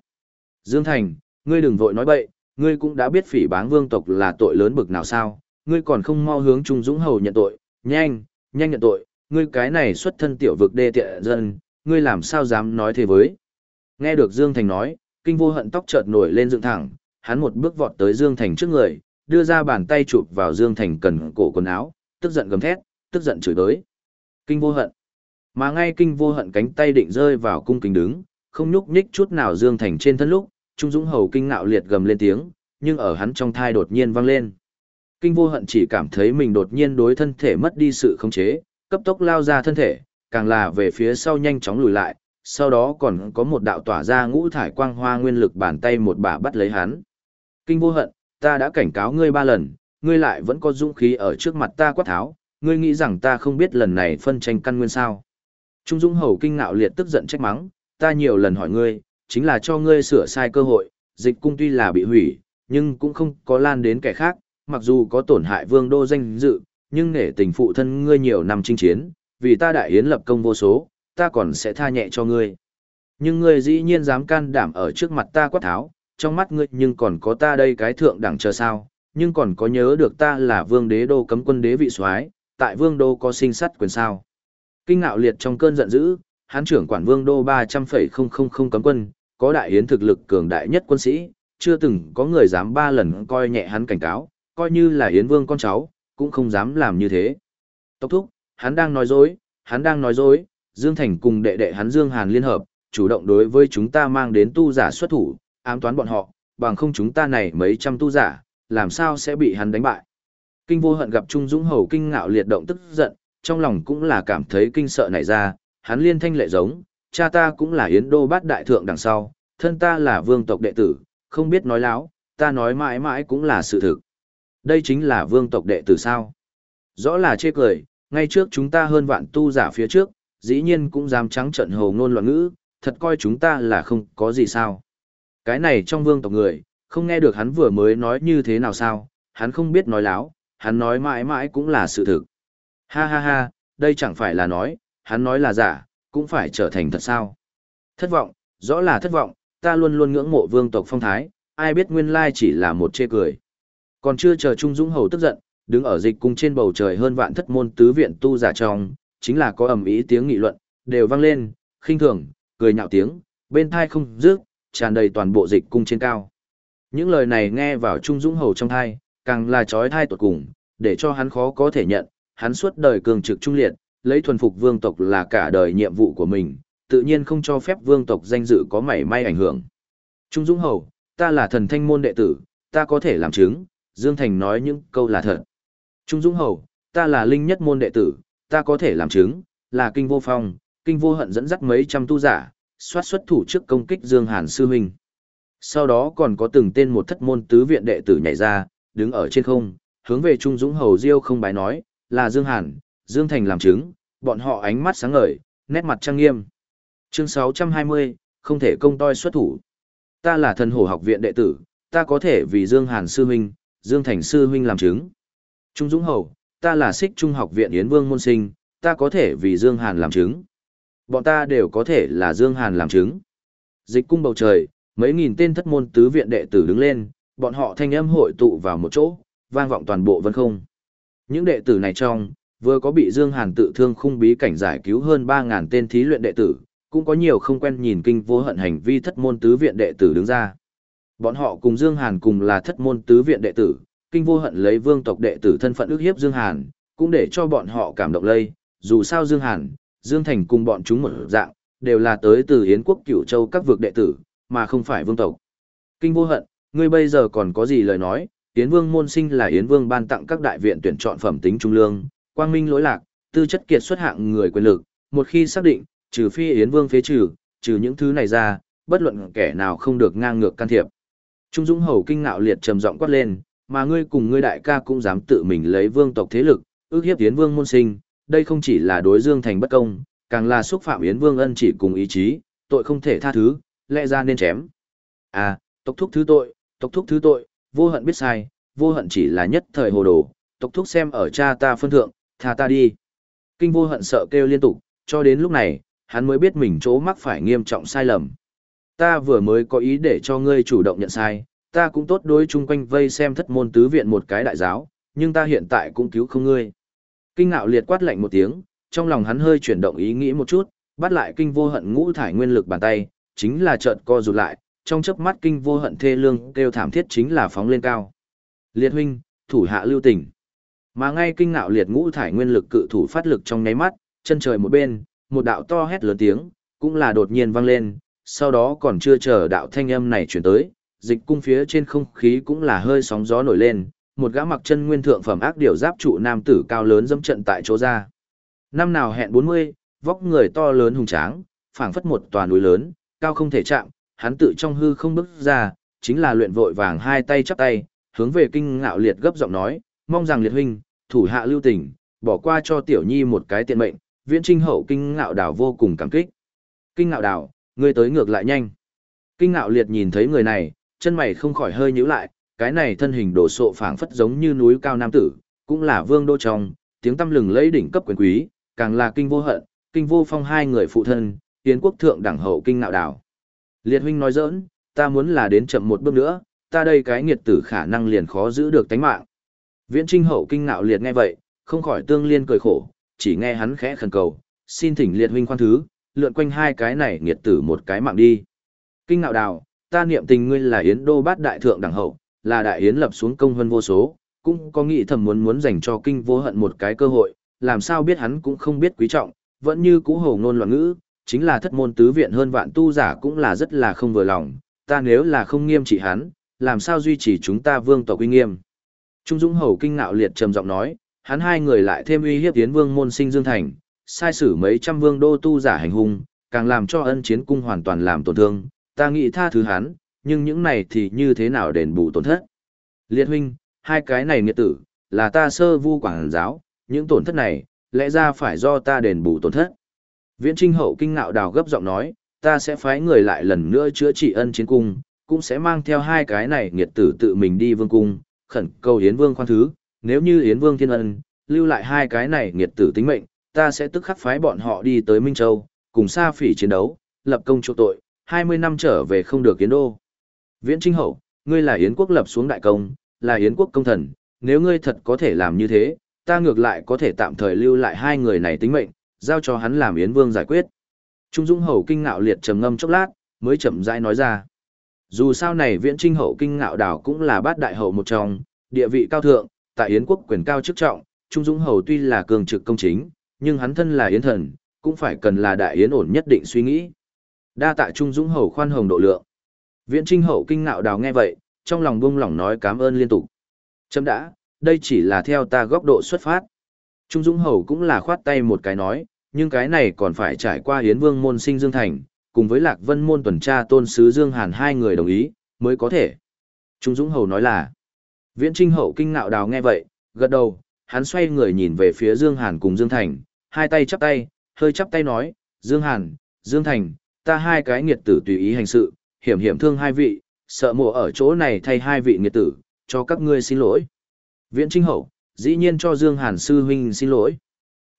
Dương Thành, ngươi đừng vội nói bậy, ngươi cũng đã biết phỉ báng vương tộc là tội lớn bực nào sao, ngươi còn không mau hướng Trung Dũng Hầu nhận tội, nhanh, nhanh nhận tội, ngươi cái này xuất thân tiểu vực đê tiện dân, ngươi làm sao dám nói thế với. Nghe được Dương Thành nói, kinh vô hận tóc chợt nổi lên dựng thẳng, hắn một bước vọt tới Dương Thành trước người, đưa ra bàn tay chụp vào Dương Thành cần cổ quần áo, tức giận gầm thét, tức giận chửi tới. Kinh vô hận. Mà ngay kinh vô hận cánh tay định rơi vào cung kính đứng, không nhúc nhích chút nào Dương Thành trên thân lúc, Trung Dũng Hầu kinh ngạo liệt gầm lên tiếng, nhưng ở hắn trong thai đột nhiên vang lên. Kinh vô hận chỉ cảm thấy mình đột nhiên đối thân thể mất đi sự khống chế, cấp tốc lao ra thân thể, càng là về phía sau nhanh chóng lùi lại, sau đó còn có một đạo tỏa ra ngũ thải quang hoa nguyên lực bàn tay một bà bắt lấy hắn. Kinh vô hận, ta đã cảnh cáo ngươi ba lần, ngươi lại vẫn có dũng khí ở trước mặt ta quát tháo, ngươi nghĩ rằng ta không biết lần này phân tranh căn nguyên sao. Trung Dũng Hầu kinh ngạo liệt tức giận trách mắng, ta nhiều lần hỏi ngươi, chính là cho ngươi sửa sai cơ hội, dịch cung tuy là bị hủy, nhưng cũng không có lan đến kẻ khác, mặc dù có tổn hại vương đô danh dự, nhưng nể tình phụ thân ngươi nhiều năm chinh chiến, vì ta đại yến lập công vô số, ta còn sẽ tha nhẹ cho ngươi. Nhưng ngươi dĩ nhiên dám can đảm ở trước mặt ta quát tháo, trong mắt ngươi nhưng còn có ta đây cái thượng đẳng chờ sao, nhưng còn có nhớ được ta là vương đế đô cấm quân đế vị soái, tại vương đô có sinh sắt quyền sao. Kinh ngạo liệt trong cơn giận dữ, hán trưởng quản vương đô 300,000 cấm quân, có đại hiến thực lực cường đại nhất quân sĩ, chưa từng có người dám ba lần coi nhẹ hắn cảnh cáo, coi như là hiến vương con cháu, cũng không dám làm như thế. Tốc thúc, hắn đang nói dối, hắn đang nói dối, Dương Thành cùng đệ đệ hắn Dương Hàn liên hợp, chủ động đối với chúng ta mang đến tu giả xuất thủ, ám toán bọn họ, bằng không chúng ta này mấy trăm tu giả, làm sao sẽ bị hắn đánh bại. Kinh vô hận gặp Trung Dũng Hầu kinh ngạo liệt động tức giận, trong lòng cũng là cảm thấy kinh sợ nảy ra, hắn liên thanh lệ giống, cha ta cũng là Yến Đô bát đại thượng đằng sau, thân ta là vương tộc đệ tử, không biết nói láo, ta nói mãi mãi cũng là sự thực. Đây chính là vương tộc đệ tử sao. Rõ là chê cười, ngay trước chúng ta hơn vạn tu giả phía trước, dĩ nhiên cũng dám trắng trận hồ ngôn loạn ngữ, thật coi chúng ta là không có gì sao. Cái này trong vương tộc người, không nghe được hắn vừa mới nói như thế nào sao, hắn không biết nói láo, hắn nói mãi mãi cũng là sự thực. Ha ha ha, đây chẳng phải là nói, hắn nói là giả, cũng phải trở thành thật sao. Thất vọng, rõ là thất vọng, ta luôn luôn ngưỡng mộ vương tộc phong thái, ai biết nguyên lai chỉ là một chê cười. Còn chưa chờ Trung Dũng Hầu tức giận, đứng ở dịch cung trên bầu trời hơn vạn thất môn tứ viện tu giả trong, chính là có ầm ý tiếng nghị luận, đều vang lên, khinh thường, cười nhạo tiếng, bên thai không dứt, tràn đầy toàn bộ dịch cung trên cao. Những lời này nghe vào Trung Dũng Hầu trong thai, càng là trói thai tuột cùng, để cho hắn khó có thể nhận, hắn suốt đời cường trực trung liệt, lấy thuần phục vương tộc là cả đời nhiệm vụ của mình, tự nhiên không cho phép vương tộc danh dự có mảy may ảnh hưởng. Trung Dũng Hầu, ta là thần thanh môn đệ tử, ta có thể làm chứng, Dương Thành nói những câu là thật. Trung Dũng Hầu, ta là linh nhất môn đệ tử, ta có thể làm chứng, là kinh vô phong, kinh vô hận dẫn dắt mấy trăm tu giả, soát xuất thủ trước công kích Dương Hàn sư Minh. Sau đó còn có từng tên một thất môn tứ viện đệ tử nhảy ra, đứng ở trên không, hướng về Trung Dũng Hầu Diêu không bái nói, là Dương Hàn, Dương Thành làm chứng, bọn họ ánh mắt sáng ngời, nét mặt trang nghiêm. Chương 620, không thể công toi xuất thủ. Ta là thần hổ học viện đệ tử, ta có thể vì Dương Hàn sư huynh, Dương Thành sư huynh làm chứng. Trung Dũng Hầu, ta là xích trung học viện Yến Vương môn sinh, ta có thể vì Dương Hàn làm chứng. Bọn ta đều có thể là Dương Hàn làm chứng. Dịch cung bầu trời, mấy nghìn tên thất môn tứ viện đệ tử đứng lên, bọn họ thanh âm hội tụ vào một chỗ, vang vọng toàn bộ vân không. Những đệ tử này trong, vừa có bị Dương Hàn tự thương khung bí cảnh giải cứu hơn 3.000 tên thí luyện đệ tử, cũng có nhiều không quen nhìn kinh vô hận hành vi thất môn tứ viện đệ tử đứng ra. Bọn họ cùng Dương Hàn cùng là thất môn tứ viện đệ tử, kinh vô hận lấy vương tộc đệ tử thân phận ước hiếp Dương Hàn, cũng để cho bọn họ cảm động lây, dù sao Dương Hàn, Dương Thành cùng bọn chúng một dạng, đều là tới từ Yến quốc cửu châu các vực đệ tử, mà không phải vương tộc. Kinh vô hận, ngươi bây giờ còn có gì lời nói, Yến vương môn sinh là Yến vương ban tặng các đại viện tuyển chọn phẩm tính trung lương, quang minh lỗi lạc, tư chất kiệt xuất hạng người quyền lực, một khi xác định, trừ phi Yến vương phế trừ, trừ những thứ này ra, bất luận kẻ nào không được ngang ngược can thiệp. Trung Dũng Hầu kinh ngạo liệt trầm giọng quát lên, mà ngươi cùng ngươi đại ca cũng dám tự mình lấy vương tộc thế lực, ước hiếp Yến Vương môn sinh, đây không chỉ là đối Dương Thành bất công, càng là xúc phạm Yến Vương ân chỉ cùng ý chí, tội không thể tha thứ, lẽ ra nên chém. À, tộc thúc thứ tội, tộc thúc thứ tội, vô hận biết sai, vô hận chỉ là nhất thời hồ đồ, tộc thúc xem ở cha ta phân thượng, tha ta đi. Kinh vô hận sợ kêu liên tục, cho đến lúc này, hắn mới biết mình chỗ mắc phải nghiêm trọng sai lầm. Ta vừa mới có ý để cho ngươi chủ động nhận sai, ta cũng tốt đối chung quanh vây xem thất môn tứ viện một cái đại giáo, nhưng ta hiện tại cũng cứu không ngươi. Kinh ngạo liệt quát lạnh một tiếng, trong lòng hắn hơi chuyển động ý nghĩ một chút, bắt lại kinh vô hận ngũ thải nguyên lực bàn tay, chính là chợt co rụt lại, trong chớp mắt kinh vô hận thê lương kêu thảm thiết chính là phóng lên cao. Liệt huynh, thủ hạ lưu tình. Mà ngay kinh ngạo liệt ngũ thải nguyên lực cự thủ phát lực trong nháy mắt, chân trời một bên, một đạo to hét lớn tiếng, cũng là đột nhiên vang lên, sau đó còn chưa chờ đạo thanh âm này chuyển tới, dịch cung phía trên không khí cũng là hơi sóng gió nổi lên, một gã mặc chân nguyên thượng phẩm ác điều giáp trụ nam tử cao lớn dẫm trận tại chỗ ra. Năm nào hẹn 40, vóc người to lớn hùng tráng, phảng phất một tòa núi lớn, cao không thể chạm, hắn tự trong hư không bước ra, chính là luyện vội vàng hai tay chắp tay, hướng về kinh ngạo liệt gấp giọng nói, mong rằng liệt huynh, thủ hạ lưu tình, bỏ qua cho tiểu nhi một cái tiện mệnh, viễn trinh hậu kinh ngạo đảo vô cùng cảm kích. Kinh ngạo đảo, ngươi tới ngược lại nhanh. Kinh ngạo liệt nhìn thấy người này, chân mày không khỏi hơi nhíu lại, cái này thân hình đổ sộ phảng phất giống như núi cao nam tử, cũng là vương đô trong, tiếng tâm lừng lấy đỉnh cấp quyền quý, càng là kinh vô hận, kinh vô phong hai người phụ thân, tiến quốc thượng đẳng hậu kinh ngạo đảo. Liệt huynh nói giỡn, ta muốn là đến chậm một bước nữa, ta đây cái nghiệt tử khả năng liền khó giữ được tánh mạng. Viễn Trinh Hậu kinh ngạo liệt nghe vậy, không khỏi tương liên cười khổ, chỉ nghe hắn khẽ khẩn cầu, xin thỉnh liệt huynh khoan thứ, lượn quanh hai cái này nghiệt tử một cái mạng đi. Kinh ngạo đào, ta niệm tình ngươi là Yến Đô bát đại thượng đẳng hậu, là đại yến lập xuống công hơn vô số, cũng có nghĩ thầm muốn muốn dành cho kinh vô hận một cái cơ hội, làm sao biết hắn cũng không biết quý trọng, vẫn như cũ hồ ngôn loạn ngữ, chính là thất môn tứ viện hơn vạn tu giả cũng là rất là không vừa lòng, ta nếu là không nghiêm trị hắn, làm sao duy trì chúng ta vương tộc uy nghiêm. Trung Dũng Hầu kinh ngạo liệt trầm giọng nói, hắn hai người lại thêm uy hiếp tiến vương môn sinh dương thành, sai sử mấy trăm vương đô tu giả hành hung, càng làm cho ân chiến cung hoàn toàn làm tổn thương, ta nghĩ tha thứ hắn, nhưng những này thì như thế nào đền bù tổn thất. Liệt huynh, hai cái này nghiệt tử, là ta sơ vu quảng giáo, những tổn thất này, lẽ ra phải do ta đền bù tổn thất. Viễn Trinh Hậu kinh ngạo đào gấp giọng nói, ta sẽ phái người lại lần nữa chữa trị ân chiến cung, cũng sẽ mang theo hai cái này nghiệt tử tự mình đi vương cung, khẩn cầu Yến Vương khoan thứ, nếu như Yến Vương thiên ân, lưu lại hai cái này nghiệt tử tính mệnh, ta sẽ tức khắc phái bọn họ đi tới Minh Châu, cùng Sa Phỉ chiến đấu, lập công chỗ tội, 20 năm trở về không được Yến Đô. Viễn Trinh Hậu, ngươi là Yến quốc lập xuống đại công, là Yến quốc công thần, nếu ngươi thật có thể làm như thế, ta ngược lại có thể tạm thời lưu lại hai người này tính mệnh, giao cho hắn làm Yến Vương giải quyết. Trung Dũng Hầu kinh ngạo liệt trầm ngâm chốc lát, mới chậm rãi nói ra. Dù sao này Viễn Trinh Hậu kinh ngạo đảo cũng là bát đại hậu một trong, địa vị cao thượng, tại Yến quốc quyền cao chức trọng, Trung Dũng Hầu tuy là cường trực công chính, nhưng hắn thân là Yến thần, cũng phải cần là đại Yến ổn nhất định suy nghĩ. Đa tạ Trung Dũng Hầu khoan hồng độ lượng. Viễn Trinh Hậu kinh ngạo đào nghe vậy, trong lòng buông lỏng nói cảm ơn liên tục. Chấm đã, đây chỉ là theo ta góc độ xuất phát. Trung Dũng Hầu cũng là khoát tay một cái nói, nhưng cái này còn phải trải qua Yến Vương môn sinh Dương Thành, cùng với Lạc Vân môn tuần tra tôn sứ Dương Hàn hai người đồng ý, mới có thể. Trung Dũng Hầu nói là, Viễn Trinh Hậu kinh ngạo đào nghe vậy, gật đầu, hắn xoay người nhìn về phía Dương Hàn cùng Dương Thành, hai tay chắp tay, hơi chắp tay nói, Dương Hàn, Dương Thành, ta hai cái nghiệt tử tùy ý hành sự, hiểm hiểm thương hai vị, sợ mộ ở chỗ này thay hai vị nghiệt tử, cho các ngươi xin lỗi. Viễn Trinh Hậu, dĩ nhiên cho Dương Hàn Sư Huynh xin lỗi.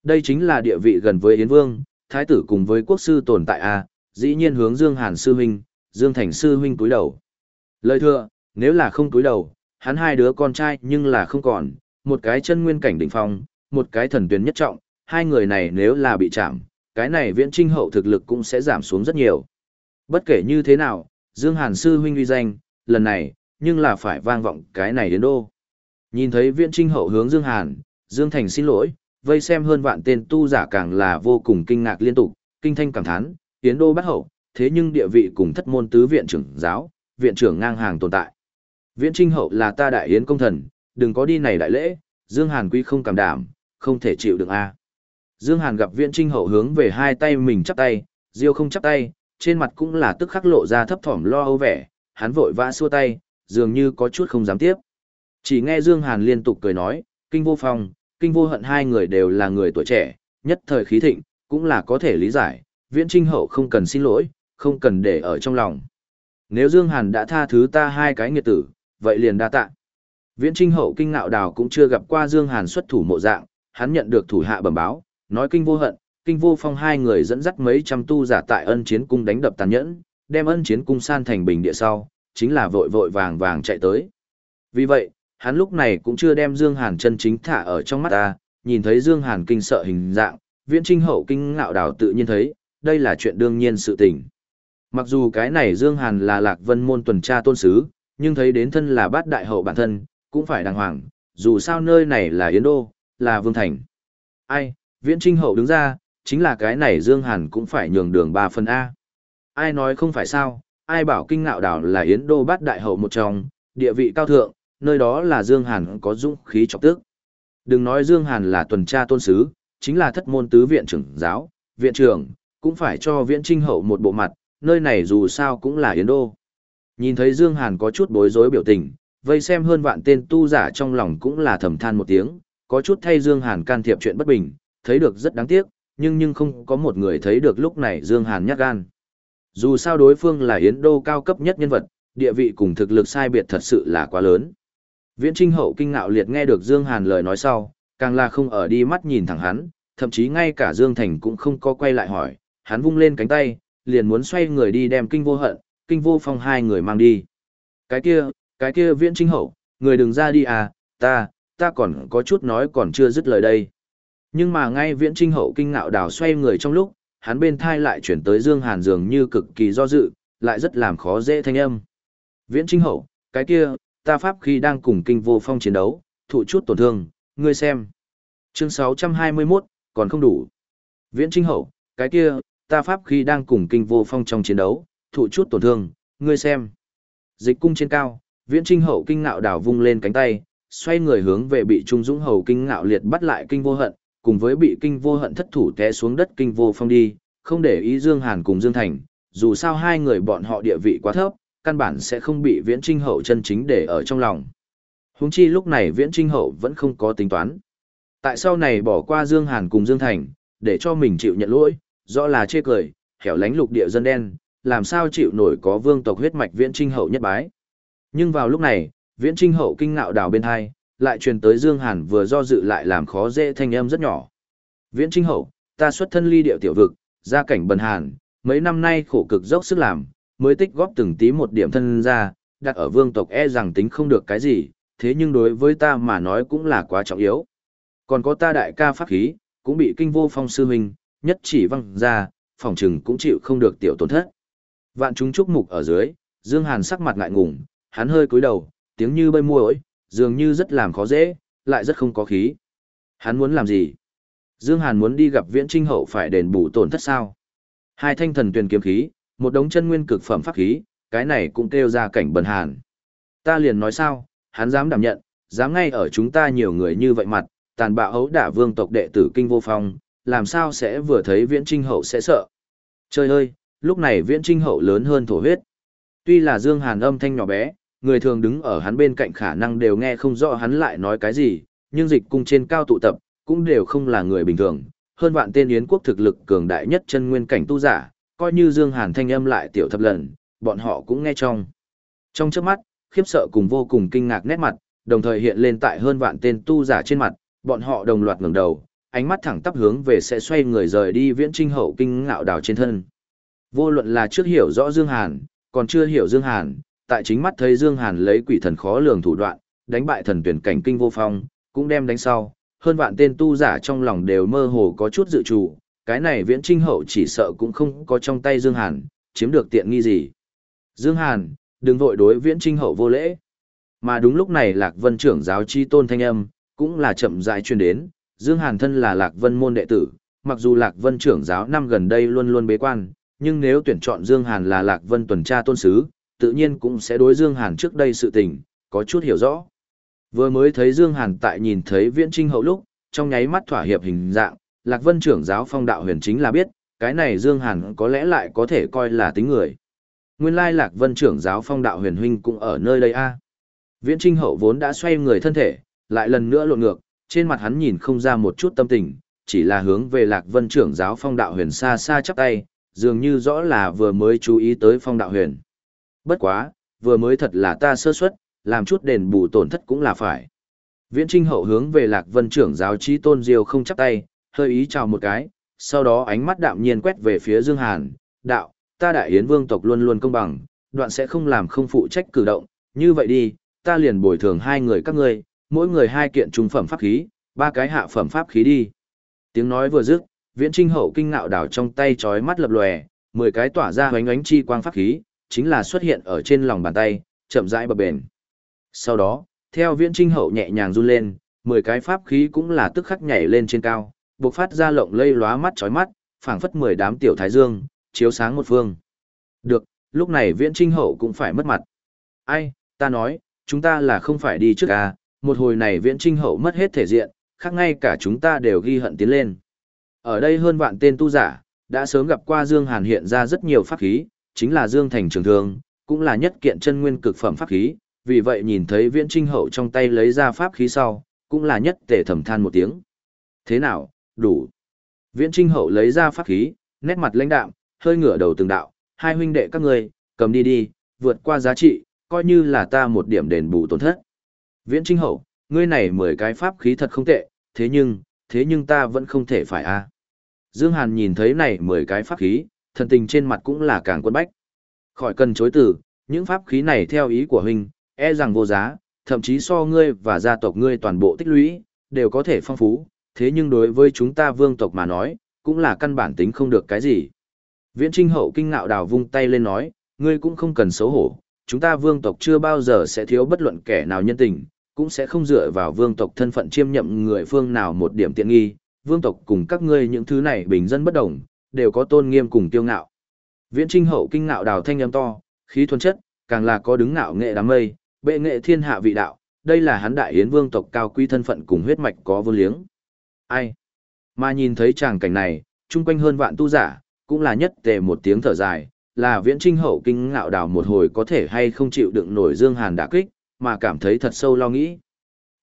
Đây chính là địa vị gần với Yến Vương, Thái tử cùng với quốc sư tồn tại A, dĩ nhiên hướng Dương Hàn Sư Huynh, Dương Thành Sư Huynh cúi đầu. Lời thưa, nếu là không cúi đầu, hắn hai đứa con trai nhưng là không còn, một cái chân nguyên cảnh đỉnh phong, một cái thần tuyến nhất trọng, hai người này nếu là bị chạm, cái này viễn trinh hậu thực lực cũng sẽ giảm xuống rất nhiều. Bất kể như thế nào, Dương Hàn Sư Huynh uy danh, lần này, nhưng là phải vang vọng cái này đến đô. Nhìn thấy viễn trinh hậu hướng Dương Hàn, Dương Thành xin lỗi, vây xem hơn vạn tên tu giả càng là vô cùng kinh ngạc liên tục, kinh thanh cảm thán, tiến đô bắt hậu, thế nhưng địa vị cùng thất môn tứ viện trưởng giáo, viện trưởng ngang hàng tồn tại. Viễn trinh hậu là ta đại yến công thần, đừng có đi này đại lễ, Dương Hàn quý không cảm đảm, không thể chịu được a. Dương Hàn gặp viễn trinh hậu hướng về hai tay mình chắp tay, Diêu không chắp tay, trên mặt cũng là tức khắc lộ ra thấp thỏm lo âu vẻ, hắn vội vã xua tay, dường như có chút không dám tiếp. Chỉ nghe Dương Hàn liên tục cười nói, kinh vô phong, kinh vô hận hai người đều là người tuổi trẻ, nhất thời khí thịnh, cũng là có thể lý giải, viễn trinh hậu không cần xin lỗi, không cần để ở trong lòng. Nếu Dương Hàn đã tha thứ ta hai cái nghiệt tử, vậy liền đa tạ. Viễn trinh hậu kinh ngạo đào cũng chưa gặp qua Dương Hàn xuất thủ mộ dạng, hắn nhận được thủ hạ bẩm báo, nói kinh vô hận, kinh vô phong hai người dẫn dắt mấy trăm tu giả tại ân chiến cung đánh đập tàn nhẫn, đem ân chiến cung san thành bình địa sau, chính là vội vội vàng vàng chạy tới. Vì vậy, hắn lúc này cũng chưa đem Dương Hàn chân chính thả ở trong mắt ta, nhìn thấy Dương Hàn kinh sợ hình dạng, viễn trinh hậu kinh ngạo đảo tự nhiên thấy, đây là chuyện đương nhiên sự tình. Mặc dù cái này Dương Hàn là lạc vân môn tuần tra tôn sứ, nhưng thấy đến thân là bát đại hậu bản thân, cũng phải đàng hoàng, dù sao nơi này là Yến Đô, là Vương Thành. Ai, viễn trinh hậu đứng ra, chính là cái này Dương Hàn cũng phải nhường đường ba phần A. Ai nói không phải sao, ai bảo kinh ngạo đảo là Yến Đô bát đại hậu một trong, địa vị cao thượng, nơi đó là Dương Hàn có dũng khí chọc tức. Đừng nói Dương Hàn là tuần tra tôn sứ, chính là thất môn tứ viện trưởng giáo, viện trưởng, cũng phải cho viễn trinh hậu một bộ mặt, nơi này dù sao cũng là Yến Đô. Nhìn thấy Dương Hàn có chút bối rối biểu tình, vây xem hơn vạn tên tu giả trong lòng cũng là thầm than một tiếng, có chút thay Dương Hàn can thiệp chuyện bất bình, thấy được rất đáng tiếc, nhưng nhưng không có một người thấy được lúc này Dương Hàn nhát gan. Dù sao đối phương là Yến Đô cao cấp nhất nhân vật, địa vị cùng thực lực sai biệt thật sự là quá lớn. Viễn Trinh Hậu kinh ngạo liệt nghe được Dương Hàn lời nói sau, càng là không ở đi mắt nhìn thẳng hắn, thậm chí ngay cả Dương Thành cũng không có quay lại hỏi, hắn vung lên cánh tay, liền muốn xoay người đi đem kinh vô hận, kinh vô phong hai người mang đi. Cái kia, cái kia viễn trinh hậu, người đừng ra đi à, ta, ta còn có chút nói còn chưa dứt lời đây. Nhưng mà ngay viễn trinh hậu kinh ngạo đảo xoay người trong lúc, hắn bên thai lại chuyển tới Dương Hàn dường như cực kỳ do dự, lại rất làm khó dễ thanh âm. Viễn trinh hậu, cái kia, ta pháp khi đang cùng kinh vô phong chiến đấu, thụ chút tổn thương, ngươi xem. Chương 621, còn không đủ. Viễn trinh hậu, cái kia, ta pháp khi đang cùng kinh vô phong trong chiến đấu, thụ chút tổn thương, ngươi xem. Dịch cung trên cao, viễn trinh hậu kinh ngạo đảo vung lên cánh tay, xoay người hướng về bị trung dũng hầu kinh ngạo liệt bắt lại kinh vô hận, cùng với bị kinh vô hận thất thủ té xuống đất kinh vô phong đi, không để ý Dương Hàn cùng Dương Thành, dù sao hai người bọn họ địa vị quá thấp, căn bản sẽ không bị viễn trinh hậu chân chính để ở trong lòng. Huống chi lúc này viễn trinh hậu vẫn không có tính toán. Tại sau này bỏ qua Dương Hàn cùng Dương Thành, để cho mình chịu nhận lỗi, rõ là chê cười, hẻo lánh lục địa dân đen, làm sao chịu nổi có vương tộc huyết mạch viễn trinh hậu nhất bái. Nhưng vào lúc này, viễn trinh hậu kinh ngạo đảo bên hai, lại truyền tới Dương Hàn vừa do dự lại làm khó dễ thanh âm rất nhỏ. Viễn trinh hậu, ta xuất thân ly địa tiểu vực, gia cảnh bần hàn, mấy năm nay khổ cực dốc sức làm, mới tích góp từng tí một điểm thân ra, đặt ở vương tộc e rằng tính không được cái gì, thế nhưng đối với ta mà nói cũng là quá trọng yếu. Còn có ta đại ca pháp khí, cũng bị kinh vô phong sư huynh, nhất chỉ văng ra, phòng trừng cũng chịu không được tiểu tổn thất. Vạn chúng chúc mục ở dưới, Dương Hàn sắc mặt ngại ngùng, hắn hơi cúi đầu, tiếng như bơi muối, dường như rất làm khó dễ, lại rất không có khí. Hắn muốn làm gì? Dương Hàn muốn đi gặp Viễn Trinh Hậu phải đền bù tổn thất sao? Hai thanh thần tuyển kiếm khí, một đống chân nguyên cực phẩm pháp khí, cái này cũng kêu ra cảnh bần hàn. Ta liền nói sao, hắn dám đảm nhận, dám ngay ở chúng ta nhiều người như vậy mặt, tàn bạo hấu đả vương tộc đệ tử kinh vô phong, làm sao sẽ vừa thấy viễn trinh hậu sẽ sợ. Trời ơi, lúc này viễn trinh hậu lớn hơn thổ huyết. Tuy là Dương Hàn âm thanh nhỏ bé, người thường đứng ở hắn bên cạnh khả năng đều nghe không rõ hắn lại nói cái gì, nhưng dịch cung trên cao tụ tập, cũng đều không là người bình thường. Hơn vạn tên yến quốc thực lực cường đại nhất chân nguyên cảnh tu giả, coi như Dương Hàn thanh âm lại tiểu thập lần, bọn họ cũng nghe trong. Trong chớp mắt, khiếp sợ cùng vô cùng kinh ngạc nét mặt, đồng thời hiện lên tại hơn vạn tên tu giả trên mặt, bọn họ đồng loạt ngẩng đầu, ánh mắt thẳng tắp hướng về sẽ xoay người rời đi viễn trinh hậu kinh ngạo đảo trên thân. Vô luận là trước hiểu rõ Dương Hàn, còn chưa hiểu Dương Hàn, tại chính mắt thấy Dương Hàn lấy quỷ thần khó lường thủ đoạn, đánh bại thần tuyển cảnh kinh vô phong, cũng đem đánh sau, hơn vạn tên tu giả trong lòng đều mơ hồ có chút dự trù, cái này viễn trinh hậu chỉ sợ cũng không có trong tay Dương Hàn, chiếm được tiện nghi gì. Dương Hàn, đừng vội đối viễn trinh hậu vô lễ. Mà đúng lúc này Lạc Vân trưởng giáo chi tôn thanh âm, cũng là chậm rãi truyền đến, Dương Hàn thân là Lạc Vân môn đệ tử, mặc dù Lạc Vân trưởng giáo năm gần đây luôn luôn bế quan, nhưng nếu tuyển chọn Dương Hàn là Lạc Vân tuần tra tôn sứ, tự nhiên cũng sẽ đối Dương Hàn trước đây sự tình, có chút hiểu rõ. Vừa mới thấy Dương Hàn tại nhìn thấy viễn trinh hậu lúc, trong nháy mắt thỏa hiệp hình dạng, Lạc Vân trưởng giáo phong đạo huyền chính là biết, cái này Dương Hàn có lẽ lại có thể coi là tính người. Nguyên lai Lạc Vân trưởng giáo phong đạo huyền huynh cũng ở nơi đây a. Viễn Trinh Hậu vốn đã xoay người thân thể, lại lần nữa lộn ngược, trên mặt hắn nhìn không ra một chút tâm tình, chỉ là hướng về Lạc Vân trưởng giáo phong đạo huyền xa xa chắp tay, dường như rõ là vừa mới chú ý tới phong đạo huyền. Bất quá, vừa mới thật là ta sơ suất, làm chút đền bù tổn thất cũng là phải. Viễn Trinh Hậu hướng về Lạc Vân trưởng giáo trí tôn diêu không chắp tay, hơi ý chào một cái, sau đó ánh mắt đạm nhiên quét về phía Dương Hàn, đạo, ta đại yến vương tộc luôn luôn công bằng, đoạn sẽ không làm không phụ trách cử động, như vậy đi, ta liền bồi thường hai người các ngươi, mỗi người hai kiện trung phẩm pháp khí, ba cái hạ phẩm pháp khí đi. Tiếng nói vừa dứt, viễn trinh hậu kinh ngạo đảo trong tay chói mắt lập lòe, mười cái tỏa ra hoánh ánh chi quang pháp khí, chính là xuất hiện ở trên lòng bàn tay, chậm rãi bập bền. Sau đó, theo viễn trinh hậu nhẹ nhàng run lên, mười cái pháp khí cũng là tức khắc nhảy lên trên cao, bộc phát ra lộng lây lóa mắt chói mắt, phảng phất mười đám tiểu thái dương, chiếu sáng một phương. Được, lúc này viễn trinh hậu cũng phải mất mặt. Ai, ta nói, chúng ta là không phải đi trước à, một hồi này viễn trinh hậu mất hết thể diện, khác ngay cả chúng ta đều ghi hận tiến lên. Ở đây hơn vạn tên tu giả, đã sớm gặp qua Dương Hàn hiện ra rất nhiều pháp khí, chính là Dương Thành Trường Thương, cũng là nhất kiện chân nguyên cực phẩm pháp khí, vì vậy nhìn thấy viễn trinh hậu trong tay lấy ra pháp khí sau, cũng là nhất tể thầm than một tiếng. Thế nào, đủ. Viễn trinh hậu lấy ra pháp khí, nét mặt lãnh đạm, hơi ngửa đầu từng đạo, hai huynh đệ các ngươi, cầm đi đi, vượt qua giá trị, coi như là ta một điểm đền bù tổn thất. Viễn Trinh Hậu, ngươi này mười cái pháp khí thật không tệ, thế nhưng, thế nhưng ta vẫn không thể phải a. Dương Hàn nhìn thấy này mười cái pháp khí, thần tình trên mặt cũng là càng quân bách. Khỏi cần chối từ, những pháp khí này theo ý của huynh, e rằng vô giá, thậm chí so ngươi và gia tộc ngươi toàn bộ tích lũy, đều có thể phong phú, thế nhưng đối với chúng ta vương tộc mà nói, cũng là căn bản tính không được cái gì. Viễn Trinh Hậu kinh ngạo đào vung tay lên nói, ngươi cũng không cần xấu hổ, chúng ta vương tộc chưa bao giờ sẽ thiếu bất luận kẻ nào nhân tình, cũng sẽ không dựa vào vương tộc thân phận chiêm nhậm người phương nào một điểm tiện nghi, vương tộc cùng các ngươi những thứ này bình dân bất đồng, đều có tôn nghiêm cùng tiêu ngạo. Viễn Trinh Hậu kinh ngạo đào thanh âm to, khí thuần chất, càng là có đứng ngạo nghệ đám mây, bệ nghệ thiên hạ vị đạo, đây là hắn đại yến vương tộc cao quý thân phận cùng huyết mạch có vô liếng. Ai? Mà nhìn thấy tràng cảnh này, chung quanh hơn vạn tu giả, cũng là nhất tề một tiếng thở dài, là viễn trinh hậu kinh ngạo đào một hồi có thể hay không chịu đựng nổi dương hàn đả kích, mà cảm thấy thật sâu lo nghĩ.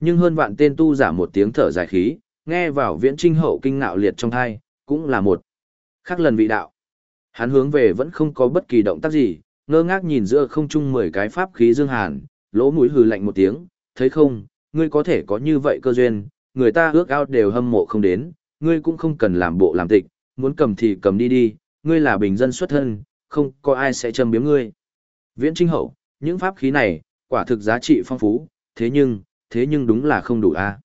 Nhưng hơn vạn tên tu giả một tiếng thở dài khí, nghe vào viễn trinh hậu kinh ngạo liệt trong thai, cũng là một khác lần vị đạo. Hắn hướng về vẫn không có bất kỳ động tác gì, ngơ ngác nhìn giữa không trung mười cái pháp khí dương hàn, lỗ mũi hừ lạnh một tiếng, thấy không, ngươi có thể có như vậy cơ duyên, người ta ước ao đều hâm mộ không đến, ngươi cũng không cần làm bộ làm tịch, muốn cầm thì cầm đi đi, ngươi là bình dân xuất thân, không có ai sẽ châm biếm ngươi. Viễn Trinh Hậu, những pháp khí này, quả thực giá trị phong phú, thế nhưng, thế nhưng đúng là không đủ a.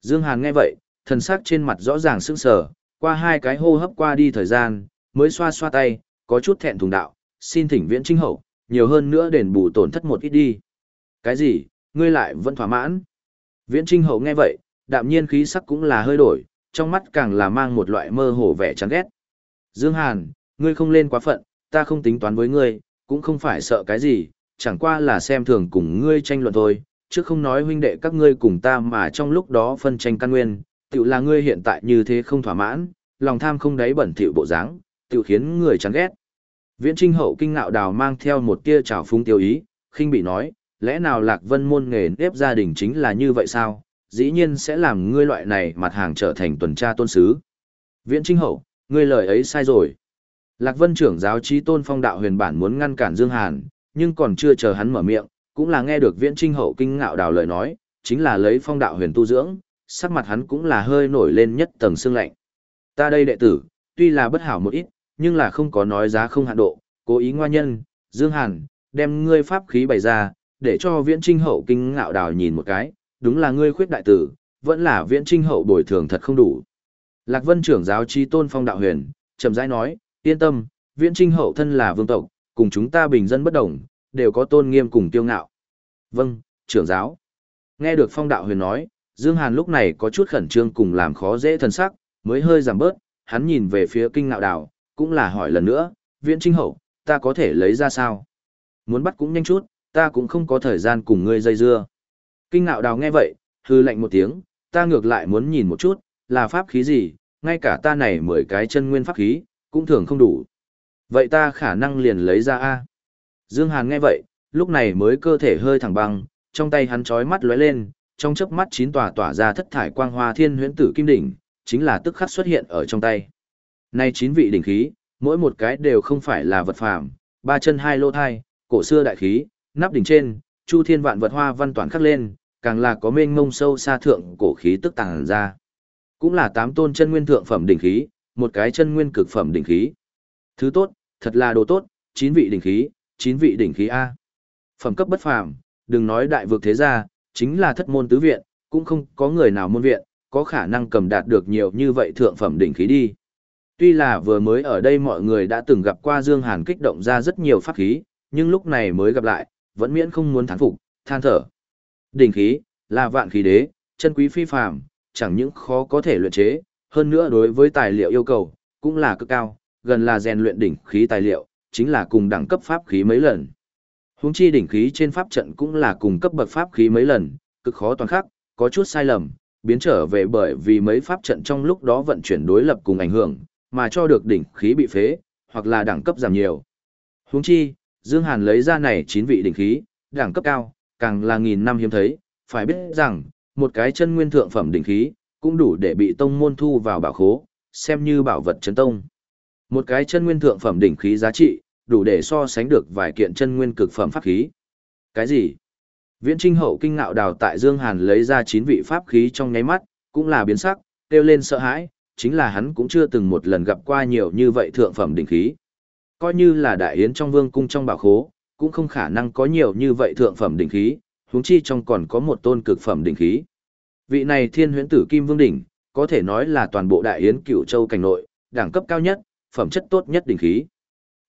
Dương Hàn nghe vậy, thần sắc trên mặt rõ ràng sững sờ, qua hai cái hô hấp qua đi thời gian, mới xoa xoa tay, có chút thẹn thùng đạo, xin thỉnh Viễn Trinh Hậu, nhiều hơn nữa đền bù tổn thất một ít đi. Cái gì, ngươi lại vẫn thỏa mãn? Viễn Trinh Hậu nghe vậy, đạm nhiên khí sắc cũng là hơi đổi, trong mắt càng là mang một loại mơ hồ vẻ chán ghét. Dương Hàn, ngươi không lên quá phận, ta không tính toán với ngươi, cũng không phải sợ cái gì, chẳng qua là xem thường cùng ngươi tranh luận thôi, chứ không nói huynh đệ các ngươi cùng ta mà trong lúc đó phân tranh căn nguyên, tự là ngươi hiện tại như thế không thỏa mãn, lòng tham không đáy bẩn thỉu bộ dáng, tự khiến người chán ghét. Viễn Trinh Hậu kinh ngạo đào mang theo một tia trào phúng tiêu ý, khinh bị nói, lẽ nào Lạc Vân môn nghề nếp gia đình chính là như vậy sao, dĩ nhiên sẽ làm ngươi loại này mặt hàng trở thành tuần tra tôn sứ. Viễn Trinh Hậu, ngươi lời ấy sai rồi. Lạc Vân trưởng giáo trí tôn phong đạo huyền bản muốn ngăn cản Dương Hàn, nhưng còn chưa chờ hắn mở miệng, cũng là nghe được Viễn Trinh Hậu kinh ngạo đào lời nói, chính là lấy phong đạo huyền tu dưỡng, sắc mặt hắn cũng là hơi nổi lên nhất tầng xương lạnh. Ta đây đệ tử, tuy là bất hảo một ít, nhưng là không có nói giá không hạn độ, cố ý ngoa nhân, Dương Hàn, đem ngươi pháp khí bày ra, để cho Viễn Trinh Hậu kinh ngạo đào nhìn một cái, đúng là ngươi khuyết đại tử, vẫn là Viễn Trinh Hậu bồi thường thật không đủ. Lạc Vân trưởng giáo Chi tôn phong đạo huyền, chậm rãi nói, yên tâm, viễn trinh hậu thân là vương tộc, cùng chúng ta bình dân bất đồng, đều có tôn nghiêm cùng tiêu ngạo. Vâng, trưởng giáo. Nghe được phong đạo huyền nói, Dương Hàn lúc này có chút khẩn trương cùng làm khó dễ thần sắc, mới hơi giảm bớt, hắn nhìn về phía kinh ngạo đảo, cũng là hỏi lần nữa, viễn trinh hậu, ta có thể lấy ra sao? Muốn bắt cũng nhanh chút, ta cũng không có thời gian cùng ngươi dây dưa. Kinh ngạo đào nghe vậy, hư lạnh một tiếng, ta ngược lại muốn nhìn một chút, là pháp khí gì, ngay cả ta này mười cái chân nguyên pháp khí, cũng thường không đủ. Vậy ta khả năng liền lấy ra A. Dương Hàn nghe vậy, lúc này mới cơ thể hơi thẳng băng, trong tay hắn chói mắt lóe lên, trong chớp mắt chín tòa tỏa ra thất thải quang hoa thiên huyễn tử kim đỉnh, chính là tức khắc xuất hiện ở trong tay. Nay chín vị đỉnh khí, mỗi một cái đều không phải là vật phàm, ba chân hai lô thai, cổ xưa đại khí, nắp đỉnh trên, chu thiên vạn vật hoa văn toàn khắc lên, càng là có mênh mông sâu xa thượng cổ khí tức tàng ra. Cũng là tám tôn chân nguyên thượng phẩm đỉnh khí, một cái chân nguyên cực phẩm đỉnh khí. Thứ tốt, thật là đồ tốt, chín vị đỉnh khí, chín vị đỉnh khí A. Phẩm cấp bất phàm, đừng nói đại vực thế gia, chính là thất môn tứ viện, cũng không có người nào môn viện, có khả năng cầm đạt được nhiều như vậy thượng phẩm đỉnh khí đi. Tuy là vừa mới ở đây mọi người đã từng gặp qua Dương Hàn kích động ra rất nhiều pháp khí, nhưng lúc này mới gặp lại, vẫn miễn không muốn thán phục, than thở. Đỉnh khí, là vạn khí đế, chân quý phi phàm, chẳng những khó có thể luyện chế, hơn nữa đối với tài liệu yêu cầu, cũng là cực cao, gần là rèn luyện đỉnh khí tài liệu, chính là cùng đẳng cấp pháp khí mấy lần. Huống chi đỉnh khí trên pháp trận cũng là cùng cấp bậc pháp khí mấy lần, cực khó toàn khắc, có chút sai lầm, biến trở về bởi vì mấy pháp trận trong lúc đó vận chuyển đối lập cùng ảnh hưởng, mà cho được đỉnh khí bị phế, hoặc là đẳng cấp giảm nhiều. Huống chi, Dương Hàn lấy ra này 9 vị đỉnh khí, đẳng cấp cao, càng là nghìn năm hiếm thấy, phải biết rằng, một cái chân nguyên thượng phẩm đỉnh khí, cũng đủ để bị tông môn thu vào bảo khố, xem như bảo vật chấn tông. Một cái chân nguyên thượng phẩm đỉnh khí giá trị, đủ để so sánh được vài kiện chân nguyên cực phẩm pháp khí. Cái gì? Viễn Trinh Hậu kinh ngạo đào tại Dương Hàn lấy ra 9 vị pháp khí trong nháy mắt, cũng là biến sắc, kêu lên sợ hãi, chính là hắn cũng chưa từng một lần gặp qua nhiều như vậy thượng phẩm đỉnh khí. coi như là đại yến trong vương cung trong bảo khố, cũng không khả năng có nhiều như vậy thượng phẩm đỉnh khí, huống chi trong còn có một tôn cực phẩm đỉnh khí. Vị này thiên huyễn tử kim vương đỉnh, có thể nói là toàn bộ đại yến cửu châu cảnh nội, đẳng cấp cao nhất, phẩm chất tốt nhất đỉnh khí.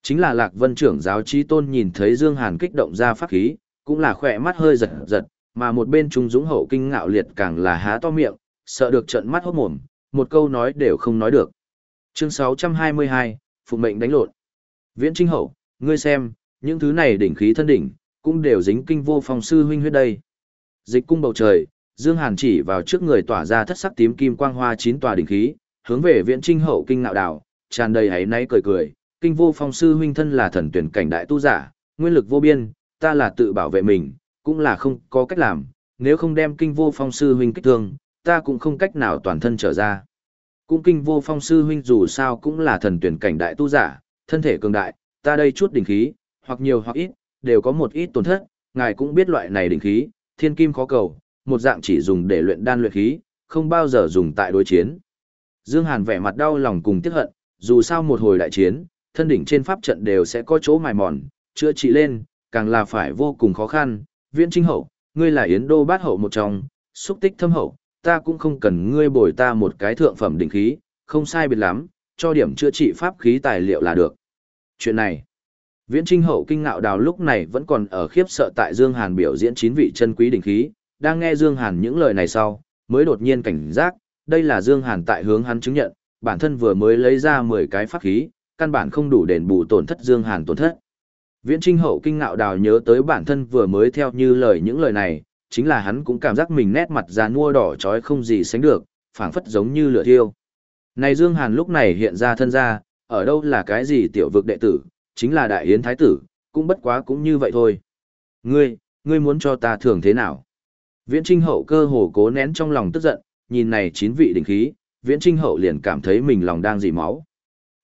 Chính là Lạc Vân trưởng giáo trí tôn nhìn thấy Dương Hàn kích động ra pháp khí, cũng là khỏe mắt hơi giật giật, mà một bên trung dũng hậu kinh ngạo liệt càng là há to miệng, sợ được trợn mắt hốt mồm, một câu nói đều không nói được. Chương 622, Phụ mệnh đánh lộn. Viễn Trinh Hậu, ngươi xem, những thứ này đỉnh khí thân đỉnh, cũng đều dính kinh vô phong sư huynh huyết đây. Dịch cung bầu trời, Dương Hàn chỉ vào trước người tỏa ra thất sắc tím kim quang hoa chín tòa đỉnh khí, hướng về Viễn Trinh Hậu kinh ngạo đảo, tràn đầy hãy náy cười cười, kinh vô phong sư huynh thân là thần tuyển cảnh đại tu giả, nguyên lực vô biên, ta là tự bảo vệ mình, cũng là không có cách làm, nếu không đem kinh vô phong sư huynh kích thương, ta cũng không cách nào toàn thân trở ra. Cũng kinh vô phong sư huynh dù sao cũng là thần tuyển cảnh đại tu giả, thân thể cường đại, ta đây chút đỉnh khí, hoặc nhiều hoặc ít, đều có một ít tổn thất, ngài cũng biết loại này đỉnh khí, thiên kim khó cầu, một dạng chỉ dùng để luyện đan luyện khí, không bao giờ dùng tại đối chiến. Dương Hàn vẻ mặt đau lòng cùng tiếc hận, dù sao một hồi đại chiến, thân đỉnh trên pháp trận đều sẽ có chỗ mài mòn, chữa trị lên, càng là phải vô cùng khó khăn. Viễn Trinh Hậu, ngươi là Yến Đô bát hậu một trong, xúc tích thâm hậu, ta cũng không cần ngươi bồi ta một cái thượng phẩm đỉnh khí, không sai biệt lắm, cho điểm chữa trị pháp khí tài liệu là được. Chuyện này, Viễn Trinh Hậu kinh ngạo đào lúc này vẫn còn ở khiếp sợ tại Dương Hàn biểu diễn chín vị chân quý đỉnh khí, đang nghe Dương Hàn những lời này sau, mới đột nhiên cảnh giác, đây là Dương Hàn tại hướng hắn chứng nhận, bản thân vừa mới lấy ra 10 cái pháp khí, căn bản không đủ đền bù tổn thất Dương Hàn tổn thất. Viễn Trinh Hậu kinh ngạo đào nhớ tới bản thân vừa mới theo như lời những lời này, chính là hắn cũng cảm giác mình nét mặt già nua đỏ chói không gì sánh được, phảng phất giống như lửa thiêu. Này Dương Hàn lúc này hiện ra thân ra, ở đâu là cái gì tiểu vực đệ tử, chính là đại yến thái tử, cũng bất quá cũng như vậy thôi. Ngươi, ngươi muốn cho ta thưởng thế nào? Viễn Trinh Hậu cơ hồ cố nén trong lòng tức giận, nhìn này chín vị đỉnh khí, Viễn Trinh Hậu liền cảm thấy mình lòng đang dì máu.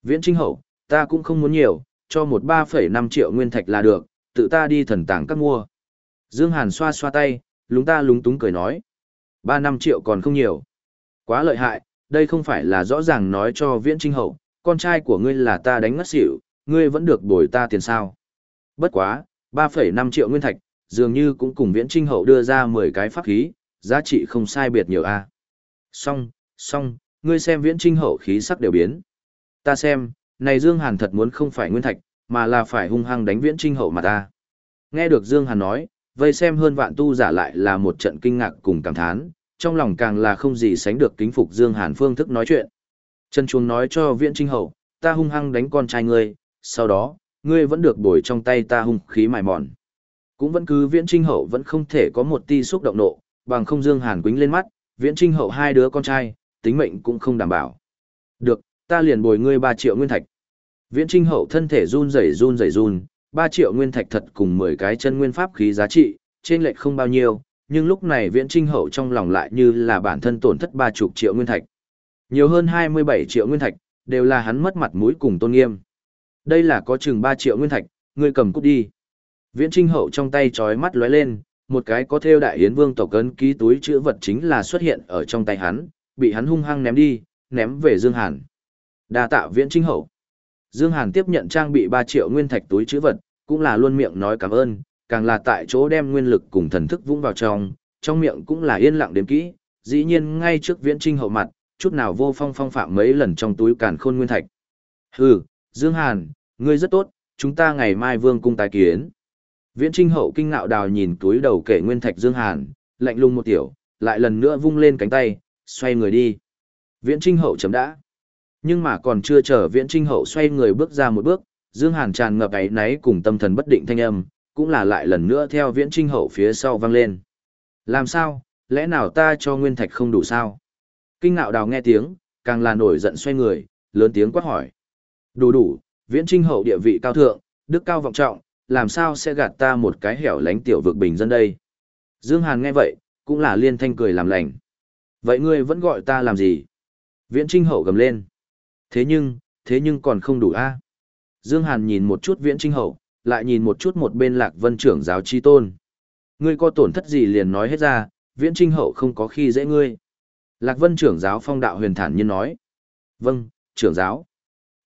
Viễn Trinh Hậu, ta cũng không muốn nhiều, cho một 3,5 triệu nguyên thạch là được, tự ta đi thần tàng các mua. Dương Hàn xoa xoa tay, lúng ta lúng túng cười nói. 3 năm triệu còn không nhiều. Quá lợi hại, đây không phải là rõ ràng nói cho Viễn Trinh Hậu, con trai của ngươi là ta đánh ngất xỉu, ngươi vẫn được bồi ta tiền sao. Bất quá, 3,5 triệu nguyên thạch, dường như cũng cùng Viễn Trinh Hậu đưa ra 10 cái pháp khí, giá trị không sai biệt nhiều a. À. Xong, xong, ngươi xem Viễn Trinh Hậu khí sắc đều biến. Ta xem, này Dương Hàn thật muốn không phải nguyên thạch, mà là phải hung hăng đánh Viễn Trinh Hậu mà ta. Nghe được Dương Hàn nói, vây xem hơn vạn tu giả lại là một trận kinh ngạc cùng cảm thán, trong lòng càng là không gì sánh được kính phục Dương Hàn phương thức nói chuyện. Trần Chuông nói cho Viễn Trinh Hậu, ta hung hăng đánh con trai ngươi, sau đó, ngươi vẫn được bồi trong tay ta hung khí mài mòn. Cũng vẫn cứ Viễn Trinh Hậu vẫn không thể có một ti xúc động nộ, bằng không Dương Hàn quính lên mắt, Viễn Trinh Hậu hai đứa con trai, tính mệnh cũng không đảm bảo. Được, ta liền bồi ngươi 3 triệu nguyên thạch. Viễn Trinh Hậu thân thể run rẩy run rẩy run, 3 triệu nguyên thạch thật cùng 10 cái chân nguyên pháp khí giá trị, trên lệch không bao nhiêu, nhưng lúc này Viễn Trinh Hậu trong lòng lại như là bản thân tổn thất 30 triệu nguyên thạch. Nhiều hơn 27 triệu nguyên thạch, đều là hắn mất mặt mũi cùng tôn nghiêm. Đây là có chừng 3 triệu nguyên thạch, ngươi cầm cút đi. Viễn Trinh Hậu trong tay chói mắt lóe lên, một cái có theo đại yến vương tộc ấn ký túi chữ vật chính là xuất hiện ở trong tay hắn, bị hắn hung hăng ném đi, ném về Dương Hàn. Đa tạ Viễn Trinh Hậu. Dương Hàn tiếp nhận trang bị 3 triệu nguyên thạch túi chữ vật, cũng là luôn miệng nói cảm ơn, càng là tại chỗ đem nguyên lực cùng thần thức vũng vào trong, trong miệng cũng là yên lặng đếm kỹ, dĩ nhiên ngay trước Viễn Trinh Hậu mặt, chút nào vô phong phong phạm mấy lần trong túi càn khôn nguyên thạch. Hừ, Dương Hàn, ngươi rất tốt, chúng ta ngày mai vương cung tái kiến. Viễn Trinh Hậu kinh ngạo đào nhìn túi đầu kể nguyên thạch Dương Hàn, lạnh lùng một tiểu, lại lần nữa vung lên cánh tay, xoay người đi. Viễn Trinh Hậu chấm đã. Nhưng mà còn chưa chờ Viễn Trinh Hậu xoay người bước ra một bước, Dương Hàn tràn ngập ấy náy cùng tâm thần bất định thanh âm, cũng là lại lần nữa theo Viễn Trinh Hậu phía sau vang lên. Làm sao, lẽ nào ta cho nguyên thạch không đủ sao? Kinh ngạo đào nghe tiếng, càng là nổi giận xoay người, lớn tiếng quát hỏi. Đủ đủ, Viễn Trinh Hậu địa vị cao thượng, đức cao vọng trọng, làm sao sẽ gạt ta một cái hẻo lánh tiểu vực bình dân đây? Dương Hàn nghe vậy, cũng là liên thanh cười làm lành. Vậy ngươi vẫn gọi ta làm gì? Viễn Trinh Hậu gầm lên. Thế nhưng, thế nhưng còn không đủ a. Dương Hàn nhìn một chút Viễn Trinh Hậu, lại nhìn một chút một bên Lạc Vân trưởng giáo chi tôn. Ngươi có tổn thất gì liền nói hết ra, Viễn Trinh Hậu không có khi dễ ngươi. Lạc Vân trưởng giáo phong đạo huyền thản nhiên nói. Vâng, trưởng giáo.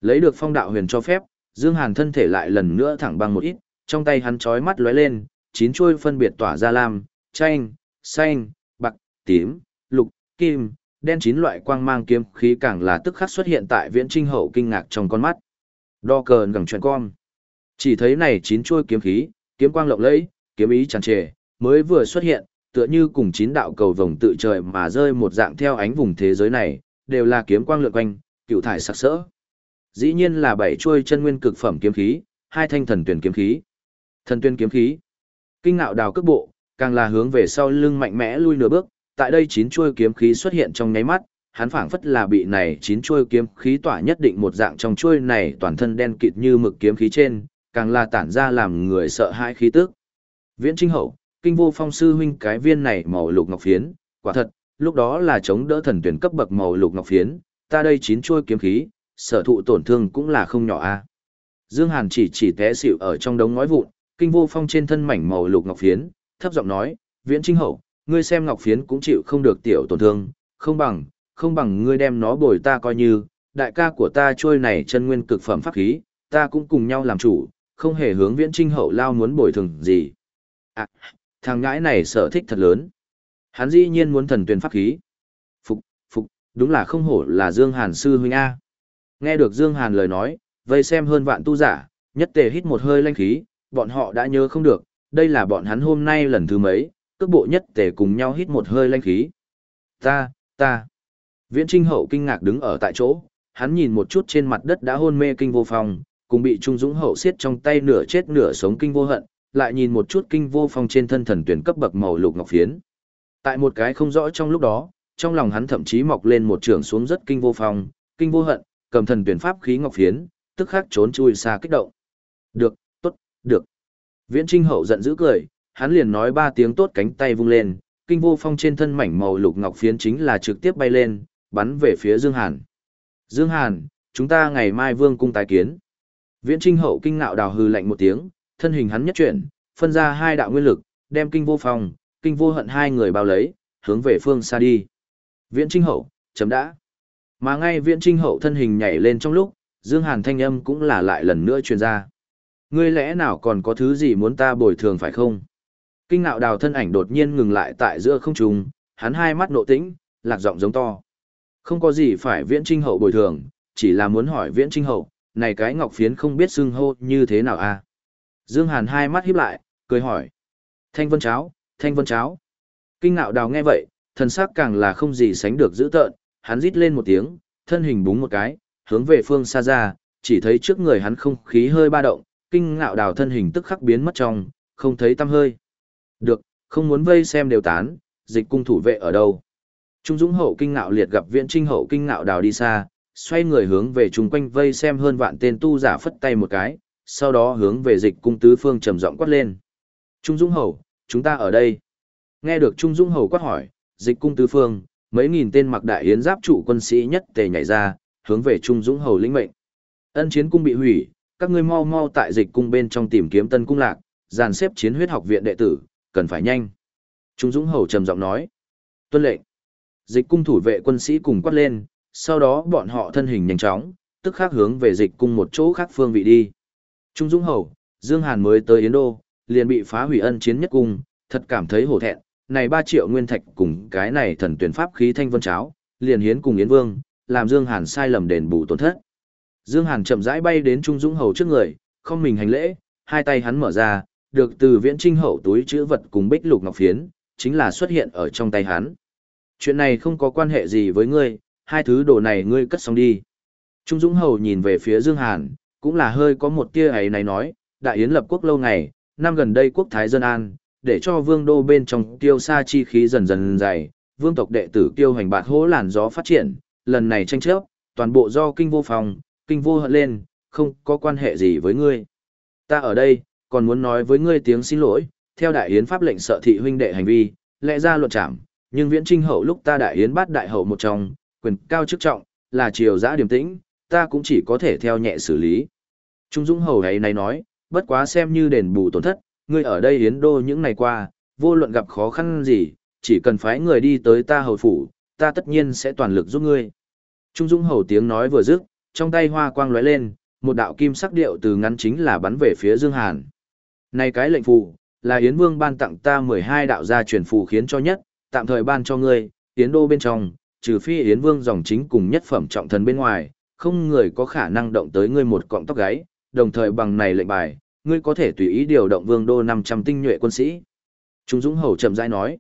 Lấy được phong đạo huyền cho phép, Dương Hàn thân thể lại lần nữa thẳng băng một ít, trong tay hắn chói mắt lóe lên, chín chuôi phân biệt tỏa ra lam, chanh, xanh, bạc, tím, lục, kim, đen chín loại quang mang kiếm khí càng là tức khắc xuất hiện tại Viễn Trinh Hậu kinh ngạc trong con mắt. Đo cờ ngẩng chuyện con. Chỉ thấy này chín chuôi kiếm khí, kiếm quang lộng lẫy, kiếm ý tràn trề, mới vừa xuất hiện, tựa như cùng chín đạo cầu vồng tự trời mà rơi một dạng theo ánh vùng thế giới này, đều là kiếm quang lượn quanh, cựu thải sặc sỡ. Dĩ nhiên là bảy chuôi chân nguyên cực phẩm kiếm khí, hai thanh thần tuyển kiếm khí. Thần tuyển kiếm khí. Kinh ngạo đào cước bộ, càng là hướng về sau lưng mạnh mẽ lui nửa bước, tại đây chín chuôi kiếm khí xuất hiện trong nháy mắt, hắn phảng phất là bị này chín chuôi kiếm khí tỏa nhất định một dạng trong chuôi này toàn thân đen kịt như mực kiếm khí trên, càng là tản ra làm người sợ hãi khí tức. Viễn Trinh Hậu, kinh vô phong sư huynh cái viên này màu lục ngọc phiến, quả thật, lúc đó là chống đỡ thần tuyển cấp bậc màu lục ngọc phiến, ta đây chín chuôi kiếm khí, sở thụ tổn thương cũng là không nhỏ a. Dương Hàn chỉ chỉ té xỉu ở trong đống ngói vụn, kinh vô phong trên thân mảnh màu lục ngọc phiến, thấp giọng nói, Viễn Trinh Hậu, ngươi xem ngọc phiến cũng chịu không được tiểu tổn thương, không bằng, không bằng ngươi đem nó bồi ta coi như, đại ca của ta trôi này chân nguyên cực phẩm pháp khí, ta cũng cùng nhau làm chủ, không hề hướng Viễn Trinh Hậu lao muốn bồi thường gì. À, thằng ngãi này sở thích thật lớn. Hắn dĩ nhiên muốn thần tuyển pháp khí. Phục, phục, đúng là không hổ là Dương Hàn sư huynh A. Nghe được Dương Hàn lời nói, vây xem hơn vạn tu giả, nhất tề hít một hơi lanh khí, bọn họ đã nhớ không được, đây là bọn hắn hôm nay lần thứ mấy, cước bộ nhất tề cùng nhau hít một hơi lanh khí. Ta, ta. Viễn Trinh Hậu kinh ngạc đứng ở tại chỗ, hắn nhìn một chút trên mặt đất đã hôn mê kinh vô phong, cùng bị Trung Dũng Hậu siết trong tay nửa chết nửa sống kinh vô hận, lại nhìn một chút kinh vô phong trên thân thần tuyển cấp bậc màu lục ngọc phiến. Tại một cái không rõ trong lúc đó, trong lòng hắn thậm chí mọc lên một trường xuống rất kinh vô phong, kinh vô hận, cầm thần tuyển pháp khí ngọc phiến, tức khắc trốn chui xa kích động. Được, tốt, được. Viễn Trinh Hậu giận dữ cười, hắn liền nói ba tiếng tốt cánh tay vung lên, kinh vô phong trên thân mảnh màu lục ngọc phiến chính là trực tiếp bay lên, bắn về phía Dương Hàn. Dương Hàn, chúng ta ngày mai vương cung tái kiến. Viễn Trinh Hậu kinh ngạo đào hư lạnh một tiếng, thân hình hắn nhất chuyển, phân ra hai đạo nguyên lực, đem kinh vô phong, kinh vô hận hai người bao lấy, hướng về phương xa đi. Viễn Trinh Hậu, chấm đã. Mà ngay Viễn Trinh Hậu thân hình nhảy lên trong lúc, Dương Hàn thanh âm cũng là lại lần nữa truyền ra. Ngươi lẽ nào còn có thứ gì muốn ta bồi thường phải không? Kinh ngạo đào thân ảnh đột nhiên ngừng lại tại giữa không trung, hắn hai mắt nộ tĩnh, lạc giọng giống to. Không có gì phải Viễn Trinh Hậu bồi thường, chỉ là muốn hỏi Viễn Trinh Hậu, này cái ngọc phiến không biết xưng hô như thế nào à? Dương Hàn hai mắt híp lại, cười hỏi. Thanh vân cháo, thanh vân cháo. Kinh ngạo đào nghe vậy, thần sắc càng là không gì sánh được dữ tợn, hắn rít lên một tiếng, thân hình búng một cái, hướng về phương xa ra, chỉ thấy trước người hắn không khí hơi ba động, kinh ngạo đào thân hình tức khắc biến mất trong, không thấy tăm hơi. Được, không muốn vây xem đều tán, dịch cung thủ vệ ở đâu. Trung Dũng hậu kinh ngạo liệt gặp Viễn trinh hậu kinh ngạo đào đi xa, xoay người hướng về chung quanh vây xem hơn vạn tên tu giả phất tay một cái, sau đó hướng về dịch cung tứ phương trầm giọng quát lên. Trung Dũng hậu, chúng ta ở đây. Nghe được Trung Dũng hậu quát hỏi, dịch cung tứ phương, mấy nghìn tên mặc đại yến giáp trụ quân sĩ nhất tề nhảy ra, hướng về Trung Dũng hầu lĩnh mệnh. Ân chiến cung bị hủy, các ngươi mau mau tại dịch cung bên trong tìm kiếm tân cung lạc, dàn xếp chiến huyết học viện đệ tử, cần phải nhanh. Trung Dũng hầu trầm giọng nói. Tuân lệnh. Dịch cung thủ vệ quân sĩ cùng quát lên, sau đó bọn họ thân hình nhanh chóng, tức khác hướng về dịch cung một chỗ khác phương vị đi. Trung Dũng hầu, Dương Hàn mới tới Yến Đô, liền bị phá hủy ân chiến nhất cung, thật cảm thấy hổ thẹn, này 3 triệu nguyên thạch cùng cái này thần tuyển pháp khí thanh vân cháo, liền hiến cùng Yến Vương, làm Dương Hàn sai lầm đền bù tổn thất. Dương Hàn chậm rãi bay đến Trung Dũng Hầu trước người, không mình hành lễ, hai tay hắn mở ra, được từ viễn trinh hậu túi chữ vật cùng bích lục ngọc phiến, chính là xuất hiện ở trong tay hắn. Chuyện này không có quan hệ gì với ngươi, hai thứ đồ này ngươi cất xong đi. Trung Dũng Hầu nhìn về phía Dương Hàn, cũng là hơi có một tia ấy này nói, đại yến lập quốc lâu ngày, năm gần đây quốc thái dân an, để cho vương đô bên trong tiêu xa chi khí dần dần dày, vương tộc đệ tử tiêu hành bạt hố làn gió phát triển, lần này tranh chấp, toàn bộ do kinh vô phòng, kinh vô hận lên, không có quan hệ gì với ngươi. Ta ở đây, còn muốn nói với ngươi tiếng xin lỗi, theo đại yến pháp lệnh sợ thị huynh đệ hành vi, lẽ ra luật trảm, nhưng viễn trinh hậu lúc ta đại yến bắt đại hậu một trong, quyền cao chức trọng, là triều giã điềm tĩnh, ta cũng chỉ có thể theo nhẹ xử lý. Trung Dũng hầu ấy này nói, bất quá xem như đền bù tổn thất, ngươi ở đây yến đô những ngày qua, vô luận gặp khó khăn gì, chỉ cần phái người đi tới ta hầu phủ, ta tất nhiên sẽ toàn lực giúp ngươi. Trung Dũng hầu tiếng nói vừa dứt, trong tay hoa quang lóe lên, một đạo kim sắc điệu từ ngắn chính là bắn về phía Dương Hàn. Này cái lệnh phù, là Yến Vương ban tặng ta 12 đạo gia truyền phù khiến cho nhất, tạm thời ban cho ngươi, Yến đô bên trong, trừ phi Yến Vương dòng chính cùng nhất phẩm trọng thần bên ngoài, không người có khả năng động tới ngươi một cọng tóc gáy, đồng thời bằng này lệnh bài, ngươi có thể tùy ý điều động Vương đô 500 tinh nhuệ quân sĩ. Trung Dũng Hầu chậm rãi nói.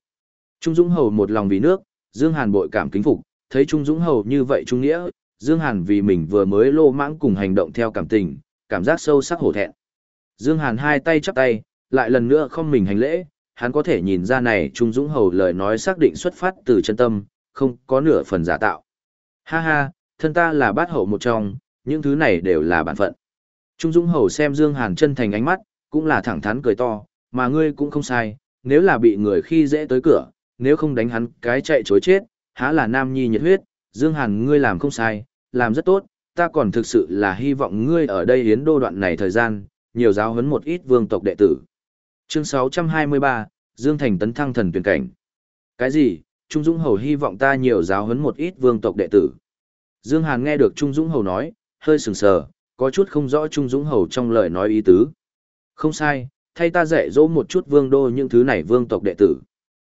Trung Dũng Hầu một lòng vì nước, Dương Hàn bội cảm kính phục, thấy Trung Dũng Hầu như vậy trung nghĩa, Dương Hàn vì mình vừa mới lô mãng cùng hành động theo cảm tình, cảm giác sâu sắc hổ thẹn. Dương Hàn hai tay chắp tay, lại lần nữa không mình hành lễ, hắn có thể nhìn ra này Trung Dũng Hầu lời nói xác định xuất phát từ chân tâm, không có nửa phần giả tạo. Ha ha, thân ta là bát hậu một trong, những thứ này đều là bản phận. Trung Dũng Hầu xem Dương Hàn chân thành ánh mắt, cũng là thẳng thắn cười to, mà ngươi cũng không sai, nếu là bị người khi dễ tới cửa, nếu không đánh hắn cái chạy chối chết, há là nam nhi nhiệt huyết, Dương Hàn ngươi làm không sai, làm rất tốt, ta còn thực sự là hy vọng ngươi ở đây hiến đô đoạn này thời gian, nhiều giáo huấn một ít vương tộc đệ tử. Chương 623, Dương Thành tấn thăng thần tuyển cảnh. Cái gì? Trung Dũng Hầu hy vọng ta nhiều giáo huấn một ít vương tộc đệ tử. Dương Hàn nghe được Trung Dũng Hầu nói, hơi sừng sờ, có chút không rõ Trung Dũng Hầu trong lời nói ý tứ. Không sai, thay ta dạy dỗ một chút vương đô những thứ này vương tộc đệ tử.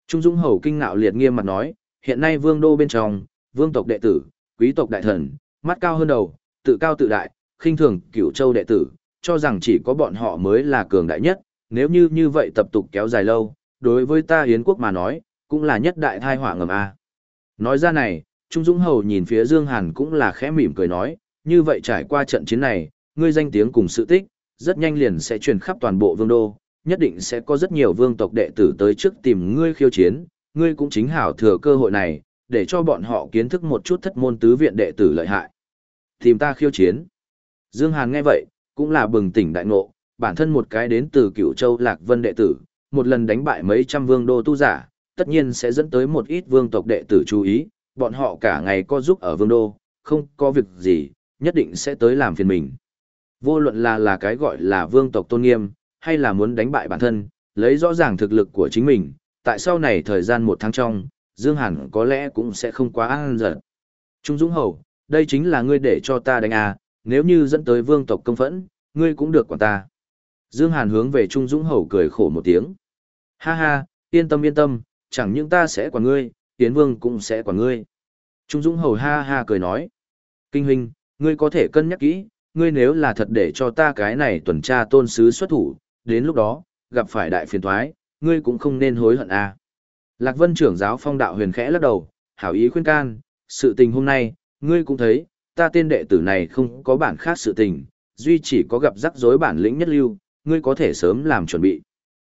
Trung Dũng Hầu kinh ngạo liệt nghiêm mặt nói, hiện nay vương đô bên trong, vương tộc đệ tử, quý tộc đại thần, mắt cao hơn đầu, tự cao tự đại, khinh thường cửu châu đệ tử, cho rằng chỉ có bọn họ mới là cường đại nhất, nếu như như vậy tập tục kéo dài lâu, đối với ta Yến quốc mà nói, cũng là nhất đại thai họa ngầm A. Nói ra này, Trung Dũng Hầu nhìn phía Dương Hàn cũng là khẽ mỉm cười nói, như vậy trải qua trận chiến này, ngươi danh tiếng cùng sự tích, rất nhanh liền sẽ truyền khắp toàn bộ vương đô, nhất định sẽ có rất nhiều vương tộc đệ tử tới trước tìm ngươi khiêu chiến, ngươi cũng chính hảo thừa cơ hội này, để cho bọn họ kiến thức một chút thất môn tứ viện đệ tử lợi hại. Tìm ta khiêu chiến. Dương Hàn nghe vậy, cũng là bừng tỉnh đại ngộ, bản thân một cái đến từ cựu châu Lạc Vân đệ tử, một lần đánh bại mấy trăm vương đô tu giả, tất nhiên sẽ dẫn tới một ít vương tộc đệ tử chú ý, bọn họ cả ngày có giúp ở vương đô, không có việc gì, nhất định sẽ tới làm phiền mình. Vô luận là là cái gọi là vương tộc tôn nghiêm, hay là muốn đánh bại bản thân, lấy rõ ràng thực lực của chính mình, tại sau này thời gian một tháng trong, Dương Hàn có lẽ cũng sẽ không quá an giận. Trung Dũng Hầu, đây chính là ngươi để cho ta đánh à, nếu như dẫn tới vương tộc công phẫn, ngươi cũng được quản ta. Dương Hàn hướng về Trung Dũng Hầu cười khổ một tiếng. Ha ha, yên tâm yên tâm, chẳng những ta sẽ quản ngươi, Tiến Vương cũng sẽ quản ngươi. Trung Dũng Hầu ha ha cười nói. Kinh huynh, ngươi có thể cân nhắc kỹ, ngươi nếu là thật để cho ta cái này tuần tra tôn sứ xuất thủ, đến lúc đó, gặp phải đại phiền toái, ngươi cũng không nên hối hận à. Lạc Vân trưởng giáo phong đạo huyền khẽ lắc đầu, hảo ý khuyên can, sự tình hôm nay, ngươi cũng thấy, ta tên đệ tử này không có bản khác sự tình, duy chỉ có gặp rắc rối bản lĩnh nhất lưu, ngươi có thể sớm làm chuẩn bị.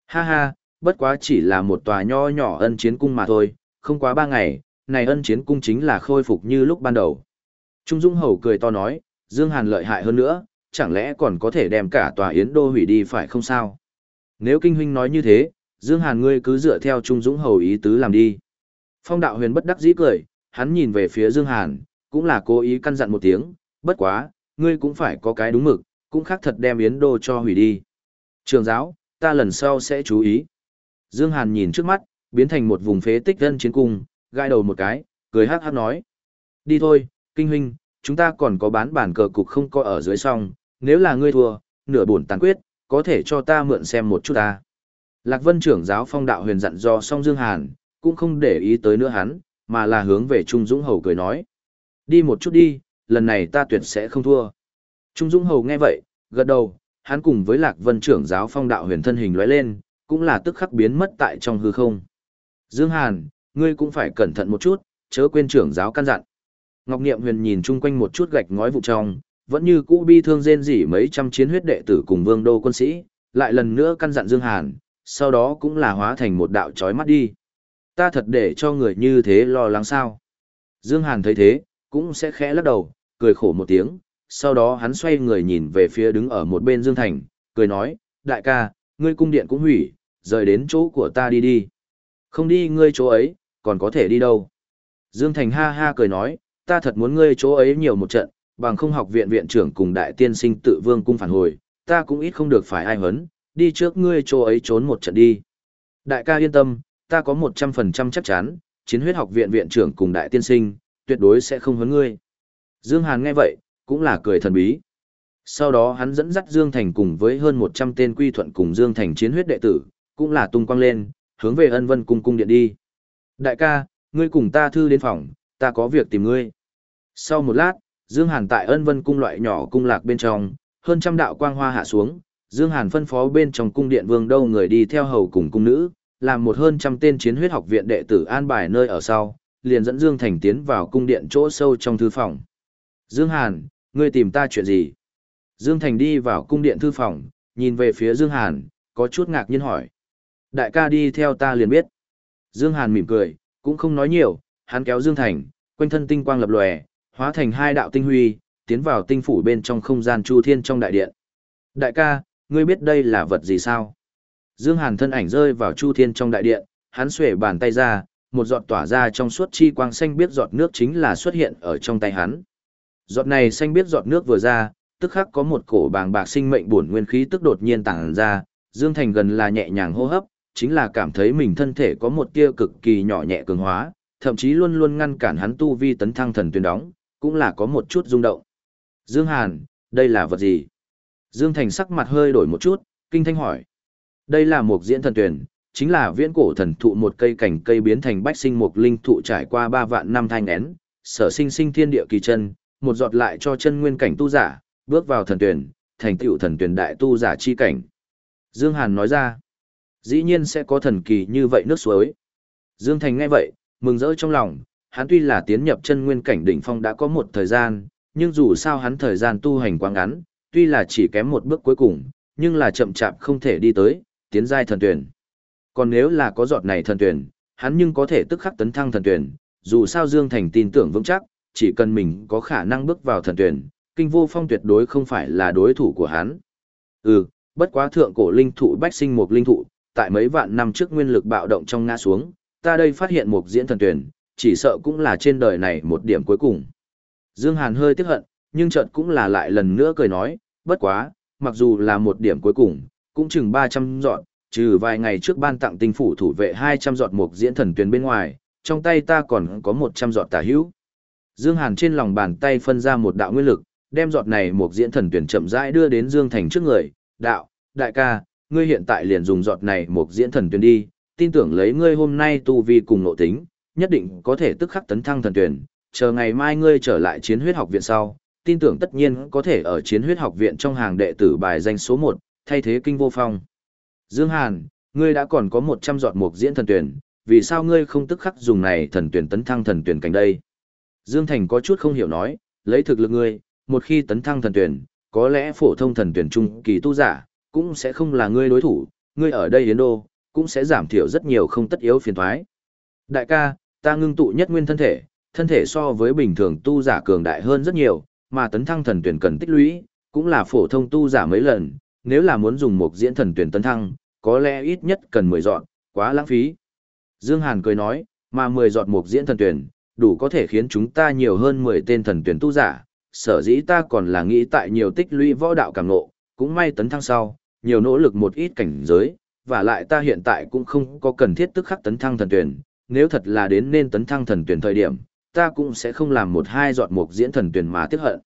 Ha ha, bất quá chỉ là một tòa nho nhỏ ân chiến cung mà thôi, không quá ba ngày, này ân chiến cung chính là khôi phục như lúc ban đầu. Trung Dung Hầu cười to nói, Dương Hàn lợi hại hơn nữa, chẳng lẽ còn có thể đem cả tòa Yến Đô hủy đi phải không sao? Nếu Kinh Huynh nói như thế, Dương Hàn ngươi cứ dựa theo Trung Dũng Hầu ý tứ làm đi. Phong đạo huyền bất đắc dĩ cười, hắn nhìn về phía Dương Hàn, cũng là cố ý căn dặn một tiếng, bất quá, ngươi cũng phải có cái đúng mực, cũng khác thật đem Yến Đô cho hủy đi. Trường giáo, ta lần sau sẽ chú ý. Dương Hàn nhìn trước mắt, biến thành một vùng phế tích dân chiến cung, gai đầu một cái, cười hát hát nói. Đi thôi, kinh huynh, chúng ta còn có bán bản cờ cục không có ở dưới song, nếu là ngươi thua, nửa bổn tàn quyết, có thể cho ta mượn xem một chút ta. Lạc Vân trưởng giáo phong đạo huyền dặn do song Dương Hàn, cũng không để ý tới nữa hắn, mà là hướng về Trung Dũng Hầu cười nói. Đi một chút đi, lần này ta tuyệt sẽ không thua. Trung Dũng Hầu nghe vậy, gật đầu, hắn cùng với Lạc Vân trưởng giáo phong đạo huyền thân hình lóe lên, cũng là tức khắc biến mất tại trong hư không. Dương Hàn, ngươi cũng phải cẩn thận một chút, chớ quên trưởng giáo căn dặn. Ngọc Niệm Huyền nhìn chung quanh một chút gạch ngói vụ trong, vẫn như cũ bi thương rên rỉ mấy trăm chiến huyết đệ tử cùng vương đô quân sĩ, lại lần nữa căn dặn Dương Hàn, sau đó cũng là hóa thành một đạo chói mắt đi. Ta thật để cho người như thế lo lắng sao. Dương Hàn thấy thế, cũng sẽ khẽ lắc đầu, cười khổ một tiếng, sau đó hắn xoay người nhìn về phía đứng ở một bên Dương Thành, cười nói, đại ca, ngươi cung điện cũng hủy, rời đến chỗ của ta đi đi. Không đi ngươi chỗ ấy, còn có thể đi đâu. Dương Thành ha ha cười nói, ta thật muốn ngươi chỗ ấy nhiều một trận, bằng không học viện viện trưởng cùng đại tiên sinh tự vương cung phản hồi, ta cũng ít không được phải ai hấn, đi trước ngươi chỗ ấy trốn một trận đi. Đại ca yên tâm, ta có 100% chắc chắn, chiến huyết học viện viện trưởng cùng đại tiên sinh, tuyệt đối sẽ không hấn ngươi. Dương Hàn nghe vậy, cũng là cười thần bí. Sau đó hắn dẫn dắt Dương Thành cùng với hơn 100 tên quy thuận cùng Dương Thành chiến huyết đệ tử, cũng là tung quang lên, hướng về ân vân cung cung điện đi. Đại ca, ngươi cùng ta thư đến phòng, ta có việc tìm ngươi. Sau một lát, Dương Hàn tại ân vân cung loại nhỏ cung lạc bên trong, hơn trăm đạo quang hoa hạ xuống, Dương Hàn phân phó bên trong cung điện vương đâu người đi theo hầu cùng cung nữ, làm một hơn trăm tên chiến huyết học viện đệ tử an bài nơi ở sau, liền dẫn Dương Thành tiến vào cung điện chỗ sâu trong thư phòng. Dương Hàn, ngươi tìm ta chuyện gì? Dương Thành đi vào cung điện thư phòng, nhìn về phía Dương Hàn, có chút ngạc nhiên hỏi. Đại ca đi theo ta liền biết. Dương Hàn mỉm cười, cũng không nói nhiều, hắn kéo Dương Thành, quanh thân tinh quang lập lòe, hóa thành hai đạo tinh huy, tiến vào tinh phủ bên trong không gian chu thiên trong đại điện. Đại ca, ngươi biết đây là vật gì sao? Dương Hàn thân ảnh rơi vào chu thiên trong đại điện, hắn xuể bàn tay ra, một giọt tỏa ra trong suốt chi quang xanh biết giọt nước chính là xuất hiện ở trong tay hắn. Giọt này xanh biết giọt nước vừa ra, tức khắc có một cổ bàng bạc sinh mệnh bổn nguyên khí tức đột nhiên tàng ra, Dương Thành gần là nhẹ nhàng hô hấp, chính là cảm thấy mình thân thể có một tia cực kỳ nhỏ nhẹ cường hóa, thậm chí luôn luôn ngăn cản hắn tu vi tấn thăng thần tuyển đóng, cũng là có một chút rung động. Dương Hàn, đây là vật gì? Dương Thành sắc mặt hơi đổi một chút, kinh thanh hỏi. Đây là một diễn thần tuyển, chính là viễn cổ thần thụ một cây cành cây biến thành bách sinh một linh thụ trải qua ba vạn năm thanh én, sở sinh sinh thiên địa kỳ chân, một giọt lại cho chân nguyên cảnh tu giả, bước vào thần tuyển, thành tựu thần tuyển đại tu giả chi cảnh. Dương Hàn nói ra, dĩ nhiên sẽ có thần kỳ như vậy nước suối. Dương Thành nghe vậy, mừng rỡ trong lòng, hắn tuy là tiến nhập chân nguyên cảnh đỉnh phong đã có một thời gian, nhưng dù sao hắn thời gian tu hành quá ngắn, tuy là chỉ kém một bước cuối cùng, nhưng là chậm chạp không thể đi tới, tiến giai thần tuyển. Còn nếu là có giọt này thần tuyển, hắn nhưng có thể tức khắc tấn thăng thần tuyển, dù sao Dương Thành tin tưởng vững chắc, chỉ cần mình có khả năng bước vào thần tuyển, kinh vô phong tuyệt đối không phải là đối thủ của hắn. Ừ, bất quá thượng cổ linh thụ bách sinh một linh thụ, tại mấy vạn năm trước nguyên lực bạo động trong ngã xuống, ta đây phát hiện một diễn thần tuyển, chỉ sợ cũng là trên đời này một điểm cuối cùng. Dương Hàn hơi tiếc hận, nhưng chợt cũng là lại lần nữa cười nói, bất quá, mặc dù là một điểm cuối cùng, cũng chừng 300 dọn, trừ vài ngày trước ban tặng tinh phủ thủ vệ 200 giọt mục diễn thần tuyến bên ngoài, trong tay ta còn có 100 giọt tà hữu. Dương Hàn trên lòng bàn tay phân ra một đạo nguyên lực, đem giọt này mục diễn thần tuyển chậm rãi đưa đến Dương Thành trước người, đạo, đại ca, ngươi hiện tại liền dùng giọt này mục diễn thần tuyển đi, tin tưởng lấy ngươi hôm nay tu vi cùng nội tính, nhất định có thể tức khắc tấn thăng thần tuyển, chờ ngày mai ngươi trở lại chiến huyết học viện sau, tin tưởng tất nhiên có thể ở chiến huyết học viện trong hàng đệ tử bài danh số 1, thay thế kinh vô phong. Dương Hàn, ngươi đã còn có 100 giọt mục diễn thần tuyển, vì sao ngươi không tức khắc dùng này thần tuyển tấn thăng thần tuyển cảnh đây? Dương Thành có chút không hiểu nói, lấy thực lực ngươi, một khi tấn thăng thần tuyển, có lẽ phổ thông thần tuyển trung kỳ tu giả, cũng sẽ không là ngươi đối thủ, ngươi ở đây Yến Đô, cũng sẽ giảm thiểu rất nhiều không tất yếu phiền toái. Đại ca, ta ngưng tụ nhất nguyên thân thể, thân thể so với bình thường tu giả cường đại hơn rất nhiều, mà tấn thăng thần tuyển cần tích lũy, cũng là phổ thông tu giả mấy lần, nếu là muốn dùng một diễn thần tuyển tấn thăng, có lẽ ít nhất cần 10 dọn, quá lãng phí. Dương Hàn cười nói, mà 10 dọn một diễn thần tuyển, đủ có thể khiến chúng ta nhiều hơn 10 tên thần tuyển tu giả, sở dĩ ta còn là nghĩ tại nhiều tích lũy võ đạo cảm ngộ, cũng may tấn thăng sau, nhiều nỗ lực một ít cảnh giới, và lại ta hiện tại cũng không có cần thiết tức khắc tấn thăng thần tuyển, nếu thật là đến nên tấn thăng thần tuyển thời điểm, ta cũng sẽ không làm một hai giọt mục diễn thần tuyển mà tiếc hận.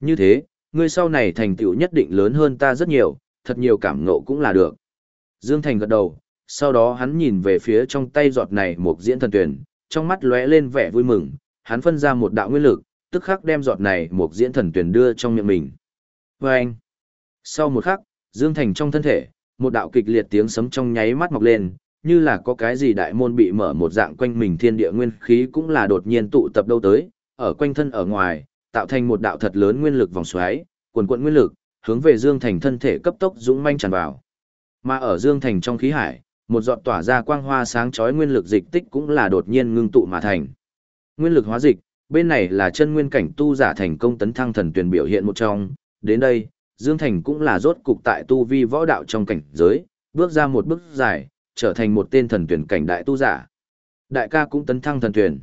Như thế, ngươi sau này thành tựu nhất định lớn hơn ta rất nhiều, thật nhiều cảm ngộ cũng là được. Dương Thành gật đầu, sau đó hắn nhìn về phía trong tay giọt này một diễn thần tuyển, trong mắt lóe lên vẻ vui mừng, hắn phân ra một đạo nguyên lực, tức khắc đem giọt này một diễn thần tuyển đưa trong miệng mình. Và anh, sau một khắc, Dương Thành trong thân thể, một đạo kịch liệt tiếng sấm trong nháy mắt mọc lên, như là có cái gì đại môn bị mở một dạng quanh mình thiên địa nguyên khí cũng là đột nhiên tụ tập đâu tới, ở quanh thân ở ngoài, tạo thành một đạo thật lớn nguyên lực vòng xoáy, quần quận nguyên lực, hướng về Dương Thành thân thể cấp tốc dũng manh tràn vào. Mà ở Dương Thành trong khí hải, một giọt tỏa ra quang hoa sáng chói nguyên lực dịch tích cũng là đột nhiên ngưng tụ mà thành. Nguyên lực hóa dịch, bên này là chân nguyên cảnh tu giả thành công tấn thăng thần tuyển biểu hiện một trong, đến đây, Dương Thành cũng là rốt cục tại tu vi võ đạo trong cảnh giới, bước ra một bước dài, trở thành một tên thần tuyển cảnh đại tu giả. Đại ca cũng tấn thăng thần tuyển.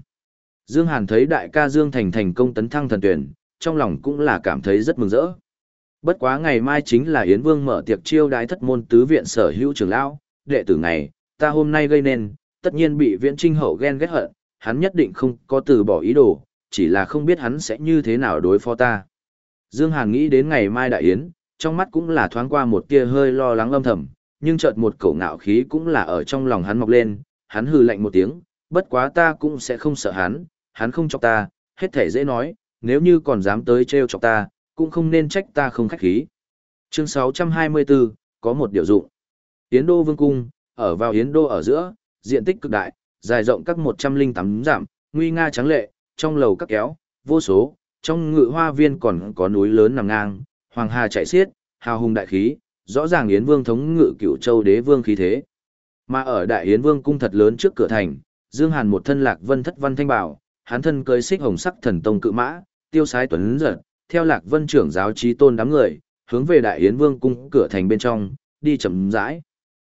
Dương Hàn thấy đại ca Dương Thành thành công tấn thăng thần tuyển, trong lòng cũng là cảm thấy rất mừng rỡ. Bất quá ngày mai chính là Yến Vương mở tiệc chiêu đái thất môn tứ viện sở hữu trưởng lão, đệ tử ngày, ta hôm nay gây nên, tất nhiên bị Viễn Trinh hậu ghen ghét hận, hắn nhất định không có từ bỏ ý đồ, chỉ là không biết hắn sẽ như thế nào đối phó ta. Dương Hàn nghĩ đến ngày mai đại yến, trong mắt cũng là thoáng qua một tia hơi lo lắng âm thầm, nhưng chợt một cổ ngạo khí cũng là ở trong lòng hắn mọc lên, hắn hừ lạnh một tiếng, bất quá ta cũng sẽ không sợ hắn, hắn không chọc ta, hết thể dễ nói, nếu như còn dám tới trêu chọc ta, cũng không nên trách ta không khách khí. Chương 624, có một điều dụng. Yến Đô Vương Cung, ở vào Yến Đô ở giữa, diện tích cực đại, dài rộng các 108 giảm, nguy nga trắng lệ, trong lầu các kéo, vô số, trong ngự hoa viên còn có núi lớn nằm ngang, hoàng hà chạy xiết, hào hùng đại khí, rõ ràng Yến Vương thống ngự cựu châu đế vương khí thế. Mà ở Đại Yến Vương cung thật lớn trước cửa thành, Dương Hàn một thân lạc vân thất văn thanh bảo, hắn thân cưới xích hồng sắc thần tông cự mã, tiêu sái tuấn giật, theo lạc vân trưởng giáo trí tôn đám người, hướng về Đại Yến Vương cung cửa thành bên trong, đi chậm rãi.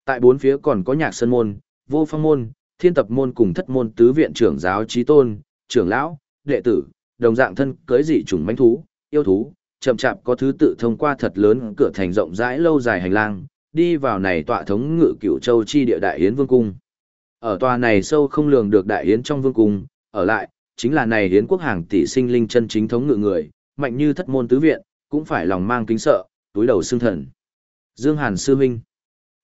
Tại bốn phía còn có nhạc sơn môn, vô phong môn, thiên tập môn cùng thất môn tứ viện trưởng giáo trí tôn, trưởng lão, đệ tử, đồng dạng thân cưới dị chủng mãnh thú, yêu thú, chậm chạp có thứ tự thông qua thật lớn cửa thành rộng rãi lâu dài hành lang, đi vào này tọa thống ngự cửu châu chi địa đại yến vương cung. Ở tòa này sâu không lường được đại yến trong vương cung, ở lại, chính là này hiến quốc hàng tỷ sinh linh chân chính thống ngự người, mạnh như thất môn tứ viện, cũng phải lòng mang kính sợ, túi đầu xương thần. Dương Hàn sư huynh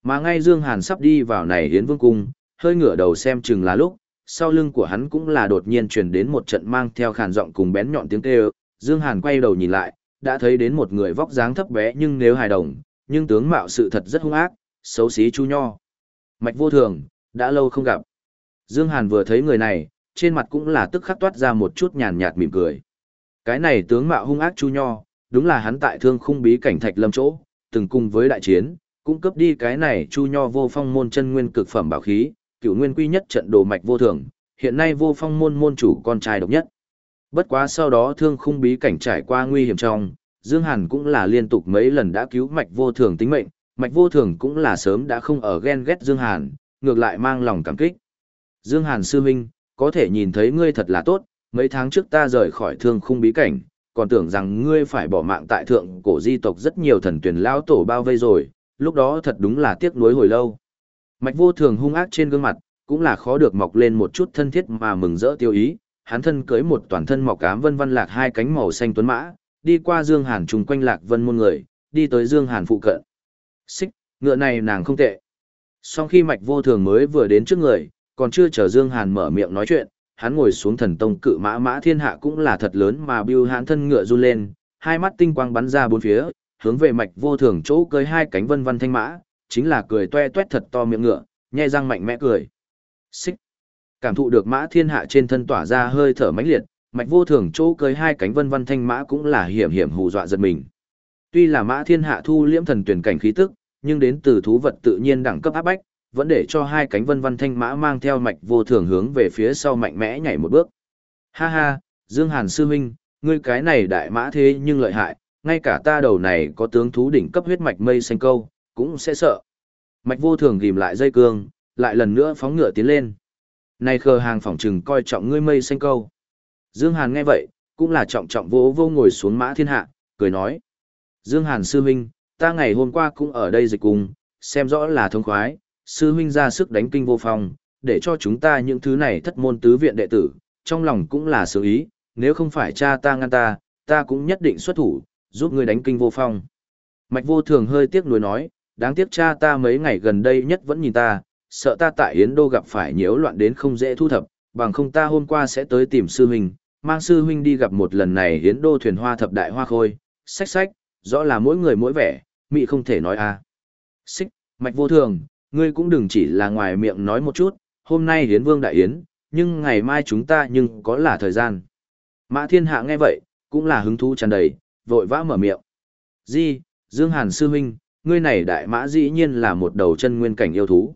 Mà ngay Dương Hàn sắp đi vào này hiến vương cung, hơi ngửa đầu xem chừng là lúc, sau lưng của hắn cũng là đột nhiên truyền đến một trận mang theo khàn giọng cùng bén nhọn tiếng kêu, Dương Hàn quay đầu nhìn lại, đã thấy đến một người vóc dáng thấp bé nhưng nếu hài đồng, nhưng tướng mạo sự thật rất hung ác, xấu xí chu nho. Mạch vô thường, đã lâu không gặp. Dương Hàn vừa thấy người này, trên mặt cũng là tức khắc toát ra một chút nhàn nhạt mỉm cười. Cái này tướng mạo hung ác chu nho, đúng là hắn tại thương khung bí cảnh thạch lâm chỗ, từng cùng với đại chiến, cũng cấp đi cái này chu nho vô phong môn chân nguyên cực phẩm bảo khí, cựu nguyên quy nhất trận đồ mạch vô thường, hiện nay vô phong môn môn chủ con trai độc nhất. Bất quá sau đó thương khung bí cảnh trải qua nguy hiểm trong, Dương Hàn cũng là liên tục mấy lần đã cứu mạch vô thường tính mệnh, mạch vô thường cũng là sớm đã không ở ghen ghét Dương Hàn, ngược lại mang lòng cảm kích. Dương Hàn sư huynh, có thể nhìn thấy ngươi thật là tốt, mấy tháng trước ta rời khỏi thương khung bí cảnh, còn tưởng rằng ngươi phải bỏ mạng tại thượng cổ di tộc rất nhiều thần tuyển lão tổ bao vây rồi, lúc đó thật đúng là tiếc nuối hồi lâu. Mạch vô thường hung ác trên gương mặt, cũng là khó được mọc lên một chút thân thiết mà mừng rỡ tiêu ý, hắn thân cưới một toàn thân mọc cám vân vân lạc hai cánh màu xanh tuấn mã, đi qua Dương Hàn trùng quanh lạc vân môn người, đi tới Dương Hàn phụ cận. Xích, ngựa này nàng không tệ. Sau khi mạch vô thường mới vừa đến trước người, còn chưa chờ Dương Hàn mở miệng nói chuyện, hắn ngồi xuống thần tông cự mã mã thiên hạ cũng là thật lớn mà bưu hãn thân ngựa run lên, hai mắt tinh quang bắn ra bốn phía, hướng về mạch vô thường chỗ cưới hai cánh vân vân thanh mã, chính là cười toe toét thật to miệng ngựa, nhai răng mạnh mẽ cười. Xích. Cảm thụ được mã thiên hạ trên thân tỏa ra hơi thở mãnh liệt, mạch vô thường chỗ cưới hai cánh vân vân thanh mã cũng là hiểm hiểm hù dọa giật mình. Tuy là mã thiên hạ thu liễm thần tuyển cảnh khí tức, nhưng đến từ thú vật tự nhiên đẳng cấp áp bách, vẫn để cho hai cánh vân vân thanh mã mang theo mạch vô thường hướng về phía sau mạnh mẽ nhảy một bước. Ha ha, Dương Hàn sư huynh, ngươi cái này đại mã thế nhưng lợi hại, ngay cả ta đầu này có tướng thú đỉnh cấp huyết mạch mây xanh câu, cũng sẽ sợ. Mạch vô thường ghim lại dây cương, lại lần nữa phóng ngựa tiến lên. Này khờ hàng phỏng trừng coi trọng ngươi mây xanh câu. Dương Hàn nghe vậy, cũng là trọng trọng vô vô ngồi xuống mã thiên hạ, cười nói. Dương Hàn sư huynh, ta ngày hôm qua cũng ở đây dịch cùng, xem rõ là thông khoái, sư huynh ra sức đánh kinh vô phong, để cho chúng ta những thứ này thất môn tứ viện đệ tử, trong lòng cũng là sự ý, nếu không phải cha ta ngăn ta, ta cũng nhất định xuất thủ, giúp ngươi đánh kinh vô phong. Mạch vô thường hơi tiếc nuối nói, đáng tiếc cha ta mấy ngày gần đây nhất vẫn nhìn ta, sợ ta tại Yến Đô gặp phải nhiễu loạn đến không dễ thu thập, bằng không ta hôm qua sẽ tới tìm sư huynh, mang sư huynh đi gặp một lần này Yến Đô thuyền hoa thập đại hoa khôi, sách sách, rõ là mỗi người mỗi vẻ, mị không thể nói a. À. Xích, mạch vô thường, ngươi cũng đừng chỉ là ngoài miệng nói một chút, hôm nay Yến Vương đại yến, nhưng ngày mai chúng ta nhưng có là thời gian. Mã Thiên Hạ nghe vậy, cũng là hứng thú tràn đầy, vội vã mở miệng. Di, Dương Hàn sư huynh, ngươi này đại mã dĩ nhiên là một đầu chân nguyên cảnh yêu thú.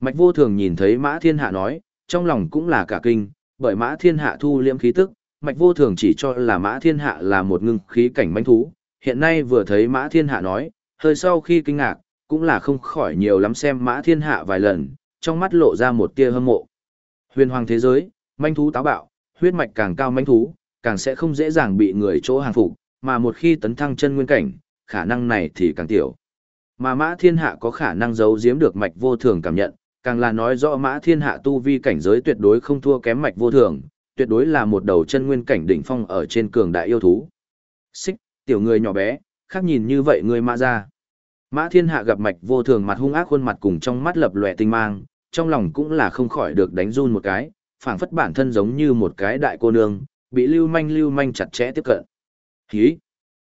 Mạch vô thường nhìn thấy mã thiên hạ nói, trong lòng cũng là cả kinh, bởi mã thiên hạ thu liễm khí tức, mạch vô thường chỉ cho là mã thiên hạ là một ngưng khí cảnh manh thú. Hiện nay vừa thấy mã thiên hạ nói, hơi sau khi kinh ngạc, cũng là không khỏi nhiều lắm xem mã thiên hạ vài lần, trong mắt lộ ra một tia hâm mộ. Huyền hoàng thế giới, manh thú táo bạo, huyết mạch càng cao manh thú, càng sẽ không dễ dàng bị người chỗ hàng phục, mà một khi tấn thăng chân nguyên cảnh, khả năng này thì càng tiểu. Mà mã thiên hạ có khả năng giấu giếm được mạch vô thường cảm nhận, càng là nói rõ mã thiên hạ tu vi cảnh giới tuyệt đối không thua kém mạch vô thường, tuyệt đối là một đầu chân nguyên cảnh đỉnh phong ở trên cường đại yêu thú. Xích, tiểu người nhỏ bé, khác nhìn như vậy người mã ra. Mã thiên hạ gặp mạch vô thường mặt hung ác khuôn mặt cùng trong mắt lập lòe tinh mang, trong lòng cũng là không khỏi được đánh run một cái, phảng phất bản thân giống như một cái đại cô nương, bị lưu manh lưu manh chặt chẽ tiếp cận. Hí!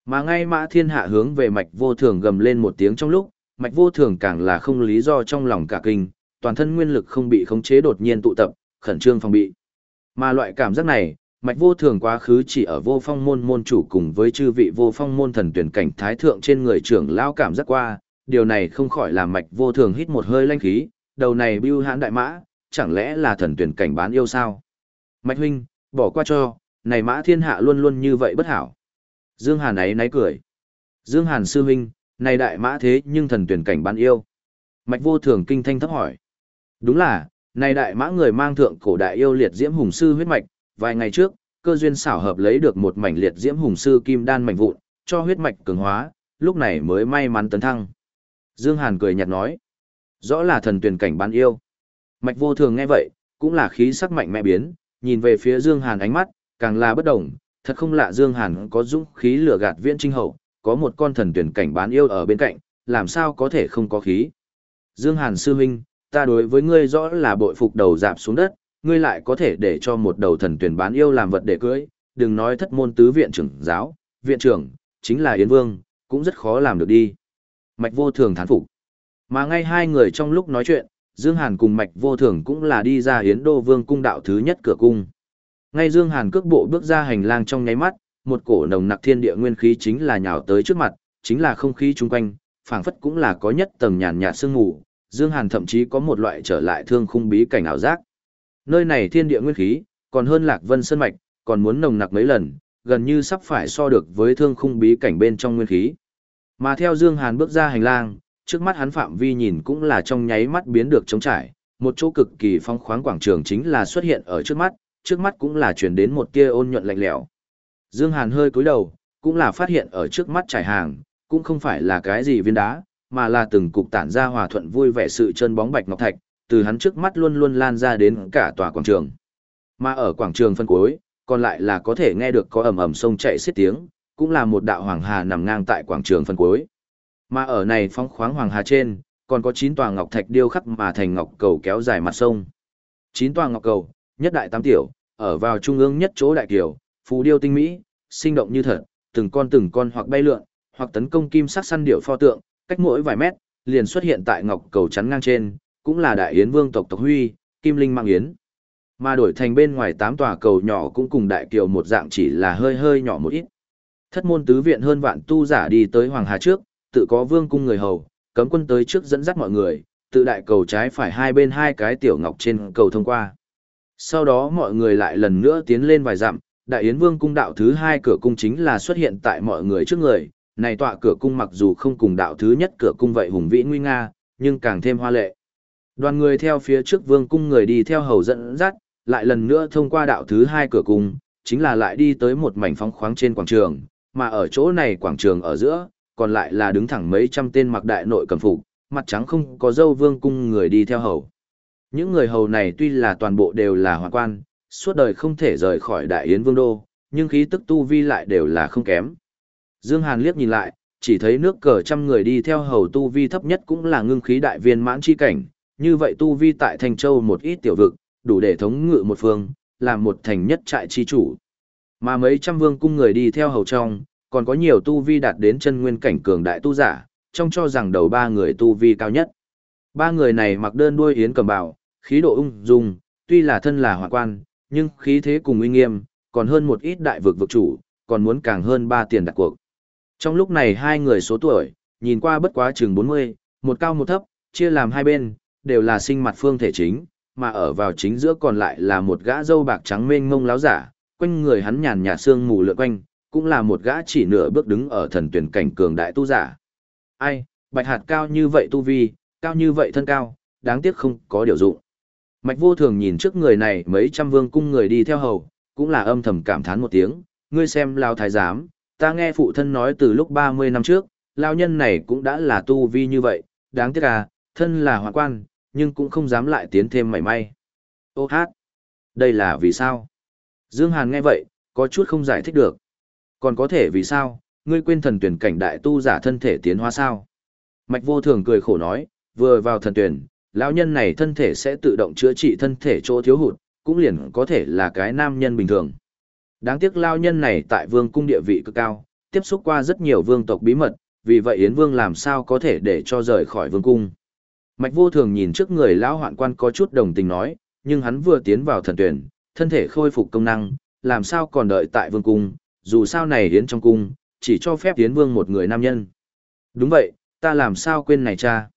Mà ngay mã thiên hạ hướng về mạch vô thường gầm lên một tiếng trong lúc, mạch vô thường càng là không lý do trong lòng cả kinh, toàn thân nguyên lực không bị khống chế đột nhiên tụ tập, khẩn trương phòng bị. Mà loại cảm giác này, mạch vô thường quá khứ chỉ ở vô phong môn môn chủ cùng với chư vị vô phong môn thần tuyển cảnh thái thượng trên người trưởng lao cảm giác qua, điều này không khỏi làm mạch vô thường hít một hơi lanh khí, đầu này bưu hãn đại mã, chẳng lẽ là thần tuyển cảnh bán yêu sao? Mạch huynh, bỏ qua cho, này mã thiên hạ luôn luôn như vậy bất hảo. Dương Hàn ấy náy cười. Dương Hàn sư huynh, này đại mã thế nhưng thần tuyển cảnh bán yêu. Mạch vô thường kinh thanh thấp hỏi. Đúng là, này đại mã người mang thượng cổ đại yêu liệt diễm hùng sư huyết mạch, vài ngày trước, cơ duyên xảo hợp lấy được một mảnh liệt diễm hùng sư kim đan mảnh vụn, cho huyết mạch cường hóa, lúc này mới may mắn tấn thăng. Dương Hàn cười nhạt nói, rõ là thần tuyển cảnh bán yêu. Mạch vô thường nghe vậy, cũng là khí sắc mạnh mẽ biến, nhìn về phía Dương Hàn ánh mắt, càng là bất động, thật không lạ Dương Hàn có dũng khí lửa gạt viễn trinh hậu, có một con thần tuyển cảnh bán yêu ở bên cạnh, làm sao có thể không có khí. Dương Hàn sư huynh, ta đối với ngươi rõ là bội phục đầu dạp xuống đất, ngươi lại có thể để cho một đầu thần tuyển bán yêu làm vật để cưới, đừng nói thất môn tứ viện trưởng giáo, viện trưởng, chính là Yến Vương, cũng rất khó làm được đi. Mạch vô thường thán phục. Mà ngay hai người trong lúc nói chuyện, Dương Hàn cùng Mạch vô thường cũng là đi ra Yến Đô Vương cung đạo thứ nhất cửa cung. Ngay Dương Hàn cước bộ bước ra hành lang trong nháy mắt, một cổ nồng nặc thiên địa nguyên khí chính là nhào tới trước mặt, chính là không khí chung quanh, phảng phất cũng là có nhất tầng nhàn nhạt sương mù, Dương Hàn thậm chí có một loại trở lại thương khung bí cảnh ảo giác. Nơi này thiên địa nguyên khí, còn hơn Lạc Vân Sơn Mạch, còn muốn nồng nặc mấy lần, gần như sắp phải so được với thương khung bí cảnh bên trong nguyên khí. Mà theo Dương Hàn bước ra hành lang, trước mắt hắn phạm vi nhìn cũng là trong nháy mắt biến được trống trải, một chỗ cực kỳ phong khoáng quảng trường chính là xuất hiện ở trước mắt, trước mắt cũng là chuyển đến một tia ôn nhuận lạnh lẽo. Dương Hàn hơi cúi đầu, cũng là phát hiện ở trước mắt trải hàng, cũng không phải là cái gì viên đá, mà là từng cục tản ra hòa thuận vui vẻ sự chân bóng bạch ngọc thạch, từ hắn trước mắt luôn luôn lan ra đến cả tòa quảng trường. Mà ở quảng trường phân cuối, còn lại là có thể nghe được có ầm ầm sông chảy xiết tiếng, cũng là một đạo hoàng hà nằm ngang tại quảng trường phân cuối. Mà ở này phong khoáng hoàng hà trên, còn có 9 tòa ngọc thạch điêu khắc mà thành ngọc cầu kéo dài mặt sông. 9 tòa ngọc cầu, nhất đại tam tiểu, ở vào trung ương nhất chỗ đại kiều, phù điêu tinh mỹ, sinh động như thật, từng con từng con hoặc bay lượn, hoặc tấn công kim sắc săn điểu pho tượng, cách mỗi vài mét, liền xuất hiện tại ngọc cầu chắn ngang trên, cũng là đại yến vương tộc tộc huy, kim linh mạng yến. Mà đổi thành bên ngoài tám tòa cầu nhỏ cũng cùng đại kiều một dạng chỉ là hơi hơi nhỏ một ít. Thất môn tứ viện hơn vạn tu giả đi tới Hoàng Hà trước, tự có vương cung người hầu, cấm quân tới trước dẫn dắt mọi người, tự đại cầu trái phải hai bên hai cái tiểu ngọc trên cầu thông qua. Sau đó mọi người lại lần nữa tiến lên vài dặm, đại yến vương cung đạo thứ hai cửa cung chính là xuất hiện tại mọi người trước người, này tọa cửa cung mặc dù không cùng đạo thứ nhất cửa cung vậy hùng vĩ nguy nga, nhưng càng thêm hoa lệ. Đoàn người theo phía trước vương cung người đi theo hầu dẫn dắt, lại lần nữa thông qua đạo thứ hai cửa cung, chính là lại đi tới một mảnh phóng khoáng trên quảng trường, mà ở chỗ này quảng trường ở giữa, còn lại là đứng thẳng mấy trăm tên mặc đại nội cầm phục, mặt trắng không có dâu vương cung người đi theo hầu. Những người hầu này tuy là toàn bộ đều là hoàng quan, suốt đời không thể rời khỏi đại yến vương đô, nhưng khí tức tu vi lại đều là không kém. Dương Hàn liếc nhìn lại, chỉ thấy nước cờ trăm người đi theo hầu tu vi thấp nhất cũng là ngưng khí đại viên mãn chi cảnh, như vậy tu vi tại Thanh Châu một ít tiểu vực, đủ để thống ngự một phương, làm một thành nhất trại chi chủ. Mà mấy trăm vương cung người đi theo hầu trong, còn có nhiều tu vi đạt đến chân nguyên cảnh cường đại tu giả, trong cho rằng đầu ba người tu vi cao nhất. Ba người này mặc đơn đuôi yến cầm bảo, khí độ ung dung, tuy là thân là hoàng quan, nhưng khí thế cùng uy nghiêm, còn hơn một ít đại vực vực chủ, còn muốn càng hơn ba tiền đặt cuộc. Trong lúc này hai người số tuổi, nhìn qua bất quá chừng 40, một cao một thấp, chia làm hai bên, đều là sinh mặt phương thể chính, mà ở vào chính giữa còn lại là một gã dâu bạc trắng mênh mông láo giả, quanh người hắn nhàn nhạt xương mù lượn quanh, cũng là một gã chỉ nửa bước đứng ở thần tuyển cảnh cường đại tu giả. Ai, bạch hạt cao như vậy tu vi, cao như vậy thân cao, đáng tiếc không có điều dụng. Mạch vô thường nhìn trước người này mấy trăm vương cung người đi theo hầu, cũng là âm thầm cảm thán một tiếng, ngươi xem lao thái giám, ta nghe phụ thân nói từ lúc 30 năm trước, lao nhân này cũng đã là tu vi như vậy, đáng tiếc à, thân là hoàng quan, nhưng cũng không dám lại tiến thêm mảy may. Ô hát, đây là vì sao? Dương Hàn nghe vậy, có chút không giải thích được. Còn có thể vì sao, ngươi quên thần tuyển cảnh đại tu giả thân thể tiến hóa sao? Mạch vô thường cười khổ nói, vừa vào thần tuyển, lão nhân này thân thể sẽ tự động chữa trị thân thể chỗ thiếu hụt, cũng liền có thể là cái nam nhân bình thường. Đáng tiếc lão nhân này tại vương cung địa vị cực cao, tiếp xúc qua rất nhiều vương tộc bí mật, vì vậy Yến Vương làm sao có thể để cho rời khỏi vương cung. Mạch vô thường nhìn trước người lão hoạn quan có chút đồng tình nói, nhưng hắn vừa tiến vào thần tuyển, thân thể khôi phục công năng, làm sao còn đợi tại vương cung, dù sao này hiến trong cung, chỉ cho phép hiến Vương một người nam nhân. Đúng vậy, ta làm sao quên này cha.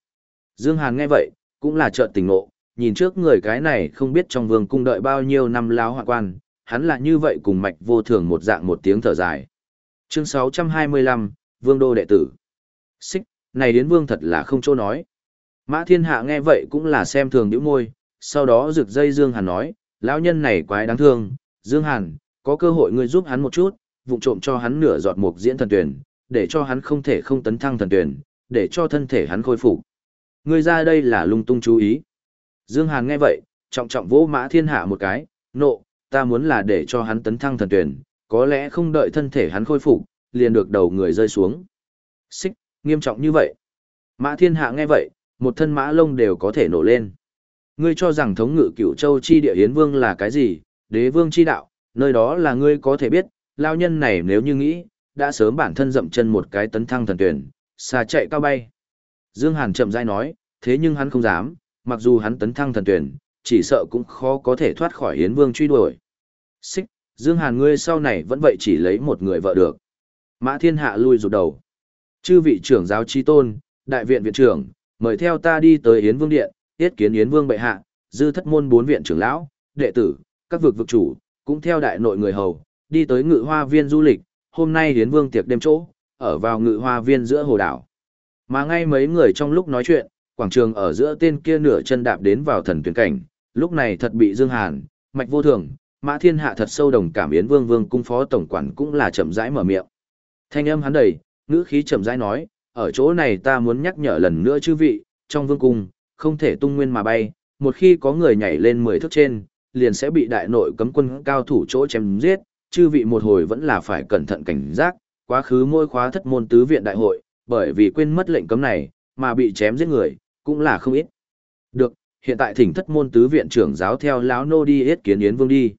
Dương Hàn nghe vậy, cũng là trợn tình ngộ, nhìn trước người cái này không biết trong vương cung đợi bao nhiêu năm lão hoạn quan, hắn là như vậy cùng mạch vô thường một dạng một tiếng thở dài. Chương 625, Vương Đô đệ tử. Xích, này đến vương thật là không chỗ nói. Mã thiên hạ nghe vậy cũng là xem thường những môi, sau đó rực dây Dương Hàn nói, lão nhân này quái đáng thương, Dương Hàn, có cơ hội ngươi giúp hắn một chút, vụng trộm cho hắn nửa giọt mục diễn thần tuyển, để cho hắn không thể không tấn thăng thần tuyển, để cho thân thể hắn khôi phục. Ngươi ra đây là lung tung chú ý. Dương Hàn nghe vậy, trọng trọng vỗ mã thiên hạ một cái, nộ, ta muốn là để cho hắn tấn thăng thần tuyển, có lẽ không đợi thân thể hắn khôi phục, liền được đầu người rơi xuống. Xích, nghiêm trọng như vậy. Mã thiên hạ nghe vậy, một thân mã lông đều có thể nổ lên. Ngươi cho rằng thống ngự cửu châu chi địa hiến vương là cái gì, đế vương chi đạo, nơi đó là ngươi có thể biết, lao nhân này nếu như nghĩ, đã sớm bản thân dậm chân một cái tấn thăng thần tuyển, xa chạy cao bay. Dương Hàn chậm rãi nói, thế nhưng hắn không dám, mặc dù hắn tấn thăng thần tuyển, chỉ sợ cũng khó có thể thoát khỏi hiến vương truy đuổi. Xích, Dương Hàn ngươi sau này vẫn vậy chỉ lấy một người vợ được. Mã thiên hạ lui rụt đầu. Chư vị trưởng giáo chi tôn, đại viện viện trưởng, mời theo ta đi tới Yến Vương Điện, tiết kiến Yến Vương bệ hạ, dư thất môn bốn viện trưởng lão, đệ tử, các vực vực chủ, cũng theo đại nội người hầu, đi tới ngự hoa viên du lịch, hôm nay Yến Vương tiệc đêm chỗ, ở vào ngự hoa viên giữa hồ đảo. Mà ngay mấy người trong lúc nói chuyện, quảng trường ở giữa tên kia nửa chân đạp đến vào thần tuyển cảnh, lúc này thật bị Dương Hàn, mạch vô thường, mã thiên hạ thật sâu đồng cảm Yến Vương Vương cung phó tổng quản cũng là chậm rãi mở miệng. Thanh âm hắn đầy, ngữ khí chậm rãi nói, ở chỗ này ta muốn nhắc nhở lần nữa chư vị, trong vương cung, không thể tung nguyên mà bay, một khi có người nhảy lên 10 thước trên, liền sẽ bị đại nội cấm quân cao thủ chỗ chém giết, chư vị một hồi vẫn là phải cẩn thận cảnh giác, quá khứ môi khóa thất môn tứ viện đại hội, bởi vì quên mất lệnh cấm này, mà bị chém giết người, cũng là không ít. Được, hiện tại thỉnh thất môn tứ viện trưởng giáo theo lão nô đi hết kiến yến vương đi.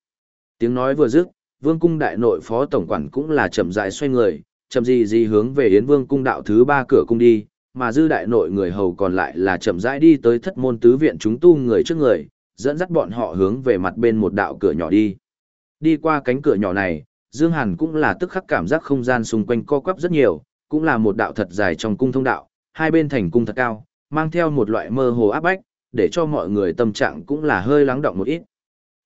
Tiếng nói vừa dứt, vương cung đại nội phó tổng quản cũng là chậm rãi xoay người, chậm gì gì hướng về Yến Vương cung đạo thứ ba cửa cung đi, mà dư đại nội người hầu còn lại là chậm rãi đi tới thất môn tứ viện chúng tu người trước người, dẫn dắt bọn họ hướng về mặt bên một đạo cửa nhỏ đi. Đi qua cánh cửa nhỏ này, Dương Hàn cũng là tức khắc cảm giác không gian xung quanh co quắp rất nhiều, cũng là một đạo thật dài trong cung thông đạo, hai bên thành cung thật cao, mang theo một loại mơ hồ áp bách, để cho mọi người tâm trạng cũng là hơi lắng động một ít.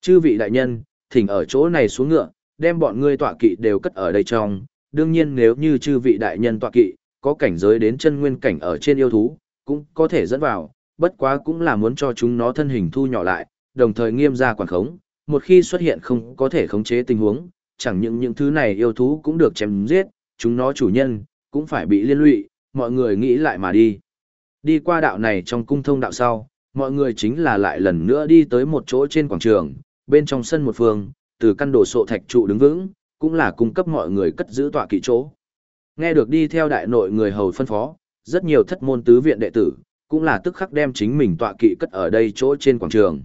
Chư vị đại nhân, thỉnh ở chỗ này xuống ngựa, đem bọn ngươi tọa kỵ đều cất ở đây trong, đương nhiên nếu như chư vị đại nhân tọa kỵ, có cảnh giới đến chân nguyên cảnh ở trên yêu thú, cũng có thể dẫn vào, bất quá cũng là muốn cho chúng nó thân hình thu nhỏ lại, đồng thời nghiêm ra quản khống, một khi xuất hiện không có thể khống chế tình huống, chẳng những những thứ này yêu thú cũng được chém giết, chúng nó chủ nhân, cũng phải bị liên lụy, mọi người nghĩ lại mà đi. Đi qua đạo này trong cung thông đạo sau, mọi người chính là lại lần nữa đi tới một chỗ trên quảng trường, bên trong sân một phương, từ căn đồ sộ thạch trụ đứng vững, cũng là cung cấp mọi người cất giữ tọa kỵ chỗ. Nghe được đi theo đại nội người hầu phân phó, rất nhiều thất môn tứ viện đệ tử, cũng là tức khắc đem chính mình tọa kỵ cất ở đây chỗ trên quảng trường.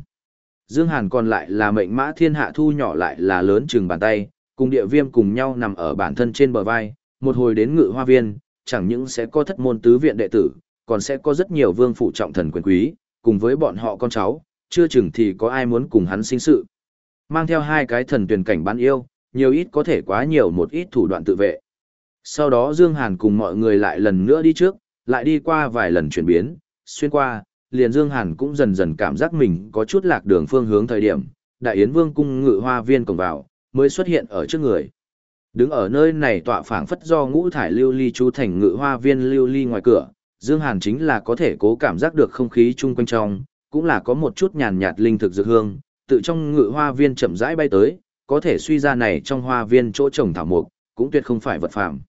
Dương Hàn còn lại là mệnh mã thiên hạ thu nhỏ lại là lớn chừng bàn tay, cùng địa viêm cùng nhau nằm ở bản thân trên bờ vai, một hồi đến ngự hoa viên, chẳng những sẽ có thất môn tứ viện đệ tử, còn sẽ có rất nhiều vương phụ trọng thần quyền quý, cùng với bọn họ con cháu, chưa chừng thì có ai muốn cùng hắn sinh sự. Mang theo hai cái thần tuyển cảnh bán yêu, nhiều ít có thể quá nhiều một ít thủ đoạn tự vệ. Sau đó Dương Hàn cùng mọi người lại lần nữa đi trước, lại đi qua vài lần chuyển biến, xuyên qua, liền Dương Hàn cũng dần dần cảm giác mình có chút lạc đường phương hướng thời điểm, Đại Yến Vương cung ngự hoa viên cổng vào, mới xuất hiện ở trước người. Đứng ở nơi này tọa phảng phất do ngũ thải lưu ly chú thành ngự hoa viên lưu ly ngoài cửa, Dương Hàn chính là có thể cố cảm giác được không khí chung quanh trong, cũng là có một chút nhàn nhạt linh thực dược hương, tự trong ngự hoa viên chậm rãi bay tới, có thể suy ra này trong hoa viên chỗ trồng thảo mục, cũng tuyệt không phải vật phàm.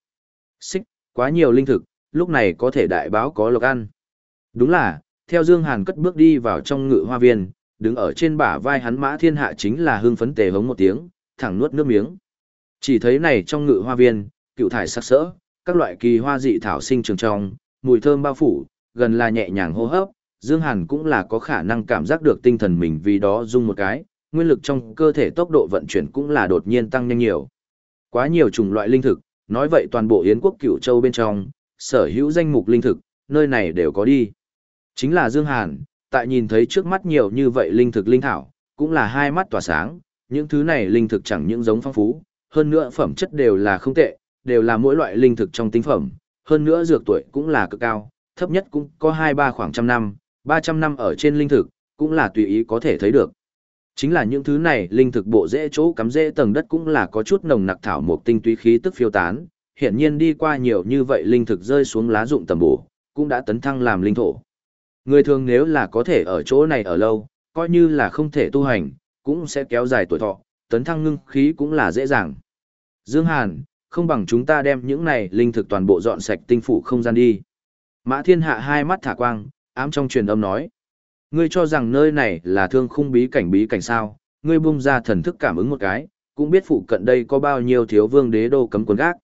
Xích, quá nhiều linh thực, lúc này có thể đại báo có lộc ăn. Đúng là, theo Dương Hàn cất bước đi vào trong ngự hoa viên, đứng ở trên bả vai hắn mã thiên hạ chính là hưng phấn tề hống một tiếng, thẳng nuốt nước miếng. Chỉ thấy này trong ngự hoa viên, cựu thải sắc sỡ, các loại kỳ hoa dị thảo sinh trường trong, mùi thơm bao phủ, gần là nhẹ nhàng hô hấp, Dương Hàn cũng là có khả năng cảm giác được tinh thần mình vì đó rung một cái, nguyên lực trong cơ thể tốc độ vận chuyển cũng là đột nhiên tăng nhanh nhiều. Quá nhiều chủng loại linh thực, nói vậy toàn bộ Yến quốc cửu châu bên trong, sở hữu danh mục linh thực, nơi này đều có đi. Chính là Dương Hàn, tại nhìn thấy trước mắt nhiều như vậy linh thực linh thảo, cũng là hai mắt tỏa sáng, những thứ này linh thực chẳng những giống phong phú, hơn nữa phẩm chất đều là không tệ, đều là mỗi loại linh thực trong tinh phẩm, hơn nữa dược tuổi cũng là cực cao, thấp nhất cũng có 2-3 khoảng trăm năm, 300 năm ở trên linh thực, cũng là tùy ý có thể thấy được. Chính là những thứ này, linh thực bộ dễ chỗ cắm dễ tầng đất cũng là có chút nồng nặc thảo mộc tinh túy khí tức phiêu tán, hiện nhiên đi qua nhiều như vậy linh thực rơi xuống lá dụng tầm bổ, cũng đã tấn thăng làm linh thổ. Người thường nếu là có thể ở chỗ này ở lâu, coi như là không thể tu hành, cũng sẽ kéo dài tuổi thọ, tấn thăng ngưng khí cũng là dễ dàng. Dương Hàn, không bằng chúng ta đem những này linh thực toàn bộ dọn sạch tinh phủ không gian đi. Mã Thiên Hạ hai mắt thả quang, ám trong truyền âm nói. Ngươi cho rằng nơi này là thương khung bí cảnh bí cảnh sao, ngươi bung ra thần thức cảm ứng một cái, cũng biết phụ cận đây có bao nhiêu thiếu vương đế đô cấm quân gác.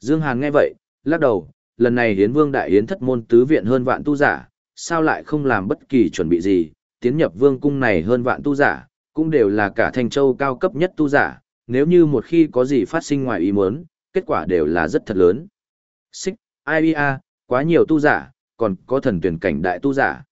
Dương Hàn nghe vậy, lắc đầu, lần này hiến vương đại hiến thất môn tứ viện hơn vạn tu giả, sao lại không làm bất kỳ chuẩn bị gì, tiến nhập vương cung này hơn vạn tu giả, cũng đều là cả thành châu cao cấp nhất tu giả, nếu như một khi có gì phát sinh ngoài ý muốn, kết quả đều là rất thật lớn. Xích, IEA, quá nhiều tu giả, còn có thần tuyển cảnh đại tu giả.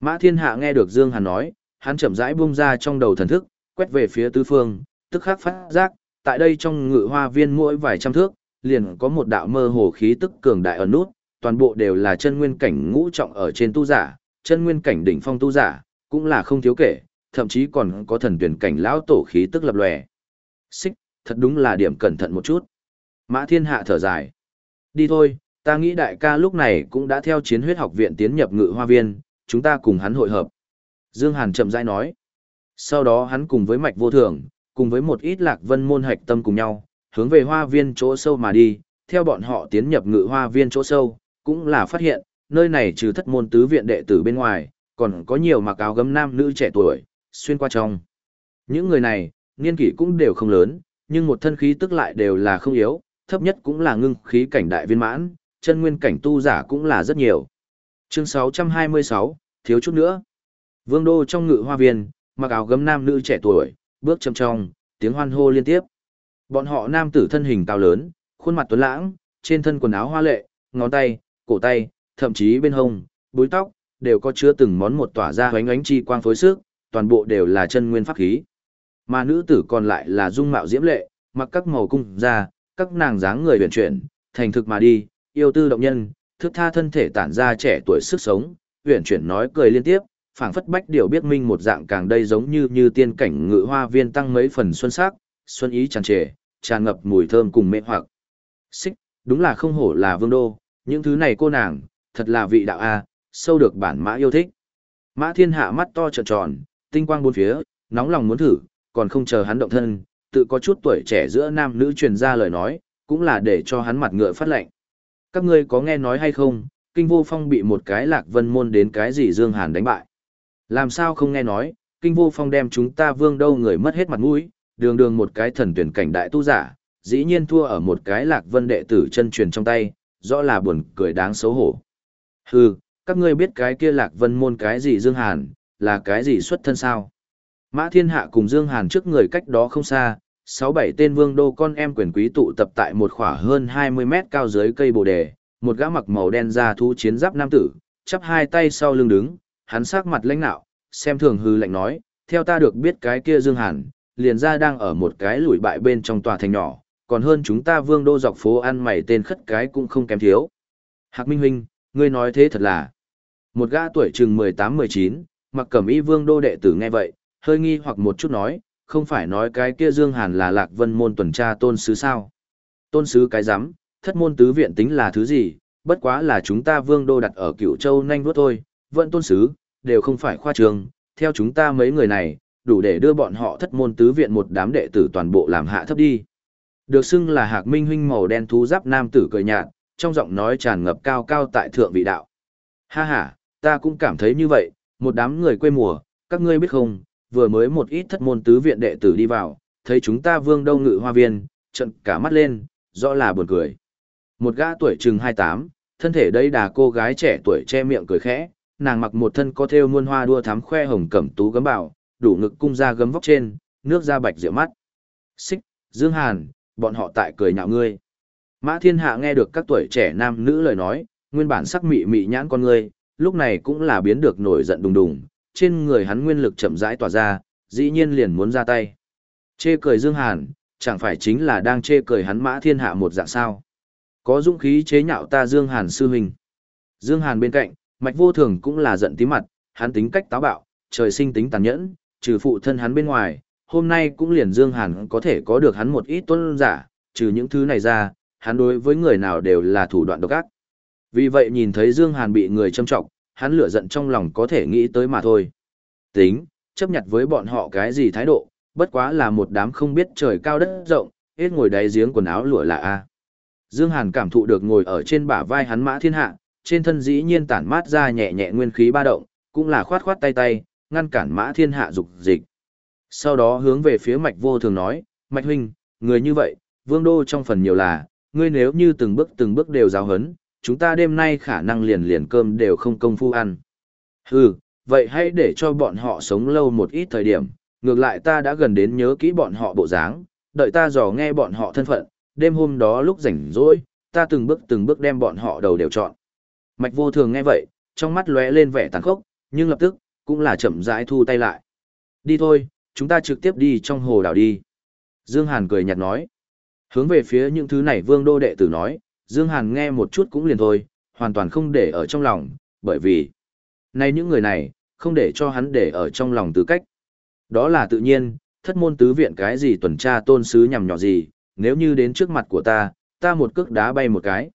Mã thiên hạ nghe được Dương Hàn nói, hắn chậm rãi buông ra trong đầu thần thức, quét về phía tứ phương, tức khắc phát giác, tại đây trong ngự hoa viên mỗi vài trăm thước, liền có một đạo mơ hồ khí tức cường đại ở nút, toàn bộ đều là chân nguyên cảnh ngũ trọng ở trên tu giả, chân nguyên cảnh đỉnh phong tu giả, cũng là không thiếu kể, thậm chí còn có thần tuyển cảnh lão tổ khí tức lập lòe. Xích, thật đúng là điểm cẩn thận một chút. Mã thiên hạ thở dài. Đi thôi, ta nghĩ đại ca lúc này cũng đã theo chiến huyết học viện tiến nhập ngự hoa viên, chúng ta cùng hắn hội hợp. Dương Hàn chậm rãi nói. Sau đó hắn cùng với mạch vô thường, cùng với một ít lạc vân môn hạch tâm cùng nhau, hướng về hoa viên chỗ sâu mà đi, theo bọn họ tiến nhập ngự hoa viên chỗ sâu, cũng là phát hiện, nơi này trừ thất môn tứ viện đệ tử bên ngoài, còn có nhiều mặc áo gấm nam nữ trẻ tuổi, xuyên qua trong. Những người này, niên kỷ cũng đều không lớn, nhưng một thân khí tức lại đều là không yếu, thấp nhất cũng là ngưng khí cảnh đại viên mãn, chân nguyên cảnh tu giả cũng là rất nhiều. Chương 626, thiếu chút nữa. Vương đô trong ngự hoa viên, mặc áo gấm nam nữ trẻ tuổi, bước chậm trong, tiếng hoan hô liên tiếp. Bọn họ nam tử thân hình cao lớn, khuôn mặt tuấn lãng, trên thân quần áo hoa lệ, ngón tay, cổ tay, thậm chí bên hông, búi tóc, đều có chứa từng món một tỏa ra hoánh ánh chi quang phối sức, toàn bộ đều là chân nguyên pháp khí. Mà nữ tử còn lại là dung mạo diễm lệ, mặc các màu cung ra, các nàng dáng người huyền chuyển, thành thực mà đi, yêu tư động nhân, thức tha thân thể tản ra trẻ tuổi sức sống, uyển chuyển nói cười liên tiếp, phảng phất bách điều biết minh một dạng càng đây giống như như tiên cảnh ngự hoa viên tăng mấy phần xuân sắc, xuân ý tràn trề, tràn ngập mùi thơm cùng mê hoặc. Xích, đúng là không hổ là vương đô, những thứ này cô nàng, thật là vị đạo A, sâu được bản mã yêu thích. Mã thiên hạ mắt to trợn tròn, tinh quang bốn phía, nóng lòng muốn thử, còn không chờ hắn động thân, tự có chút tuổi trẻ giữa nam nữ truyền ra lời nói, cũng là để cho hắn mặt ngựa phát lệnh. Các ngươi có nghe nói hay không, kinh vô phong bị một cái lạc vân môn đến cái gì Dương Hàn đánh bại. Làm sao không nghe nói, kinh vô phong đem chúng ta vương đâu người mất hết mặt mũi, đường đường một cái thần tuyển cảnh đại tu giả, dĩ nhiên thua ở một cái lạc vân đệ tử chân truyền trong tay, rõ là buồn cười đáng xấu hổ. Hừ, các ngươi biết cái kia lạc vân môn cái gì Dương Hàn, là cái gì xuất thân sao? Mã Thiên Hạ cùng Dương Hàn trước người cách đó không xa, sáu bảy tên vương đô con em quyền quý tụ tập tại một khỏa hơn 20 mét cao dưới cây bồ đề, một gã mặc màu đen da thú chiến giáp nam tử, chắp hai tay sau lưng đứng, hắn sắc mặt lãnh nạo, xem thường hư lạnh nói, theo ta được biết cái kia Dương Hàn, liền ra đang ở một cái lùi bại bên trong tòa thành nhỏ, còn hơn chúng ta vương đô dọc phố ăn mày tên khất cái cũng không kém thiếu. Hạc Minh Huynh, ngươi nói thế thật là. Một gã tuổi chừng 18-19, mặc cẩm y vương đô đệ tử nghe vậy, hơi nghi hoặc một chút nói, không phải nói cái kia Dương Hàn là lạc vân môn tuần tra tôn sứ sao. Tôn sứ cái giám, thất môn tứ viện tính là thứ gì, bất quá là chúng ta vương đô đặt ở cựu châu nhanh đuốt thôi, vẫn tôn sứ, đều không phải khoa trường, theo chúng ta mấy người này, đủ để đưa bọn họ thất môn tứ viện một đám đệ tử toàn bộ làm hạ thấp đi. Được xưng là hạc minh huynh màu đen thú giáp nam tử cười nhạt, trong giọng nói tràn ngập cao cao tại thượng vị đạo. Ha ha, ta cũng cảm thấy như vậy, một đám người quê mùa, các ngươi biết không, vừa mới một ít thất môn tứ viện đệ tử đi vào, thấy chúng ta vương đâu ngự hoa viên, trận cả mắt lên, rõ là buồn cười. Một gã tuổi chừng 28, thân thể đây đà cô gái trẻ tuổi che miệng cười khẽ, nàng mặc một thân có thêu muôn hoa đua thắm khoe hồng cẩm tú gấm bảo, đủ ngực cung ra gấm vóc trên, nước da bạch rượu mắt. Xích, Dương Hàn, bọn họ tại cười nhạo ngươi. Mã Thiên Hạ nghe được các tuổi trẻ nam nữ lời nói, nguyên bản sắc mị mị nhãn con ngươi, lúc này cũng là biến được nổi giận đùng đùng, trên người hắn nguyên lực chậm rãi tỏa ra, dĩ nhiên liền muốn ra tay. Chê cười Dương Hàn, chẳng phải chính là đang chê cười hắn Mã Thiên Hạ một dạng sao? Có dũng khí chế nhạo ta Dương Hàn sư huynh. Dương Hàn bên cạnh, Mạch Vô Thường cũng là giận tí mặt, hắn tính cách táo bạo, trời sinh tính tàn nhẫn, trừ phụ thân hắn bên ngoài, hôm nay cũng liền Dương Hàn có thể có được hắn một ít tôn giả, trừ những thứ này ra, hắn đối với người nào đều là thủ đoạn độc ác. Vì vậy nhìn thấy Dương Hàn bị người châm trọng, hắn lửa giận trong lòng có thể nghĩ tới mà thôi. Tính, chấp nhận với bọn họ cái gì thái độ, bất quá là một đám không biết trời cao đất rộng, hết ngồi đáy giếng quần áo lụa là a. Dương Hàn cảm thụ được ngồi ở trên bả vai hắn mã thiên hạ, trên thân dĩ nhiên tản mát ra nhẹ nhẹ nguyên khí ba động, cũng là khoát khoát tay tay, ngăn cản mã thiên hạ dục dịch. Sau đó hướng về phía mạch vô thường nói, mạch huynh, người như vậy, vương đô trong phần nhiều là, ngươi nếu như từng bước từng bước đều giáo hấn, chúng ta đêm nay khả năng liền liền cơm đều không công phu ăn. Hừ, vậy hãy để cho bọn họ sống lâu một ít thời điểm, ngược lại ta đã gần đến nhớ kỹ bọn họ bộ dáng, đợi ta dò nghe bọn họ thân phận, đêm hôm đó lúc rảnh rỗi, ta từng bước từng bước đem bọn họ đầu đều chọn. Mạch vô thường nghe vậy, trong mắt lóe lên vẻ tàn khốc, nhưng lập tức, cũng là chậm rãi thu tay lại. Đi thôi, chúng ta trực tiếp đi trong hồ đảo đi. Dương Hàn cười nhạt nói. Hướng về phía những thứ này vương đô đệ tử nói, Dương Hàn nghe một chút cũng liền thôi, hoàn toàn không để ở trong lòng, bởi vì, nay những người này, không để cho hắn để ở trong lòng tư cách. Đó là tự nhiên, thất môn tứ viện cái gì tuần tra tôn sứ nhằm nhỏ gì, nếu như đến trước mặt của ta, ta một cước đá bay một cái.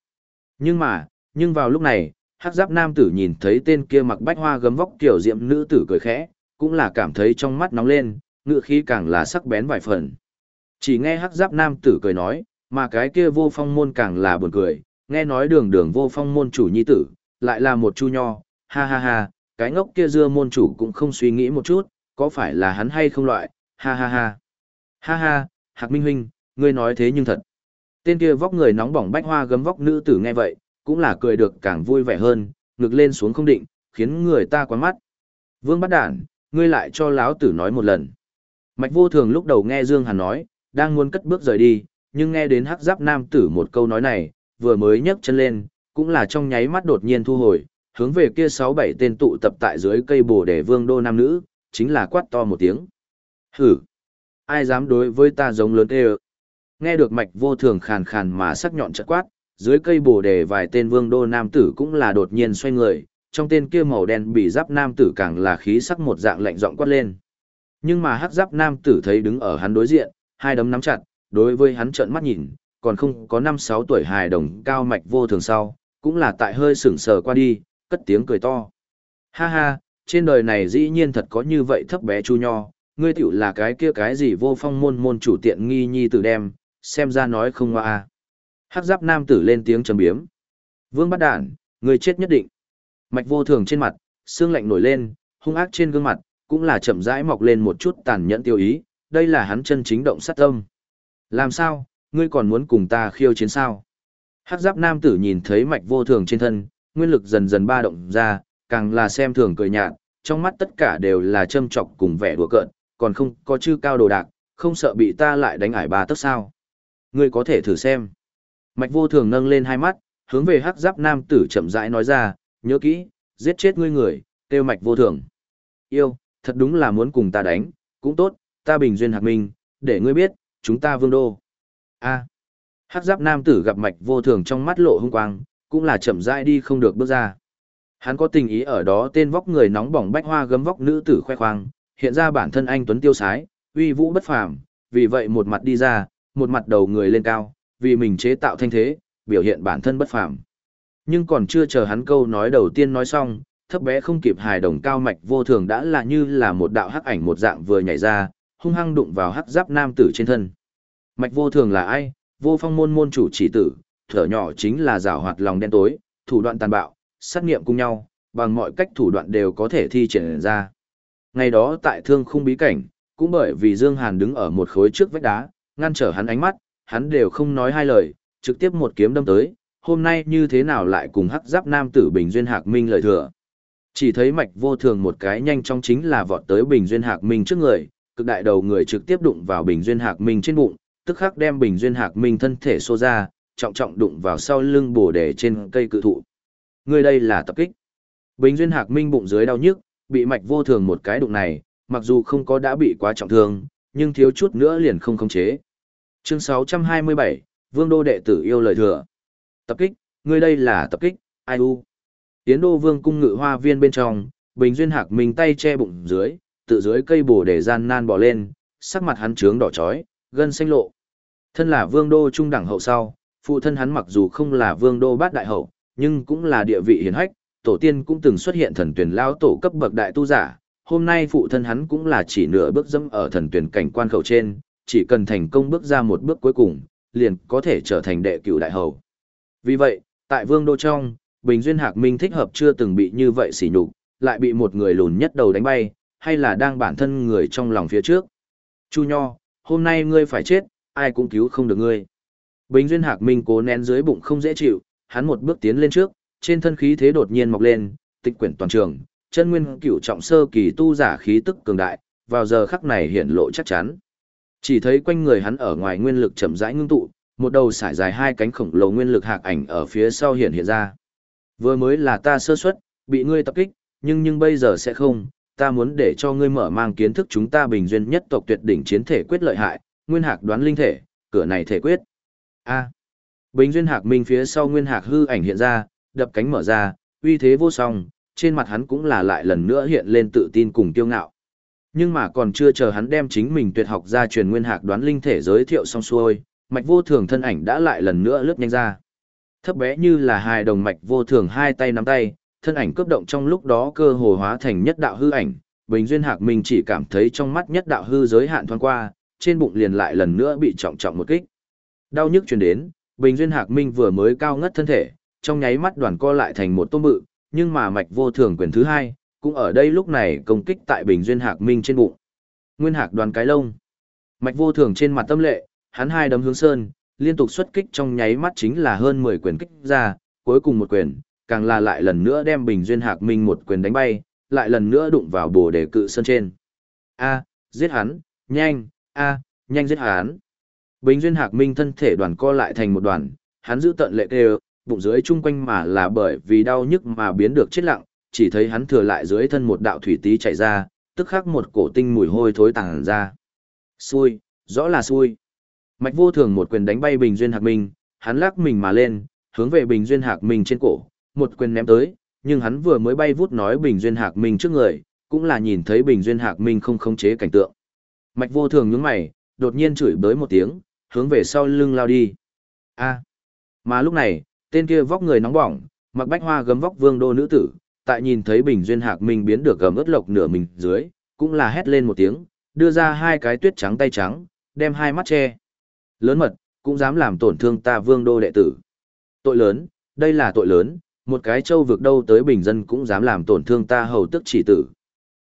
Nhưng mà, nhưng vào lúc này, hắc giáp nam tử nhìn thấy tên kia mặc bách hoa gấm vóc tiểu diệm nữ tử cười khẽ, cũng là cảm thấy trong mắt nóng lên, ngựa khí càng là sắc bén vài phần. Chỉ nghe hắc giáp nam tử cười nói, mà cái kia vô phong môn càng là buồn cười, nghe nói đường đường vô phong môn chủ nhi tử, lại là một chu nho, ha ha ha, cái ngốc kia dưa môn chủ cũng không suy nghĩ một chút, có phải là hắn hay không loại, ha ha ha. Ha ha, Hạc Minh Huynh, ngươi nói thế nhưng thật. Tên kia vóc người nóng bỏng bách hoa gấm vóc nữ tử nghe vậy, cũng là cười được càng vui vẻ hơn, ngực lên xuống không định, khiến người ta quán mắt. Vương bắt đản, ngươi lại cho láo tử nói một lần. Mạch vô thường lúc đầu nghe Dương Hàn nói, đang muốn cất bước rời đi, nhưng nghe đến hắc giáp nam tử một câu nói này, vừa mới nhấc chân lên, cũng là trong nháy mắt đột nhiên thu hồi, hướng về kia sáu bảy tên tụ tập tại dưới cây bồ đề vương đô nam nữ, chính là quát to một tiếng. Hử! Ai dám đối với ta giống lớn tê Nghe được mạch vô thường khàn khàn mà sắc nhọn chợt quát, dưới cây bồ đề vài tên vương đô nam tử cũng là đột nhiên xoay người, trong tên kia màu đen bị giáp nam tử càng là khí sắc một dạng lạnh giọng quát lên. Nhưng mà hắc giáp nam tử thấy đứng ở hắn đối diện, hai đấm nắm chặt, đối với hắn trợn mắt nhìn, còn không có năm sáu tuổi hài đồng cao mạch vô thường sau, cũng là tại hơi sững sờ qua đi, cất tiếng cười to. Ha ha, trên đời này dĩ nhiên thật có như vậy thấp bé chu nho, ngươi tiểu là cái kia cái gì vô phong môn môn chủ tiện nghi nhi tử đem, xem ra nói không ngoa, a. Hắc giáp nam tử lên tiếng trầm biếm. Vương bắt đản, ngươi chết nhất định. Mạch vô thường trên mặt, xương lạnh nổi lên, hung ác trên gương mặt, cũng là chậm rãi mọc lên một chút tàn nhẫn tiêu ý, đây là hắn chân chính động sát tâm. Làm sao, ngươi còn muốn cùng ta khiêu chiến sao? Hắc giáp nam tử nhìn thấy mạch vô thường trên thân, nguyên lực dần dần ba động ra, càng là xem thường cười nhạt, trong mắt tất cả đều là châm chọc cùng vẻ đùa cợt, còn không có chư cao đồ đạc, không sợ bị ta lại đánh ải ba tấc sao. Ngươi có thể thử xem. Mạch vô thường nâng lên hai mắt, hướng về hắc giáp nam tử chậm rãi nói ra, nhớ kỹ, giết chết ngươi người, tiêu mạch vô thường. Yêu, thật đúng là muốn cùng ta đánh, cũng tốt, ta bình duyên hạc minh, để ngươi biết, chúng ta vương đô. A. Hắc giáp nam tử gặp mạch vô thường trong mắt lộ hung quang, cũng là chậm rãi đi không được bước ra. Hắn có tình ý ở đó tên vóc người nóng bỏng bách hoa gấm vóc nữ tử khoe khoang, hiện ra bản thân anh tuấn tiêu sái, uy vũ bất phàm, vì vậy một mặt đi ra, một mặt đầu người lên cao, vì mình chế tạo thanh thế, biểu hiện bản thân bất phàm. Nhưng còn chưa chờ hắn câu nói đầu tiên nói xong, thấp bé không kịp hài đồng cao mạch vô thường đã là như là một đạo hắc ảnh một dạng vừa nhảy ra, hung hăng đụng vào hắc giáp nam tử trên thân. Mạch vô thường là ai? Vô phong môn môn chủ chỉ tử, thở nhỏ chính là rào hoạt lòng đen tối, thủ đoạn tàn bạo, sát nghiệm cùng nhau, bằng mọi cách thủ đoạn đều có thể thi triển ra. Ngày đó tại thương khung bí cảnh, cũng bởi vì Dương Hàn đứng ở một khối trước vách đá, ngăn trở hắn ánh mắt, hắn đều không nói hai lời, trực tiếp một kiếm đâm tới, hôm nay như thế nào lại cùng hắc giáp nam tử Bình Duyên Hạc Minh lời thừa. Chỉ thấy mạch vô thường một cái nhanh trong chính là vọt tới Bình Duyên Hạc Minh trước người, cực đại đầu người trực tiếp đụng vào Bình Duyên Hạc Minh trên bụng, tức khắc đem Bình Duyên Hạc Minh thân thể xô ra, trọng trọng đụng vào sau lưng bổ đề trên cây cự thụ. Người đây là tập kích. Bình Duyên Hạc Minh bụng dưới đau nhức, bị mạch vô thường một cái đụng này, mặc dù không có đã bị quá trọng thương, nhưng thiếu chút nữa liền không khống chế. Chương 627, Vương Đô đệ tử yêu lời thừa. Tập kích, ngươi đây là tập kích, ai u. Tiến đô vương cung ngự hoa viên bên trong, Bình Duyên Hạc mình tay che bụng dưới, tự dưới cây bổ để gian nan bỏ lên, sắc mặt hắn trướng đỏ chói, gân xanh lộ. Thân là vương đô trung đẳng hậu sau, phụ thân hắn mặc dù không là vương đô bát đại hậu, nhưng cũng là địa vị hiển hách, tổ tiên cũng từng xuất hiện thần tuyển lao tổ cấp bậc đại tu giả. Hôm nay phụ thân hắn cũng là chỉ nửa bước dẫm ở thần tuyển cảnh quan khẩu trên, chỉ cần thành công bước ra một bước cuối cùng, liền có thể trở thành đệ cửu đại hầu. Vì vậy, tại vương đô trong, Bình Duyên Hạc Minh thích hợp chưa từng bị như vậy sỉ nhục, lại bị một người lùn nhất đầu đánh bay, hay là đang bản thân người trong lòng phía trước. Chu Nho, hôm nay ngươi phải chết, ai cũng cứu không được ngươi. Bình Duyên Hạc Minh cố nén dưới bụng không dễ chịu, hắn một bước tiến lên trước, trên thân khí thế đột nhiên mọc lên, tịch quyển toàn trường, chân nguyên cửu trọng sơ kỳ tu giả khí tức cường đại, vào giờ khắc này hiện lộ chắc chắn. Chỉ thấy quanh người hắn ở ngoài nguyên lực chậm rãi ngưng tụ, một đầu sải dài hai cánh khổng lồ nguyên lực hạc ảnh ở phía sau hiện hiện ra. Vừa mới là ta sơ suất, bị ngươi tập kích, nhưng nhưng bây giờ sẽ không, ta muốn để cho ngươi mở mang kiến thức chúng ta bình duyên nhất tộc tuyệt đỉnh chiến thể quyết lợi hại, nguyên hạc đoán linh thể, cửa này thể quyết. A. À. Bình duyên hạc minh phía sau nguyên hạc hư ảnh hiện ra, đập cánh mở ra, uy thế vô song, trên mặt hắn cũng là lại lần nữa hiện lên tự tin cùng kiêu ngạo. Nhưng mà còn chưa chờ hắn đem chính mình tuyệt học ra truyền nguyên hạc đoán linh thể giới thiệu xong xuôi, mạch vô thường thân ảnh đã lại lần nữa lướt nhanh ra. Thấp bé như là hai đồng mạch vô thường hai tay nắm tay, thân ảnh cướp động trong lúc đó cơ hồ hóa thành nhất đạo hư ảnh, Bình Duyên Hạc Minh chỉ cảm thấy trong mắt nhất đạo hư giới hạn thoáng qua, trên bụng liền lại lần nữa bị trọng trọng một kích. Đau nhức truyền đến, Bình Duyên Hạc Minh vừa mới cao ngất thân thể, trong nháy mắt đoàn co lại thành một tôm bự, nhưng mà mạch vô thường quyền thứ hai, cũng ở đây lúc này công kích tại Bình Duyên Hạc Minh trên bụng. Nguyên Hạc đoàn cái lông. Mạch vô thường trên mặt tâm lệ, hắn hai đấm hướng sơn, liên tục xuất kích trong nháy mắt chính là hơn 10 quyền kích ra, cuối cùng một quyền, càng là lại lần nữa đem Bình Duyên Hạc Minh một quyền đánh bay, lại lần nữa đụng vào bồ đề cự sơn trên. A, giết hắn, nhanh, a, nhanh giết hắn. Bình Duyên Hạc Minh thân thể đoàn co lại thành một đoàn, hắn giữ tận lệ kêu, bụng dưới chung quanh mà là bởi vì đau nhức mà biến được chết lặng, chỉ thấy hắn thừa lại dưới thân một đạo thủy tí chảy ra, tức khắc một cổ tinh mùi hôi thối tàng ra. Xui, rõ là xui. Mạch vô thường một quyền đánh bay Bình Duyên Hạc Minh, hắn lắc mình mà lên, hướng về Bình Duyên Hạc Minh trên cổ, một quyền ném tới, nhưng hắn vừa mới bay vút nói Bình Duyên Hạc Minh trước người, cũng là nhìn thấy Bình Duyên Hạc Minh không khống chế cảnh tượng. Mạch vô thường nhướng mày, đột nhiên chửi bới một tiếng, hướng về sau lưng lao đi. A. Mà lúc này, tên kia vóc người nóng bỏng, mặc bách hoa gấm vóc vương đô nữ tử, tại nhìn thấy Bình Duyên Hạc Minh biến được gầm ướt lộc nửa mình dưới, cũng là hét lên một tiếng, đưa ra hai cái tuyết trắng tay trắng, đem hai mắt che. Lớn mật, cũng dám làm tổn thương ta vương đô đệ tử. Tội lớn, đây là tội lớn, một cái châu vực đâu tới bình dân cũng dám làm tổn thương ta hầu tức chỉ tử.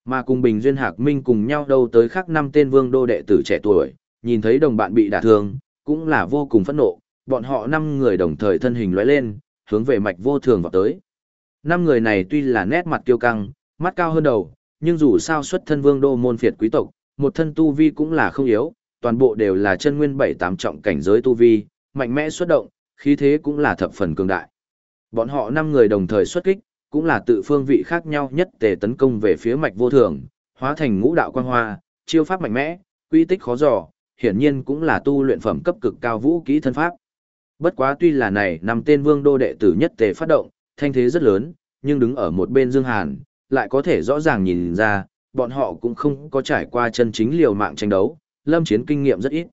Mà cùng Bình Duyên Hạc Minh cùng nhau đâu tới khác năm tên vương đô đệ tử trẻ tuổi, nhìn thấy đồng bạn bị đả thương, cũng là vô cùng phẫn nộ, bọn họ năm người đồng thời thân hình lóe lên, hướng về mạch vô thường vào tới. Năm người này tuy là nét mặt kiêu căng, mắt cao hơn đầu, nhưng dù sao xuất thân vương đô môn phiệt quý tộc, một thân tu vi cũng là không yếu, toàn bộ đều là chân nguyên bảy tám trọng cảnh giới tu vi, mạnh mẽ xuất động, khí thế cũng là thập phần cường đại. Bọn họ năm người đồng thời xuất kích, cũng là tự phương vị khác nhau nhất tề tấn công về phía mạch vô thường, hóa thành ngũ đạo quang hoa, chiêu pháp mạnh mẽ, quy tích khó dò, hiển nhiên cũng là tu luyện phẩm cấp cực cao vũ kỹ thân pháp. Bất quá tuy là này năm tên vương đô đệ tử nhất tề phát động, thanh thế rất lớn, nhưng đứng ở một bên Dương Hàn, lại có thể rõ ràng nhìn ra, bọn họ cũng không có trải qua chân chính liều mạng tranh đấu, lâm chiến kinh nghiệm rất ít.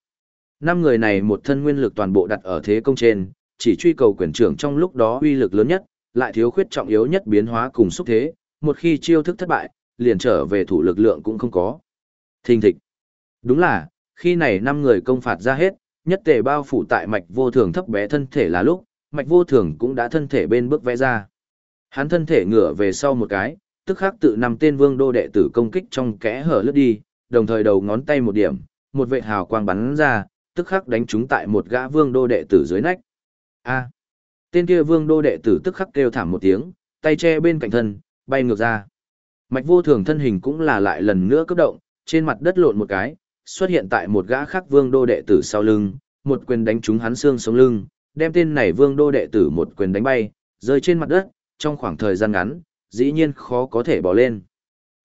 Năm người này một thân nguyên lực toàn bộ đặt ở thế công trên, chỉ truy cầu quyền trưởng trong lúc đó uy lực lớn nhất, lại thiếu khuyết trọng yếu nhất biến hóa cùng xúc thế, một khi chiêu thức thất bại, liền trở về thủ lực lượng cũng không có. Thình thịch. Đúng là, khi này năm người công phạt ra hết, nhất tề bao phủ tại mạch vô thường thấp bé thân thể là lúc, mạch vô thường cũng đã thân thể bên bước vẽ ra. Hắn thân thể ngửa về sau một cái, tức khắc tự nằm tên vương đô đệ tử công kích trong kẽ hở lướt đi, đồng thời đầu ngón tay một điểm, một vệ hào quang bắn ra, tức khắc đánh trúng tại một gã vương đô đệ tử dưới nách. A. Tên kia vương đô đệ tử tức khắc kêu thảm một tiếng, tay che bên cạnh thân, bay ngược ra. Mạch vô thường thân hình cũng là lại lần nữa cấp động, trên mặt đất lộn một cái, xuất hiện tại một gã khác vương đô đệ tử sau lưng, một quyền đánh trúng hắn xương sống lưng, đem tên này vương đô đệ tử một quyền đánh bay, rơi trên mặt đất, trong khoảng thời gian ngắn, dĩ nhiên khó có thể bỏ lên.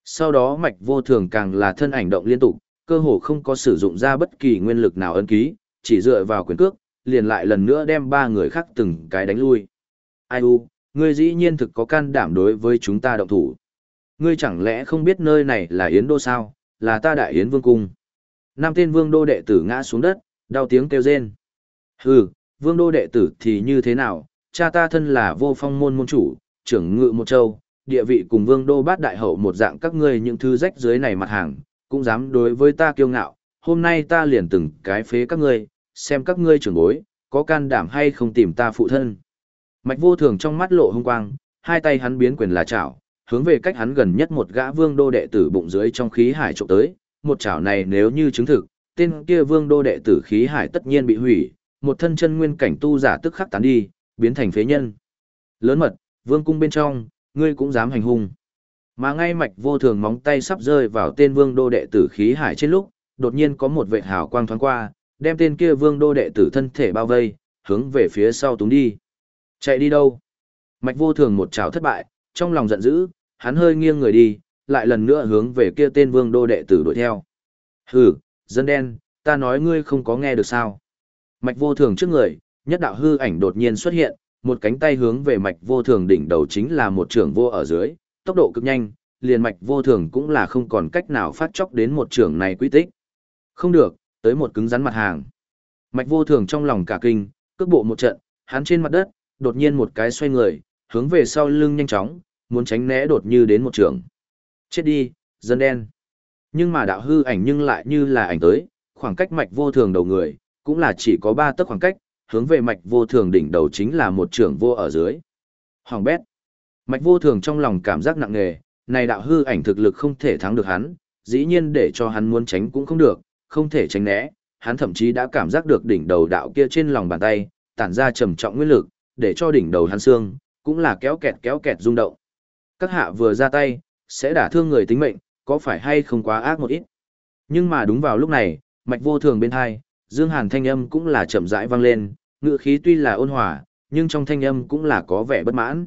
Sau đó mạch vô thường càng là thân ảnh động liên tục, cơ hồ không có sử dụng ra bất kỳ nguyên lực nào ấn ký, chỉ dựa vào quyền cước, liền lại lần nữa đem ba người khác từng cái đánh lui. Ai u, ngươi dĩ nhiên thực có can đảm đối với chúng ta động thủ. Ngươi chẳng lẽ không biết nơi này là Yến Đô sao, là ta đại Yến Vương Cung. Nam tên Vương Đô đệ tử ngã xuống đất, đau tiếng kêu rên. Hừ, Vương Đô đệ tử thì như thế nào, cha ta thân là vô phong môn môn chủ, trưởng ngự một châu, địa vị cùng Vương Đô bát đại hậu một dạng các ngươi những thứ rách dưới này mặt hàng, cũng dám đối với ta kiêu ngạo, hôm nay ta liền từng cái phế các ngươi, xem các ngươi trưởng bối, có can đảm hay không tìm ta phụ thân. Mạch vô thường trong mắt lộ hung quang, hai tay hắn biến quyền là chảo, hướng về cách hắn gần nhất một gã vương đô đệ tử bụng dưới trong khí hải trộm tới, một chảo này nếu như chứng thực, tên kia vương đô đệ tử khí hải tất nhiên bị hủy, một thân chân nguyên cảnh tu giả tức khắc tán đi, biến thành phế nhân. Lớn mật, vương cung bên trong, ngươi cũng dám hành hung. Mà ngay mạch vô thường móng tay sắp rơi vào tên vương đô đệ tử khí hải trên lúc, đột nhiên có một vệ hào quang thoáng qua, đem tên kia vương đô đệ tử thân thể bao vây, hướng về phía sau túng đi. Chạy đi đâu? Mạch vô thường một trào thất bại, trong lòng giận dữ, hắn hơi nghiêng người đi, lại lần nữa hướng về kia tên vương đô đệ tử đuổi theo. Hừ, dân đen, ta nói ngươi không có nghe được sao. Mạch vô thường trước người, nhất đạo hư ảnh đột nhiên xuất hiện, một cánh tay hướng về mạch vô thường đỉnh đầu chính là một trưởng vô ở dưới, tốc độ cực nhanh, liền mạch vô thường cũng là không còn cách nào phát chóc đến một trưởng này quy tích. Không được, tới một cứng rắn mặt hàng. Mạch vô thường trong lòng cả kinh, cước bộ một trận, hắn trên mặt đất, đột nhiên một cái xoay người, hướng về sau lưng nhanh chóng, muốn tránh né đột như đến một trường. Chết đi, dân đen. Nhưng mà đạo hư ảnh nhưng lại như là ảnh tới, khoảng cách mạch vô thường đầu người, cũng là chỉ có ba tấc khoảng cách, hướng về mạch vô thường đỉnh đầu chính là một trưởng vô ở dưới. Hoàng bét. Mạch vô thường trong lòng cảm giác nặng nề, này đạo hư ảnh thực lực không thể thắng được hắn, dĩ nhiên để cho hắn muốn tránh cũng không được, không thể tránh né, hắn thậm chí đã cảm giác được đỉnh đầu đạo kia trên lòng bàn tay, tản ra trầm trọng nguyên lực, để cho đỉnh đầu hắn xương, cũng là kéo kẹt kéo kẹt rung động. Các hạ vừa ra tay, sẽ đả thương người tính mệnh, có phải hay không quá ác một ít. Nhưng mà đúng vào lúc này, mạch vô thường bên hai, Dương Hàn thanh âm cũng là chậm rãi vang lên, ngữ khí tuy là ôn hòa, nhưng trong thanh âm cũng là có vẻ bất mãn.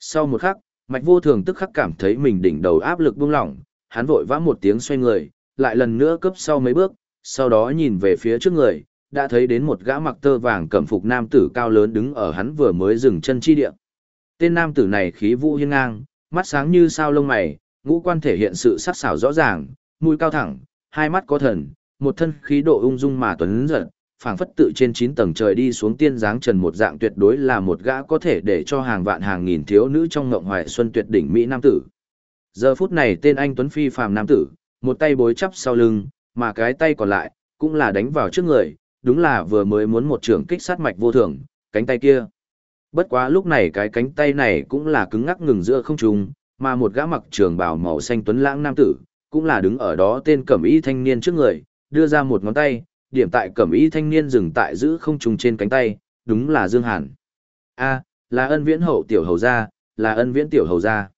Sau một khắc, mạch vô thường tức khắc cảm thấy mình đỉnh đầu áp lực buông lỏng, hắn vội vã một tiếng xoay người, lại lần nữa cấp sau mấy bước, sau đó nhìn về phía trước người, đã thấy đến một gã mặc tơ vàng cẩm phục nam tử cao lớn đứng ở hắn vừa mới dừng chân chi địa. Tên nam tử này khí vũ hiên ngang, mắt sáng như sao lông mày, ngũ quan thể hiện sự sắc sảo rõ ràng, mũi cao thẳng, hai mắt có thần, một thân khí độ ung dung mà tuấn giật, phảng phất tự trên 9 tầng trời đi xuống tiên dáng trần một dạng tuyệt đối là một gã có thể để cho hàng vạn hàng nghìn thiếu nữ trong ngộng hoài xuân tuyệt đỉnh mỹ nam tử. Giờ phút này tên anh tuấn phi phàm nam tử, một tay bối chắp sau lưng, mà cái tay còn lại cũng là đánh vào trước người, đúng là vừa mới muốn một trường kích sát mạch vô thường, cánh tay kia. Bất quá lúc này cái cánh tay này cũng là cứng ngắc ngừng giữa không trung, mà một gã mặc trường bào màu xanh tuấn lãng nam tử, cũng là đứng ở đó tên cẩm y thanh niên trước người, đưa ra một ngón tay, điểm tại cẩm y thanh niên dừng tại giữ không trung trên cánh tay, đúng là Dương Hàn. A, là ân viễn hậu tiểu hầu gia, là ân viễn tiểu hầu gia.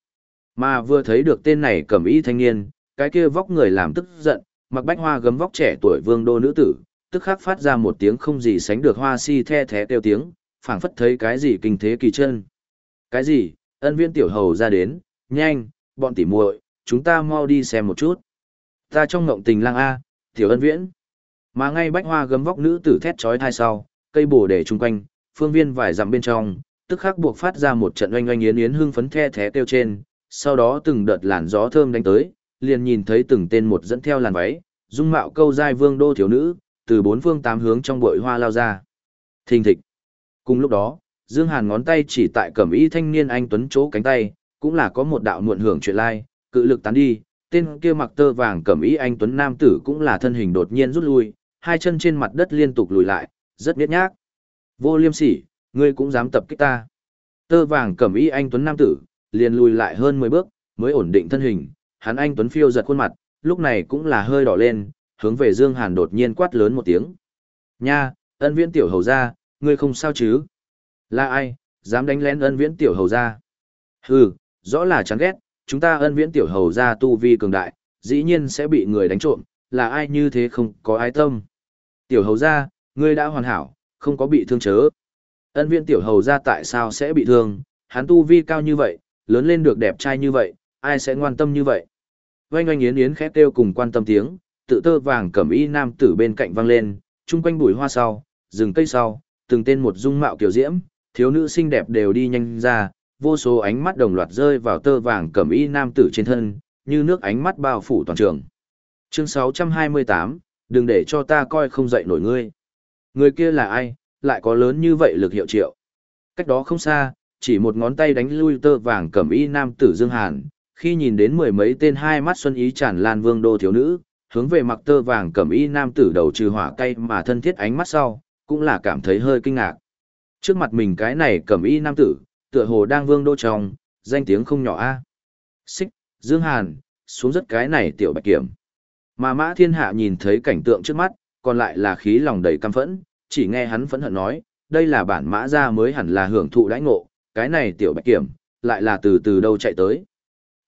Mà vừa thấy được tên này cẩm y thanh niên, cái kia vóc người làm tức giận, mặc bách hoa gấm vóc trẻ tuổi vương đô nữ tử, tức khắc phát ra một tiếng không gì sánh được hoa si the thé kêu tiếng, phảng phất thấy cái gì kinh thế kỳ chân. Cái gì, ân viên tiểu hầu ra đến, nhanh, bọn tỉ muội, chúng ta mau đi xem một chút. Ta trong ngộng tình lang A, tiểu ân viễn. Mà ngay bách hoa gấm vóc nữ tử thét trói thai sau, cây bổ để chung quanh, phương viên vài dặm bên trong, tức khắc buộc phát ra một trận oanh oanh yến yến hưng phấn the thé kêu trên, sau đó từng đợt làn gió thơm đánh tới, liền nhìn thấy từng tên một dẫn theo làn váy, dung mạo câu giai vương đô thiếu nữ, từ bốn phương tám hướng trong bụi hoa lao ra. Thình thịch. Cùng lúc đó, Dương Hàn ngón tay chỉ tại cẩm y thanh niên anh tuấn chỗ cánh tay, cũng là có một đạo muộn hưởng chuyện lai, cự lực tán đi, tên kia mặc tơ vàng cẩm y anh tuấn nam tử cũng là thân hình đột nhiên rút lui, hai chân trên mặt đất liên tục lùi lại, rất biết nhác. Vô liêm sỉ, ngươi cũng dám tập kích ta. Tơ vàng cẩm y anh tuấn nam tử, liền lùi lại hơn 10 bước, mới ổn định thân hình, hắn anh tuấn phiêu giật khuôn mặt, lúc này cũng là hơi đỏ lên, hướng về Dương Hàn đột nhiên quát lớn một tiếng. Nha, ân viễn tiểu hầu gia ngươi không sao chứ? Là ai, Dám đánh lén ân viễn tiểu hầu ra. Hừ, rõ là chán ghét, chúng ta ân viễn tiểu hầu ra tu vi cường đại, dĩ nhiên sẽ bị người đánh trộm, là ai như thế không có ai tâm. Tiểu hầu ra, ngươi đã hoàn hảo, không có bị thương chớ. Ân viễn tiểu hầu ra tại sao sẽ bị thương, hắn tu vi cao như vậy, lớn lên được đẹp trai như vậy, ai sẽ ngoan tâm như vậy. Oanh oanh yến yến khép kêu cùng quan tâm tiếng, tự tơ vàng cẩm y nam tử bên cạnh vang lên, chung quanh bụi hoa sau, rừng cây sau, từng tên một dung mạo kiểu diễm, thiếu nữ xinh đẹp đều đi nhanh ra, vô số ánh mắt đồng loạt rơi vào tơ vàng cẩm y nam tử trên thân, như nước ánh mắt bao phủ toàn trường. Chương 628, đừng để cho ta coi không dậy nổi ngươi. Người kia là ai, lại có lớn như vậy lực hiệu triệu. Cách đó không xa, chỉ một ngón tay đánh lui tơ vàng cẩm y nam tử Dương Hàn, khi nhìn đến mười mấy tên hai mắt xuân ý tràn lan vương đô thiếu nữ, hướng về mặc tơ vàng cẩm y nam tử đầu trừ hỏa cay mà thân thiết ánh mắt sau, cũng là cảm thấy hơi kinh ngạc. Trước mặt mình cái này cẩm y nam tử, tựa hồ đang vương đô trong, danh tiếng không nhỏ a. Xích, Dương Hàn, xuống rất cái này tiểu bạch kiểm. Mà mã thiên hạ nhìn thấy cảnh tượng trước mắt, còn lại là khí lòng đầy căm phẫn, chỉ nghe hắn phẫn hận nói, đây là bản mã gia mới hẳn là hưởng thụ đãi ngộ, cái này tiểu bạch kiểm, lại là từ từ đâu chạy tới.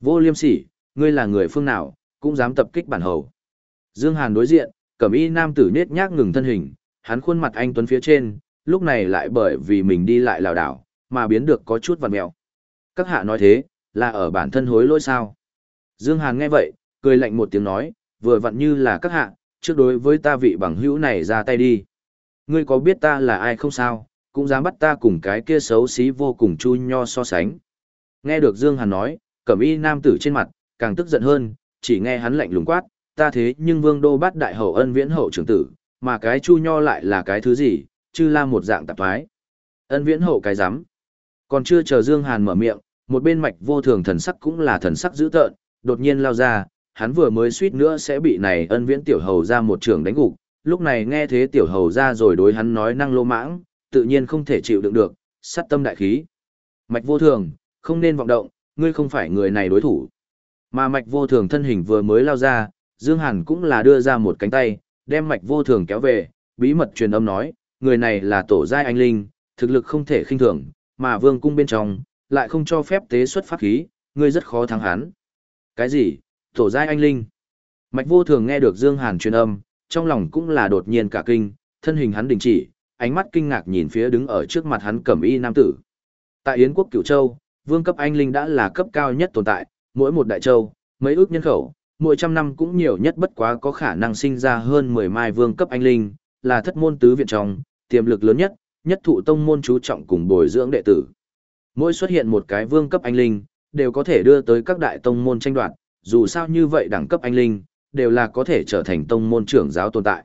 Vô liêm sỉ, ngươi là người phương nào, cũng dám tập kích bản hầu. Dương Hàn đối diện, cẩm y nam tử nết nhác ngừng thân hình, hắn khuôn mặt anh tuấn phía trên, lúc này lại bởi vì mình đi lại lảo đảo, mà biến được có chút vằn mẹo. Các hạ nói thế, là ở bản thân hối lỗi sao? Dương Hàn nghe vậy, cười lạnh một tiếng nói, vừa vặn như là các hạ, trước đối với ta vị bằng hữu này ra tay đi. Ngươi có biết ta là ai không sao, cũng dám bắt ta cùng cái kia xấu xí vô cùng chu nho so sánh. Nghe được Dương Hàn nói, cẩm y nam tử trên mặt, càng tức giận hơn, chỉ nghe hắn lạnh lùng quát, ta thế nhưng vương đô bát đại hậu ân viễn hậu trưởng tử, mà cái chu nho lại là cái thứ gì, chứ là một dạng tạp thoái. Ân viễn hậu cái rắm Còn chưa chờ Dương Hàn mở miệng, một bên mạch vô thường thần sắc cũng là thần sắc dữ tợn, đột nhiên lao ra, hắn vừa mới suýt nữa sẽ bị này ân viễn tiểu hầu ra một trường đánh gục, lúc này nghe thế tiểu hầu ra rồi đối hắn nói năng lô mãng, tự nhiên không thể chịu đựng được, sát tâm đại khí. Mạch vô thường, không nên vọng động, ngươi không phải người này đối thủ. Mà mạch vô thường thân hình vừa mới lao ra, Dương Hàn cũng là đưa ra một cánh tay, đem mạch vô thường kéo về, bí mật truyền âm nói, người này là tổ giai anh linh, thực lực không thể khinh thường, mà vương cung bên trong, lại không cho phép tế xuất pháp khí, ngươi rất khó thắng hắn. Cái gì? Tổ giai anh linh? Mạch vô thường nghe được Dương Hàn truyền âm, trong lòng cũng là đột nhiên cả kinh, thân hình hắn đình chỉ, ánh mắt kinh ngạc nhìn phía đứng ở trước mặt hắn cẩm y nam tử. Tại Yến quốc Cửu Châu, vương cấp anh linh đã là cấp cao nhất tồn tại, mỗi một đại châu, mấy ước nhân khẩu, mỗi trăm năm cũng nhiều nhất bất quá có khả năng sinh ra hơn 10 mai vương cấp anh linh, là thất môn tứ viện trong, tiềm lực lớn nhất, nhất thụ tông môn chú trọng cùng bồi dưỡng đệ tử. Mỗi xuất hiện một cái vương cấp anh linh, đều có thể đưa tới các đại tông môn tranh đoạt, dù sao như vậy đẳng cấp anh linh, đều là có thể trở thành tông môn trưởng giáo tồn tại.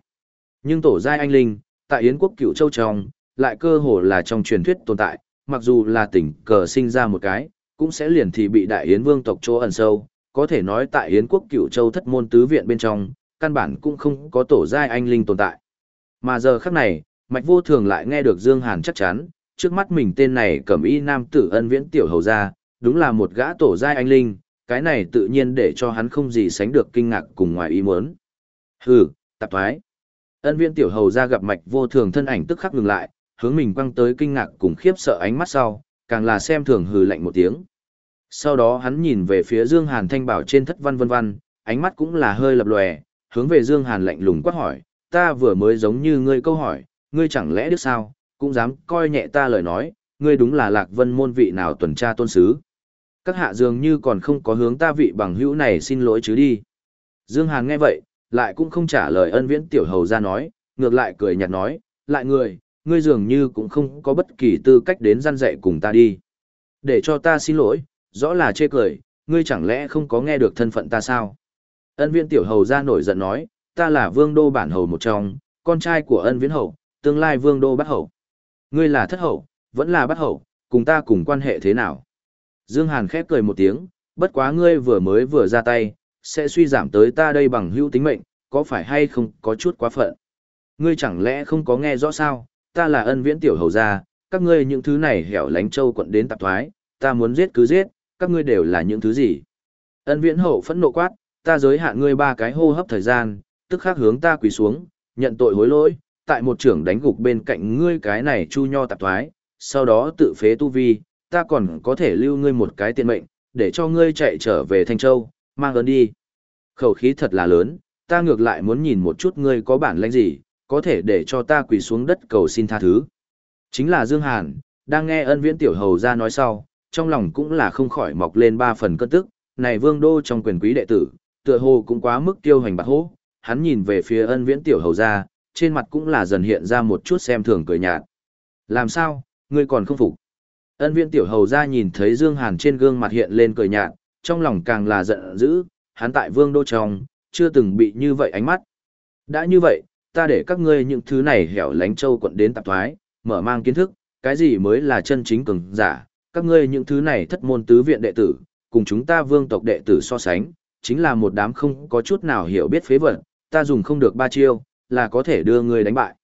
Nhưng tổ giai anh linh, tại Yến quốc cựu châu trong, lại cơ hồ là trong truyền thuyết tồn tại, mặc dù là tỉnh cờ sinh ra một cái, cũng sẽ liền thì bị đại Yến vương tộc chỗ ẩn sâu, có thể nói tại Yến quốc cựu châu thất môn tứ viện bên trong, căn bản cũng không có tổ giai anh linh tồn tại. Mà giờ khắc này, Mạch Vô Thường lại nghe được Dương Hàn chắc chắn, trước mắt mình tên này cẩm y nam tử ân viễn tiểu hầu gia, đúng là một gã tổ giai anh linh, cái này tự nhiên để cho hắn không gì sánh được kinh ngạc cùng ngoài ý muốn. Hừ, tạp thoái. Ân viễn tiểu hầu gia gặp Mạch Vô Thường thân ảnh tức khắc ngừng lại, hướng mình quăng tới kinh ngạc cùng khiếp sợ ánh mắt sau, càng là xem thường hừ lạnh một tiếng. Sau đó hắn nhìn về phía Dương Hàn thanh bảo trên thất văn vân văn, ánh mắt cũng là hơi lập lòe, hướng về Dương Hàn lạnh lùng quát hỏi, ta vừa mới giống như ngươi câu hỏi, ngươi chẳng lẽ biết sao, cũng dám coi nhẹ ta lời nói, ngươi đúng là lạc vân môn vị nào tuần tra tôn sứ. Các hạ dường như còn không có hướng ta vị bằng hữu này xin lỗi chứ đi. Dương Hàn nghe vậy, lại cũng không trả lời ân viễn tiểu hầu ra nói, ngược lại cười nhạt nói, lại người, ngươi dường như cũng không có bất kỳ tư cách đến gian dạy cùng ta đi. Để cho ta xin lỗi, rõ là chê cười, ngươi chẳng lẽ không có nghe được thân phận ta sao? Ân viễn tiểu hầu ra nổi giận nói, ta là vương đô bản hầu một trong, con trai của ân viễn hầu, tương lai vương đô bắt hầu. Ngươi là thất hầu, vẫn là bắt hầu, cùng ta cùng quan hệ thế nào? Dương Hàn khép cười một tiếng, bất quá ngươi vừa mới vừa ra tay, sẽ suy giảm tới ta đây bằng hữu tính mệnh, có phải hay không có chút quá phận? Ngươi chẳng lẽ không có nghe rõ sao, ta là ân viễn tiểu hầu gia, các ngươi những thứ này hẻo lánh châu quận đến tạp thoái, ta muốn giết cứ giết, các ngươi đều là những thứ gì? Ân viễn hậu phẫn nộ quát, ta giới hạn ngươi ba cái hô hấp thời gian, tức khắc hướng ta quỳ xuống, nhận tội hối lỗi, tại một trưởng đánh gục bên cạnh ngươi cái này chu nho tạp thoái, sau đó tự phế tu vi, ta còn có thể lưu ngươi một cái tiện mệnh, để cho ngươi chạy trở về Thanh Châu, mang ơn đi. Khẩu khí thật là lớn, ta ngược lại muốn nhìn một chút ngươi có bản lĩnh gì, có thể để cho ta quỳ xuống đất cầu xin tha thứ. Chính là Dương Hàn, đang nghe ân viễn tiểu hầu ra nói sau, trong lòng cũng là không khỏi mọc lên ba phần cơn tức, này vương đô trong quyền quý đệ tử, tựa hồ cũng quá mức tiêu hành bạc hố, hắn nhìn về phía ân viễn tiểu hầu ra, trên mặt cũng là dần hiện ra một chút xem thường cười nhạt. Làm sao, ngươi còn không phục? Ân viễn tiểu hầu ra nhìn thấy Dương Hàn trên gương mặt hiện lên cười nhạt, trong lòng càng là giận dữ, hắn tại vương đô trong, chưa từng bị như vậy ánh mắt. Đã như vậy, ta để các ngươi những thứ này hẻo lánh châu quận đến tạp thoái, mở mang kiến thức, cái gì mới là chân chính cường giả, các ngươi những thứ này thất môn tứ viện đệ tử, cùng chúng ta vương tộc đệ tử so sánh, chính là một đám không có chút nào hiểu biết phế vật, ta dùng không được ba chiêu, là có thể đưa ngươi đánh bại.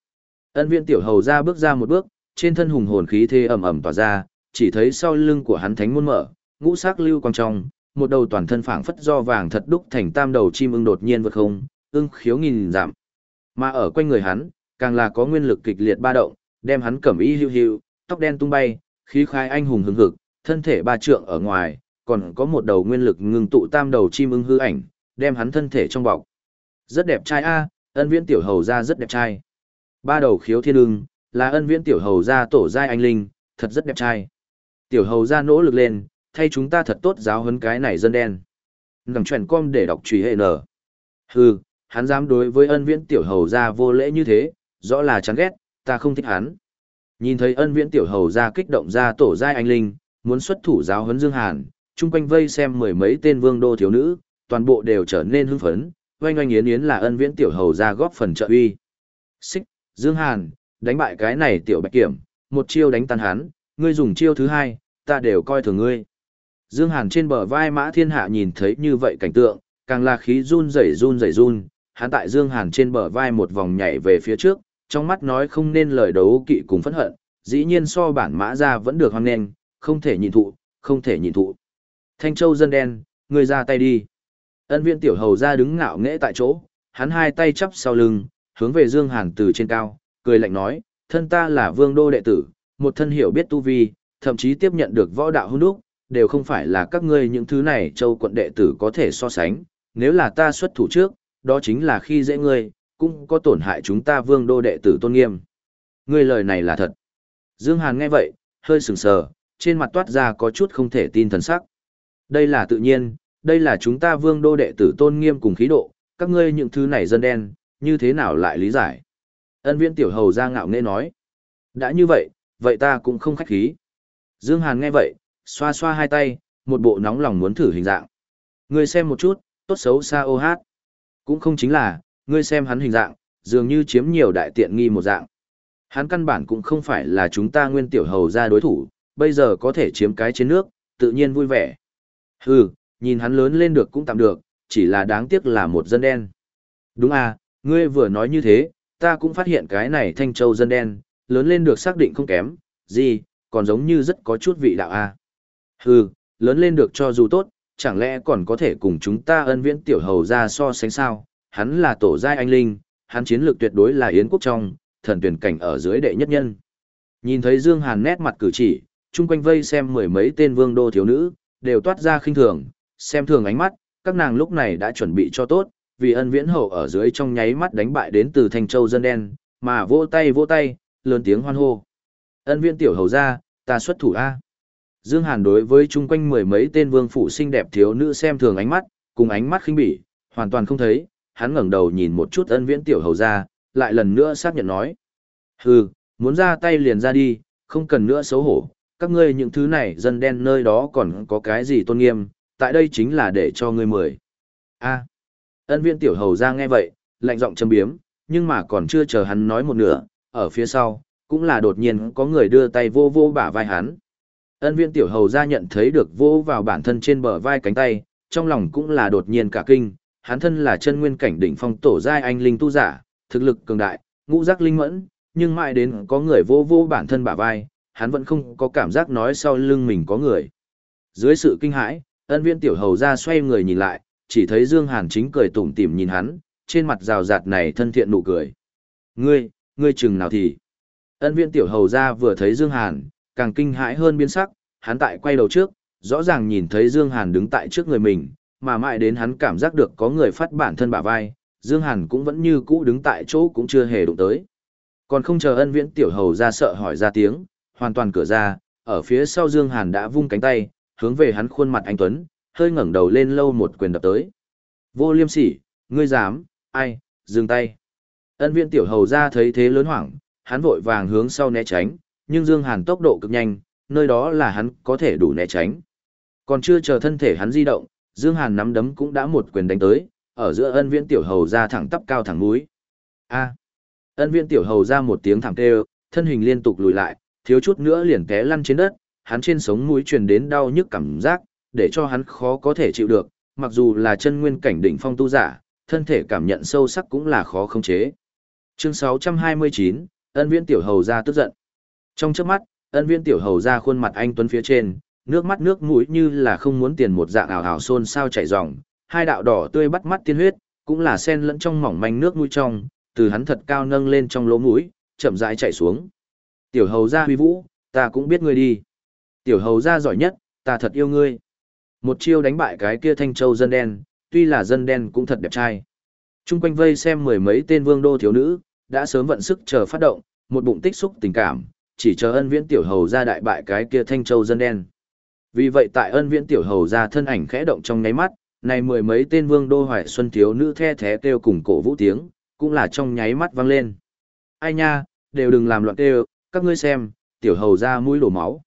Ân viện tiểu hầu ra bước ra một bước, trên thân hùng hồn khí thế ầm ầm tỏa ra, chỉ thấy sau lưng của hắn thánh môn mở, ngũ sắc lưu quang trong, một đầu toàn thân phảng phất do vàng thật đúc thành tam đầu chim ưng đột nhiên vượt không, ưng khiếu nghìn giảm. Mà ở quanh người hắn, càng là có nguyên lực kịch liệt ba động, đem hắn cẩm y hưu hưu, tóc đen tung bay, khí khai anh hùng hứng hực, thân thể ba trượng ở ngoài, còn có một đầu nguyên lực ngưng tụ tam đầu chim ưng hư ảnh, đem hắn thân thể trong bọc. Rất đẹp trai a, ân viễn tiểu hầu ra rất đẹp trai. Ba đầu khiếu thiên ưng, là ân viễn tiểu hầu ra tổ giai anh linh, thật rất đẹp trai. Tiểu hầu ra nỗ lực lên, thay chúng ta thật tốt giáo huấn cái này dân đen. Ngầm chuẩn com để đọc truy hệ nở. Hừ, hắn dám đối với ân viễn tiểu hầu ra vô lễ như thế, rõ là chán ghét, ta không thích hắn. Nhìn thấy ân viễn tiểu hầu ra kích động ra tổ giai anh linh, muốn xuất thủ giáo huấn Dương Hàn, chung quanh vây xem mười mấy tên vương đô thiếu nữ, toàn bộ đều trở nên hưng phấn, oanh oanh yến yến là ân viễn tiểu hầu ra góp phần trợ uy. Xích, Dương Hàn, đánh bại cái này tiểu bạch kiểm, một chiêu đánh tan hắn, ngươi dùng chiêu thứ hai, ta đều coi thường ngươi. Dương Hàn trên bờ vai Mã Thiên Hạ nhìn thấy như vậy cảnh tượng, càng là khí run rẩy run rẩy run, hắn tại Dương Hàn trên bờ vai một vòng nhảy về phía trước, trong mắt nói không nên lời đấu kỵ cùng phẫn hận, dĩ nhiên so bản mã ra vẫn được hoang nền, không thể nhìn thụ, không thể nhìn thụ. Thanh Châu dân đen, người ra tay đi. Ân viên tiểu hầu ra đứng ngạo nghễ tại chỗ, hắn hai tay chắp sau lưng, hướng về Dương Hàn từ trên cao, cười lạnh nói, thân ta là vương đô đệ tử, một thân hiểu biết tu vi, thậm chí tiếp nhận được võ đạo hôn đúc, đều không phải là các ngươi những thứ này châu quận đệ tử có thể so sánh, nếu là ta xuất thủ trước, đó chính là khi dễ ngươi, cũng có tổn hại chúng ta vương đô đệ tử tôn nghiêm. Ngươi lời này là thật. Dương Hàn nghe vậy, hơi sừng sờ, trên mặt toát ra có chút không thể tin thần sắc. Đây là tự nhiên, đây là chúng ta vương đô đệ tử tôn nghiêm cùng khí độ, các ngươi những thứ này dân đen, như thế nào lại lý giải? Ân viên tiểu hầu ra ngạo nghễ nói. Đã như vậy, vậy ta cũng không khách khí. Dương Hàn nghe vậy, xoa xoa hai tay, một bộ nóng lòng muốn thử hình dạng. Ngươi xem một chút, tốt xấu xa ô hát. Cũng không chính là, ngươi xem hắn hình dạng, dường như chiếm nhiều đại tiện nghi một dạng. Hắn căn bản cũng không phải là chúng ta nguyên tiểu hầu ra đối thủ, bây giờ có thể chiếm cái trên nước, tự nhiên vui vẻ. Hừ, nhìn hắn lớn lên được cũng tạm được, chỉ là đáng tiếc là một dân đen. Đúng à, ngươi vừa nói như thế, ta cũng phát hiện cái này thanh châu dân đen, lớn lên được xác định không kém, gì, còn giống như rất có chút vị đạo à. Hừ, lớn lên được cho dù tốt, chẳng lẽ còn có thể cùng chúng ta ân viễn tiểu hầu ra so sánh sao, hắn là tổ giai anh linh, hắn chiến lược tuyệt đối là yến quốc trong, thần tuyển cảnh ở dưới đệ nhất nhân. Nhìn thấy Dương Hàn nét mặt cử chỉ, chung quanh vây xem mười mấy tên vương đô thiếu nữ, đều toát ra khinh thường, xem thường ánh mắt, các nàng lúc này đã chuẩn bị cho tốt, vì ân viễn hậu ở dưới trong nháy mắt đánh bại đến từ thành Châu dân đen, mà vỗ tay vỗ tay, lớn tiếng hoan hô. Ân viễn tiểu hầu ra, ta xuất thủ A. Dương Hàn đối với chung quanh mười mấy tên vương phủ xinh đẹp thiếu nữ xem thường ánh mắt, cùng ánh mắt khinh bỉ, hoàn toàn không thấy, hắn ngẩng đầu nhìn một chút ân viễn tiểu hầu ra, lại lần nữa xác nhận nói. Hừ, muốn ra tay liền ra đi, không cần nữa xấu hổ, các ngươi những thứ này dân đen nơi đó còn có cái gì tôn nghiêm, tại đây chính là để cho ngươi mời. A. ân viễn tiểu hầu ra nghe vậy, lạnh giọng châm biếm, nhưng mà còn chưa chờ hắn nói một nửa, ở phía sau, cũng là đột nhiên có người đưa tay vô vô bả vai hắn. Ân viên tiểu hầu ra nhận thấy được vô vào bản thân trên bờ vai cánh tay, trong lòng cũng là đột nhiên cả kinh, hắn thân là chân nguyên cảnh đỉnh phong tổ giai anh linh tu giả, thực lực cường đại, ngũ giác linh mẫn, nhưng mãi đến có người vô vô bản thân bả vai, hắn vẫn không có cảm giác nói sau lưng mình có người. Dưới sự kinh hãi, ân viên tiểu hầu ra xoay người nhìn lại, chỉ thấy Dương Hàn chính cười tủm tỉm nhìn hắn, trên mặt rào rạt này thân thiện nụ cười. Ngươi, ngươi chừng nào thì. Ân viên tiểu hầu ra vừa thấy Dương Hàn, càng kinh hãi hơn biến sắc, hắn tại quay đầu trước, rõ ràng nhìn thấy Dương Hàn đứng tại trước người mình, mà mãi đến hắn cảm giác được có người phát bản thân bả vai, Dương Hàn cũng vẫn như cũ đứng tại chỗ cũng chưa hề đụng tới. Còn không chờ ân viễn tiểu hầu ra sợ hỏi ra tiếng, hoàn toàn cửa ra, ở phía sau Dương Hàn đã vung cánh tay, hướng về hắn khuôn mặt anh Tuấn, hơi ngẩng đầu lên lâu một quyền đập tới. Vô liêm sỉ, ngươi dám, ai, dừng tay. Ân viễn tiểu hầu ra thấy thế lớn hoảng, hắn vội vàng hướng sau né tránh, nhưng Dương Hàn tốc độ cực nhanh, nơi đó là hắn có thể đủ né tránh. Còn chưa chờ thân thể hắn di động, Dương Hàn nắm đấm cũng đã một quyền đánh tới, ở giữa ân viễn tiểu hầu ra thẳng tắp cao thẳng mũi. A. Ân viễn tiểu hầu ra một tiếng thẳng kêu, thân hình liên tục lùi lại, thiếu chút nữa liền té lăn trên đất, hắn trên sống mũi truyền đến đau nhức cảm giác, để cho hắn khó có thể chịu được, mặc dù là chân nguyên cảnh đỉnh phong tu giả, thân thể cảm nhận sâu sắc cũng là khó khống chế. Chương 629, ân viễn tiểu hầu ra tức giận. Trong chớp mắt, ân viễn tiểu hầu ra khuôn mặt anh tuấn phía trên, nước mắt nước mũi như là không muốn tiền một dạng ảo ảo xôn sao chảy ròng, hai đạo đỏ tươi bắt mắt tiên huyết, cũng là sen lẫn trong mỏng manh nước mũi trong, từ hắn thật cao nâng lên trong lỗ mũi, chậm rãi chảy xuống. Tiểu hầu gia huy vũ, ta cũng biết ngươi đi. Tiểu hầu gia giỏi nhất, ta thật yêu ngươi. Một chiêu đánh bại cái kia thanh châu dân đen, tuy là dân đen cũng thật đẹp trai. Trung quanh vây xem mười mấy tên vương đô thiếu nữ, đã sớm vận sức chờ phát động, một bụng tích xúc tình cảm, chỉ chờ ân viễn tiểu hầu gia đại bại cái kia thanh châu dân đen. Vì vậy tại ân viễn tiểu hầu gia thân ảnh khẽ động trong nháy mắt, này mười mấy tên vương đô hoài xuân thiếu nữ the thé kêu cùng cổ vũ tiếng, cũng là trong nháy mắt vang lên. Ai nha, đều đừng làm loạn kêu, các ngươi xem, tiểu hầu ra mũi đổ máu.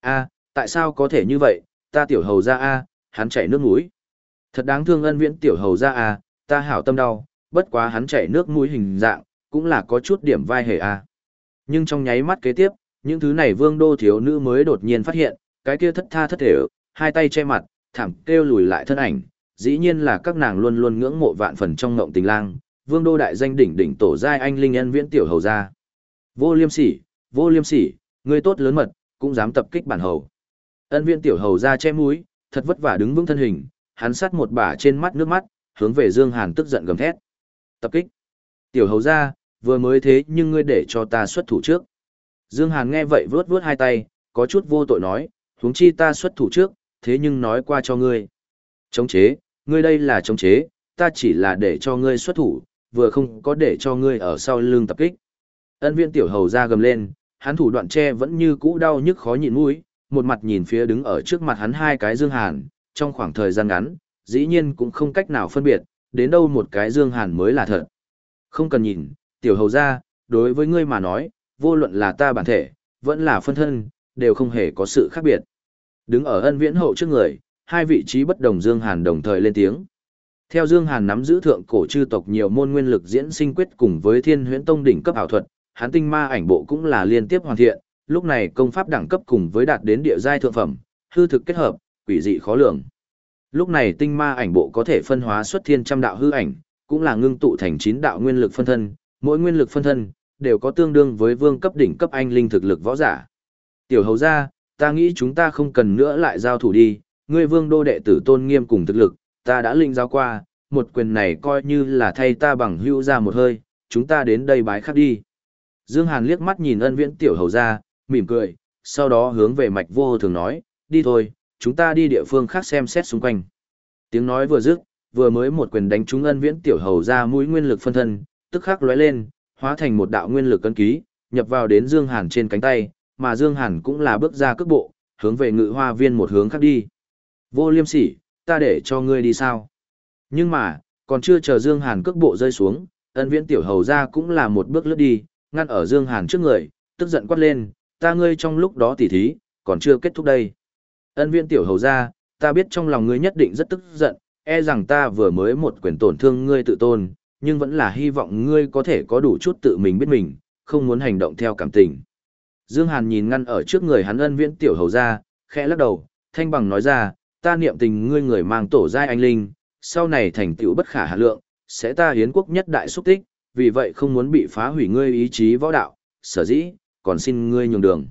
a tại sao có thể như vậy, ta tiểu hầu ra a hắn chảy nước mũi. Thật đáng thương ân viễn tiểu hầu ra a ta hảo tâm đau, bất quá hắn chảy nước mũi hình dạng, cũng là có chút điểm vai hề a Nhưng trong nháy mắt kế tiếp, những thứ này vương đô thiếu nữ mới đột nhiên phát hiện, cái kia thất tha thất thể, hai tay che mặt, thảm kêu lùi lại thân ảnh, dĩ nhiên là các nàng luôn luôn ngưỡng mộ vạn phần trong ngộng tình lang, vương đô đại danh đỉnh đỉnh tổ giai anh linh nhân viễn tiểu hầu gia. Vô liêm sỉ, vô liêm sỉ, ngươi tốt lớn mật, cũng dám tập kích bản hầu. Ân viễn tiểu hầu gia che mũi, thật vất vả đứng vững thân hình, hắn sát một bả trên mắt nước mắt, hướng về Dương Hàn tức giận gầm thét. Tập kích. Tiểu hầu gia, vừa mới thế nhưng ngươi để cho ta xuất thủ trước. Dương Hàn nghe vậy vướt vướt hai tay, có chút vô tội nói, huống chi ta xuất thủ trước, thế nhưng nói qua cho ngươi. Chống chế, ngươi đây là chống chế, ta chỉ là để cho ngươi xuất thủ, vừa không có để cho ngươi ở sau lưng tập kích. Ân viên tiểu hầu ra gầm lên, hắn thủ đoạn che vẫn như cũ đau nhức khó nhịn mũi, một mặt nhìn phía đứng ở trước mặt hắn hai cái dương hàn, trong khoảng thời gian ngắn, dĩ nhiên cũng không cách nào phân biệt, đến đâu một cái dương hàn mới là thật. Không cần nhìn, tiểu hầu ra, đối với ngươi mà nói, vô luận là ta bản thể, vẫn là phân thân, đều không hề có sự khác biệt. Đứng ở ân viễn hậu trước người, hai vị trí bất đồng Dương Hàn đồng thời lên tiếng. Theo Dương Hàn nắm giữ thượng cổ chư tộc nhiều môn nguyên lực diễn sinh quyết cùng với Thiên Huyễn Tông đỉnh cấp ảo thuật, hắn tinh ma ảnh bộ cũng là liên tiếp hoàn thiện, lúc này công pháp đẳng cấp cùng với đạt đến địa giai thượng phẩm, hư thực kết hợp, quỷ dị khó lường. Lúc này tinh ma ảnh bộ có thể phân hóa xuất thiên trăm đạo hư ảnh, cũng là ngưng tụ thành chín đạo nguyên lực phân thân, mỗi nguyên lực phân thân đều có tương đương với vương cấp đỉnh cấp anh linh thực lực võ giả. Tiểu hầu gia, ta nghĩ chúng ta không cần nữa lại giao thủ đi, ngươi vương đô đệ tử tôn nghiêm cùng thực lực, ta đã linh giao qua, một quyền này coi như là thay ta bằng hữu ra một hơi, chúng ta đến đây bái khắc đi. Dương Hàn liếc mắt nhìn ân viễn tiểu hầu ra, mỉm cười, sau đó hướng về mạch vô thường nói, đi thôi, chúng ta đi địa phương khác xem xét xung quanh. Tiếng nói vừa dứt, vừa mới một quyền đánh trúng ân viễn tiểu hầu ra mũi nguyên lực phân thân, tức khắc lóe lên, hóa thành một đạo nguyên lực cân ký, nhập vào đến Dương Hàn trên cánh tay, mà Dương Hàn cũng là bước ra cước bộ, hướng về ngự hoa viên một hướng khác đi. Vô liêm sỉ, ta để cho ngươi đi sao? Nhưng mà, còn chưa chờ Dương Hàn cước bộ rơi xuống, ân viễn tiểu hầu ra cũng là một bước lướt đi, ngăn ở Dương Hàn trước người, tức giận quát lên, ta ngươi trong lúc đó tỉ thí, còn chưa kết thúc đây. Ân viễn tiểu hầu ra, ta biết trong lòng ngươi nhất định rất tức giận, e rằng ta vừa mới một quyền tổn thương ngươi tự tôn, nhưng vẫn là hy vọng ngươi có thể có đủ chút tự mình biết mình, không muốn hành động theo cảm tình. Dương Hàn nhìn ngăn ở trước người hắn ân viễn tiểu hầu ra, khẽ lắc đầu, thanh bằng nói ra, ta niệm tình ngươi người mang tổ giai anh linh, sau này thành tựu bất khả hạ lượng, sẽ ta hiến quốc nhất đại xúc tích, vì vậy không muốn bị phá hủy ngươi ý chí võ đạo, sở dĩ, còn xin ngươi nhường đường.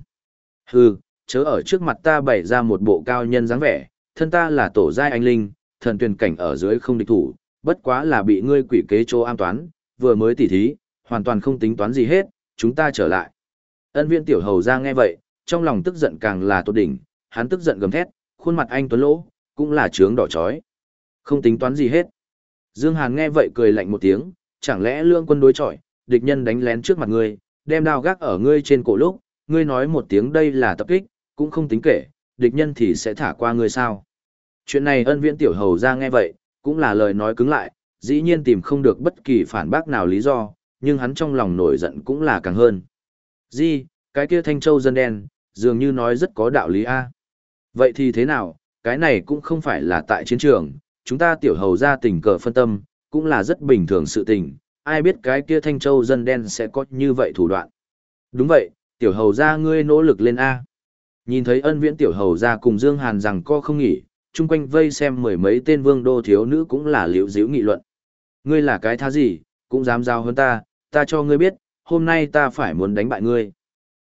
Hừ, chớ ở trước mặt ta bày ra một bộ cao nhân dáng vẻ, thân ta là tổ giai anh linh, thần tuyển cảnh ở dưới không địch thủ, bất quá là bị ngươi quỷ kế chỗ an toán, vừa mới tỉ thí, hoàn toàn không tính toán gì hết, chúng ta trở lại. Ân viên tiểu hầu ra nghe vậy, trong lòng tức giận càng là tột đỉnh, hắn tức giận gầm thét, khuôn mặt anh tuấn lỗ, cũng là trướng đỏ chói. Không tính toán gì hết. Dương Hàn nghe vậy cười lạnh một tiếng, chẳng lẽ lương quân đối chọi, địch nhân đánh lén trước mặt ngươi, đem đao gác ở ngươi trên cổ lúc, ngươi nói một tiếng đây là tập kích, cũng không tính kể, địch nhân thì sẽ thả qua ngươi sao. Chuyện này ân viễn tiểu hầu ra nghe vậy, cũng là lời nói cứng lại, dĩ nhiên tìm không được bất kỳ phản bác nào lý do, nhưng hắn trong lòng nổi giận cũng là càng hơn. Di, cái kia Thanh Châu dân đen, dường như nói rất có đạo lý A. Vậy thì thế nào, cái này cũng không phải là tại chiến trường, chúng ta tiểu hầu ra tình cờ phân tâm, cũng là rất bình thường sự tình, ai biết cái kia Thanh Châu dân đen sẽ có như vậy thủ đoạn. Đúng vậy, tiểu hầu ra ngươi nỗ lực lên A. Nhìn thấy ân viễn tiểu hầu ra cùng Dương Hàn rằng co không nghỉ, chung quanh vây xem mười mấy tên vương đô thiếu nữ cũng là liễu diễu nghị luận. Ngươi là cái thá gì, cũng dám giao hơn ta, ta cho ngươi biết, hôm nay ta phải muốn đánh bại ngươi.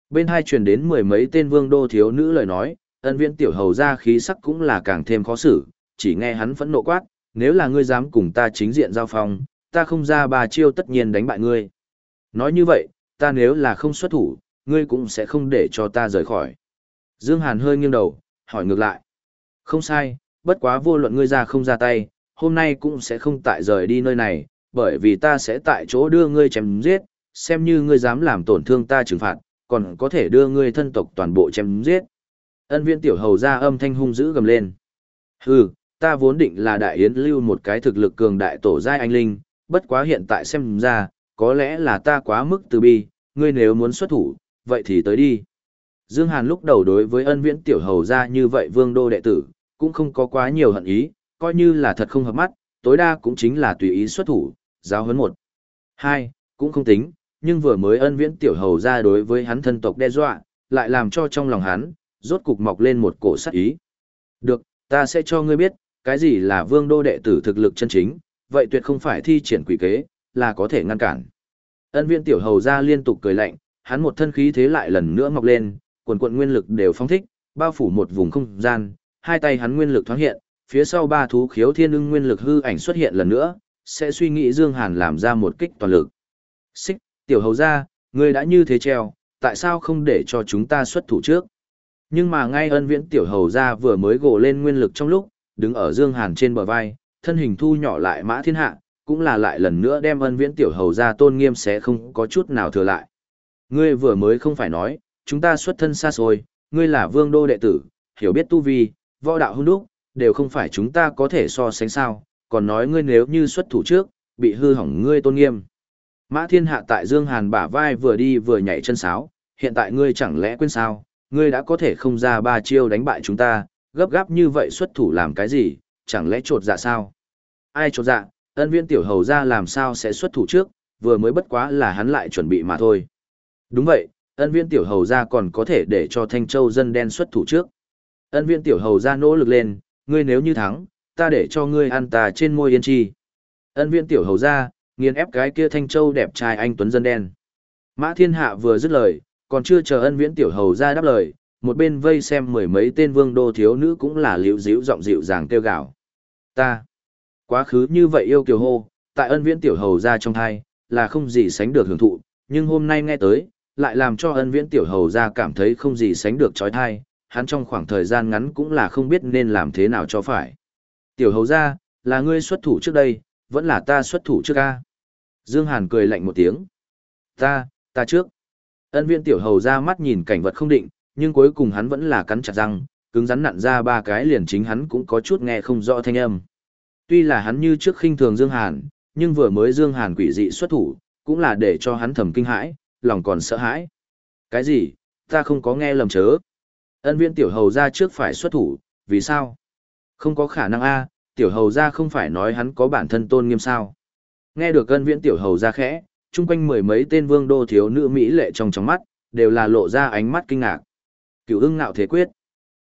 Bên hai truyền đến mười mấy tên vương đô thiếu nữ lời nói, ân viễn tiểu hầu ra khí sắc cũng là càng thêm khó xử, chỉ nghe hắn phẫn nộ quát, nếu là ngươi dám cùng ta chính diện giao phong, ta không ra ba chiêu tất nhiên đánh bại ngươi. Nói như vậy, ta nếu là không xuất thủ, ngươi cũng sẽ không để cho ta rời khỏi. Dương Hàn hơi nghiêng đầu, hỏi ngược lại. Không sai, bất quá vô luận ngươi ra không ra tay, hôm nay cũng sẽ không tại rời đi nơi này, bởi vì ta sẽ tại chỗ đưa ngươi chém giết, xem như ngươi dám làm tổn thương ta trừng phạt, còn có thể đưa ngươi thân tộc toàn bộ chém giết. Ân viên tiểu hầu ra âm thanh hung dữ gầm lên. Hừ, ta vốn định là đại yến lưu một cái thực lực cường đại tổ giai anh linh, bất quá hiện tại xem ra, có lẽ là ta quá mức từ bi, ngươi nếu muốn xuất thủ, vậy thì tới đi. Dương Hàn lúc đầu đối với ân viễn tiểu hầu ra như vậy vương đô đệ tử, cũng không có quá nhiều hận ý, coi như là thật không hợp mắt, tối đa cũng chính là tùy ý xuất thủ, giáo huấn một. Hai, cũng không tính, nhưng vừa mới ân viễn tiểu hầu ra đối với hắn thân tộc đe dọa, lại làm cho trong lòng hắn, rốt cục mọc lên một cổ sát ý. Được, ta sẽ cho ngươi biết, cái gì là vương đô đệ tử thực lực chân chính, vậy tuyệt không phải thi triển quỷ kế, là có thể ngăn cản. Ân viễn tiểu hầu ra liên tục cười lạnh, hắn một thân khí thế lại lần nữa mọc lên, quần quận nguyên lực đều phong thích, bao phủ một vùng không gian, hai tay hắn nguyên lực thoáng hiện, phía sau ba thú khiếu thiên ưng nguyên lực hư ảnh xuất hiện lần nữa, sẽ suy nghĩ Dương Hàn làm ra một kích toàn lực. Xích, tiểu hầu ra, ngươi đã như thế treo, tại sao không để cho chúng ta xuất thủ trước? Nhưng mà ngay ân viễn tiểu hầu ra vừa mới gồ lên nguyên lực trong lúc, đứng ở Dương Hàn trên bờ vai, thân hình thu nhỏ lại mã thiên hạ, cũng là lại lần nữa đem ân viễn tiểu hầu ra tôn nghiêm sẽ không có chút nào thừa lại. Ngươi vừa mới không phải nói, chúng ta xuất thân xa xôi, ngươi là vương đô đệ tử, hiểu biết tu vi, võ đạo hung đúc, đều không phải chúng ta có thể so sánh sao, còn nói ngươi nếu như xuất thủ trước, bị hư hỏng ngươi tôn nghiêm. Mã thiên hạ tại Dương Hàn bả vai vừa đi vừa nhảy chân sáo, hiện tại ngươi chẳng lẽ quên sao, ngươi đã có thể không ra ba chiêu đánh bại chúng ta, gấp gáp như vậy xuất thủ làm cái gì, chẳng lẽ trột dạ sao? Ai trột dạ, ân viên tiểu hầu ra làm sao sẽ xuất thủ trước, vừa mới bất quá là hắn lại chuẩn bị mà thôi. Đúng vậy, ân viên tiểu hầu ra còn có thể để cho Thanh Châu dân đen xuất thủ trước. Ân viên tiểu hầu ra nỗ lực lên, ngươi nếu như thắng, ta để cho ngươi ăn tà trên môi yên chi. Ân viên tiểu hầu ra, nghiền ép cái kia Thanh Châu đẹp trai anh Tuấn dân đen. Mã thiên hạ vừa dứt lời, còn chưa chờ ân viễn tiểu hầu ra đáp lời, một bên vây xem mười mấy tên vương đô thiếu nữ cũng là liễu díu giọng dịu dàng kêu gào. Ta, quá khứ như vậy yêu kiều hô, tại ân viễn tiểu hầu ra trong thai, là không gì sánh được hưởng thụ, nhưng hôm nay nghe tới, lại làm cho ân viễn tiểu hầu ra cảm thấy không gì sánh được trói thai, hắn trong khoảng thời gian ngắn cũng là không biết nên làm thế nào cho phải. Tiểu hầu ra, là ngươi xuất thủ trước đây, vẫn là ta xuất thủ trước a. Dương Hàn cười lạnh một tiếng. Ta, ta trước. Ân viên tiểu hầu ra mắt nhìn cảnh vật không định, nhưng cuối cùng hắn vẫn là cắn chặt răng, cứng rắn nặn ra ba cái liền chính hắn cũng có chút nghe không rõ thanh âm. Tuy là hắn như trước khinh thường Dương Hàn, nhưng vừa mới Dương Hàn quỷ dị xuất thủ, cũng là để cho hắn thầm kinh hãi, lòng còn sợ hãi. Cái gì, ta không có nghe lầm chớ. Ân viên tiểu hầu ra trước phải xuất thủ, vì sao? Không có khả năng a, tiểu hầu ra không phải nói hắn có bản thân tôn nghiêm sao. Nghe được ân viễn tiểu hầu ra khẽ, chung quanh mười mấy tên vương đô thiếu nữ Mỹ lệ trong trong mắt, đều là lộ ra ánh mắt kinh ngạc. Cửu ưng ngạo thế quyết.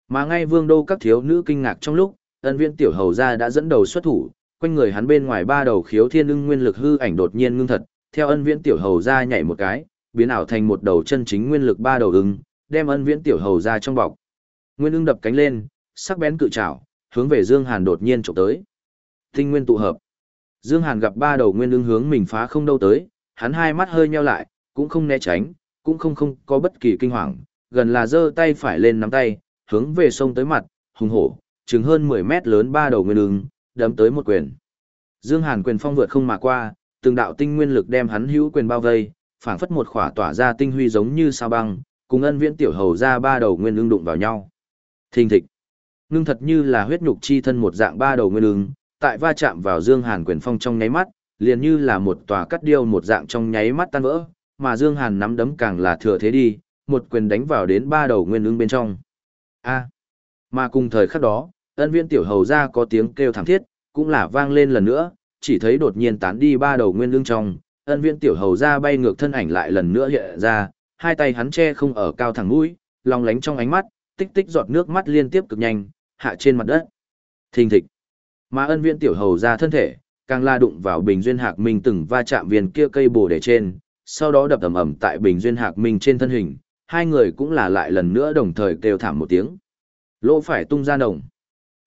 Mà ngay vương đô các thiếu nữ kinh ngạc trong lúc, ân viên tiểu hầu ra đã dẫn đầu xuất thủ, quanh người hắn bên ngoài ba đầu khiếu thiên ưng nguyên lực hư ảnh đột nhiên ngưng thật, theo ân viễn tiểu hầu ra nhảy một cái, biến ảo thành một đầu chân chính nguyên lực ba đầu ưng, đem ân viễn tiểu hầu ra trong bọc. Nguyên ưng đập cánh lên, sắc bén cự trảo, hướng về Dương Hàn đột nhiên chụp tới. Tinh nguyên tụ hợp. Dương Hàn gặp ba đầu nguyên ưng hướng mình phá không đâu tới, hắn hai mắt hơi nheo lại, cũng không né tránh, cũng không không có bất kỳ kinh hoàng, gần là giơ tay phải lên nắm tay, hướng về sông tới mặt, hùng hổ, chừng hơn 10 mét lớn ba đầu nguyên ứng, đấm tới một quyền. Dương Hàn quyền phong vượt không mà qua, từng đạo tinh nguyên lực đem hắn hữu quyền bao vây, phảng phất một khỏa tỏa ra tinh huy giống như sao băng, cùng ân viễn tiểu hầu ra ba đầu nguyên ương đụng vào nhau. Thình thịch. Ngưng thật như là huyết nhục chi thân một dạng ba đầu nguyên ương, tại va chạm vào Dương Hàn quyền phong trong nháy mắt, liền như là một tòa cắt điêu một dạng trong nháy mắt tan vỡ, mà Dương Hàn nắm đấm càng là thừa thế đi, một quyền đánh vào đến ba đầu nguyên ứng bên trong. A. Mà cùng thời khắc đó, ân viên tiểu hầu ra có tiếng kêu thảm thiết, cũng là vang lên lần nữa, chỉ thấy đột nhiên tán đi ba đầu nguyên ứng trong, ân viên tiểu hầu ra bay ngược thân ảnh lại lần nữa hiện ra, hai tay hắn che không ở cao thẳng mũi, lòng lánh trong ánh mắt, tích tích giọt nước mắt liên tiếp cực nhanh, hạ trên mặt đất. Thình thịch. Mà ân viên tiểu hầu ra thân thể, càng la đụng vào bình duyên hạc minh từng va chạm viên kia cây bồ đề trên, sau đó đập ầm ầm tại bình duyên hạc minh trên thân hình, hai người cũng là lại lần nữa đồng thời kêu thảm một tiếng. Lỗ phải tung ra đồng.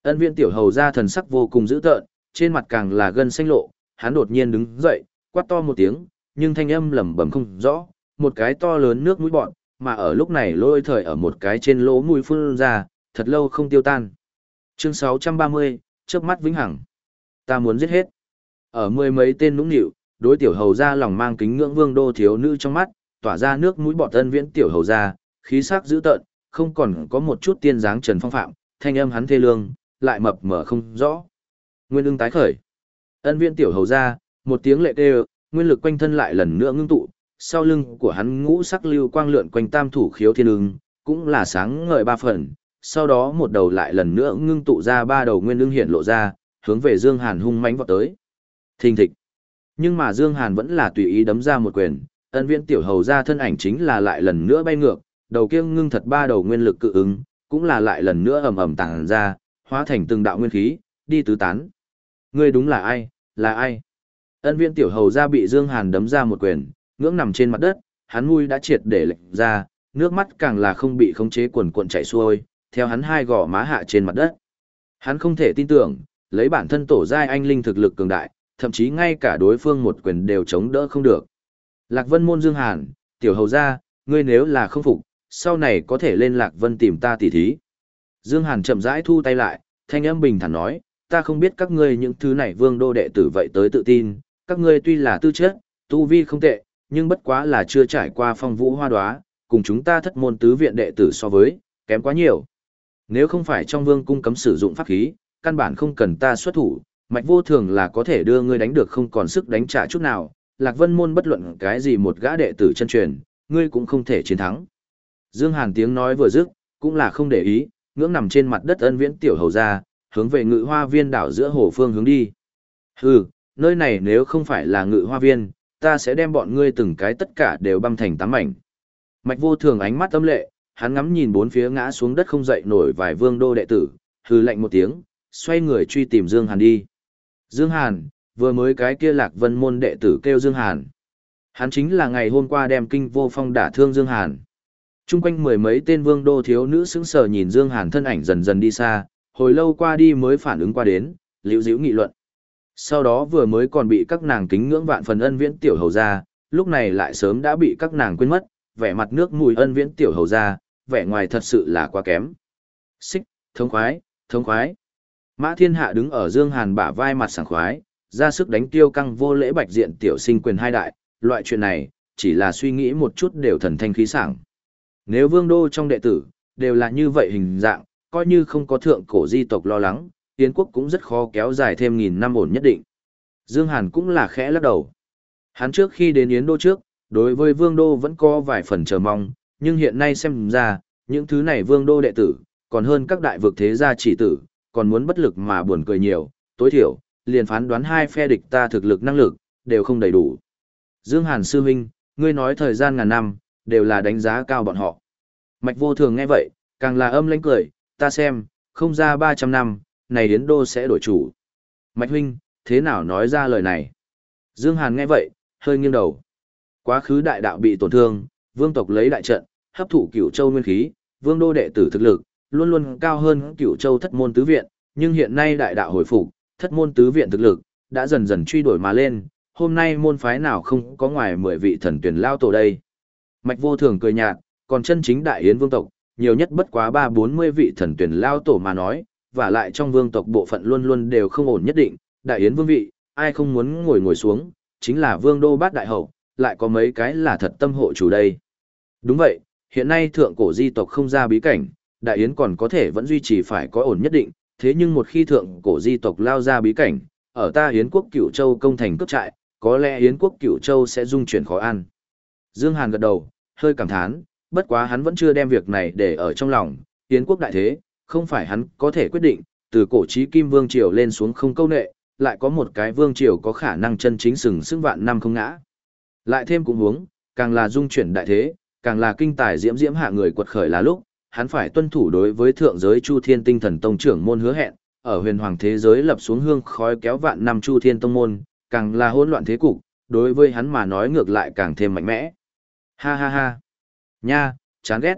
Ân viên tiểu hầu ra thần sắc vô cùng dữ tợn, trên mặt càng là gân xanh lộ, hắn đột nhiên đứng dậy, quát to một tiếng, nhưng thanh âm lẩm bẩm không rõ, một cái to lớn nước mũi bọn, mà ở lúc này lôi thời ở một cái trên lỗ mũi phun ra, thật lâu không tiêu tan. Chương 630, chớp mắt vĩnh hằng. Ta muốn giết hết. Ở mười mấy tên nũng nịu, đối tiểu hầu ra lòng mang kính ngưỡng vương đô thiếu nữ trong mắt, tỏa ra nước mũi bọt tân viễn tiểu hầu ra, khí sắc dữ tợn, không còn có một chút tiên dáng trần phong phạm, thanh âm hắn thê lương, lại mập mờ không rõ. Nguyên ưng tái khởi. Ân viễn tiểu hầu ra, một tiếng lệ kêu, nguyên lực quanh thân lại lần nữa ngưng tụ, sau lưng của hắn ngũ sắc lưu quang lượn quanh tam thủ khiếu thiên ưng, cũng là sáng ngời ba phần, sau đó một đầu lại lần nữa ngưng tụ ra ba đầu nguyên lương hiện lộ ra, hướng về Dương Hàn hung mãnh vọt tới. Thình thịch. Nhưng mà Dương Hàn vẫn là tùy ý đấm ra một quyền, ân Viên tiểu hầu ra thân ảnh chính là lại lần nữa bay ngược, đầu kia ngưng thật ba đầu nguyên lực cự ứng, cũng là lại lần nữa ầm ầm tàng ra, hóa thành từng đạo nguyên khí, đi tứ tán. Ngươi đúng là ai, là ai? Ân Viên tiểu hầu ra bị Dương Hàn đấm ra một quyền, ngưỡng nằm trên mặt đất, hắn mui đã triệt để lệch ra, nước mắt càng là không bị khống chế quần cuộn chảy xuôi, theo hắn hai gò má hạ trên mặt đất. Hắn không thể tin tưởng, lấy bản thân tổ giai anh linh thực lực cường đại, thậm chí ngay cả đối phương một quyền đều chống đỡ không được. Lạc Vân môn Dương Hàn, tiểu hầu gia, ngươi nếu là không phục, sau này có thể lên Lạc Vân tìm ta tỉ thí. Dương Hàn chậm rãi thu tay lại, thanh âm bình thản nói, ta không biết các ngươi những thứ này vương đô đệ tử vậy tới tự tin, các ngươi tuy là tư chất, tu vi không tệ, nhưng bất quá là chưa trải qua phong vũ hoa đoá, cùng chúng ta thất môn tứ viện đệ tử so với, kém quá nhiều. Nếu không phải trong vương cung cấm sử dụng pháp khí, căn bản không cần ta xuất thủ, mạch vô thường là có thể đưa ngươi đánh được không còn sức đánh trả chút nào, lạc vân môn bất luận cái gì một gã đệ tử chân truyền, ngươi cũng không thể chiến thắng. Dương Hàn tiếng nói vừa dứt, cũng là không để ý, ngưỡng nằm trên mặt đất ân viễn tiểu hầu ra, hướng về ngự hoa viên đảo giữa hồ phương hướng đi. Hừ, nơi này nếu không phải là ngự hoa viên, ta sẽ đem bọn ngươi từng cái tất cả đều băm thành tám mảnh. Mạch vô thường ánh mắt âm lệ, hắn ngắm nhìn bốn phía ngã xuống đất không dậy nổi vài vương đô đệ tử, hừ lạnh một tiếng, xoay người truy tìm Dương Hàn đi. Dương Hàn, vừa mới cái kia lạc vân môn đệ tử kêu Dương Hàn. Hắn chính là ngày hôm qua đem kinh vô phong đả thương Dương Hàn. Trung quanh mười mấy tên vương đô thiếu nữ sững sờ nhìn Dương Hàn thân ảnh dần dần đi xa, hồi lâu qua đi mới phản ứng qua đến, liễu diễu nghị luận. Sau đó vừa mới còn bị các nàng kính ngưỡng vạn phần ân viễn tiểu hầu ra, lúc này lại sớm đã bị các nàng quên mất, vẻ mặt nước mùi ân viễn tiểu hầu ra, vẻ ngoài thật sự là quá kém. Xích, thống khoái, thống khoái. Mã thiên hạ đứng ở Dương Hàn bả vai mặt sảng khoái, ra sức đánh tiêu căng vô lễ bạch diện tiểu sinh quyền hai đại, loại chuyện này, chỉ là suy nghĩ một chút đều thần thanh khí sảng. Nếu vương đô trong đệ tử, đều là như vậy hình dạng, coi như không có thượng cổ di tộc lo lắng, Yến quốc cũng rất khó kéo dài thêm nghìn năm ổn nhất định. Dương Hàn cũng là khẽ lắc đầu. Hắn trước khi đến Yến đô trước, đối với vương đô vẫn có vài phần chờ mong, nhưng hiện nay xem ra, những thứ này vương đô đệ tử, còn hơn các đại vực thế gia chỉ tử, còn muốn bất lực mà buồn cười nhiều, tối thiểu, liền phán đoán hai phe địch ta thực lực năng lực, đều không đầy đủ. Dương Hàn Sư Minh, ngươi nói thời gian ngàn năm, đều là đánh giá cao bọn họ. Mạch vô thường nghe vậy, càng là âm lãnh cười, ta xem, không ra 300 năm, này Yến Đô sẽ đổi chủ. Mạch huynh, thế nào nói ra lời này? Dương Hàn nghe vậy, hơi nghiêng đầu. Quá khứ đại đạo bị tổn thương, vương tộc lấy đại trận, hấp thụ cửu châu nguyên khí, vương đô đệ tử thực lực, luôn luôn cao hơn cửu châu thất môn tứ viện, nhưng hiện nay đại đạo hồi phục, thất môn tứ viện thực lực, đã dần dần truy đuổi mà lên, hôm nay môn phái nào không có ngoài 10 vị thần tuyển lao tổ đây. Mạch vô thường cười nhạt, còn chân chính đại yến vương tộc, nhiều nhất bất quá ba bốn mươi vị thần tuyển lao tổ mà nói, và lại trong vương tộc bộ phận luôn luôn đều không ổn nhất định, đại yến vương vị, ai không muốn ngồi ngồi xuống, chính là vương đô bát đại hậu, lại có mấy cái là thật tâm hộ chủ đây. Đúng vậy, hiện nay thượng cổ di tộc không ra bí cảnh, đại yến còn có thể vẫn duy trì phải có ổn nhất định, thế nhưng một khi thượng cổ di tộc lao ra bí cảnh, ở ta yến quốc cửu châu công thành cướp trại, có lẽ yến quốc cửu châu sẽ dung chuyển khó ăn. Dương Hàn gật đầu, hơi cảm thán, bất quá hắn vẫn chưa đem việc này để ở trong lòng, yến quốc đại thế, không phải hắn có thể quyết định, từ cổ chí kim vương triều lên xuống không câu nệ, lại có một cái vương triều có khả năng chân chính sừng sững vạn năm không ngã. Lại thêm cũng huống, càng là dung chuyển đại thế, càng là kinh tài diễm diễm hạ người quật khởi là lúc, hắn phải tuân thủ đối với thượng giới Chu Thiên Tinh Thần Tông trưởng môn hứa hẹn, ở huyền hoàng thế giới lập xuống hương khói kéo vạn năm Chu Thiên Tông môn, càng là hỗn loạn thế cục, đối với hắn mà nói ngược lại càng thêm mạnh mẽ. Ha ha ha. Nha, chán ghét.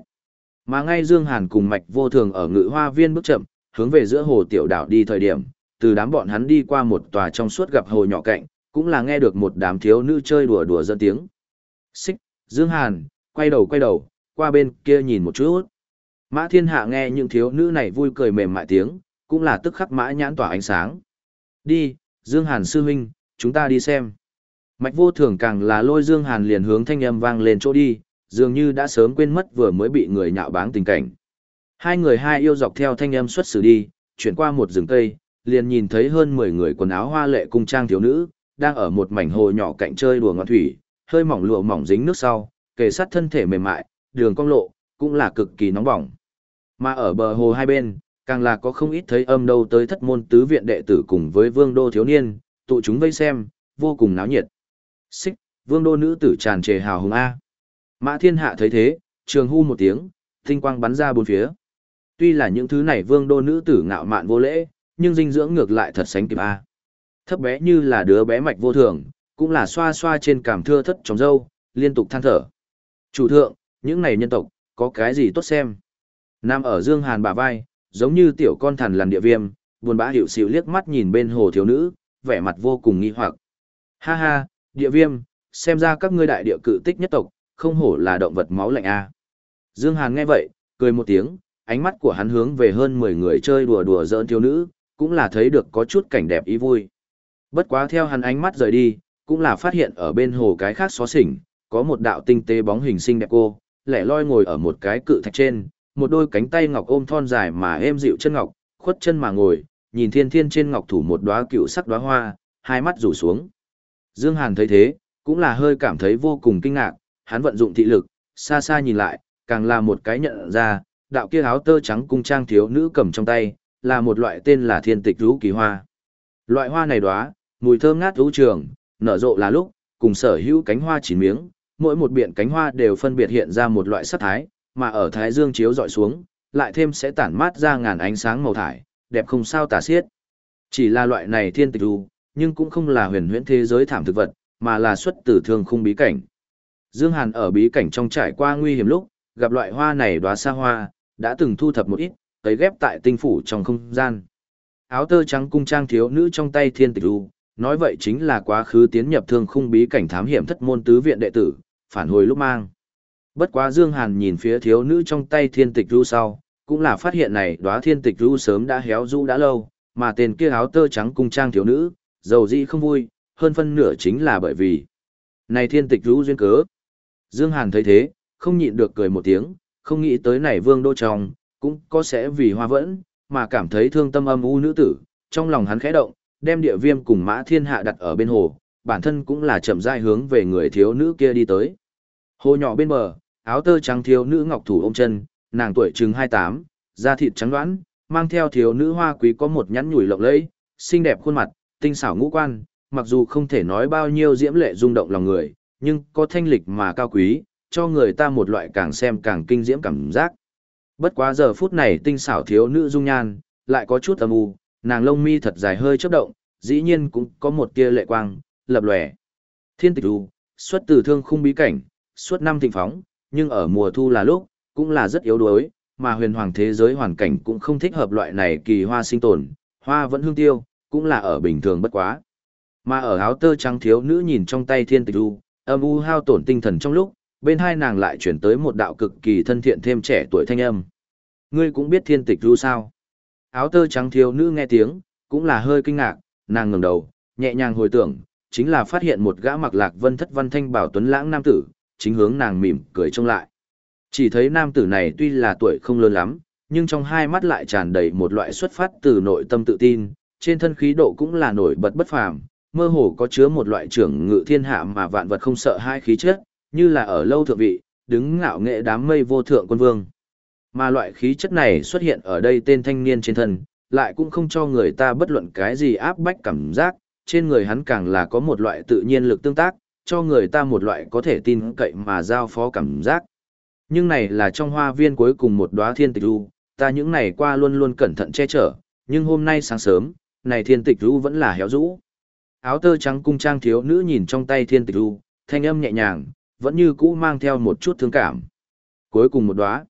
Mà ngay Dương Hàn cùng Mạch Vô Thường ở Ngự Hoa Viên bước chậm, hướng về giữa hồ tiểu đảo đi thời điểm, từ đám bọn hắn đi qua một tòa trong suốt gặp hồ nhỏ cạnh, cũng là nghe được một đám thiếu nữ chơi đùa đùa dân tiếng. Xích, Dương Hàn, quay đầu quay đầu, qua bên kia nhìn một chút. Mã thiên hạ nghe những thiếu nữ này vui cười mềm mại tiếng, cũng là tức khắc mã nhãn tỏa ánh sáng. Đi, Dương Hàn sư huynh, chúng ta đi xem. Mạch vô thường càng là lôi Dương Hàn liền hướng thanh âm vang lên chỗ đi, dường như đã sớm quên mất vừa mới bị người nhạo báng tình cảnh. Hai người hai yêu dọc theo thanh âm xuất xử đi, chuyển qua một rừng cây, liền nhìn thấy hơn 10 người quần áo hoa lệ cung trang thiếu nữ, đang ở một mảnh hồ nhỏ cạnh chơi đùa ngọn thủy, hơi mỏng lụa mỏng dính nước sau, kề sát thân thể mềm mại, đường cong lộ, cũng là cực kỳ nóng bỏng. Mà ở bờ hồ hai bên, càng là có không ít thấy âm đâu tới thất môn tứ viện đệ tử cùng với vương đô thiếu niên, tụ chúng vây xem, vô cùng náo nhiệt. Xích, vương đô nữ tử tràn trề hào hùng A. Mã thiên hạ thấy thế, trường hu một tiếng, tinh quang bắn ra bốn phía. Tuy là những thứ này vương đô nữ tử ngạo mạn vô lễ, nhưng dinh dưỡng ngược lại thật sánh kịp A. Thấp bé như là đứa bé mạch vô thường, cũng là xoa xoa trên cảm thưa thất trong dâu, liên tục than thở. Chủ thượng, những này nhân tộc, có cái gì tốt xem? Nam ở Dương Hàn bả vai, giống như tiểu con thằn lằn địa viêm, buồn bã hiểu xỉu liếc mắt nhìn bên hồ thiếu nữ, vẻ mặt vô cùng nghi hoặc. Ha ha, địa viêm, xem ra các ngươi đại địa cự tích nhất tộc, không hổ là động vật máu lạnh a. Dương Hàn nghe vậy, cười một tiếng, ánh mắt của hắn hướng về hơn 10 người chơi đùa đùa giỡn thiếu nữ, cũng là thấy được có chút cảnh đẹp ý vui. Bất quá theo hắn ánh mắt rời đi, cũng là phát hiện ở bên hồ cái khác xó xỉnh, có một đạo tinh tế bóng hình xinh đẹp cô, lẻ loi ngồi ở một cái cự thạch trên, một đôi cánh tay ngọc ôm thon dài mà êm dịu chân ngọc, khuất chân mà ngồi, nhìn thiên thiên trên ngọc thủ một đóa cựu sắc đóa hoa, hai mắt rủ xuống. Dương Hàn thấy thế, cũng là hơi cảm thấy vô cùng kinh ngạc, hắn vận dụng thị lực, xa xa nhìn lại, càng là một cái nhận ra, đạo kia áo tơ trắng cung trang thiếu nữ cầm trong tay, là một loại tên là thiên tịch rú kỳ hoa. Loại hoa này đóa, mùi thơm ngát rú trường, nở rộ là lúc, cùng sở hữu cánh hoa chín miếng, mỗi một biển cánh hoa đều phân biệt hiện ra một loại sắc thái, mà ở thái dương chiếu dọi xuống, lại thêm sẽ tản mát ra ngàn ánh sáng màu thải, đẹp không sao tả xiết. Chỉ là loại này thiên tịch du, nhưng cũng không là huyền huyễn thế giới thảm thực vật, mà là xuất từ thương khung bí cảnh. Dương Hàn ở bí cảnh trong trải qua nguy hiểm lúc, gặp loại hoa này đóa xa hoa, đã từng thu thập một ít, cấy ghép tại tinh phủ trong không gian. Áo tơ trắng cung trang thiếu nữ trong tay thiên tịch du, nói vậy chính là quá khứ tiến nhập thương khung bí cảnh thám hiểm thất môn tứ viện đệ tử, phản hồi lúc mang. Bất quá Dương Hàn nhìn phía thiếu nữ trong tay thiên tịch ru sau, cũng là phát hiện này đóa thiên tịch ru sớm đã héo rũ đã lâu, mà tên kia áo tơ trắng cung trang thiếu nữ, dầu dĩ không vui, hơn phân nửa chính là bởi vì này thiên tịch ru duyên cớ. Dương Hàn thấy thế, không nhịn được cười một tiếng, không nghĩ tới này vương đô trong, cũng có sẽ vì hoa vẫn, mà cảm thấy thương tâm âm u nữ tử, trong lòng hắn khẽ động, đem địa viêm cùng mã thiên hạ đặt ở bên hồ, bản thân cũng là chậm rãi hướng về người thiếu nữ kia đi tới. Hồ nhỏ bên bờ, áo tơ trắng thiếu nữ ngọc thủ ôm chân, nàng tuổi chừng 28, da thịt trắng đoán, mang theo thiếu nữ hoa quý có một nhắn nhủi lộng lẫy, xinh đẹp khuôn mặt, tinh xảo ngũ quan, mặc dù không thể nói bao nhiêu diễm lệ rung động lòng người, nhưng có thanh lịch mà cao quý, cho người ta một loại càng xem càng kinh diễm cảm giác. Bất quá giờ phút này tinh xảo thiếu nữ dung nhan, lại có chút âm u, nàng lông mi thật dài hơi chớp động, dĩ nhiên cũng có một tia lệ quang, lập lòe. Thiên tịch u, xuất từ thương khung bí cảnh, suốt năm thịnh phóng, nhưng ở mùa thu là lúc, cũng là rất yếu đuối, mà huyền hoàng thế giới hoàn cảnh cũng không thích hợp loại này kỳ hoa sinh tồn, hoa vẫn hương tiêu, cũng là ở bình thường bất quá. Mà ở áo tơ trắng thiếu nữ nhìn trong tay thiên tịch u, âm u hao tổn tinh thần trong lúc, bên hai nàng lại chuyển tới một đạo cực kỳ thân thiện thêm trẻ tuổi thanh âm. Ngươi cũng biết thiên tịch ru sao? Áo tơ trắng thiếu nữ nghe tiếng, cũng là hơi kinh ngạc, nàng ngẩng đầu, nhẹ nhàng hồi tưởng, chính là phát hiện một gã mặc lạc vân thất văn thanh bảo tuấn lãng nam tử, chính hướng nàng mỉm cười trông lại. Chỉ thấy nam tử này tuy là tuổi không lớn lắm, nhưng trong hai mắt lại tràn đầy một loại xuất phát từ nội tâm tự tin, trên thân khí độ cũng là nổi bật bất phàm, mơ hồ có chứa một loại trưởng ngự thiên hạ mà vạn vật không sợ hai khí chất, như là ở lâu thượng vị, đứng ngạo nghệ đám mây vô thượng quân vương. Mà loại khí chất này xuất hiện ở đây tên thanh niên trên thân, lại cũng không cho người ta bất luận cái gì áp bách cảm giác, trên người hắn càng là có một loại tự nhiên lực tương tác, cho người ta một loại có thể tin cậy mà giao phó cảm giác. Nhưng này là trong hoa viên cuối cùng một đóa thiên tịch lưu. ta những này qua luôn luôn cẩn thận che chở, nhưng hôm nay sáng sớm, này thiên tịch lưu vẫn là héo rũ. Áo tơ trắng cung trang thiếu nữ nhìn trong tay thiên tịch lưu, thanh âm nhẹ nhàng, vẫn như cũ mang theo một chút thương cảm. Cuối cùng một đóa.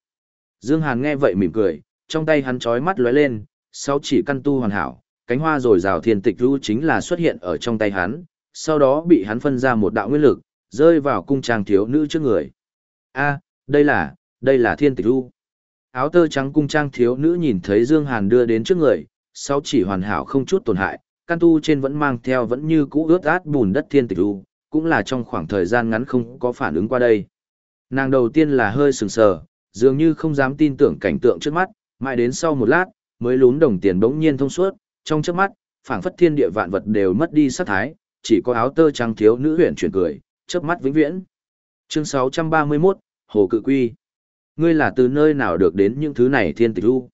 Dương Hàn nghe vậy mỉm cười, trong tay hắn chói mắt lóe lên, sau chỉ căn tu hoàn hảo, cánh hoa rồi rào thiên tịch lưu chính là xuất hiện ở trong tay hắn, sau đó bị hắn phân ra một đạo nguyên lực, rơi vào cung trang thiếu nữ trước người. A, đây là, đây là thiên tịch lưu Áo tơ trắng cung trang thiếu nữ nhìn thấy Dương Hàn đưa đến trước người, sau chỉ hoàn hảo không chút tổn hại, căn tu trên vẫn mang theo vẫn như cũ ướt át bùn đất thiên tịch lưu cũng là trong khoảng thời gian ngắn không có phản ứng qua đây. Nàng đầu tiên là hơi sừng sờ, dường như không dám tin tưởng cảnh tượng trước mắt, mãi đến sau một lát, mới lún đồng tiền bỗng nhiên thông suốt, trong chớp mắt, phảng phất thiên địa vạn vật đều mất đi sát thái, chỉ có áo tơ trắng thiếu nữ huyền chuyển cười, chớp mắt vĩnh viễn. Chương 631, Hồ Cự Quy. Ngươi là từ nơi nào được đến những thứ này thiên tịch lưu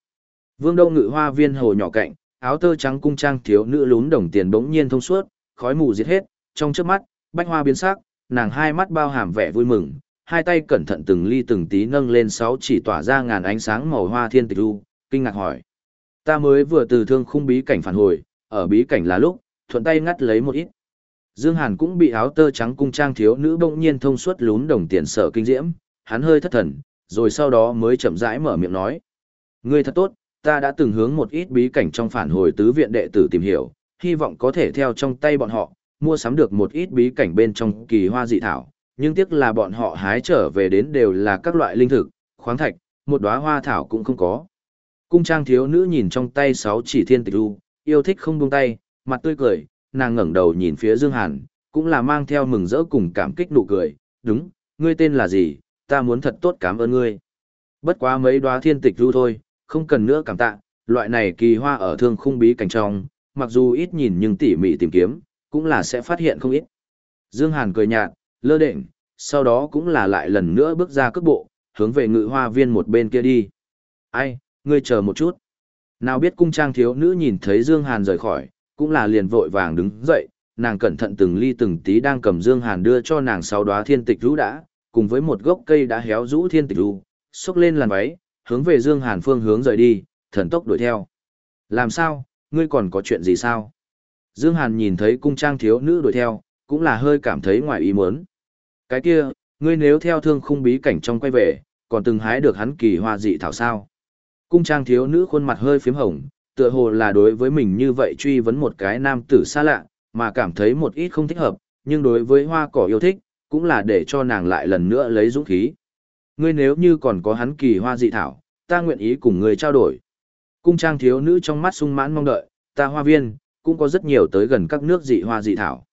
Vương Đông Ngự Hoa Viên hồ nhỏ cạnh, áo tơ trắng cung trang thiếu nữ lún đồng tiền bỗng nhiên thông suốt, khói mù diệt hết, trong chớp mắt, bách hoa biến sắc, nàng hai mắt bao hàm vẻ vui mừng, hai tay cẩn thận từng ly từng tí nâng lên sáu chỉ tỏa ra ngàn ánh sáng màu hoa thiên tịch lưu kinh ngạc hỏi: Ta mới vừa từ thương khung bí cảnh phản hồi, ở bí cảnh là lúc, thuận tay ngắt lấy một ít. Dương Hàn cũng bị áo tơ trắng cung trang thiếu nữ bỗng nhiên thông suốt lún đồng tiền sợ kinh diễm, hắn hơi thất thần, rồi sau đó mới chậm rãi mở miệng nói. Ngươi thật tốt, ta đã từng hướng một ít bí cảnh trong phản hồi tứ viện đệ tử tìm hiểu, hy vọng có thể theo trong tay bọn họ, mua sắm được một ít bí cảnh bên trong kỳ hoa dị thảo, nhưng tiếc là bọn họ hái trở về đến đều là các loại linh thực, khoáng thạch, một đóa hoa thảo cũng không có. Cung trang thiếu nữ nhìn trong tay sáu chỉ thiên tịch lưu, yêu thích không buông tay, mặt tươi cười, nàng ngẩng đầu nhìn phía Dương Hàn, cũng là mang theo mừng rỡ cùng cảm kích nụ cười, đúng, ngươi tên là gì, ta muốn thật tốt cảm ơn ngươi. Bất quá mấy đóa thiên tịch lưu thôi, không cần nữa cảm tạ, loại này kỳ hoa ở thương khung bí cảnh trong, mặc dù ít nhìn nhưng tỉ mỉ tìm kiếm, cũng là sẽ phát hiện không ít. Dương Hàn cười nhạt, lơ đệnh, sau đó cũng là lại lần nữa bước ra cước bộ, hướng về ngự hoa viên một bên kia đi. Ai, ngươi chờ một chút. Nào biết cung trang thiếu nữ nhìn thấy Dương Hàn rời khỏi, cũng là liền vội vàng đứng dậy, nàng cẩn thận từng ly từng tí đang cầm Dương Hàn đưa cho nàng sáu đóa thiên tịch rũ đã, cùng với một gốc cây đã héo rũ thiên tịch rũ, xúc lên làn váy, hướng về Dương Hàn phương hướng rời đi, thần tốc đuổi theo. Làm sao, ngươi còn có chuyện gì sao? Dương Hàn nhìn thấy cung trang thiếu nữ đuổi theo, cũng là hơi cảm thấy ngoài ý muốn. Cái kia, ngươi nếu theo thương khung bí cảnh trong quay về, còn từng hái được hắn kỳ hoa dị thảo sao? Cung trang thiếu nữ khuôn mặt hơi phím hồng, tựa hồ là đối với mình như vậy truy vấn một cái nam tử xa lạ, mà cảm thấy một ít không thích hợp, nhưng đối với hoa cỏ yêu thích, cũng là để cho nàng lại lần nữa lấy dũng khí. Ngươi nếu như còn có hắn kỳ hoa dị thảo, ta nguyện ý cùng ngươi trao đổi. Cung trang thiếu nữ trong mắt sung mãn mong đợi, ta hoa viên, cũng có rất nhiều tới gần các nước dị hoa dị thảo.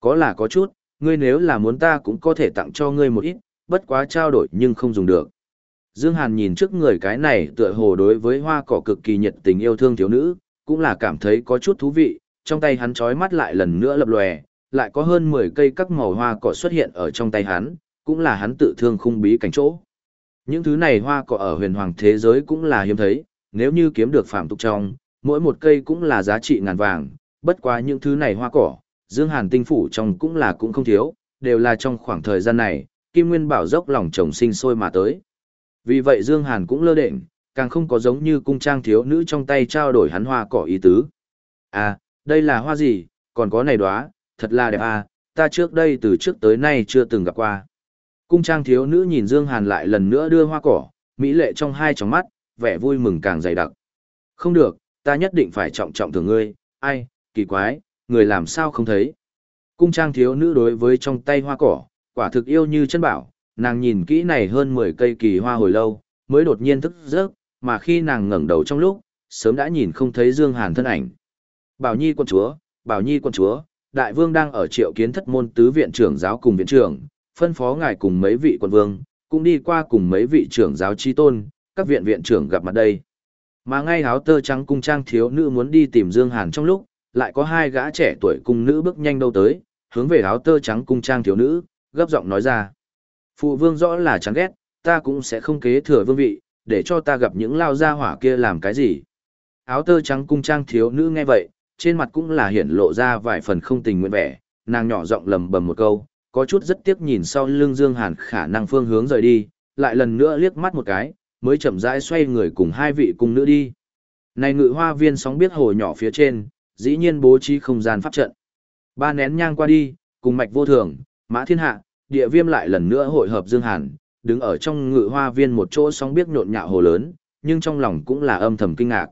Có là có chút, ngươi nếu là muốn ta cũng có thể tặng cho ngươi một ít, bất quá trao đổi nhưng không dùng được. Dương Hàn nhìn trước người cái này tựa hồ đối với hoa cỏ cực kỳ nhiệt tình yêu thương thiếu nữ, cũng là cảm thấy có chút thú vị, trong tay hắn chói mắt lại lần nữa lập lòe, lại có hơn 10 cây các màu hoa cỏ xuất hiện ở trong tay hắn, cũng là hắn tự thương khung bí cảnh chỗ. Những thứ này hoa cỏ ở huyền hoàng thế giới cũng là hiếm thấy, nếu như kiếm được phạm tục trong, mỗi một cây cũng là giá trị ngàn vàng, bất quá những thứ này hoa cỏ, Dương Hàn tinh phủ trong cũng là cũng không thiếu, đều là trong khoảng thời gian này, Kim Nguyên Bảo dốc lòng trồng sinh sôi mà tới. Vì vậy Dương Hàn cũng lơ đệnh, càng không có giống như cung trang thiếu nữ trong tay trao đổi hắn hoa cỏ ý tứ. À, đây là hoa gì, còn có này đóa, thật là đẹp à, ta trước đây từ trước tới nay chưa từng gặp qua. Cung trang thiếu nữ nhìn Dương Hàn lại lần nữa đưa hoa cỏ, mỹ lệ trong hai tròng mắt, vẻ vui mừng càng dày đặc. Không được, ta nhất định phải trọng trọng thưởng ngươi, ai, kỳ quái, người làm sao không thấy. Cung trang thiếu nữ đối với trong tay hoa cỏ, quả thực yêu như chân bảo, nàng nhìn kỹ này hơn 10 cây kỳ hoa hồi lâu, mới đột nhiên thức giấc, mà khi nàng ngẩng đầu trong lúc, sớm đã nhìn không thấy Dương Hàn thân ảnh. Bảo Nhi quân chúa, Bảo Nhi quân chúa, đại vương đang ở triệu kiến thất môn tứ viện trưởng giáo cùng viện trưởng, phân phó ngài cùng mấy vị quân vương, cũng đi qua cùng mấy vị trưởng giáo chi tôn, các viện viện trưởng gặp mặt đây. Mà ngay áo tơ trắng cung trang thiếu nữ muốn đi tìm Dương Hàn trong lúc, lại có hai gã trẻ tuổi cung nữ bước nhanh đâu tới, hướng về áo tơ trắng cung trang thiếu nữ, gấp giọng nói ra. Phụ vương rõ là chán ghét, ta cũng sẽ không kế thừa vương vị, để cho ta gặp những lao gia hỏa kia làm cái gì. Áo tơ trắng cung trang thiếu nữ nghe vậy, trên mặt cũng là hiển lộ ra vài phần không tình nguyện vẻ, nàng nhỏ giọng lầm bầm một câu, có chút rất tiếc nhìn sau lưng Dương Hàn khả năng phương hướng rời đi, lại lần nữa liếc mắt một cái, mới chậm rãi xoay người cùng hai vị cung nữ đi. Này ngự hoa viên sóng biết hồ nhỏ phía trên, dĩ nhiên bố trí không gian pháp trận. Ba nén nhang qua đi, cùng mạch vô thường, mã thiên hạ, địa viêm lại lần nữa hội hợp Dương Hàn, đứng ở trong ngự hoa viên một chỗ sóng biết nhộn nhạo hồ lớn, nhưng trong lòng cũng là âm thầm kinh ngạc.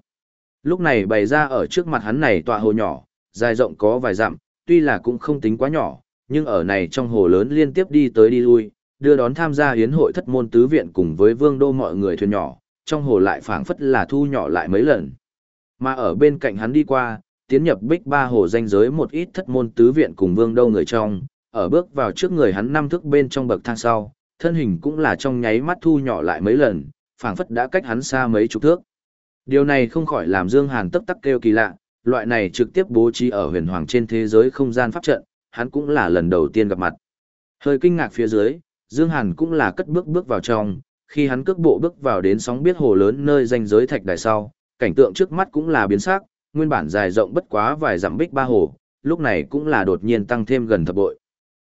Lúc này bày ra ở trước mặt hắn này tọa hồ nhỏ, dài rộng có vài dặm, tuy là cũng không tính quá nhỏ, nhưng ở này trong hồ lớn liên tiếp đi tới đi lui, đưa đón tham gia hiến hội thất môn tứ viện cùng với vương đô mọi người thuyền nhỏ, trong hồ lại phảng phất là thu nhỏ lại mấy lần. Mà ở bên cạnh hắn đi qua, tiến nhập bích ba hồ danh giới một ít thất môn tứ viện cùng vương đô người trong, ở bước vào trước người hắn năm thước bên trong bậc thang sau, thân hình cũng là trong nháy mắt thu nhỏ lại mấy lần, phảng phất đã cách hắn xa mấy chục thước. Điều này không khỏi làm Dương Hàn tức tắc kêu kỳ lạ, loại này trực tiếp bố trí ở huyền hoàng trên thế giới không gian pháp trận, hắn cũng là lần đầu tiên gặp mặt. Hơi kinh ngạc phía dưới, Dương Hàn cũng là cất bước bước vào trong, khi hắn cước bộ bước vào đến sóng biết hồ lớn nơi danh giới thạch đài sau, cảnh tượng trước mắt cũng là biến sắc, nguyên bản dài rộng bất quá vài dặm bích ba hồ, lúc này cũng là đột nhiên tăng thêm gần thập bội.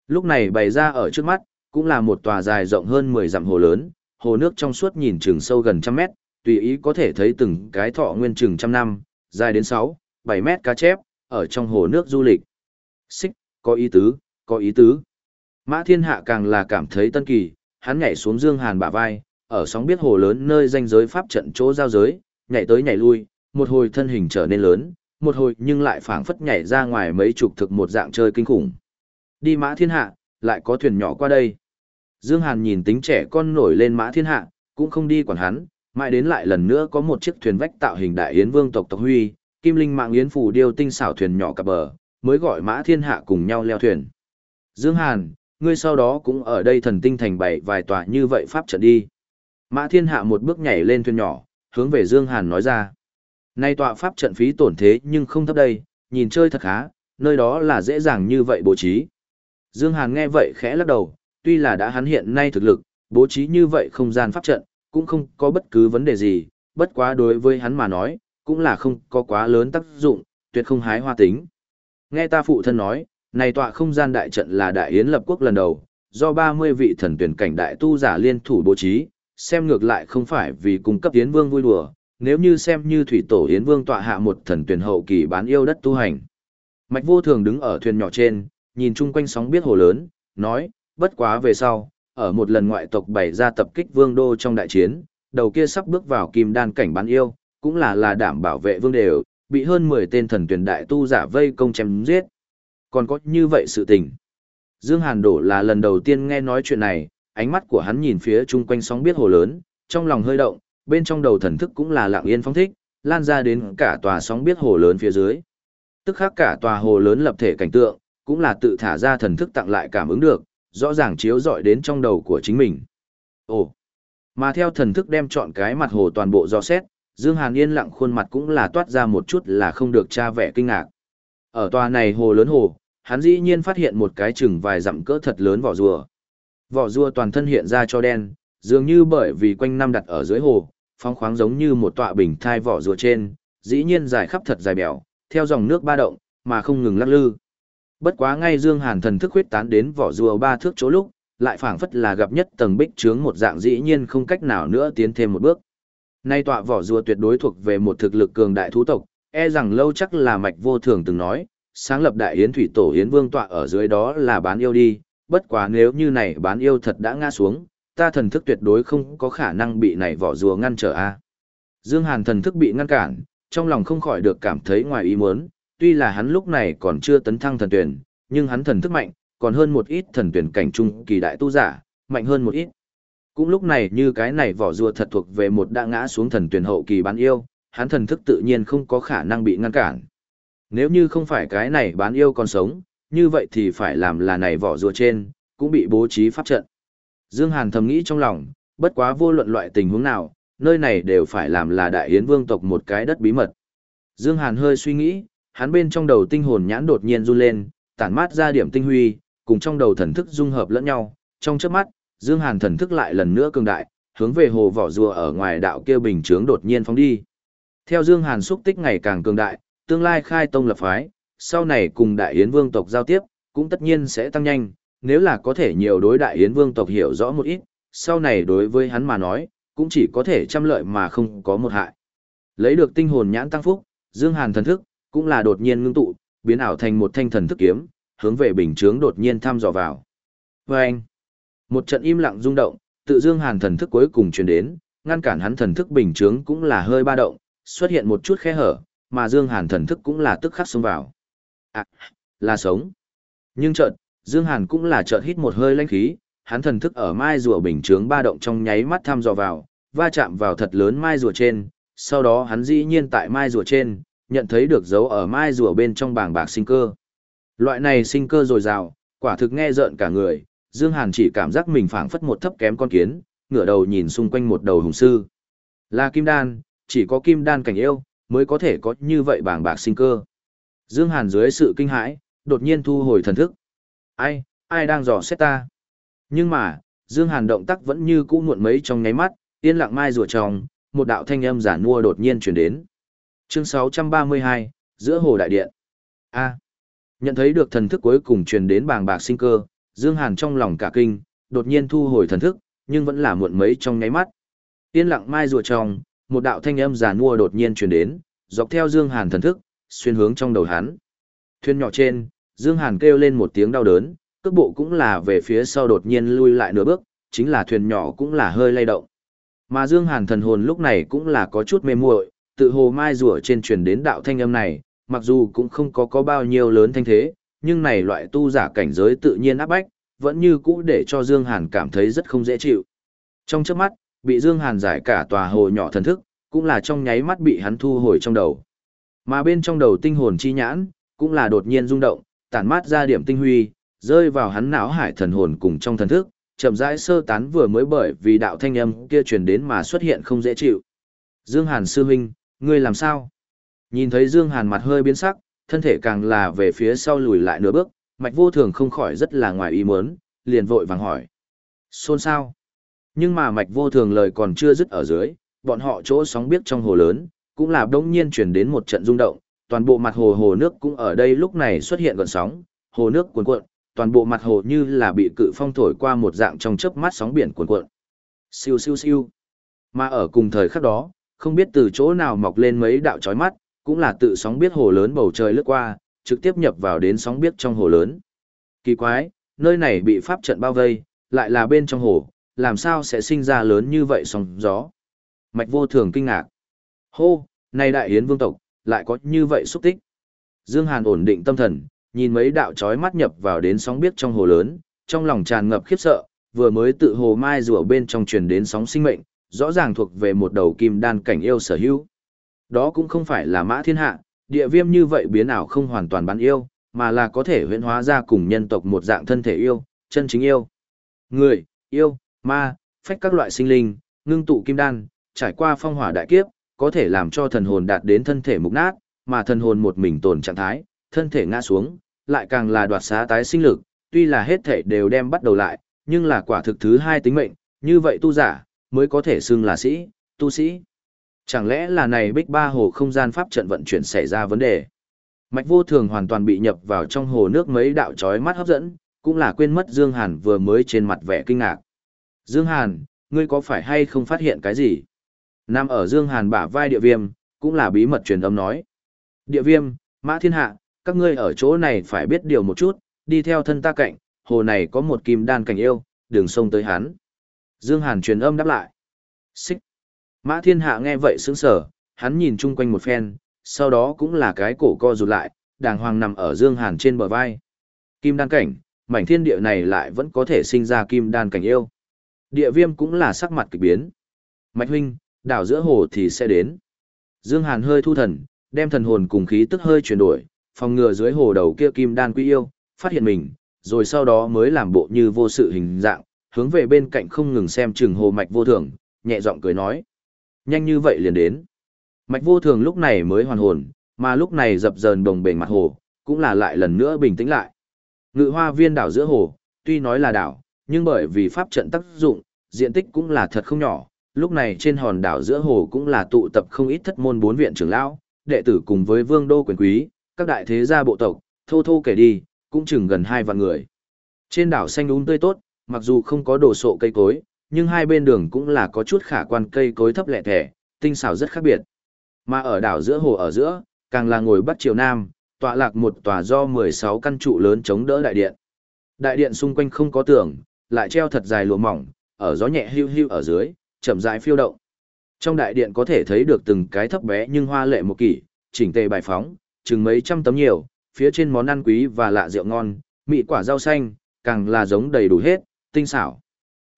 Lúc này bày ra ở trước mắt, cũng là một tòa dài rộng hơn 10 dặm hồ lớn, hồ nước trong suốt nhìn chừng sâu gần trăm mét, tùy ý có thể thấy từng cái thọ nguyên chừng trăm năm, dài đến 6, 7 mét cá chép, ở trong hồ nước du lịch. Xích, có ý tứ, có ý tứ. Mã thiên hạ càng là cảm thấy tân kỳ, hắn nhảy xuống dương hàn bả vai, ở sóng biết hồ lớn nơi danh giới pháp trận chỗ giao giới, nhảy tới nhảy lui, một hồi thân hình trở nên lớn, một hồi nhưng lại phảng phất nhảy ra ngoài mấy chục thực một dạng chơi kinh khủng. Đi mã thiên hạ, lại có thuyền nhỏ qua đây. Dương Hàn nhìn tính trẻ con nổi lên mã thiên hạ, cũng không đi quản hắn, mãi đến lại lần nữa có một chiếc thuyền vách tạo hình đại yến vương tộc tộc huy, kim linh mạng yến phủ điêu tinh xảo thuyền nhỏ cập bờ, mới gọi mã thiên hạ cùng nhau leo thuyền. Dương Hàn, ngươi sau đó cũng ở đây thần tinh thành bảy vài tòa như vậy pháp trận đi. Mã thiên hạ một bước nhảy lên thuyền nhỏ, hướng về Dương Hàn nói ra. Nay tọa pháp trận phí tổn thế nhưng không thấp đây, nhìn chơi thật khá, nơi đó là dễ dàng như vậy bố trí. Dương Hàn nghe vậy khẽ lắc đầu, tuy là đã hắn hiện nay thực lực, bố trí như vậy không gian pháp trận, cũng không có bất cứ vấn đề gì, bất quá đối với hắn mà nói, cũng là không có quá lớn tác dụng, tuyệt không hái hoa tính. Nghe ta phụ thân nói, này tọa không gian đại trận là đại yến lập quốc lần đầu, do 30 vị thần tuyển cảnh đại tu giả liên thủ bố trí, xem ngược lại không phải vì cung cấp yến vương vui đùa, nếu như xem như thủy tổ yến vương tọa hạ một thần tuyển hậu kỳ bán yêu đất tu hành. Mạch vô thường đứng ở thuyền nhỏ trên, nhìn chung quanh sóng biết hồ lớn, nói, bất quá về sau, ở một lần ngoại tộc bày ra tập kích vương đô trong đại chiến, đầu kia sắp bước vào kim đan cảnh bán yêu, cũng là là đảm bảo vệ vương đều, bị hơn 10 tên thần tuyển đại tu giả vây công chém giết. Còn có như vậy sự tình. Dương Hàn Đổ là lần đầu tiên nghe nói chuyện này, ánh mắt của hắn nhìn phía chung quanh sóng biết hồ lớn, trong lòng hơi động, bên trong đầu thần thức cũng là lặng yên phong thích, lan ra đến cả tòa sóng biết hồ lớn phía dưới. Tức khắc cả tòa hồ lớn lập thể cảnh tượng, cũng là tự thả ra thần thức tặng lại cảm ứng được, rõ ràng chiếu rọi đến trong đầu của chính mình. Ồ, mà theo thần thức đem chọn cái mặt hồ toàn bộ do xét, Dương Hàn yên lặng khuôn mặt cũng là toát ra một chút là không được tra vẻ kinh ngạc. Ở tòa này hồ lớn hồ, hắn dĩ nhiên phát hiện một cái chừng vài dặm cỡ thật lớn vỏ rùa. Vỏ rùa toàn thân hiện ra cho đen, dường như bởi vì quanh năm đặt ở dưới hồ, phong khoáng giống như một tọa bình thai vỏ rùa trên, dĩ nhiên dài khắp thật dài bèo, theo dòng nước ba động, mà không ngừng lắc lư. Bất quá ngay Dương Hàn thần thức huyết tán đến vỏ rùa ba thước chỗ lúc, lại phảng phất là gặp nhất tầng bích trướng một dạng dĩ nhiên không cách nào nữa tiến thêm một bước. Nay tọa vỏ rùa tuyệt đối thuộc về một thực lực cường đại thú tộc, e rằng lâu chắc là mạch vô thường từng nói, sáng lập đại yến thủy tổ yến vương tọa ở dưới đó là bán yêu đi, bất quá nếu như này bán yêu thật đã ngã xuống, ta thần thức tuyệt đối không có khả năng bị này vỏ rùa ngăn trở a. Dương Hàn thần thức bị ngăn cản, trong lòng không khỏi được cảm thấy ngoài ý muốn, tuy là hắn lúc này còn chưa tấn thăng thần tuyển, nhưng hắn thần thức mạnh, còn hơn một ít thần tuyển cảnh trung kỳ đại tu giả, mạnh hơn một ít. Cũng lúc này như cái này vỏ rùa thật thuộc về một đã ngã xuống thần tuyển hậu kỳ bán yêu, hắn thần thức tự nhiên không có khả năng bị ngăn cản. Nếu như không phải cái này bán yêu còn sống, như vậy thì phải làm là này vỏ rùa trên, cũng bị bố trí pháp trận. Dương Hàn thầm nghĩ trong lòng, bất quá vô luận loại tình huống nào, nơi này đều phải làm là đại yến vương tộc một cái đất bí mật. Dương Hàn hơi suy nghĩ, hắn bên trong đầu tinh hồn nhãn đột nhiên run lên, tản mát ra điểm tinh huy, cùng trong đầu thần thức dung hợp lẫn nhau, trong chớp mắt, Dương Hàn thần thức lại lần nữa cường đại, hướng về hồ vỏ rùa ở ngoài đạo kia bình chướng đột nhiên phóng đi. Theo Dương Hàn xúc tích ngày càng cường đại, tương lai khai tông lập phái, sau này cùng đại yến vương tộc giao tiếp, cũng tất nhiên sẽ tăng nhanh, nếu là có thể nhiều đối đại yến vương tộc hiểu rõ một ít, sau này đối với hắn mà nói, cũng chỉ có thể trăm lợi mà không có một hại. Lấy được tinh hồn nhãn tăng phúc, Dương Hàn thần thức, cũng là đột nhiên ngưng tụ, biến ảo thành một thanh thần thức kiếm, hướng về bình chướng đột nhiên thăm dò vào. Và anh, một trận im lặng rung động, tự Dương Hàn thần thức cuối cùng truyền đến, ngăn cản hắn thần thức bình chướng cũng là hơi ba động, xuất hiện một chút khe hở, mà Dương Hàn thần thức cũng là tức khắc xông vào. À, là sống. Nhưng chợt, Dương Hàn cũng là chợt hít một hơi lãnh khí, hắn thần thức ở mai rùa bình chướng ba động trong nháy mắt thăm dò vào, va chạm vào thật lớn mai rùa trên, sau đó hắn dĩ nhiên tại mai rùa trên, nhận thấy được dấu ở mai rùa bên trong bảng bạc sinh cơ. Loại này sinh cơ dồi dào, quả thực nghe rợn cả người, Dương Hàn chỉ cảm giác mình phảng phất một thấp kém con kiến, ngửa đầu nhìn xung quanh một đầu hùng sư. Là kim đan, chỉ có kim đan cảnh yêu, mới có thể có như vậy bảng bạc sinh cơ. Dương Hàn dưới sự kinh hãi, đột nhiên thu hồi thần thức. Ai, ai đang dò xét ta? Nhưng mà, Dương Hàn động tác vẫn như cũ muộn mấy trong nháy mắt, yên lặng mai rùa tròng, một đạo thanh âm giả nua đột nhiên truyền đến. Chương 632, giữa hồ đại điện. A. nhận thấy được thần thức cuối cùng truyền đến bàng bạc sinh cơ, Dương Hàn trong lòng cả kinh, đột nhiên thu hồi thần thức, nhưng vẫn là muộn mấy trong nháy mắt. Yên lặng mai rùa tròng, một đạo thanh âm giàn mua đột nhiên truyền đến, dọc theo Dương Hàn thần thức, xuyên hướng trong đầu hắn. Thuyền nhỏ trên, Dương Hàn kêu lên một tiếng đau đớn, cước bộ cũng là về phía sau đột nhiên lui lại nửa bước, chính là thuyền nhỏ cũng là hơi lay động. Mà Dương Hàn thần hồn lúc này cũng là có chút mê muội, tự hồ mai rùa trên truyền đến đạo thanh âm này, mặc dù cũng không có có bao nhiêu lớn thanh thế, nhưng này loại tu giả cảnh giới tự nhiên áp bách, vẫn như cũ để cho Dương Hàn cảm thấy rất không dễ chịu. Trong chớp mắt, bị Dương Hàn giải cả tòa hồ nhỏ thần thức, cũng là trong nháy mắt bị hắn thu hồi trong đầu. Mà bên trong đầu tinh hồn chi nhãn, cũng là đột nhiên rung động, tản mát ra điểm tinh huy, rơi vào hắn não hải thần hồn cùng trong thần thức, chậm rãi sơ tán vừa mới bởi vì đạo thanh âm kia truyền đến mà xuất hiện không dễ chịu. Dương Hàn sư huynh, ngươi làm sao? Nhìn thấy Dương Hàn mặt hơi biến sắc, thân thể càng là về phía sau lùi lại nửa bước, mạch vô thường không khỏi rất là ngoài ý muốn, liền vội vàng hỏi. Xôn sao? Nhưng mà mạch vô thường lời còn chưa dứt ở dưới, bọn họ chỗ sóng biết trong hồ lớn, cũng là đông nhiên chuyển đến một trận rung động, toàn bộ mặt hồ hồ nước cũng ở đây lúc này xuất hiện gọn sóng, hồ nước cuồn cuộn, toàn bộ mặt hồ như là bị cự phong thổi qua một dạng trong chớp mắt sóng biển cuồn cuộn. Siêu siêu siêu. Mà ở cùng thời khắc đó, không biết từ chỗ nào mọc lên mấy đạo chói mắt, cũng là tự sóng biết hồ lớn bầu trời lướt qua, trực tiếp nhập vào đến sóng biết trong hồ lớn. Kỳ quái, nơi này bị pháp trận bao vây, lại là bên trong hồ, làm sao sẽ sinh ra lớn như vậy sóng gió. Mạch vô thường kinh ngạc. Hô, này đại hiến vương tộc, lại có như vậy xúc tích. Dương Hàn ổn định tâm thần, nhìn mấy đạo chói mắt nhập vào đến sóng biết trong hồ lớn, trong lòng tràn ngập khiếp sợ, vừa mới tự hồ mai rùa bên trong truyền đến sóng sinh mệnh, rõ ràng thuộc về một đầu kim đan cảnh yêu sở hữu. Đó cũng không phải là mã thiên hạ, địa viêm như vậy biến ảo không hoàn toàn bán yêu, mà là có thể huyễn hóa ra cùng nhân tộc một dạng thân thể yêu, chân chính yêu. Người, yêu, ma, phách các loại sinh linh, ngưng tụ kim đan, trải qua phong hỏa đại kiếp, có thể làm cho thần hồn đạt đến thân thể mục nát, mà thần hồn một mình tồn trạng thái, thân thể ngã xuống, lại càng là đoạt xá tái sinh lực, tuy là hết thể đều đem bắt đầu lại, nhưng là quả thực thứ hai tính mệnh, như vậy tu giả, mới có thể xưng là sĩ, tu sĩ. Chẳng lẽ là này bích ba hồ không gian pháp trận vận chuyển xảy ra vấn đề? Mạch vô thường hoàn toàn bị nhập vào trong hồ nước mấy đạo trói mắt hấp dẫn, cũng là quên mất Dương Hàn vừa mới trên mặt vẻ kinh ngạc. Dương Hàn, ngươi có phải hay không phát hiện cái gì? Nam ở Dương Hàn bả vai địa viêm, cũng là bí mật truyền âm nói. Địa viêm, mã thiên hạ, các ngươi ở chỗ này phải biết điều một chút, đi theo thân ta cạnh, hồ này có một kim đan cảnh yêu, đường sông tới hắn. Dương Hàn truyền âm đáp lại. Xích. Mã thiên hạ nghe vậy sững sờ, hắn nhìn chung quanh một phen, sau đó cũng là cái cổ co rụt lại, đàng hoàng nằm ở Dương Hàn trên bờ vai. Kim đan cảnh, mảnh thiên địa này lại vẫn có thể sinh ra kim đan cảnh yêu. Địa viêm cũng là sắc mặt kỳ biến. Mạch huynh, đảo giữa hồ thì sẽ đến. Dương Hàn hơi thu thần, đem thần hồn cùng khí tức hơi chuyển đổi, phòng ngừa dưới hồ đầu kia kim đan quý yêu, phát hiện mình, rồi sau đó mới làm bộ như vô sự hình dạng, hướng về bên cạnh không ngừng xem chừng hồ mạch vô thường, nhẹ giọng cười nói. Nhanh như vậy liền đến. Mạch vô thường lúc này mới hoàn hồn, mà lúc này dập dờn đồng bể mặt hồ, cũng là lại lần nữa bình tĩnh lại. Ngự hoa viên đảo giữa hồ, tuy nói là đảo, nhưng bởi vì pháp trận tác dụng, diện tích cũng là thật không nhỏ. Lúc này trên hòn đảo giữa hồ cũng là tụ tập không ít thất môn bốn viện trưởng lão, đệ tử cùng với vương đô quyền quý, các đại thế gia bộ tộc, thô thô kể đi, cũng chừng gần hai vạn người. Trên đảo xanh úng tươi tốt, mặc dù không có đồ sộ cây cối, nhưng hai bên đường cũng là có chút khả quan cây cối thấp lẻ thẻ, tinh xảo rất khác biệt. Mà ở đảo giữa hồ ở giữa, càng là ngồi bắc triều nam, tọa lạc một tòa do 16 căn trụ lớn chống đỡ đại điện. Đại điện xung quanh không có tường, lại treo thật dài lụa mỏng, ở gió nhẹ hưu hưu ở dưới, chậm rãi phiêu động. Trong đại điện có thể thấy được từng cái thấp bé nhưng hoa lệ một kỷ, chỉnh tề bài phóng, chừng mấy trăm tấm nhiều, phía trên món ăn quý và lạ rượu ngon, mị quả rau xanh, càng là giống đầy đủ hết, tinh xảo.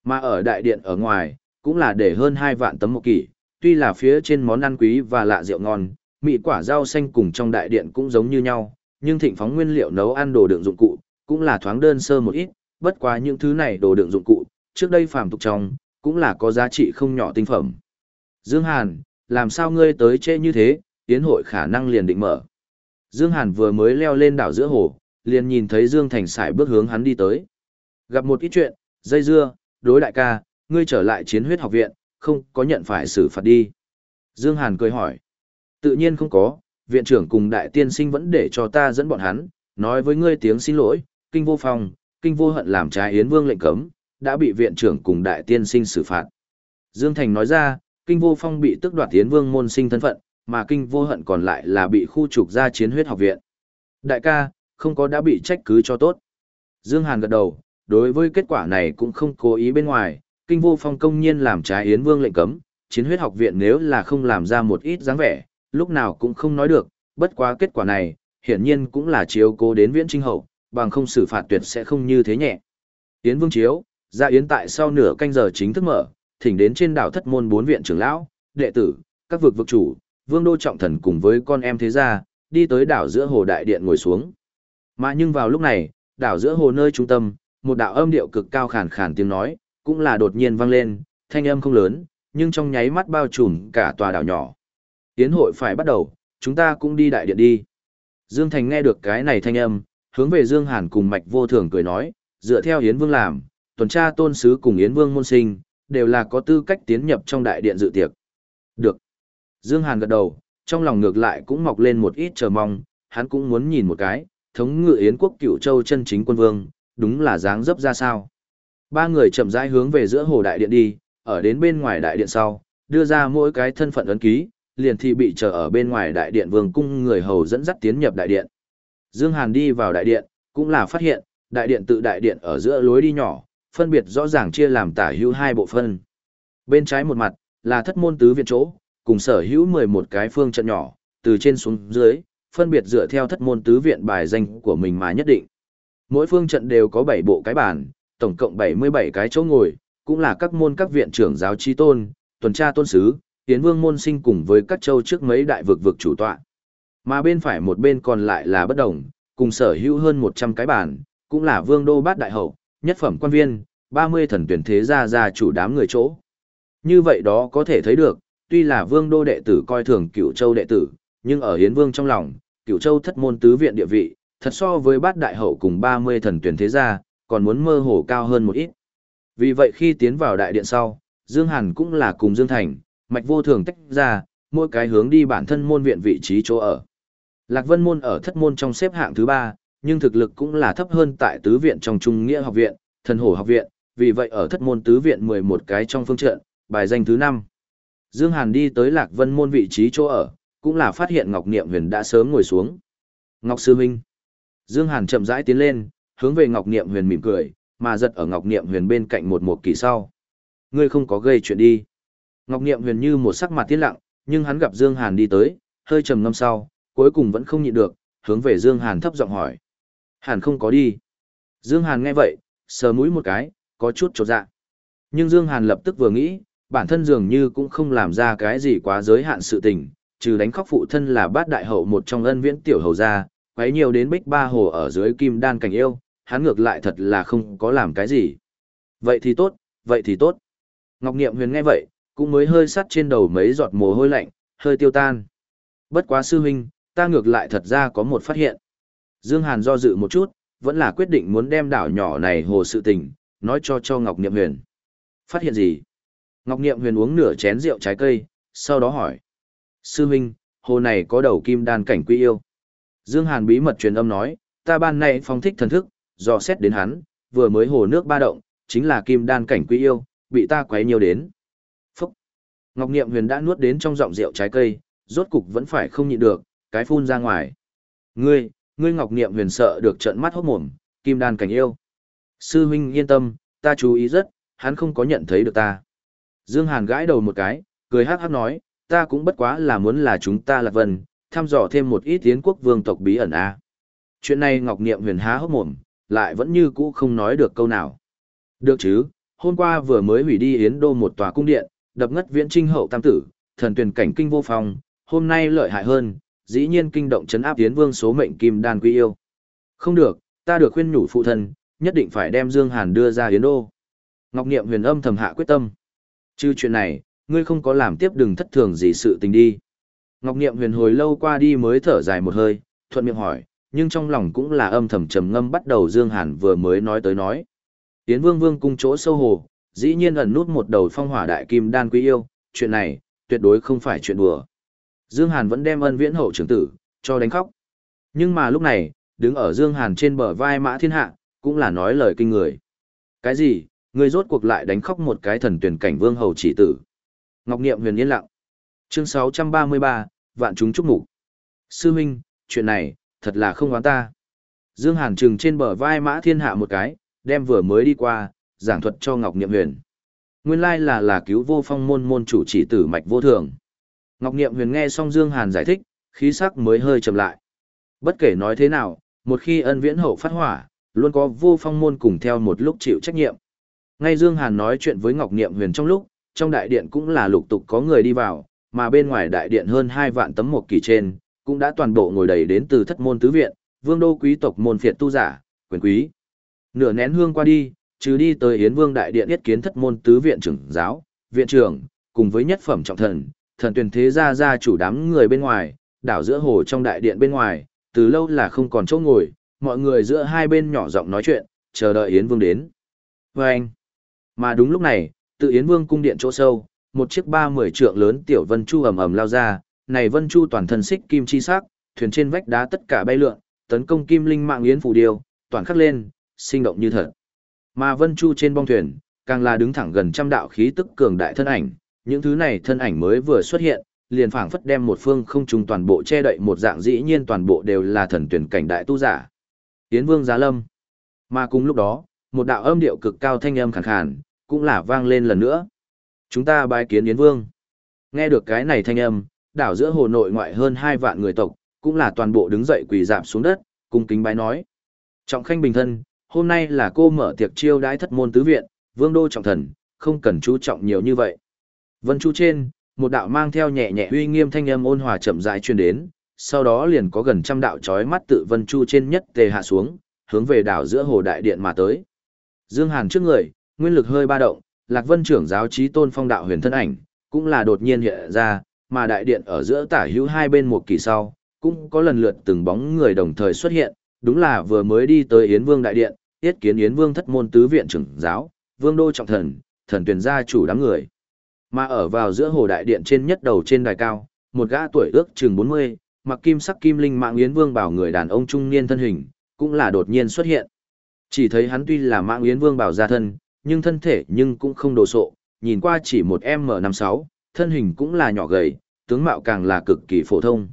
Mà ở đại điện ở ngoài, cũng là để hơn 2 vạn tấm một kỷ, tuy là phía trên món ăn quý và lạ rượu ngon, mị quả rau xanh cùng trong đại điện cũng giống như nhau, nhưng thịnh phóng nguyên liệu nấu ăn đồ đựng dụng cụ, cũng là thoáng đơn sơ một ít, bất quá những thứ này đồ đựng dụng cụ, trước đây phàm tục trong, cũng là có giá trị không nhỏ tinh phẩm. Dương Hàn, làm sao ngươi tới trễ như thế, tiến hội khả năng liền định mở. Dương Hàn vừa mới leo lên đảo giữa hồ, liền nhìn thấy Dương Thành Sải bước hướng hắn đi tới. Gặp một ít chuyện, dây dưa, đối đại ca, ngươi trở lại chiến huyết học viện, không có nhận phải xử phạt đi. Dương Hàn cười hỏi. Tự nhiên không có, viện trưởng cùng đại tiên sinh vẫn để cho ta dẫn bọn hắn, nói với ngươi tiếng xin lỗi, kinh vô phong, kinh vô hận làm trái Yến Vương lệnh cấm, đã bị viện trưởng cùng đại tiên sinh xử phạt. Dương Thành nói ra, kinh vô phong bị tức đoạt Yến Vương môn sinh thân phận, mà kinh vô hận còn lại là bị khu trục ra chiến huyết học viện. Đại ca, không có đã bị trách cứ cho tốt. Dương Hàn gật đầu, đối với kết quả này cũng không cố ý bên ngoài, kinh vô phong công nhiên làm trái Yến Vương lệnh cấm, chiến huyết học viện nếu là không làm ra một ít dáng vẻ, lúc nào cũng không nói được, bất quá kết quả này, hiển nhiên cũng là chiếu cố đến viễn trinh hậu, bằng không xử phạt tuyệt sẽ không như thế nhẹ. Yến Vương chiếu, ra yến tại sau nửa canh giờ chính thức mở, thỉnh đến trên đảo thất môn bốn viện trưởng lão, đệ tử, các vực vực chủ, vương đô trọng thần cùng với con em thế gia, đi tới đảo giữa hồ đại điện ngồi xuống. Mà nhưng vào lúc này, đảo giữa hồ nơi trung tâm, một đạo âm điệu cực cao khàn khàn tiếng nói, cũng là đột nhiên vang lên, thanh âm không lớn, nhưng trong nháy mắt bao trùm cả tòa đảo nhỏ. Yến hội phải bắt đầu, chúng ta cũng đi đại điện đi. Dương Thành nghe được cái này thanh âm, hướng về Dương Hàn cùng Mạch Vô Thường cười nói, dựa theo Yến Vương làm, tuần tra tôn sứ cùng Yến Vương môn sinh, đều là có tư cách tiến nhập trong đại điện dự tiệc. Được. Dương Hàn gật đầu, trong lòng ngược lại cũng mọc lên một ít chờ mong, hắn cũng muốn nhìn một cái, thống ngự Yến quốc cựu châu chân chính quân vương, đúng là dáng dấp ra sao. Ba người chậm rãi hướng về giữa hồ đại điện đi, ở đến bên ngoài đại điện sau, đưa ra mỗi cái thân phận ấn ký, liền thì bị chờ ở bên ngoài đại điện vương cung người hầu dẫn dắt tiến nhập đại điện. Dương Hàn đi vào đại điện, cũng là phát hiện, đại điện tự đại điện ở giữa lối đi nhỏ, phân biệt rõ ràng chia làm tả hữu hai bộ phân. Bên trái một mặt, là thất môn tứ viện chỗ, cùng sở hữu 11 cái phương trận nhỏ, từ trên xuống dưới, phân biệt dựa theo thất môn tứ viện bài danh của mình mà nhất định. Mỗi phương trận đều có 7 bộ cái bàn, tổng cộng 77 cái chỗ ngồi, cũng là các môn các viện trưởng giáo chi tôn, tuần tra tôn sứ, tiến vương môn sinh cùng với các châu trước mấy đại vực vực chủ tọa. Mà bên phải một bên còn lại là bất đồng, cùng sở hữu hơn 100 cái bàn, cũng là vương đô bát đại hậu, nhất phẩm quan viên, 30 thần tuyển thế gia gia chủ đám người chỗ. Như vậy đó có thể thấy được, tuy là vương đô đệ tử coi thường cửu châu đệ tử, nhưng ở hiến vương trong lòng, cửu châu thất môn tứ viện địa vị, thật so với bát đại hậu cùng 30 thần tuyển thế gia, còn muốn mơ hồ cao hơn một ít. Vì vậy khi tiến vào đại điện sau, Dương Hàn cũng là cùng Dương Thành, mạch vô thường tách ra, mỗi cái hướng đi bản thân môn viện vị trí chỗ ở. Lạc Vân môn ở thất môn trong xếp hạng thứ ba, nhưng thực lực cũng là thấp hơn tại tứ viện trong trung nghĩa học viện, thần hổ học viện, vì vậy ở thất môn tứ viện 11 cái trong phương trận, bài danh thứ 5. Dương Hàn đi tới Lạc Vân môn vị trí chỗ ở, cũng là phát hiện Ngọc Niệm Huyền đã sớm ngồi xuống. Ngọc Sư Minh. Dương Hàn chậm rãi tiến lên, hướng về Ngọc Niệm Huyền mỉm cười, mà giật ở Ngọc Niệm Huyền bên cạnh một một kỳ sau. Ngươi không có gây chuyện đi. Ngọc Niệm Huyền như một sắc mặt tiến lặng, nhưng hắn gặp Dương Hàn đi tới, hơi trầm ngâm sau, cuối cùng vẫn không nhịn được, hướng về Dương Hàn thấp giọng hỏi. Hàn không có đi. Dương Hàn nghe vậy, sờ mũi một cái, có chút chột dạ. Nhưng Dương Hàn lập tức vừa nghĩ, bản thân dường như cũng không làm ra cái gì quá giới hạn sự tình, trừ đánh khóc phụ thân là bát đại hậu một trong ân viễn tiểu hầu gia, quấy nhiều đến bích ba hồ ở dưới kim đan cảnh yêu, hắn ngược lại thật là không có làm cái gì. Vậy thì tốt, vậy thì tốt. Ngọc Niệm Huyền nghe vậy, cũng mới hơi sắt trên đầu mấy giọt mồ hôi lạnh, hơi tiêu tan. Bất quá sư huynh, ta ngược lại thật ra có một phát hiện. Dương Hàn do dự một chút, vẫn là quyết định muốn đem đảo nhỏ này hồ sự tình, nói cho cho Ngọc Niệm Huyền. Phát hiện gì? Ngọc Niệm Huyền uống nửa chén rượu trái cây, sau đó hỏi. Sư huynh, hồ này có đầu kim đan cảnh quy yêu. Dương Hàn bí mật truyền âm nói, ta ban nay phong thích thần thức, dò xét đến hắn, vừa mới hồ nước ba động, chính là kim đan cảnh Quý yêu, bị ta quấy nhiều đến. Phúc! Ngọc Niệm Huyền đã nuốt đến trong giọng rượu trái cây, rốt cục vẫn phải không nhịn được, cái phun ra ngoài. Ngươi, ngươi Ngọc Niệm Huyền sợ được trợn mắt hốt mồm, kim đan cảnh yêu. Sư huynh yên tâm, ta chú ý rất, hắn không có nhận thấy được ta. Dương Hàn gãi đầu một cái, cười hắc hắc nói, ta cũng bất quá là muốn là chúng ta lạc vần thăm dò thêm một ít tiến quốc vương tộc bí ẩn a. Chuyện này Ngọc Niệm huyền há hốc mồm, lại vẫn như cũ không nói được câu nào. Được chứ, hôm qua vừa mới hủy đi Yến Đô một tòa cung điện, đập ngất viễn trinh hậu tam tử, thần tuyển cảnh kinh vô phong hôm nay lợi hại hơn, dĩ nhiên kinh động chấn áp Yến Vương số mệnh kim đan quý yêu. Không được, ta được khuyên nhủ phụ thân, nhất định phải đem Dương Hàn đưa ra Yến Đô. Ngọc Niệm huyền âm thầm hạ quyết tâm. Chứ chuyện này, ngươi không có làm tiếp đừng thất thường gì sự tình đi. Ngọc Niệm huyền hồi lâu qua đi mới thở dài một hơi, thuận miệng hỏi, nhưng trong lòng cũng là âm thầm trầm ngâm bắt đầu Dương Hàn vừa mới nói tới nói. Yến Vương Vương cung chỗ sâu hồ, dĩ nhiên ẩn nút một đầu phong hỏa đại kim đan quý yêu, chuyện này, tuyệt đối không phải chuyện đùa. Dương Hàn vẫn đem ân viễn hậu trưởng tử, cho đánh khóc. Nhưng mà lúc này, đứng ở Dương Hàn trên bờ vai mã thiên hạ, cũng là nói lời kinh người. Cái gì, ngươi rốt cuộc lại đánh khóc một cái thần tuyển cảnh vương hầu chỉ tử. Ngọc Niệm huyền yên lặng. Chương 633, vạn chúng chúc mục. Sư huynh, chuyện này, thật là không oán ta. Dương Hàn trừng trên bờ vai mã thiên hạ một cái, đem vừa mới đi qua, giảng thuật cho Ngọc Niệm huyền. Nguyên lai là là cứu vô phong môn môn chủ chỉ tử mạch vô thường. Ngọc Niệm huyền nghe xong Dương Hàn giải thích, khí sắc mới hơi trầm lại. Bất kể nói thế nào, một khi ân viễn hậu phát hỏa, luôn có vô phong môn cùng theo một lúc chịu trách nhiệm. Ngay Dương Hàn nói chuyện với Ngọc Niệm huyền trong lúc, trong đại điện cũng là lục tục có người đi vào, mà bên ngoài đại điện hơn 2 vạn tấm một kỳ trên, cũng đã toàn bộ ngồi đầy đến từ thất môn tứ viện, vương đô quý tộc môn phiệt tu giả, quyền quý. Nửa nén hương qua đi, trừ đi tới Yến Vương đại điện yết kiến thất môn tứ viện trưởng giáo, viện trưởng, cùng với nhất phẩm trọng thần, thần tuyển thế gia gia chủ đám người bên ngoài, đảo giữa hồ trong đại điện bên ngoài, từ lâu là không còn chỗ ngồi, mọi người giữa hai bên nhỏ giọng nói chuyện, chờ đợi Yến Vương đến. Và anh, mà đúng lúc này, tự Yến Vương cung điện chỗ sâu, một chiếc ba mười trượng lớn tiểu vân chu ầm ầm lao ra, này vân chu toàn thân xích kim chi sắc, thuyền trên vách đá tất cả bay lượn, tấn công kim linh mạng yến phù điêu, toàn khắc lên, sinh động như thật. Mà vân chu trên bong thuyền, càng là đứng thẳng gần trăm đạo khí tức cường đại thân ảnh, những thứ này thân ảnh mới vừa xuất hiện, liền phảng phất đem một phương không trùng toàn bộ che đậy một dạng dĩ nhiên toàn bộ đều là thần tuyển cảnh đại tu giả. Yến Vương Giá Lâm. Mà cùng lúc đó, một đạo âm điệu cực cao thanh âm khàn khàn, cũng là vang lên lần nữa. Chúng ta bái kiến Yến Vương. Nghe được cái này thanh âm, đảo giữa hồ nội ngoại hơn hai vạn người tộc, cũng là toàn bộ đứng dậy quỳ dạp xuống đất, cung kính bái nói. Trọng khanh bình thân, hôm nay là cô mở tiệc chiêu đãi thất môn tứ viện, vương đô trọng thần, không cần chú trọng nhiều như vậy. Vân Chu trên, một đạo mang theo nhẹ nhẹ uy nghiêm thanh âm ôn hòa chậm rãi truyền đến, sau đó liền có gần trăm đạo chói mắt tự Vân Chu trên nhất tề hạ xuống, hướng về đảo giữa hồ đại điện mà tới. Dương Hàn trước người, nguyên lực hơi ba động, Lạc Vân trưởng giáo trí tôn phong đạo huyền thân ảnh, cũng là đột nhiên hiện ra, mà đại điện ở giữa tả hữu hai bên một kỳ sau, cũng có lần lượt từng bóng người đồng thời xuất hiện, đúng là vừa mới đi tới Yến Vương đại điện, tiết kiến Yến Vương thất môn tứ viện trưởng giáo, Vương đô trọng thần, thần tuyển gia chủ đám người. Mà ở vào giữa hồ đại điện trên nhất đầu trên đài cao, một gã tuổi ước chừng 40, mặc kim sắc kim linh mạng Yến Vương bảo người đàn ông trung niên thân hình, cũng là đột nhiên xuất hiện. Chỉ thấy hắn tuy là mạng Yến Vương bảo gia thân, nhưng thân thể nhưng cũng không đồ sộ, nhìn qua chỉ một M56, thân hình cũng là nhỏ gầy, tướng mạo càng là cực kỳ phổ thông.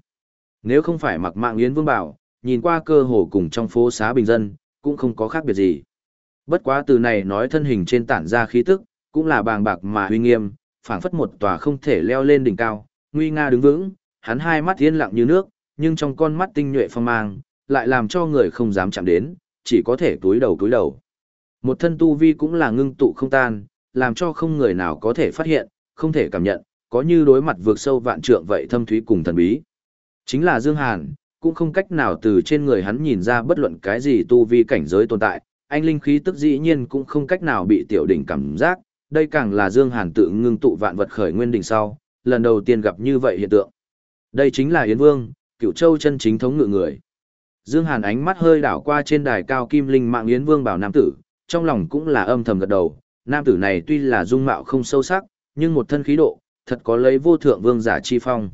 Nếu không phải mặc mạng yến vương bảo, nhìn qua cơ hồ cùng trong phố xá bình dân, cũng không có khác biệt gì. Bất quá từ này nói thân hình trên tản ra khí tức, cũng là bàng bạc mà uy nghiêm, phảng phất một tòa không thể leo lên đỉnh cao, nguy nga đứng vững, hắn hai mắt yên lặng như nước, nhưng trong con mắt tinh nhuệ phong mang, lại làm cho người không dám chạm đến, chỉ có thể túi đầu túi đầu. Một thân tu vi cũng là ngưng tụ không tan, làm cho không người nào có thể phát hiện, không thể cảm nhận, có như đối mặt vượt sâu vạn trượng vậy thâm thúy cùng thần bí. Chính là Dương Hàn, cũng không cách nào từ trên người hắn nhìn ra bất luận cái gì tu vi cảnh giới tồn tại, anh linh khí tức dĩ nhiên cũng không cách nào bị tiểu đỉnh cảm giác, đây càng là Dương Hàn tự ngưng tụ vạn vật khởi nguyên đỉnh sau, lần đầu tiên gặp như vậy hiện tượng. Đây chính là Yến Vương, cựu châu chân chính thống ngự người. Dương Hàn ánh mắt hơi đảo qua trên đài cao kim linh mạng Yến Vương bảo nam tử, trong lòng cũng là âm thầm gật đầu, nam tử này tuy là dung mạo không sâu sắc, nhưng một thân khí độ, thật có lấy vô thượng vương giả chi phong.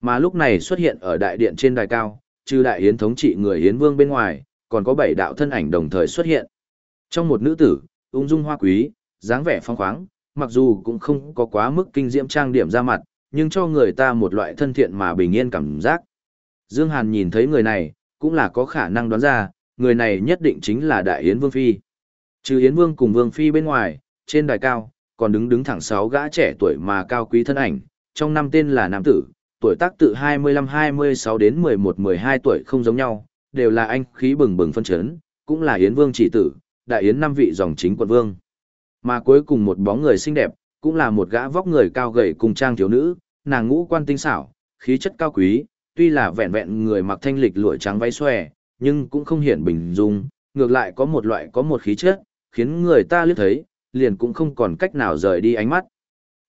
Mà lúc này xuất hiện ở đại điện trên đài cao, trừ đại hiến thống trị người hiến vương bên ngoài, còn có bảy đạo thân ảnh đồng thời xuất hiện. Trong một nữ tử, ung dung hoa quý, dáng vẻ phong khoáng, mặc dù cũng không có quá mức kinh diễm trang điểm ra mặt, nhưng cho người ta một loại thân thiện mà bình yên cảm giác. Dương Hàn nhìn thấy người này, cũng là có khả năng đoán ra, người này nhất định chính là Đại hiến Vương Phi. Trừ Yến Vương cùng Vương Phi bên ngoài, trên đài cao, còn đứng đứng thẳng sáu gã trẻ tuổi mà cao quý thân ảnh, trong năm tên là nam tử, tuổi tác từ 25-26 đến 11-12 tuổi không giống nhau, đều là anh khí bừng bừng phân chấn, cũng là Yến Vương chỉ tử, đại yến năm vị dòng chính quận vương. Mà cuối cùng một bóng người xinh đẹp, cũng là một gã vóc người cao gầy cùng trang thiếu nữ, nàng ngũ quan tinh xảo, khí chất cao quý, tuy là vẹn vẹn người mặc thanh lịch lụa trắng váy xòe, nhưng cũng không hiển bình dung, ngược lại có một loại có một khí chất, khiến người ta liếc thấy, liền cũng không còn cách nào rời đi ánh mắt.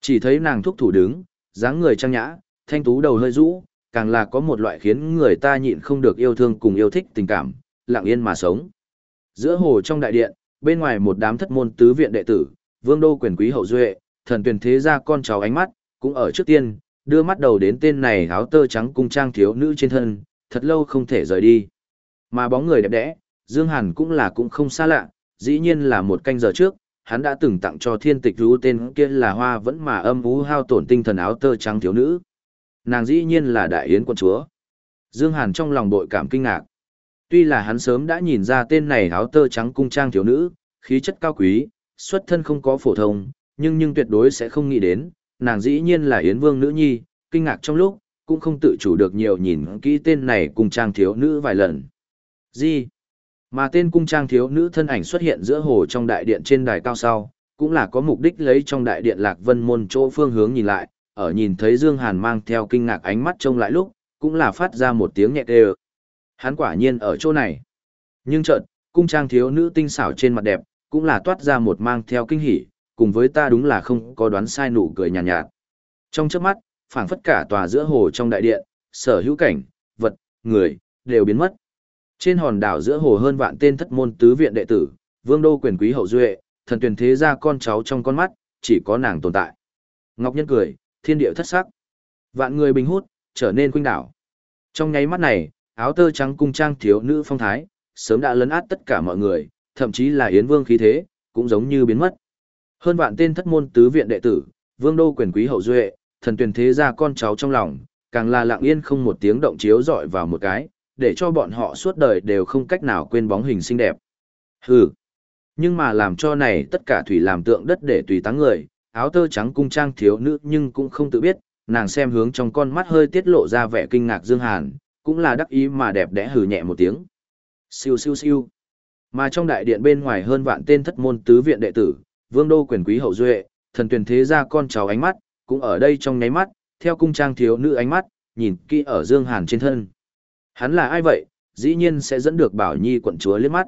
Chỉ thấy nàng thúc thủ đứng, dáng người trang nhã, thanh tú đầu hơi rũ, càng là có một loại khiến người ta nhịn không được yêu thương cùng yêu thích tình cảm, lặng yên mà sống. Giữa hồ trong đại điện, bên ngoài một đám thất môn tứ viện đệ tử, vương đô quyền quý hậu duệ, thần tuyển thế gia con cháu ánh mắt, cũng ở trước tiên, đưa mắt đầu đến tên này áo tơ trắng cung trang thiếu nữ trên thân, thật lâu không thể rời đi. Mà bóng người đẹp đẽ, Dương Hàn cũng là cũng không xa lạ, dĩ nhiên là một canh giờ trước, hắn đã từng tặng cho thiên tịch rú tên kia là hoa vẫn mà âm ú hao tổn tinh thần áo tơ trắng thiếu nữ. Nàng dĩ nhiên là đại yến quân chúa. Dương Hàn trong lòng bội cảm kinh ngạc. Tuy là hắn sớm đã nhìn ra tên này áo tơ trắng cung trang thiếu nữ, khí chất cao quý, xuất thân không có phổ thông, nhưng nhưng tuyệt đối sẽ không nghĩ đến, nàng dĩ nhiên là Yến Vương nữ nhi, kinh ngạc trong lúc, cũng không tự chủ được nhiều nhìn kỹ tên này cung trang thiếu nữ vài lần. Gì? Mà tên cung trang thiếu nữ thân ảnh xuất hiện giữa hồ trong đại điện trên đài cao sau, cũng là có mục đích lấy trong đại điện Lạc Vân môn chỗ phương hướng nhìn lại, ở nhìn thấy Dương Hàn mang theo kinh ngạc ánh mắt trông lại lúc, cũng là phát ra một tiếng nhẹ đều. Hắn quả nhiên ở chỗ này. Nhưng chợt, cung trang thiếu nữ tinh xảo trên mặt đẹp, cũng là toát ra một mang theo kinh hỉ, cùng với ta đúng là không có đoán sai nụ cười nhàn nhạt, nhạt. Trong chớp mắt, phảng phất cả tòa giữa hồ trong đại điện, sở hữu cảnh, vật, người, đều biến mất. Trên hòn đảo giữa hồ hơn vạn tên thất môn tứ viện đệ tử, vương đô quyền quý hậu duệ, thần tuyển thế gia con cháu trong con mắt, chỉ có nàng tồn tại. Ngọc Nhân cười, thiên địa thất sắc. Vạn người bình hút, trở nên khuynh đảo. Trong nháy mắt này, áo tơ trắng cung trang thiếu nữ phong thái, sớm đã lấn át tất cả mọi người, thậm chí là Yến Vương khí thế, cũng giống như biến mất. Hơn vạn tên thất môn tứ viện đệ tử, vương đô quyền quý hậu duệ, thần tuyển thế gia con cháu trong lòng, càng là lặng yên không một tiếng động chiếu dọi vào một cái, để cho bọn họ suốt đời đều không cách nào quên bóng hình xinh đẹp. Hừ. Nhưng mà làm cho này tất cả thủy làm tượng đất để tùy táng người, áo tơ trắng cung trang thiếu nữ nhưng cũng không tự biết, nàng xem hướng trong con mắt hơi tiết lộ ra vẻ kinh ngạc Dương Hàn, cũng là đắc ý mà đẹp đẽ hừ nhẹ một tiếng. Siêu siêu siêu. Mà trong đại điện bên ngoài hơn vạn tên thất môn tứ viện đệ tử, vương đô quyền quý hậu duệ, thần tuyển thế gia con cháu ánh mắt, cũng ở đây trong nháy mắt, theo cung trang thiếu nữ ánh mắt, nhìn kỹ ở Dương Hàn trên thân. Hắn là ai vậy, dĩ nhiên sẽ dẫn được Bảo Nhi quận chúa liếc mắt.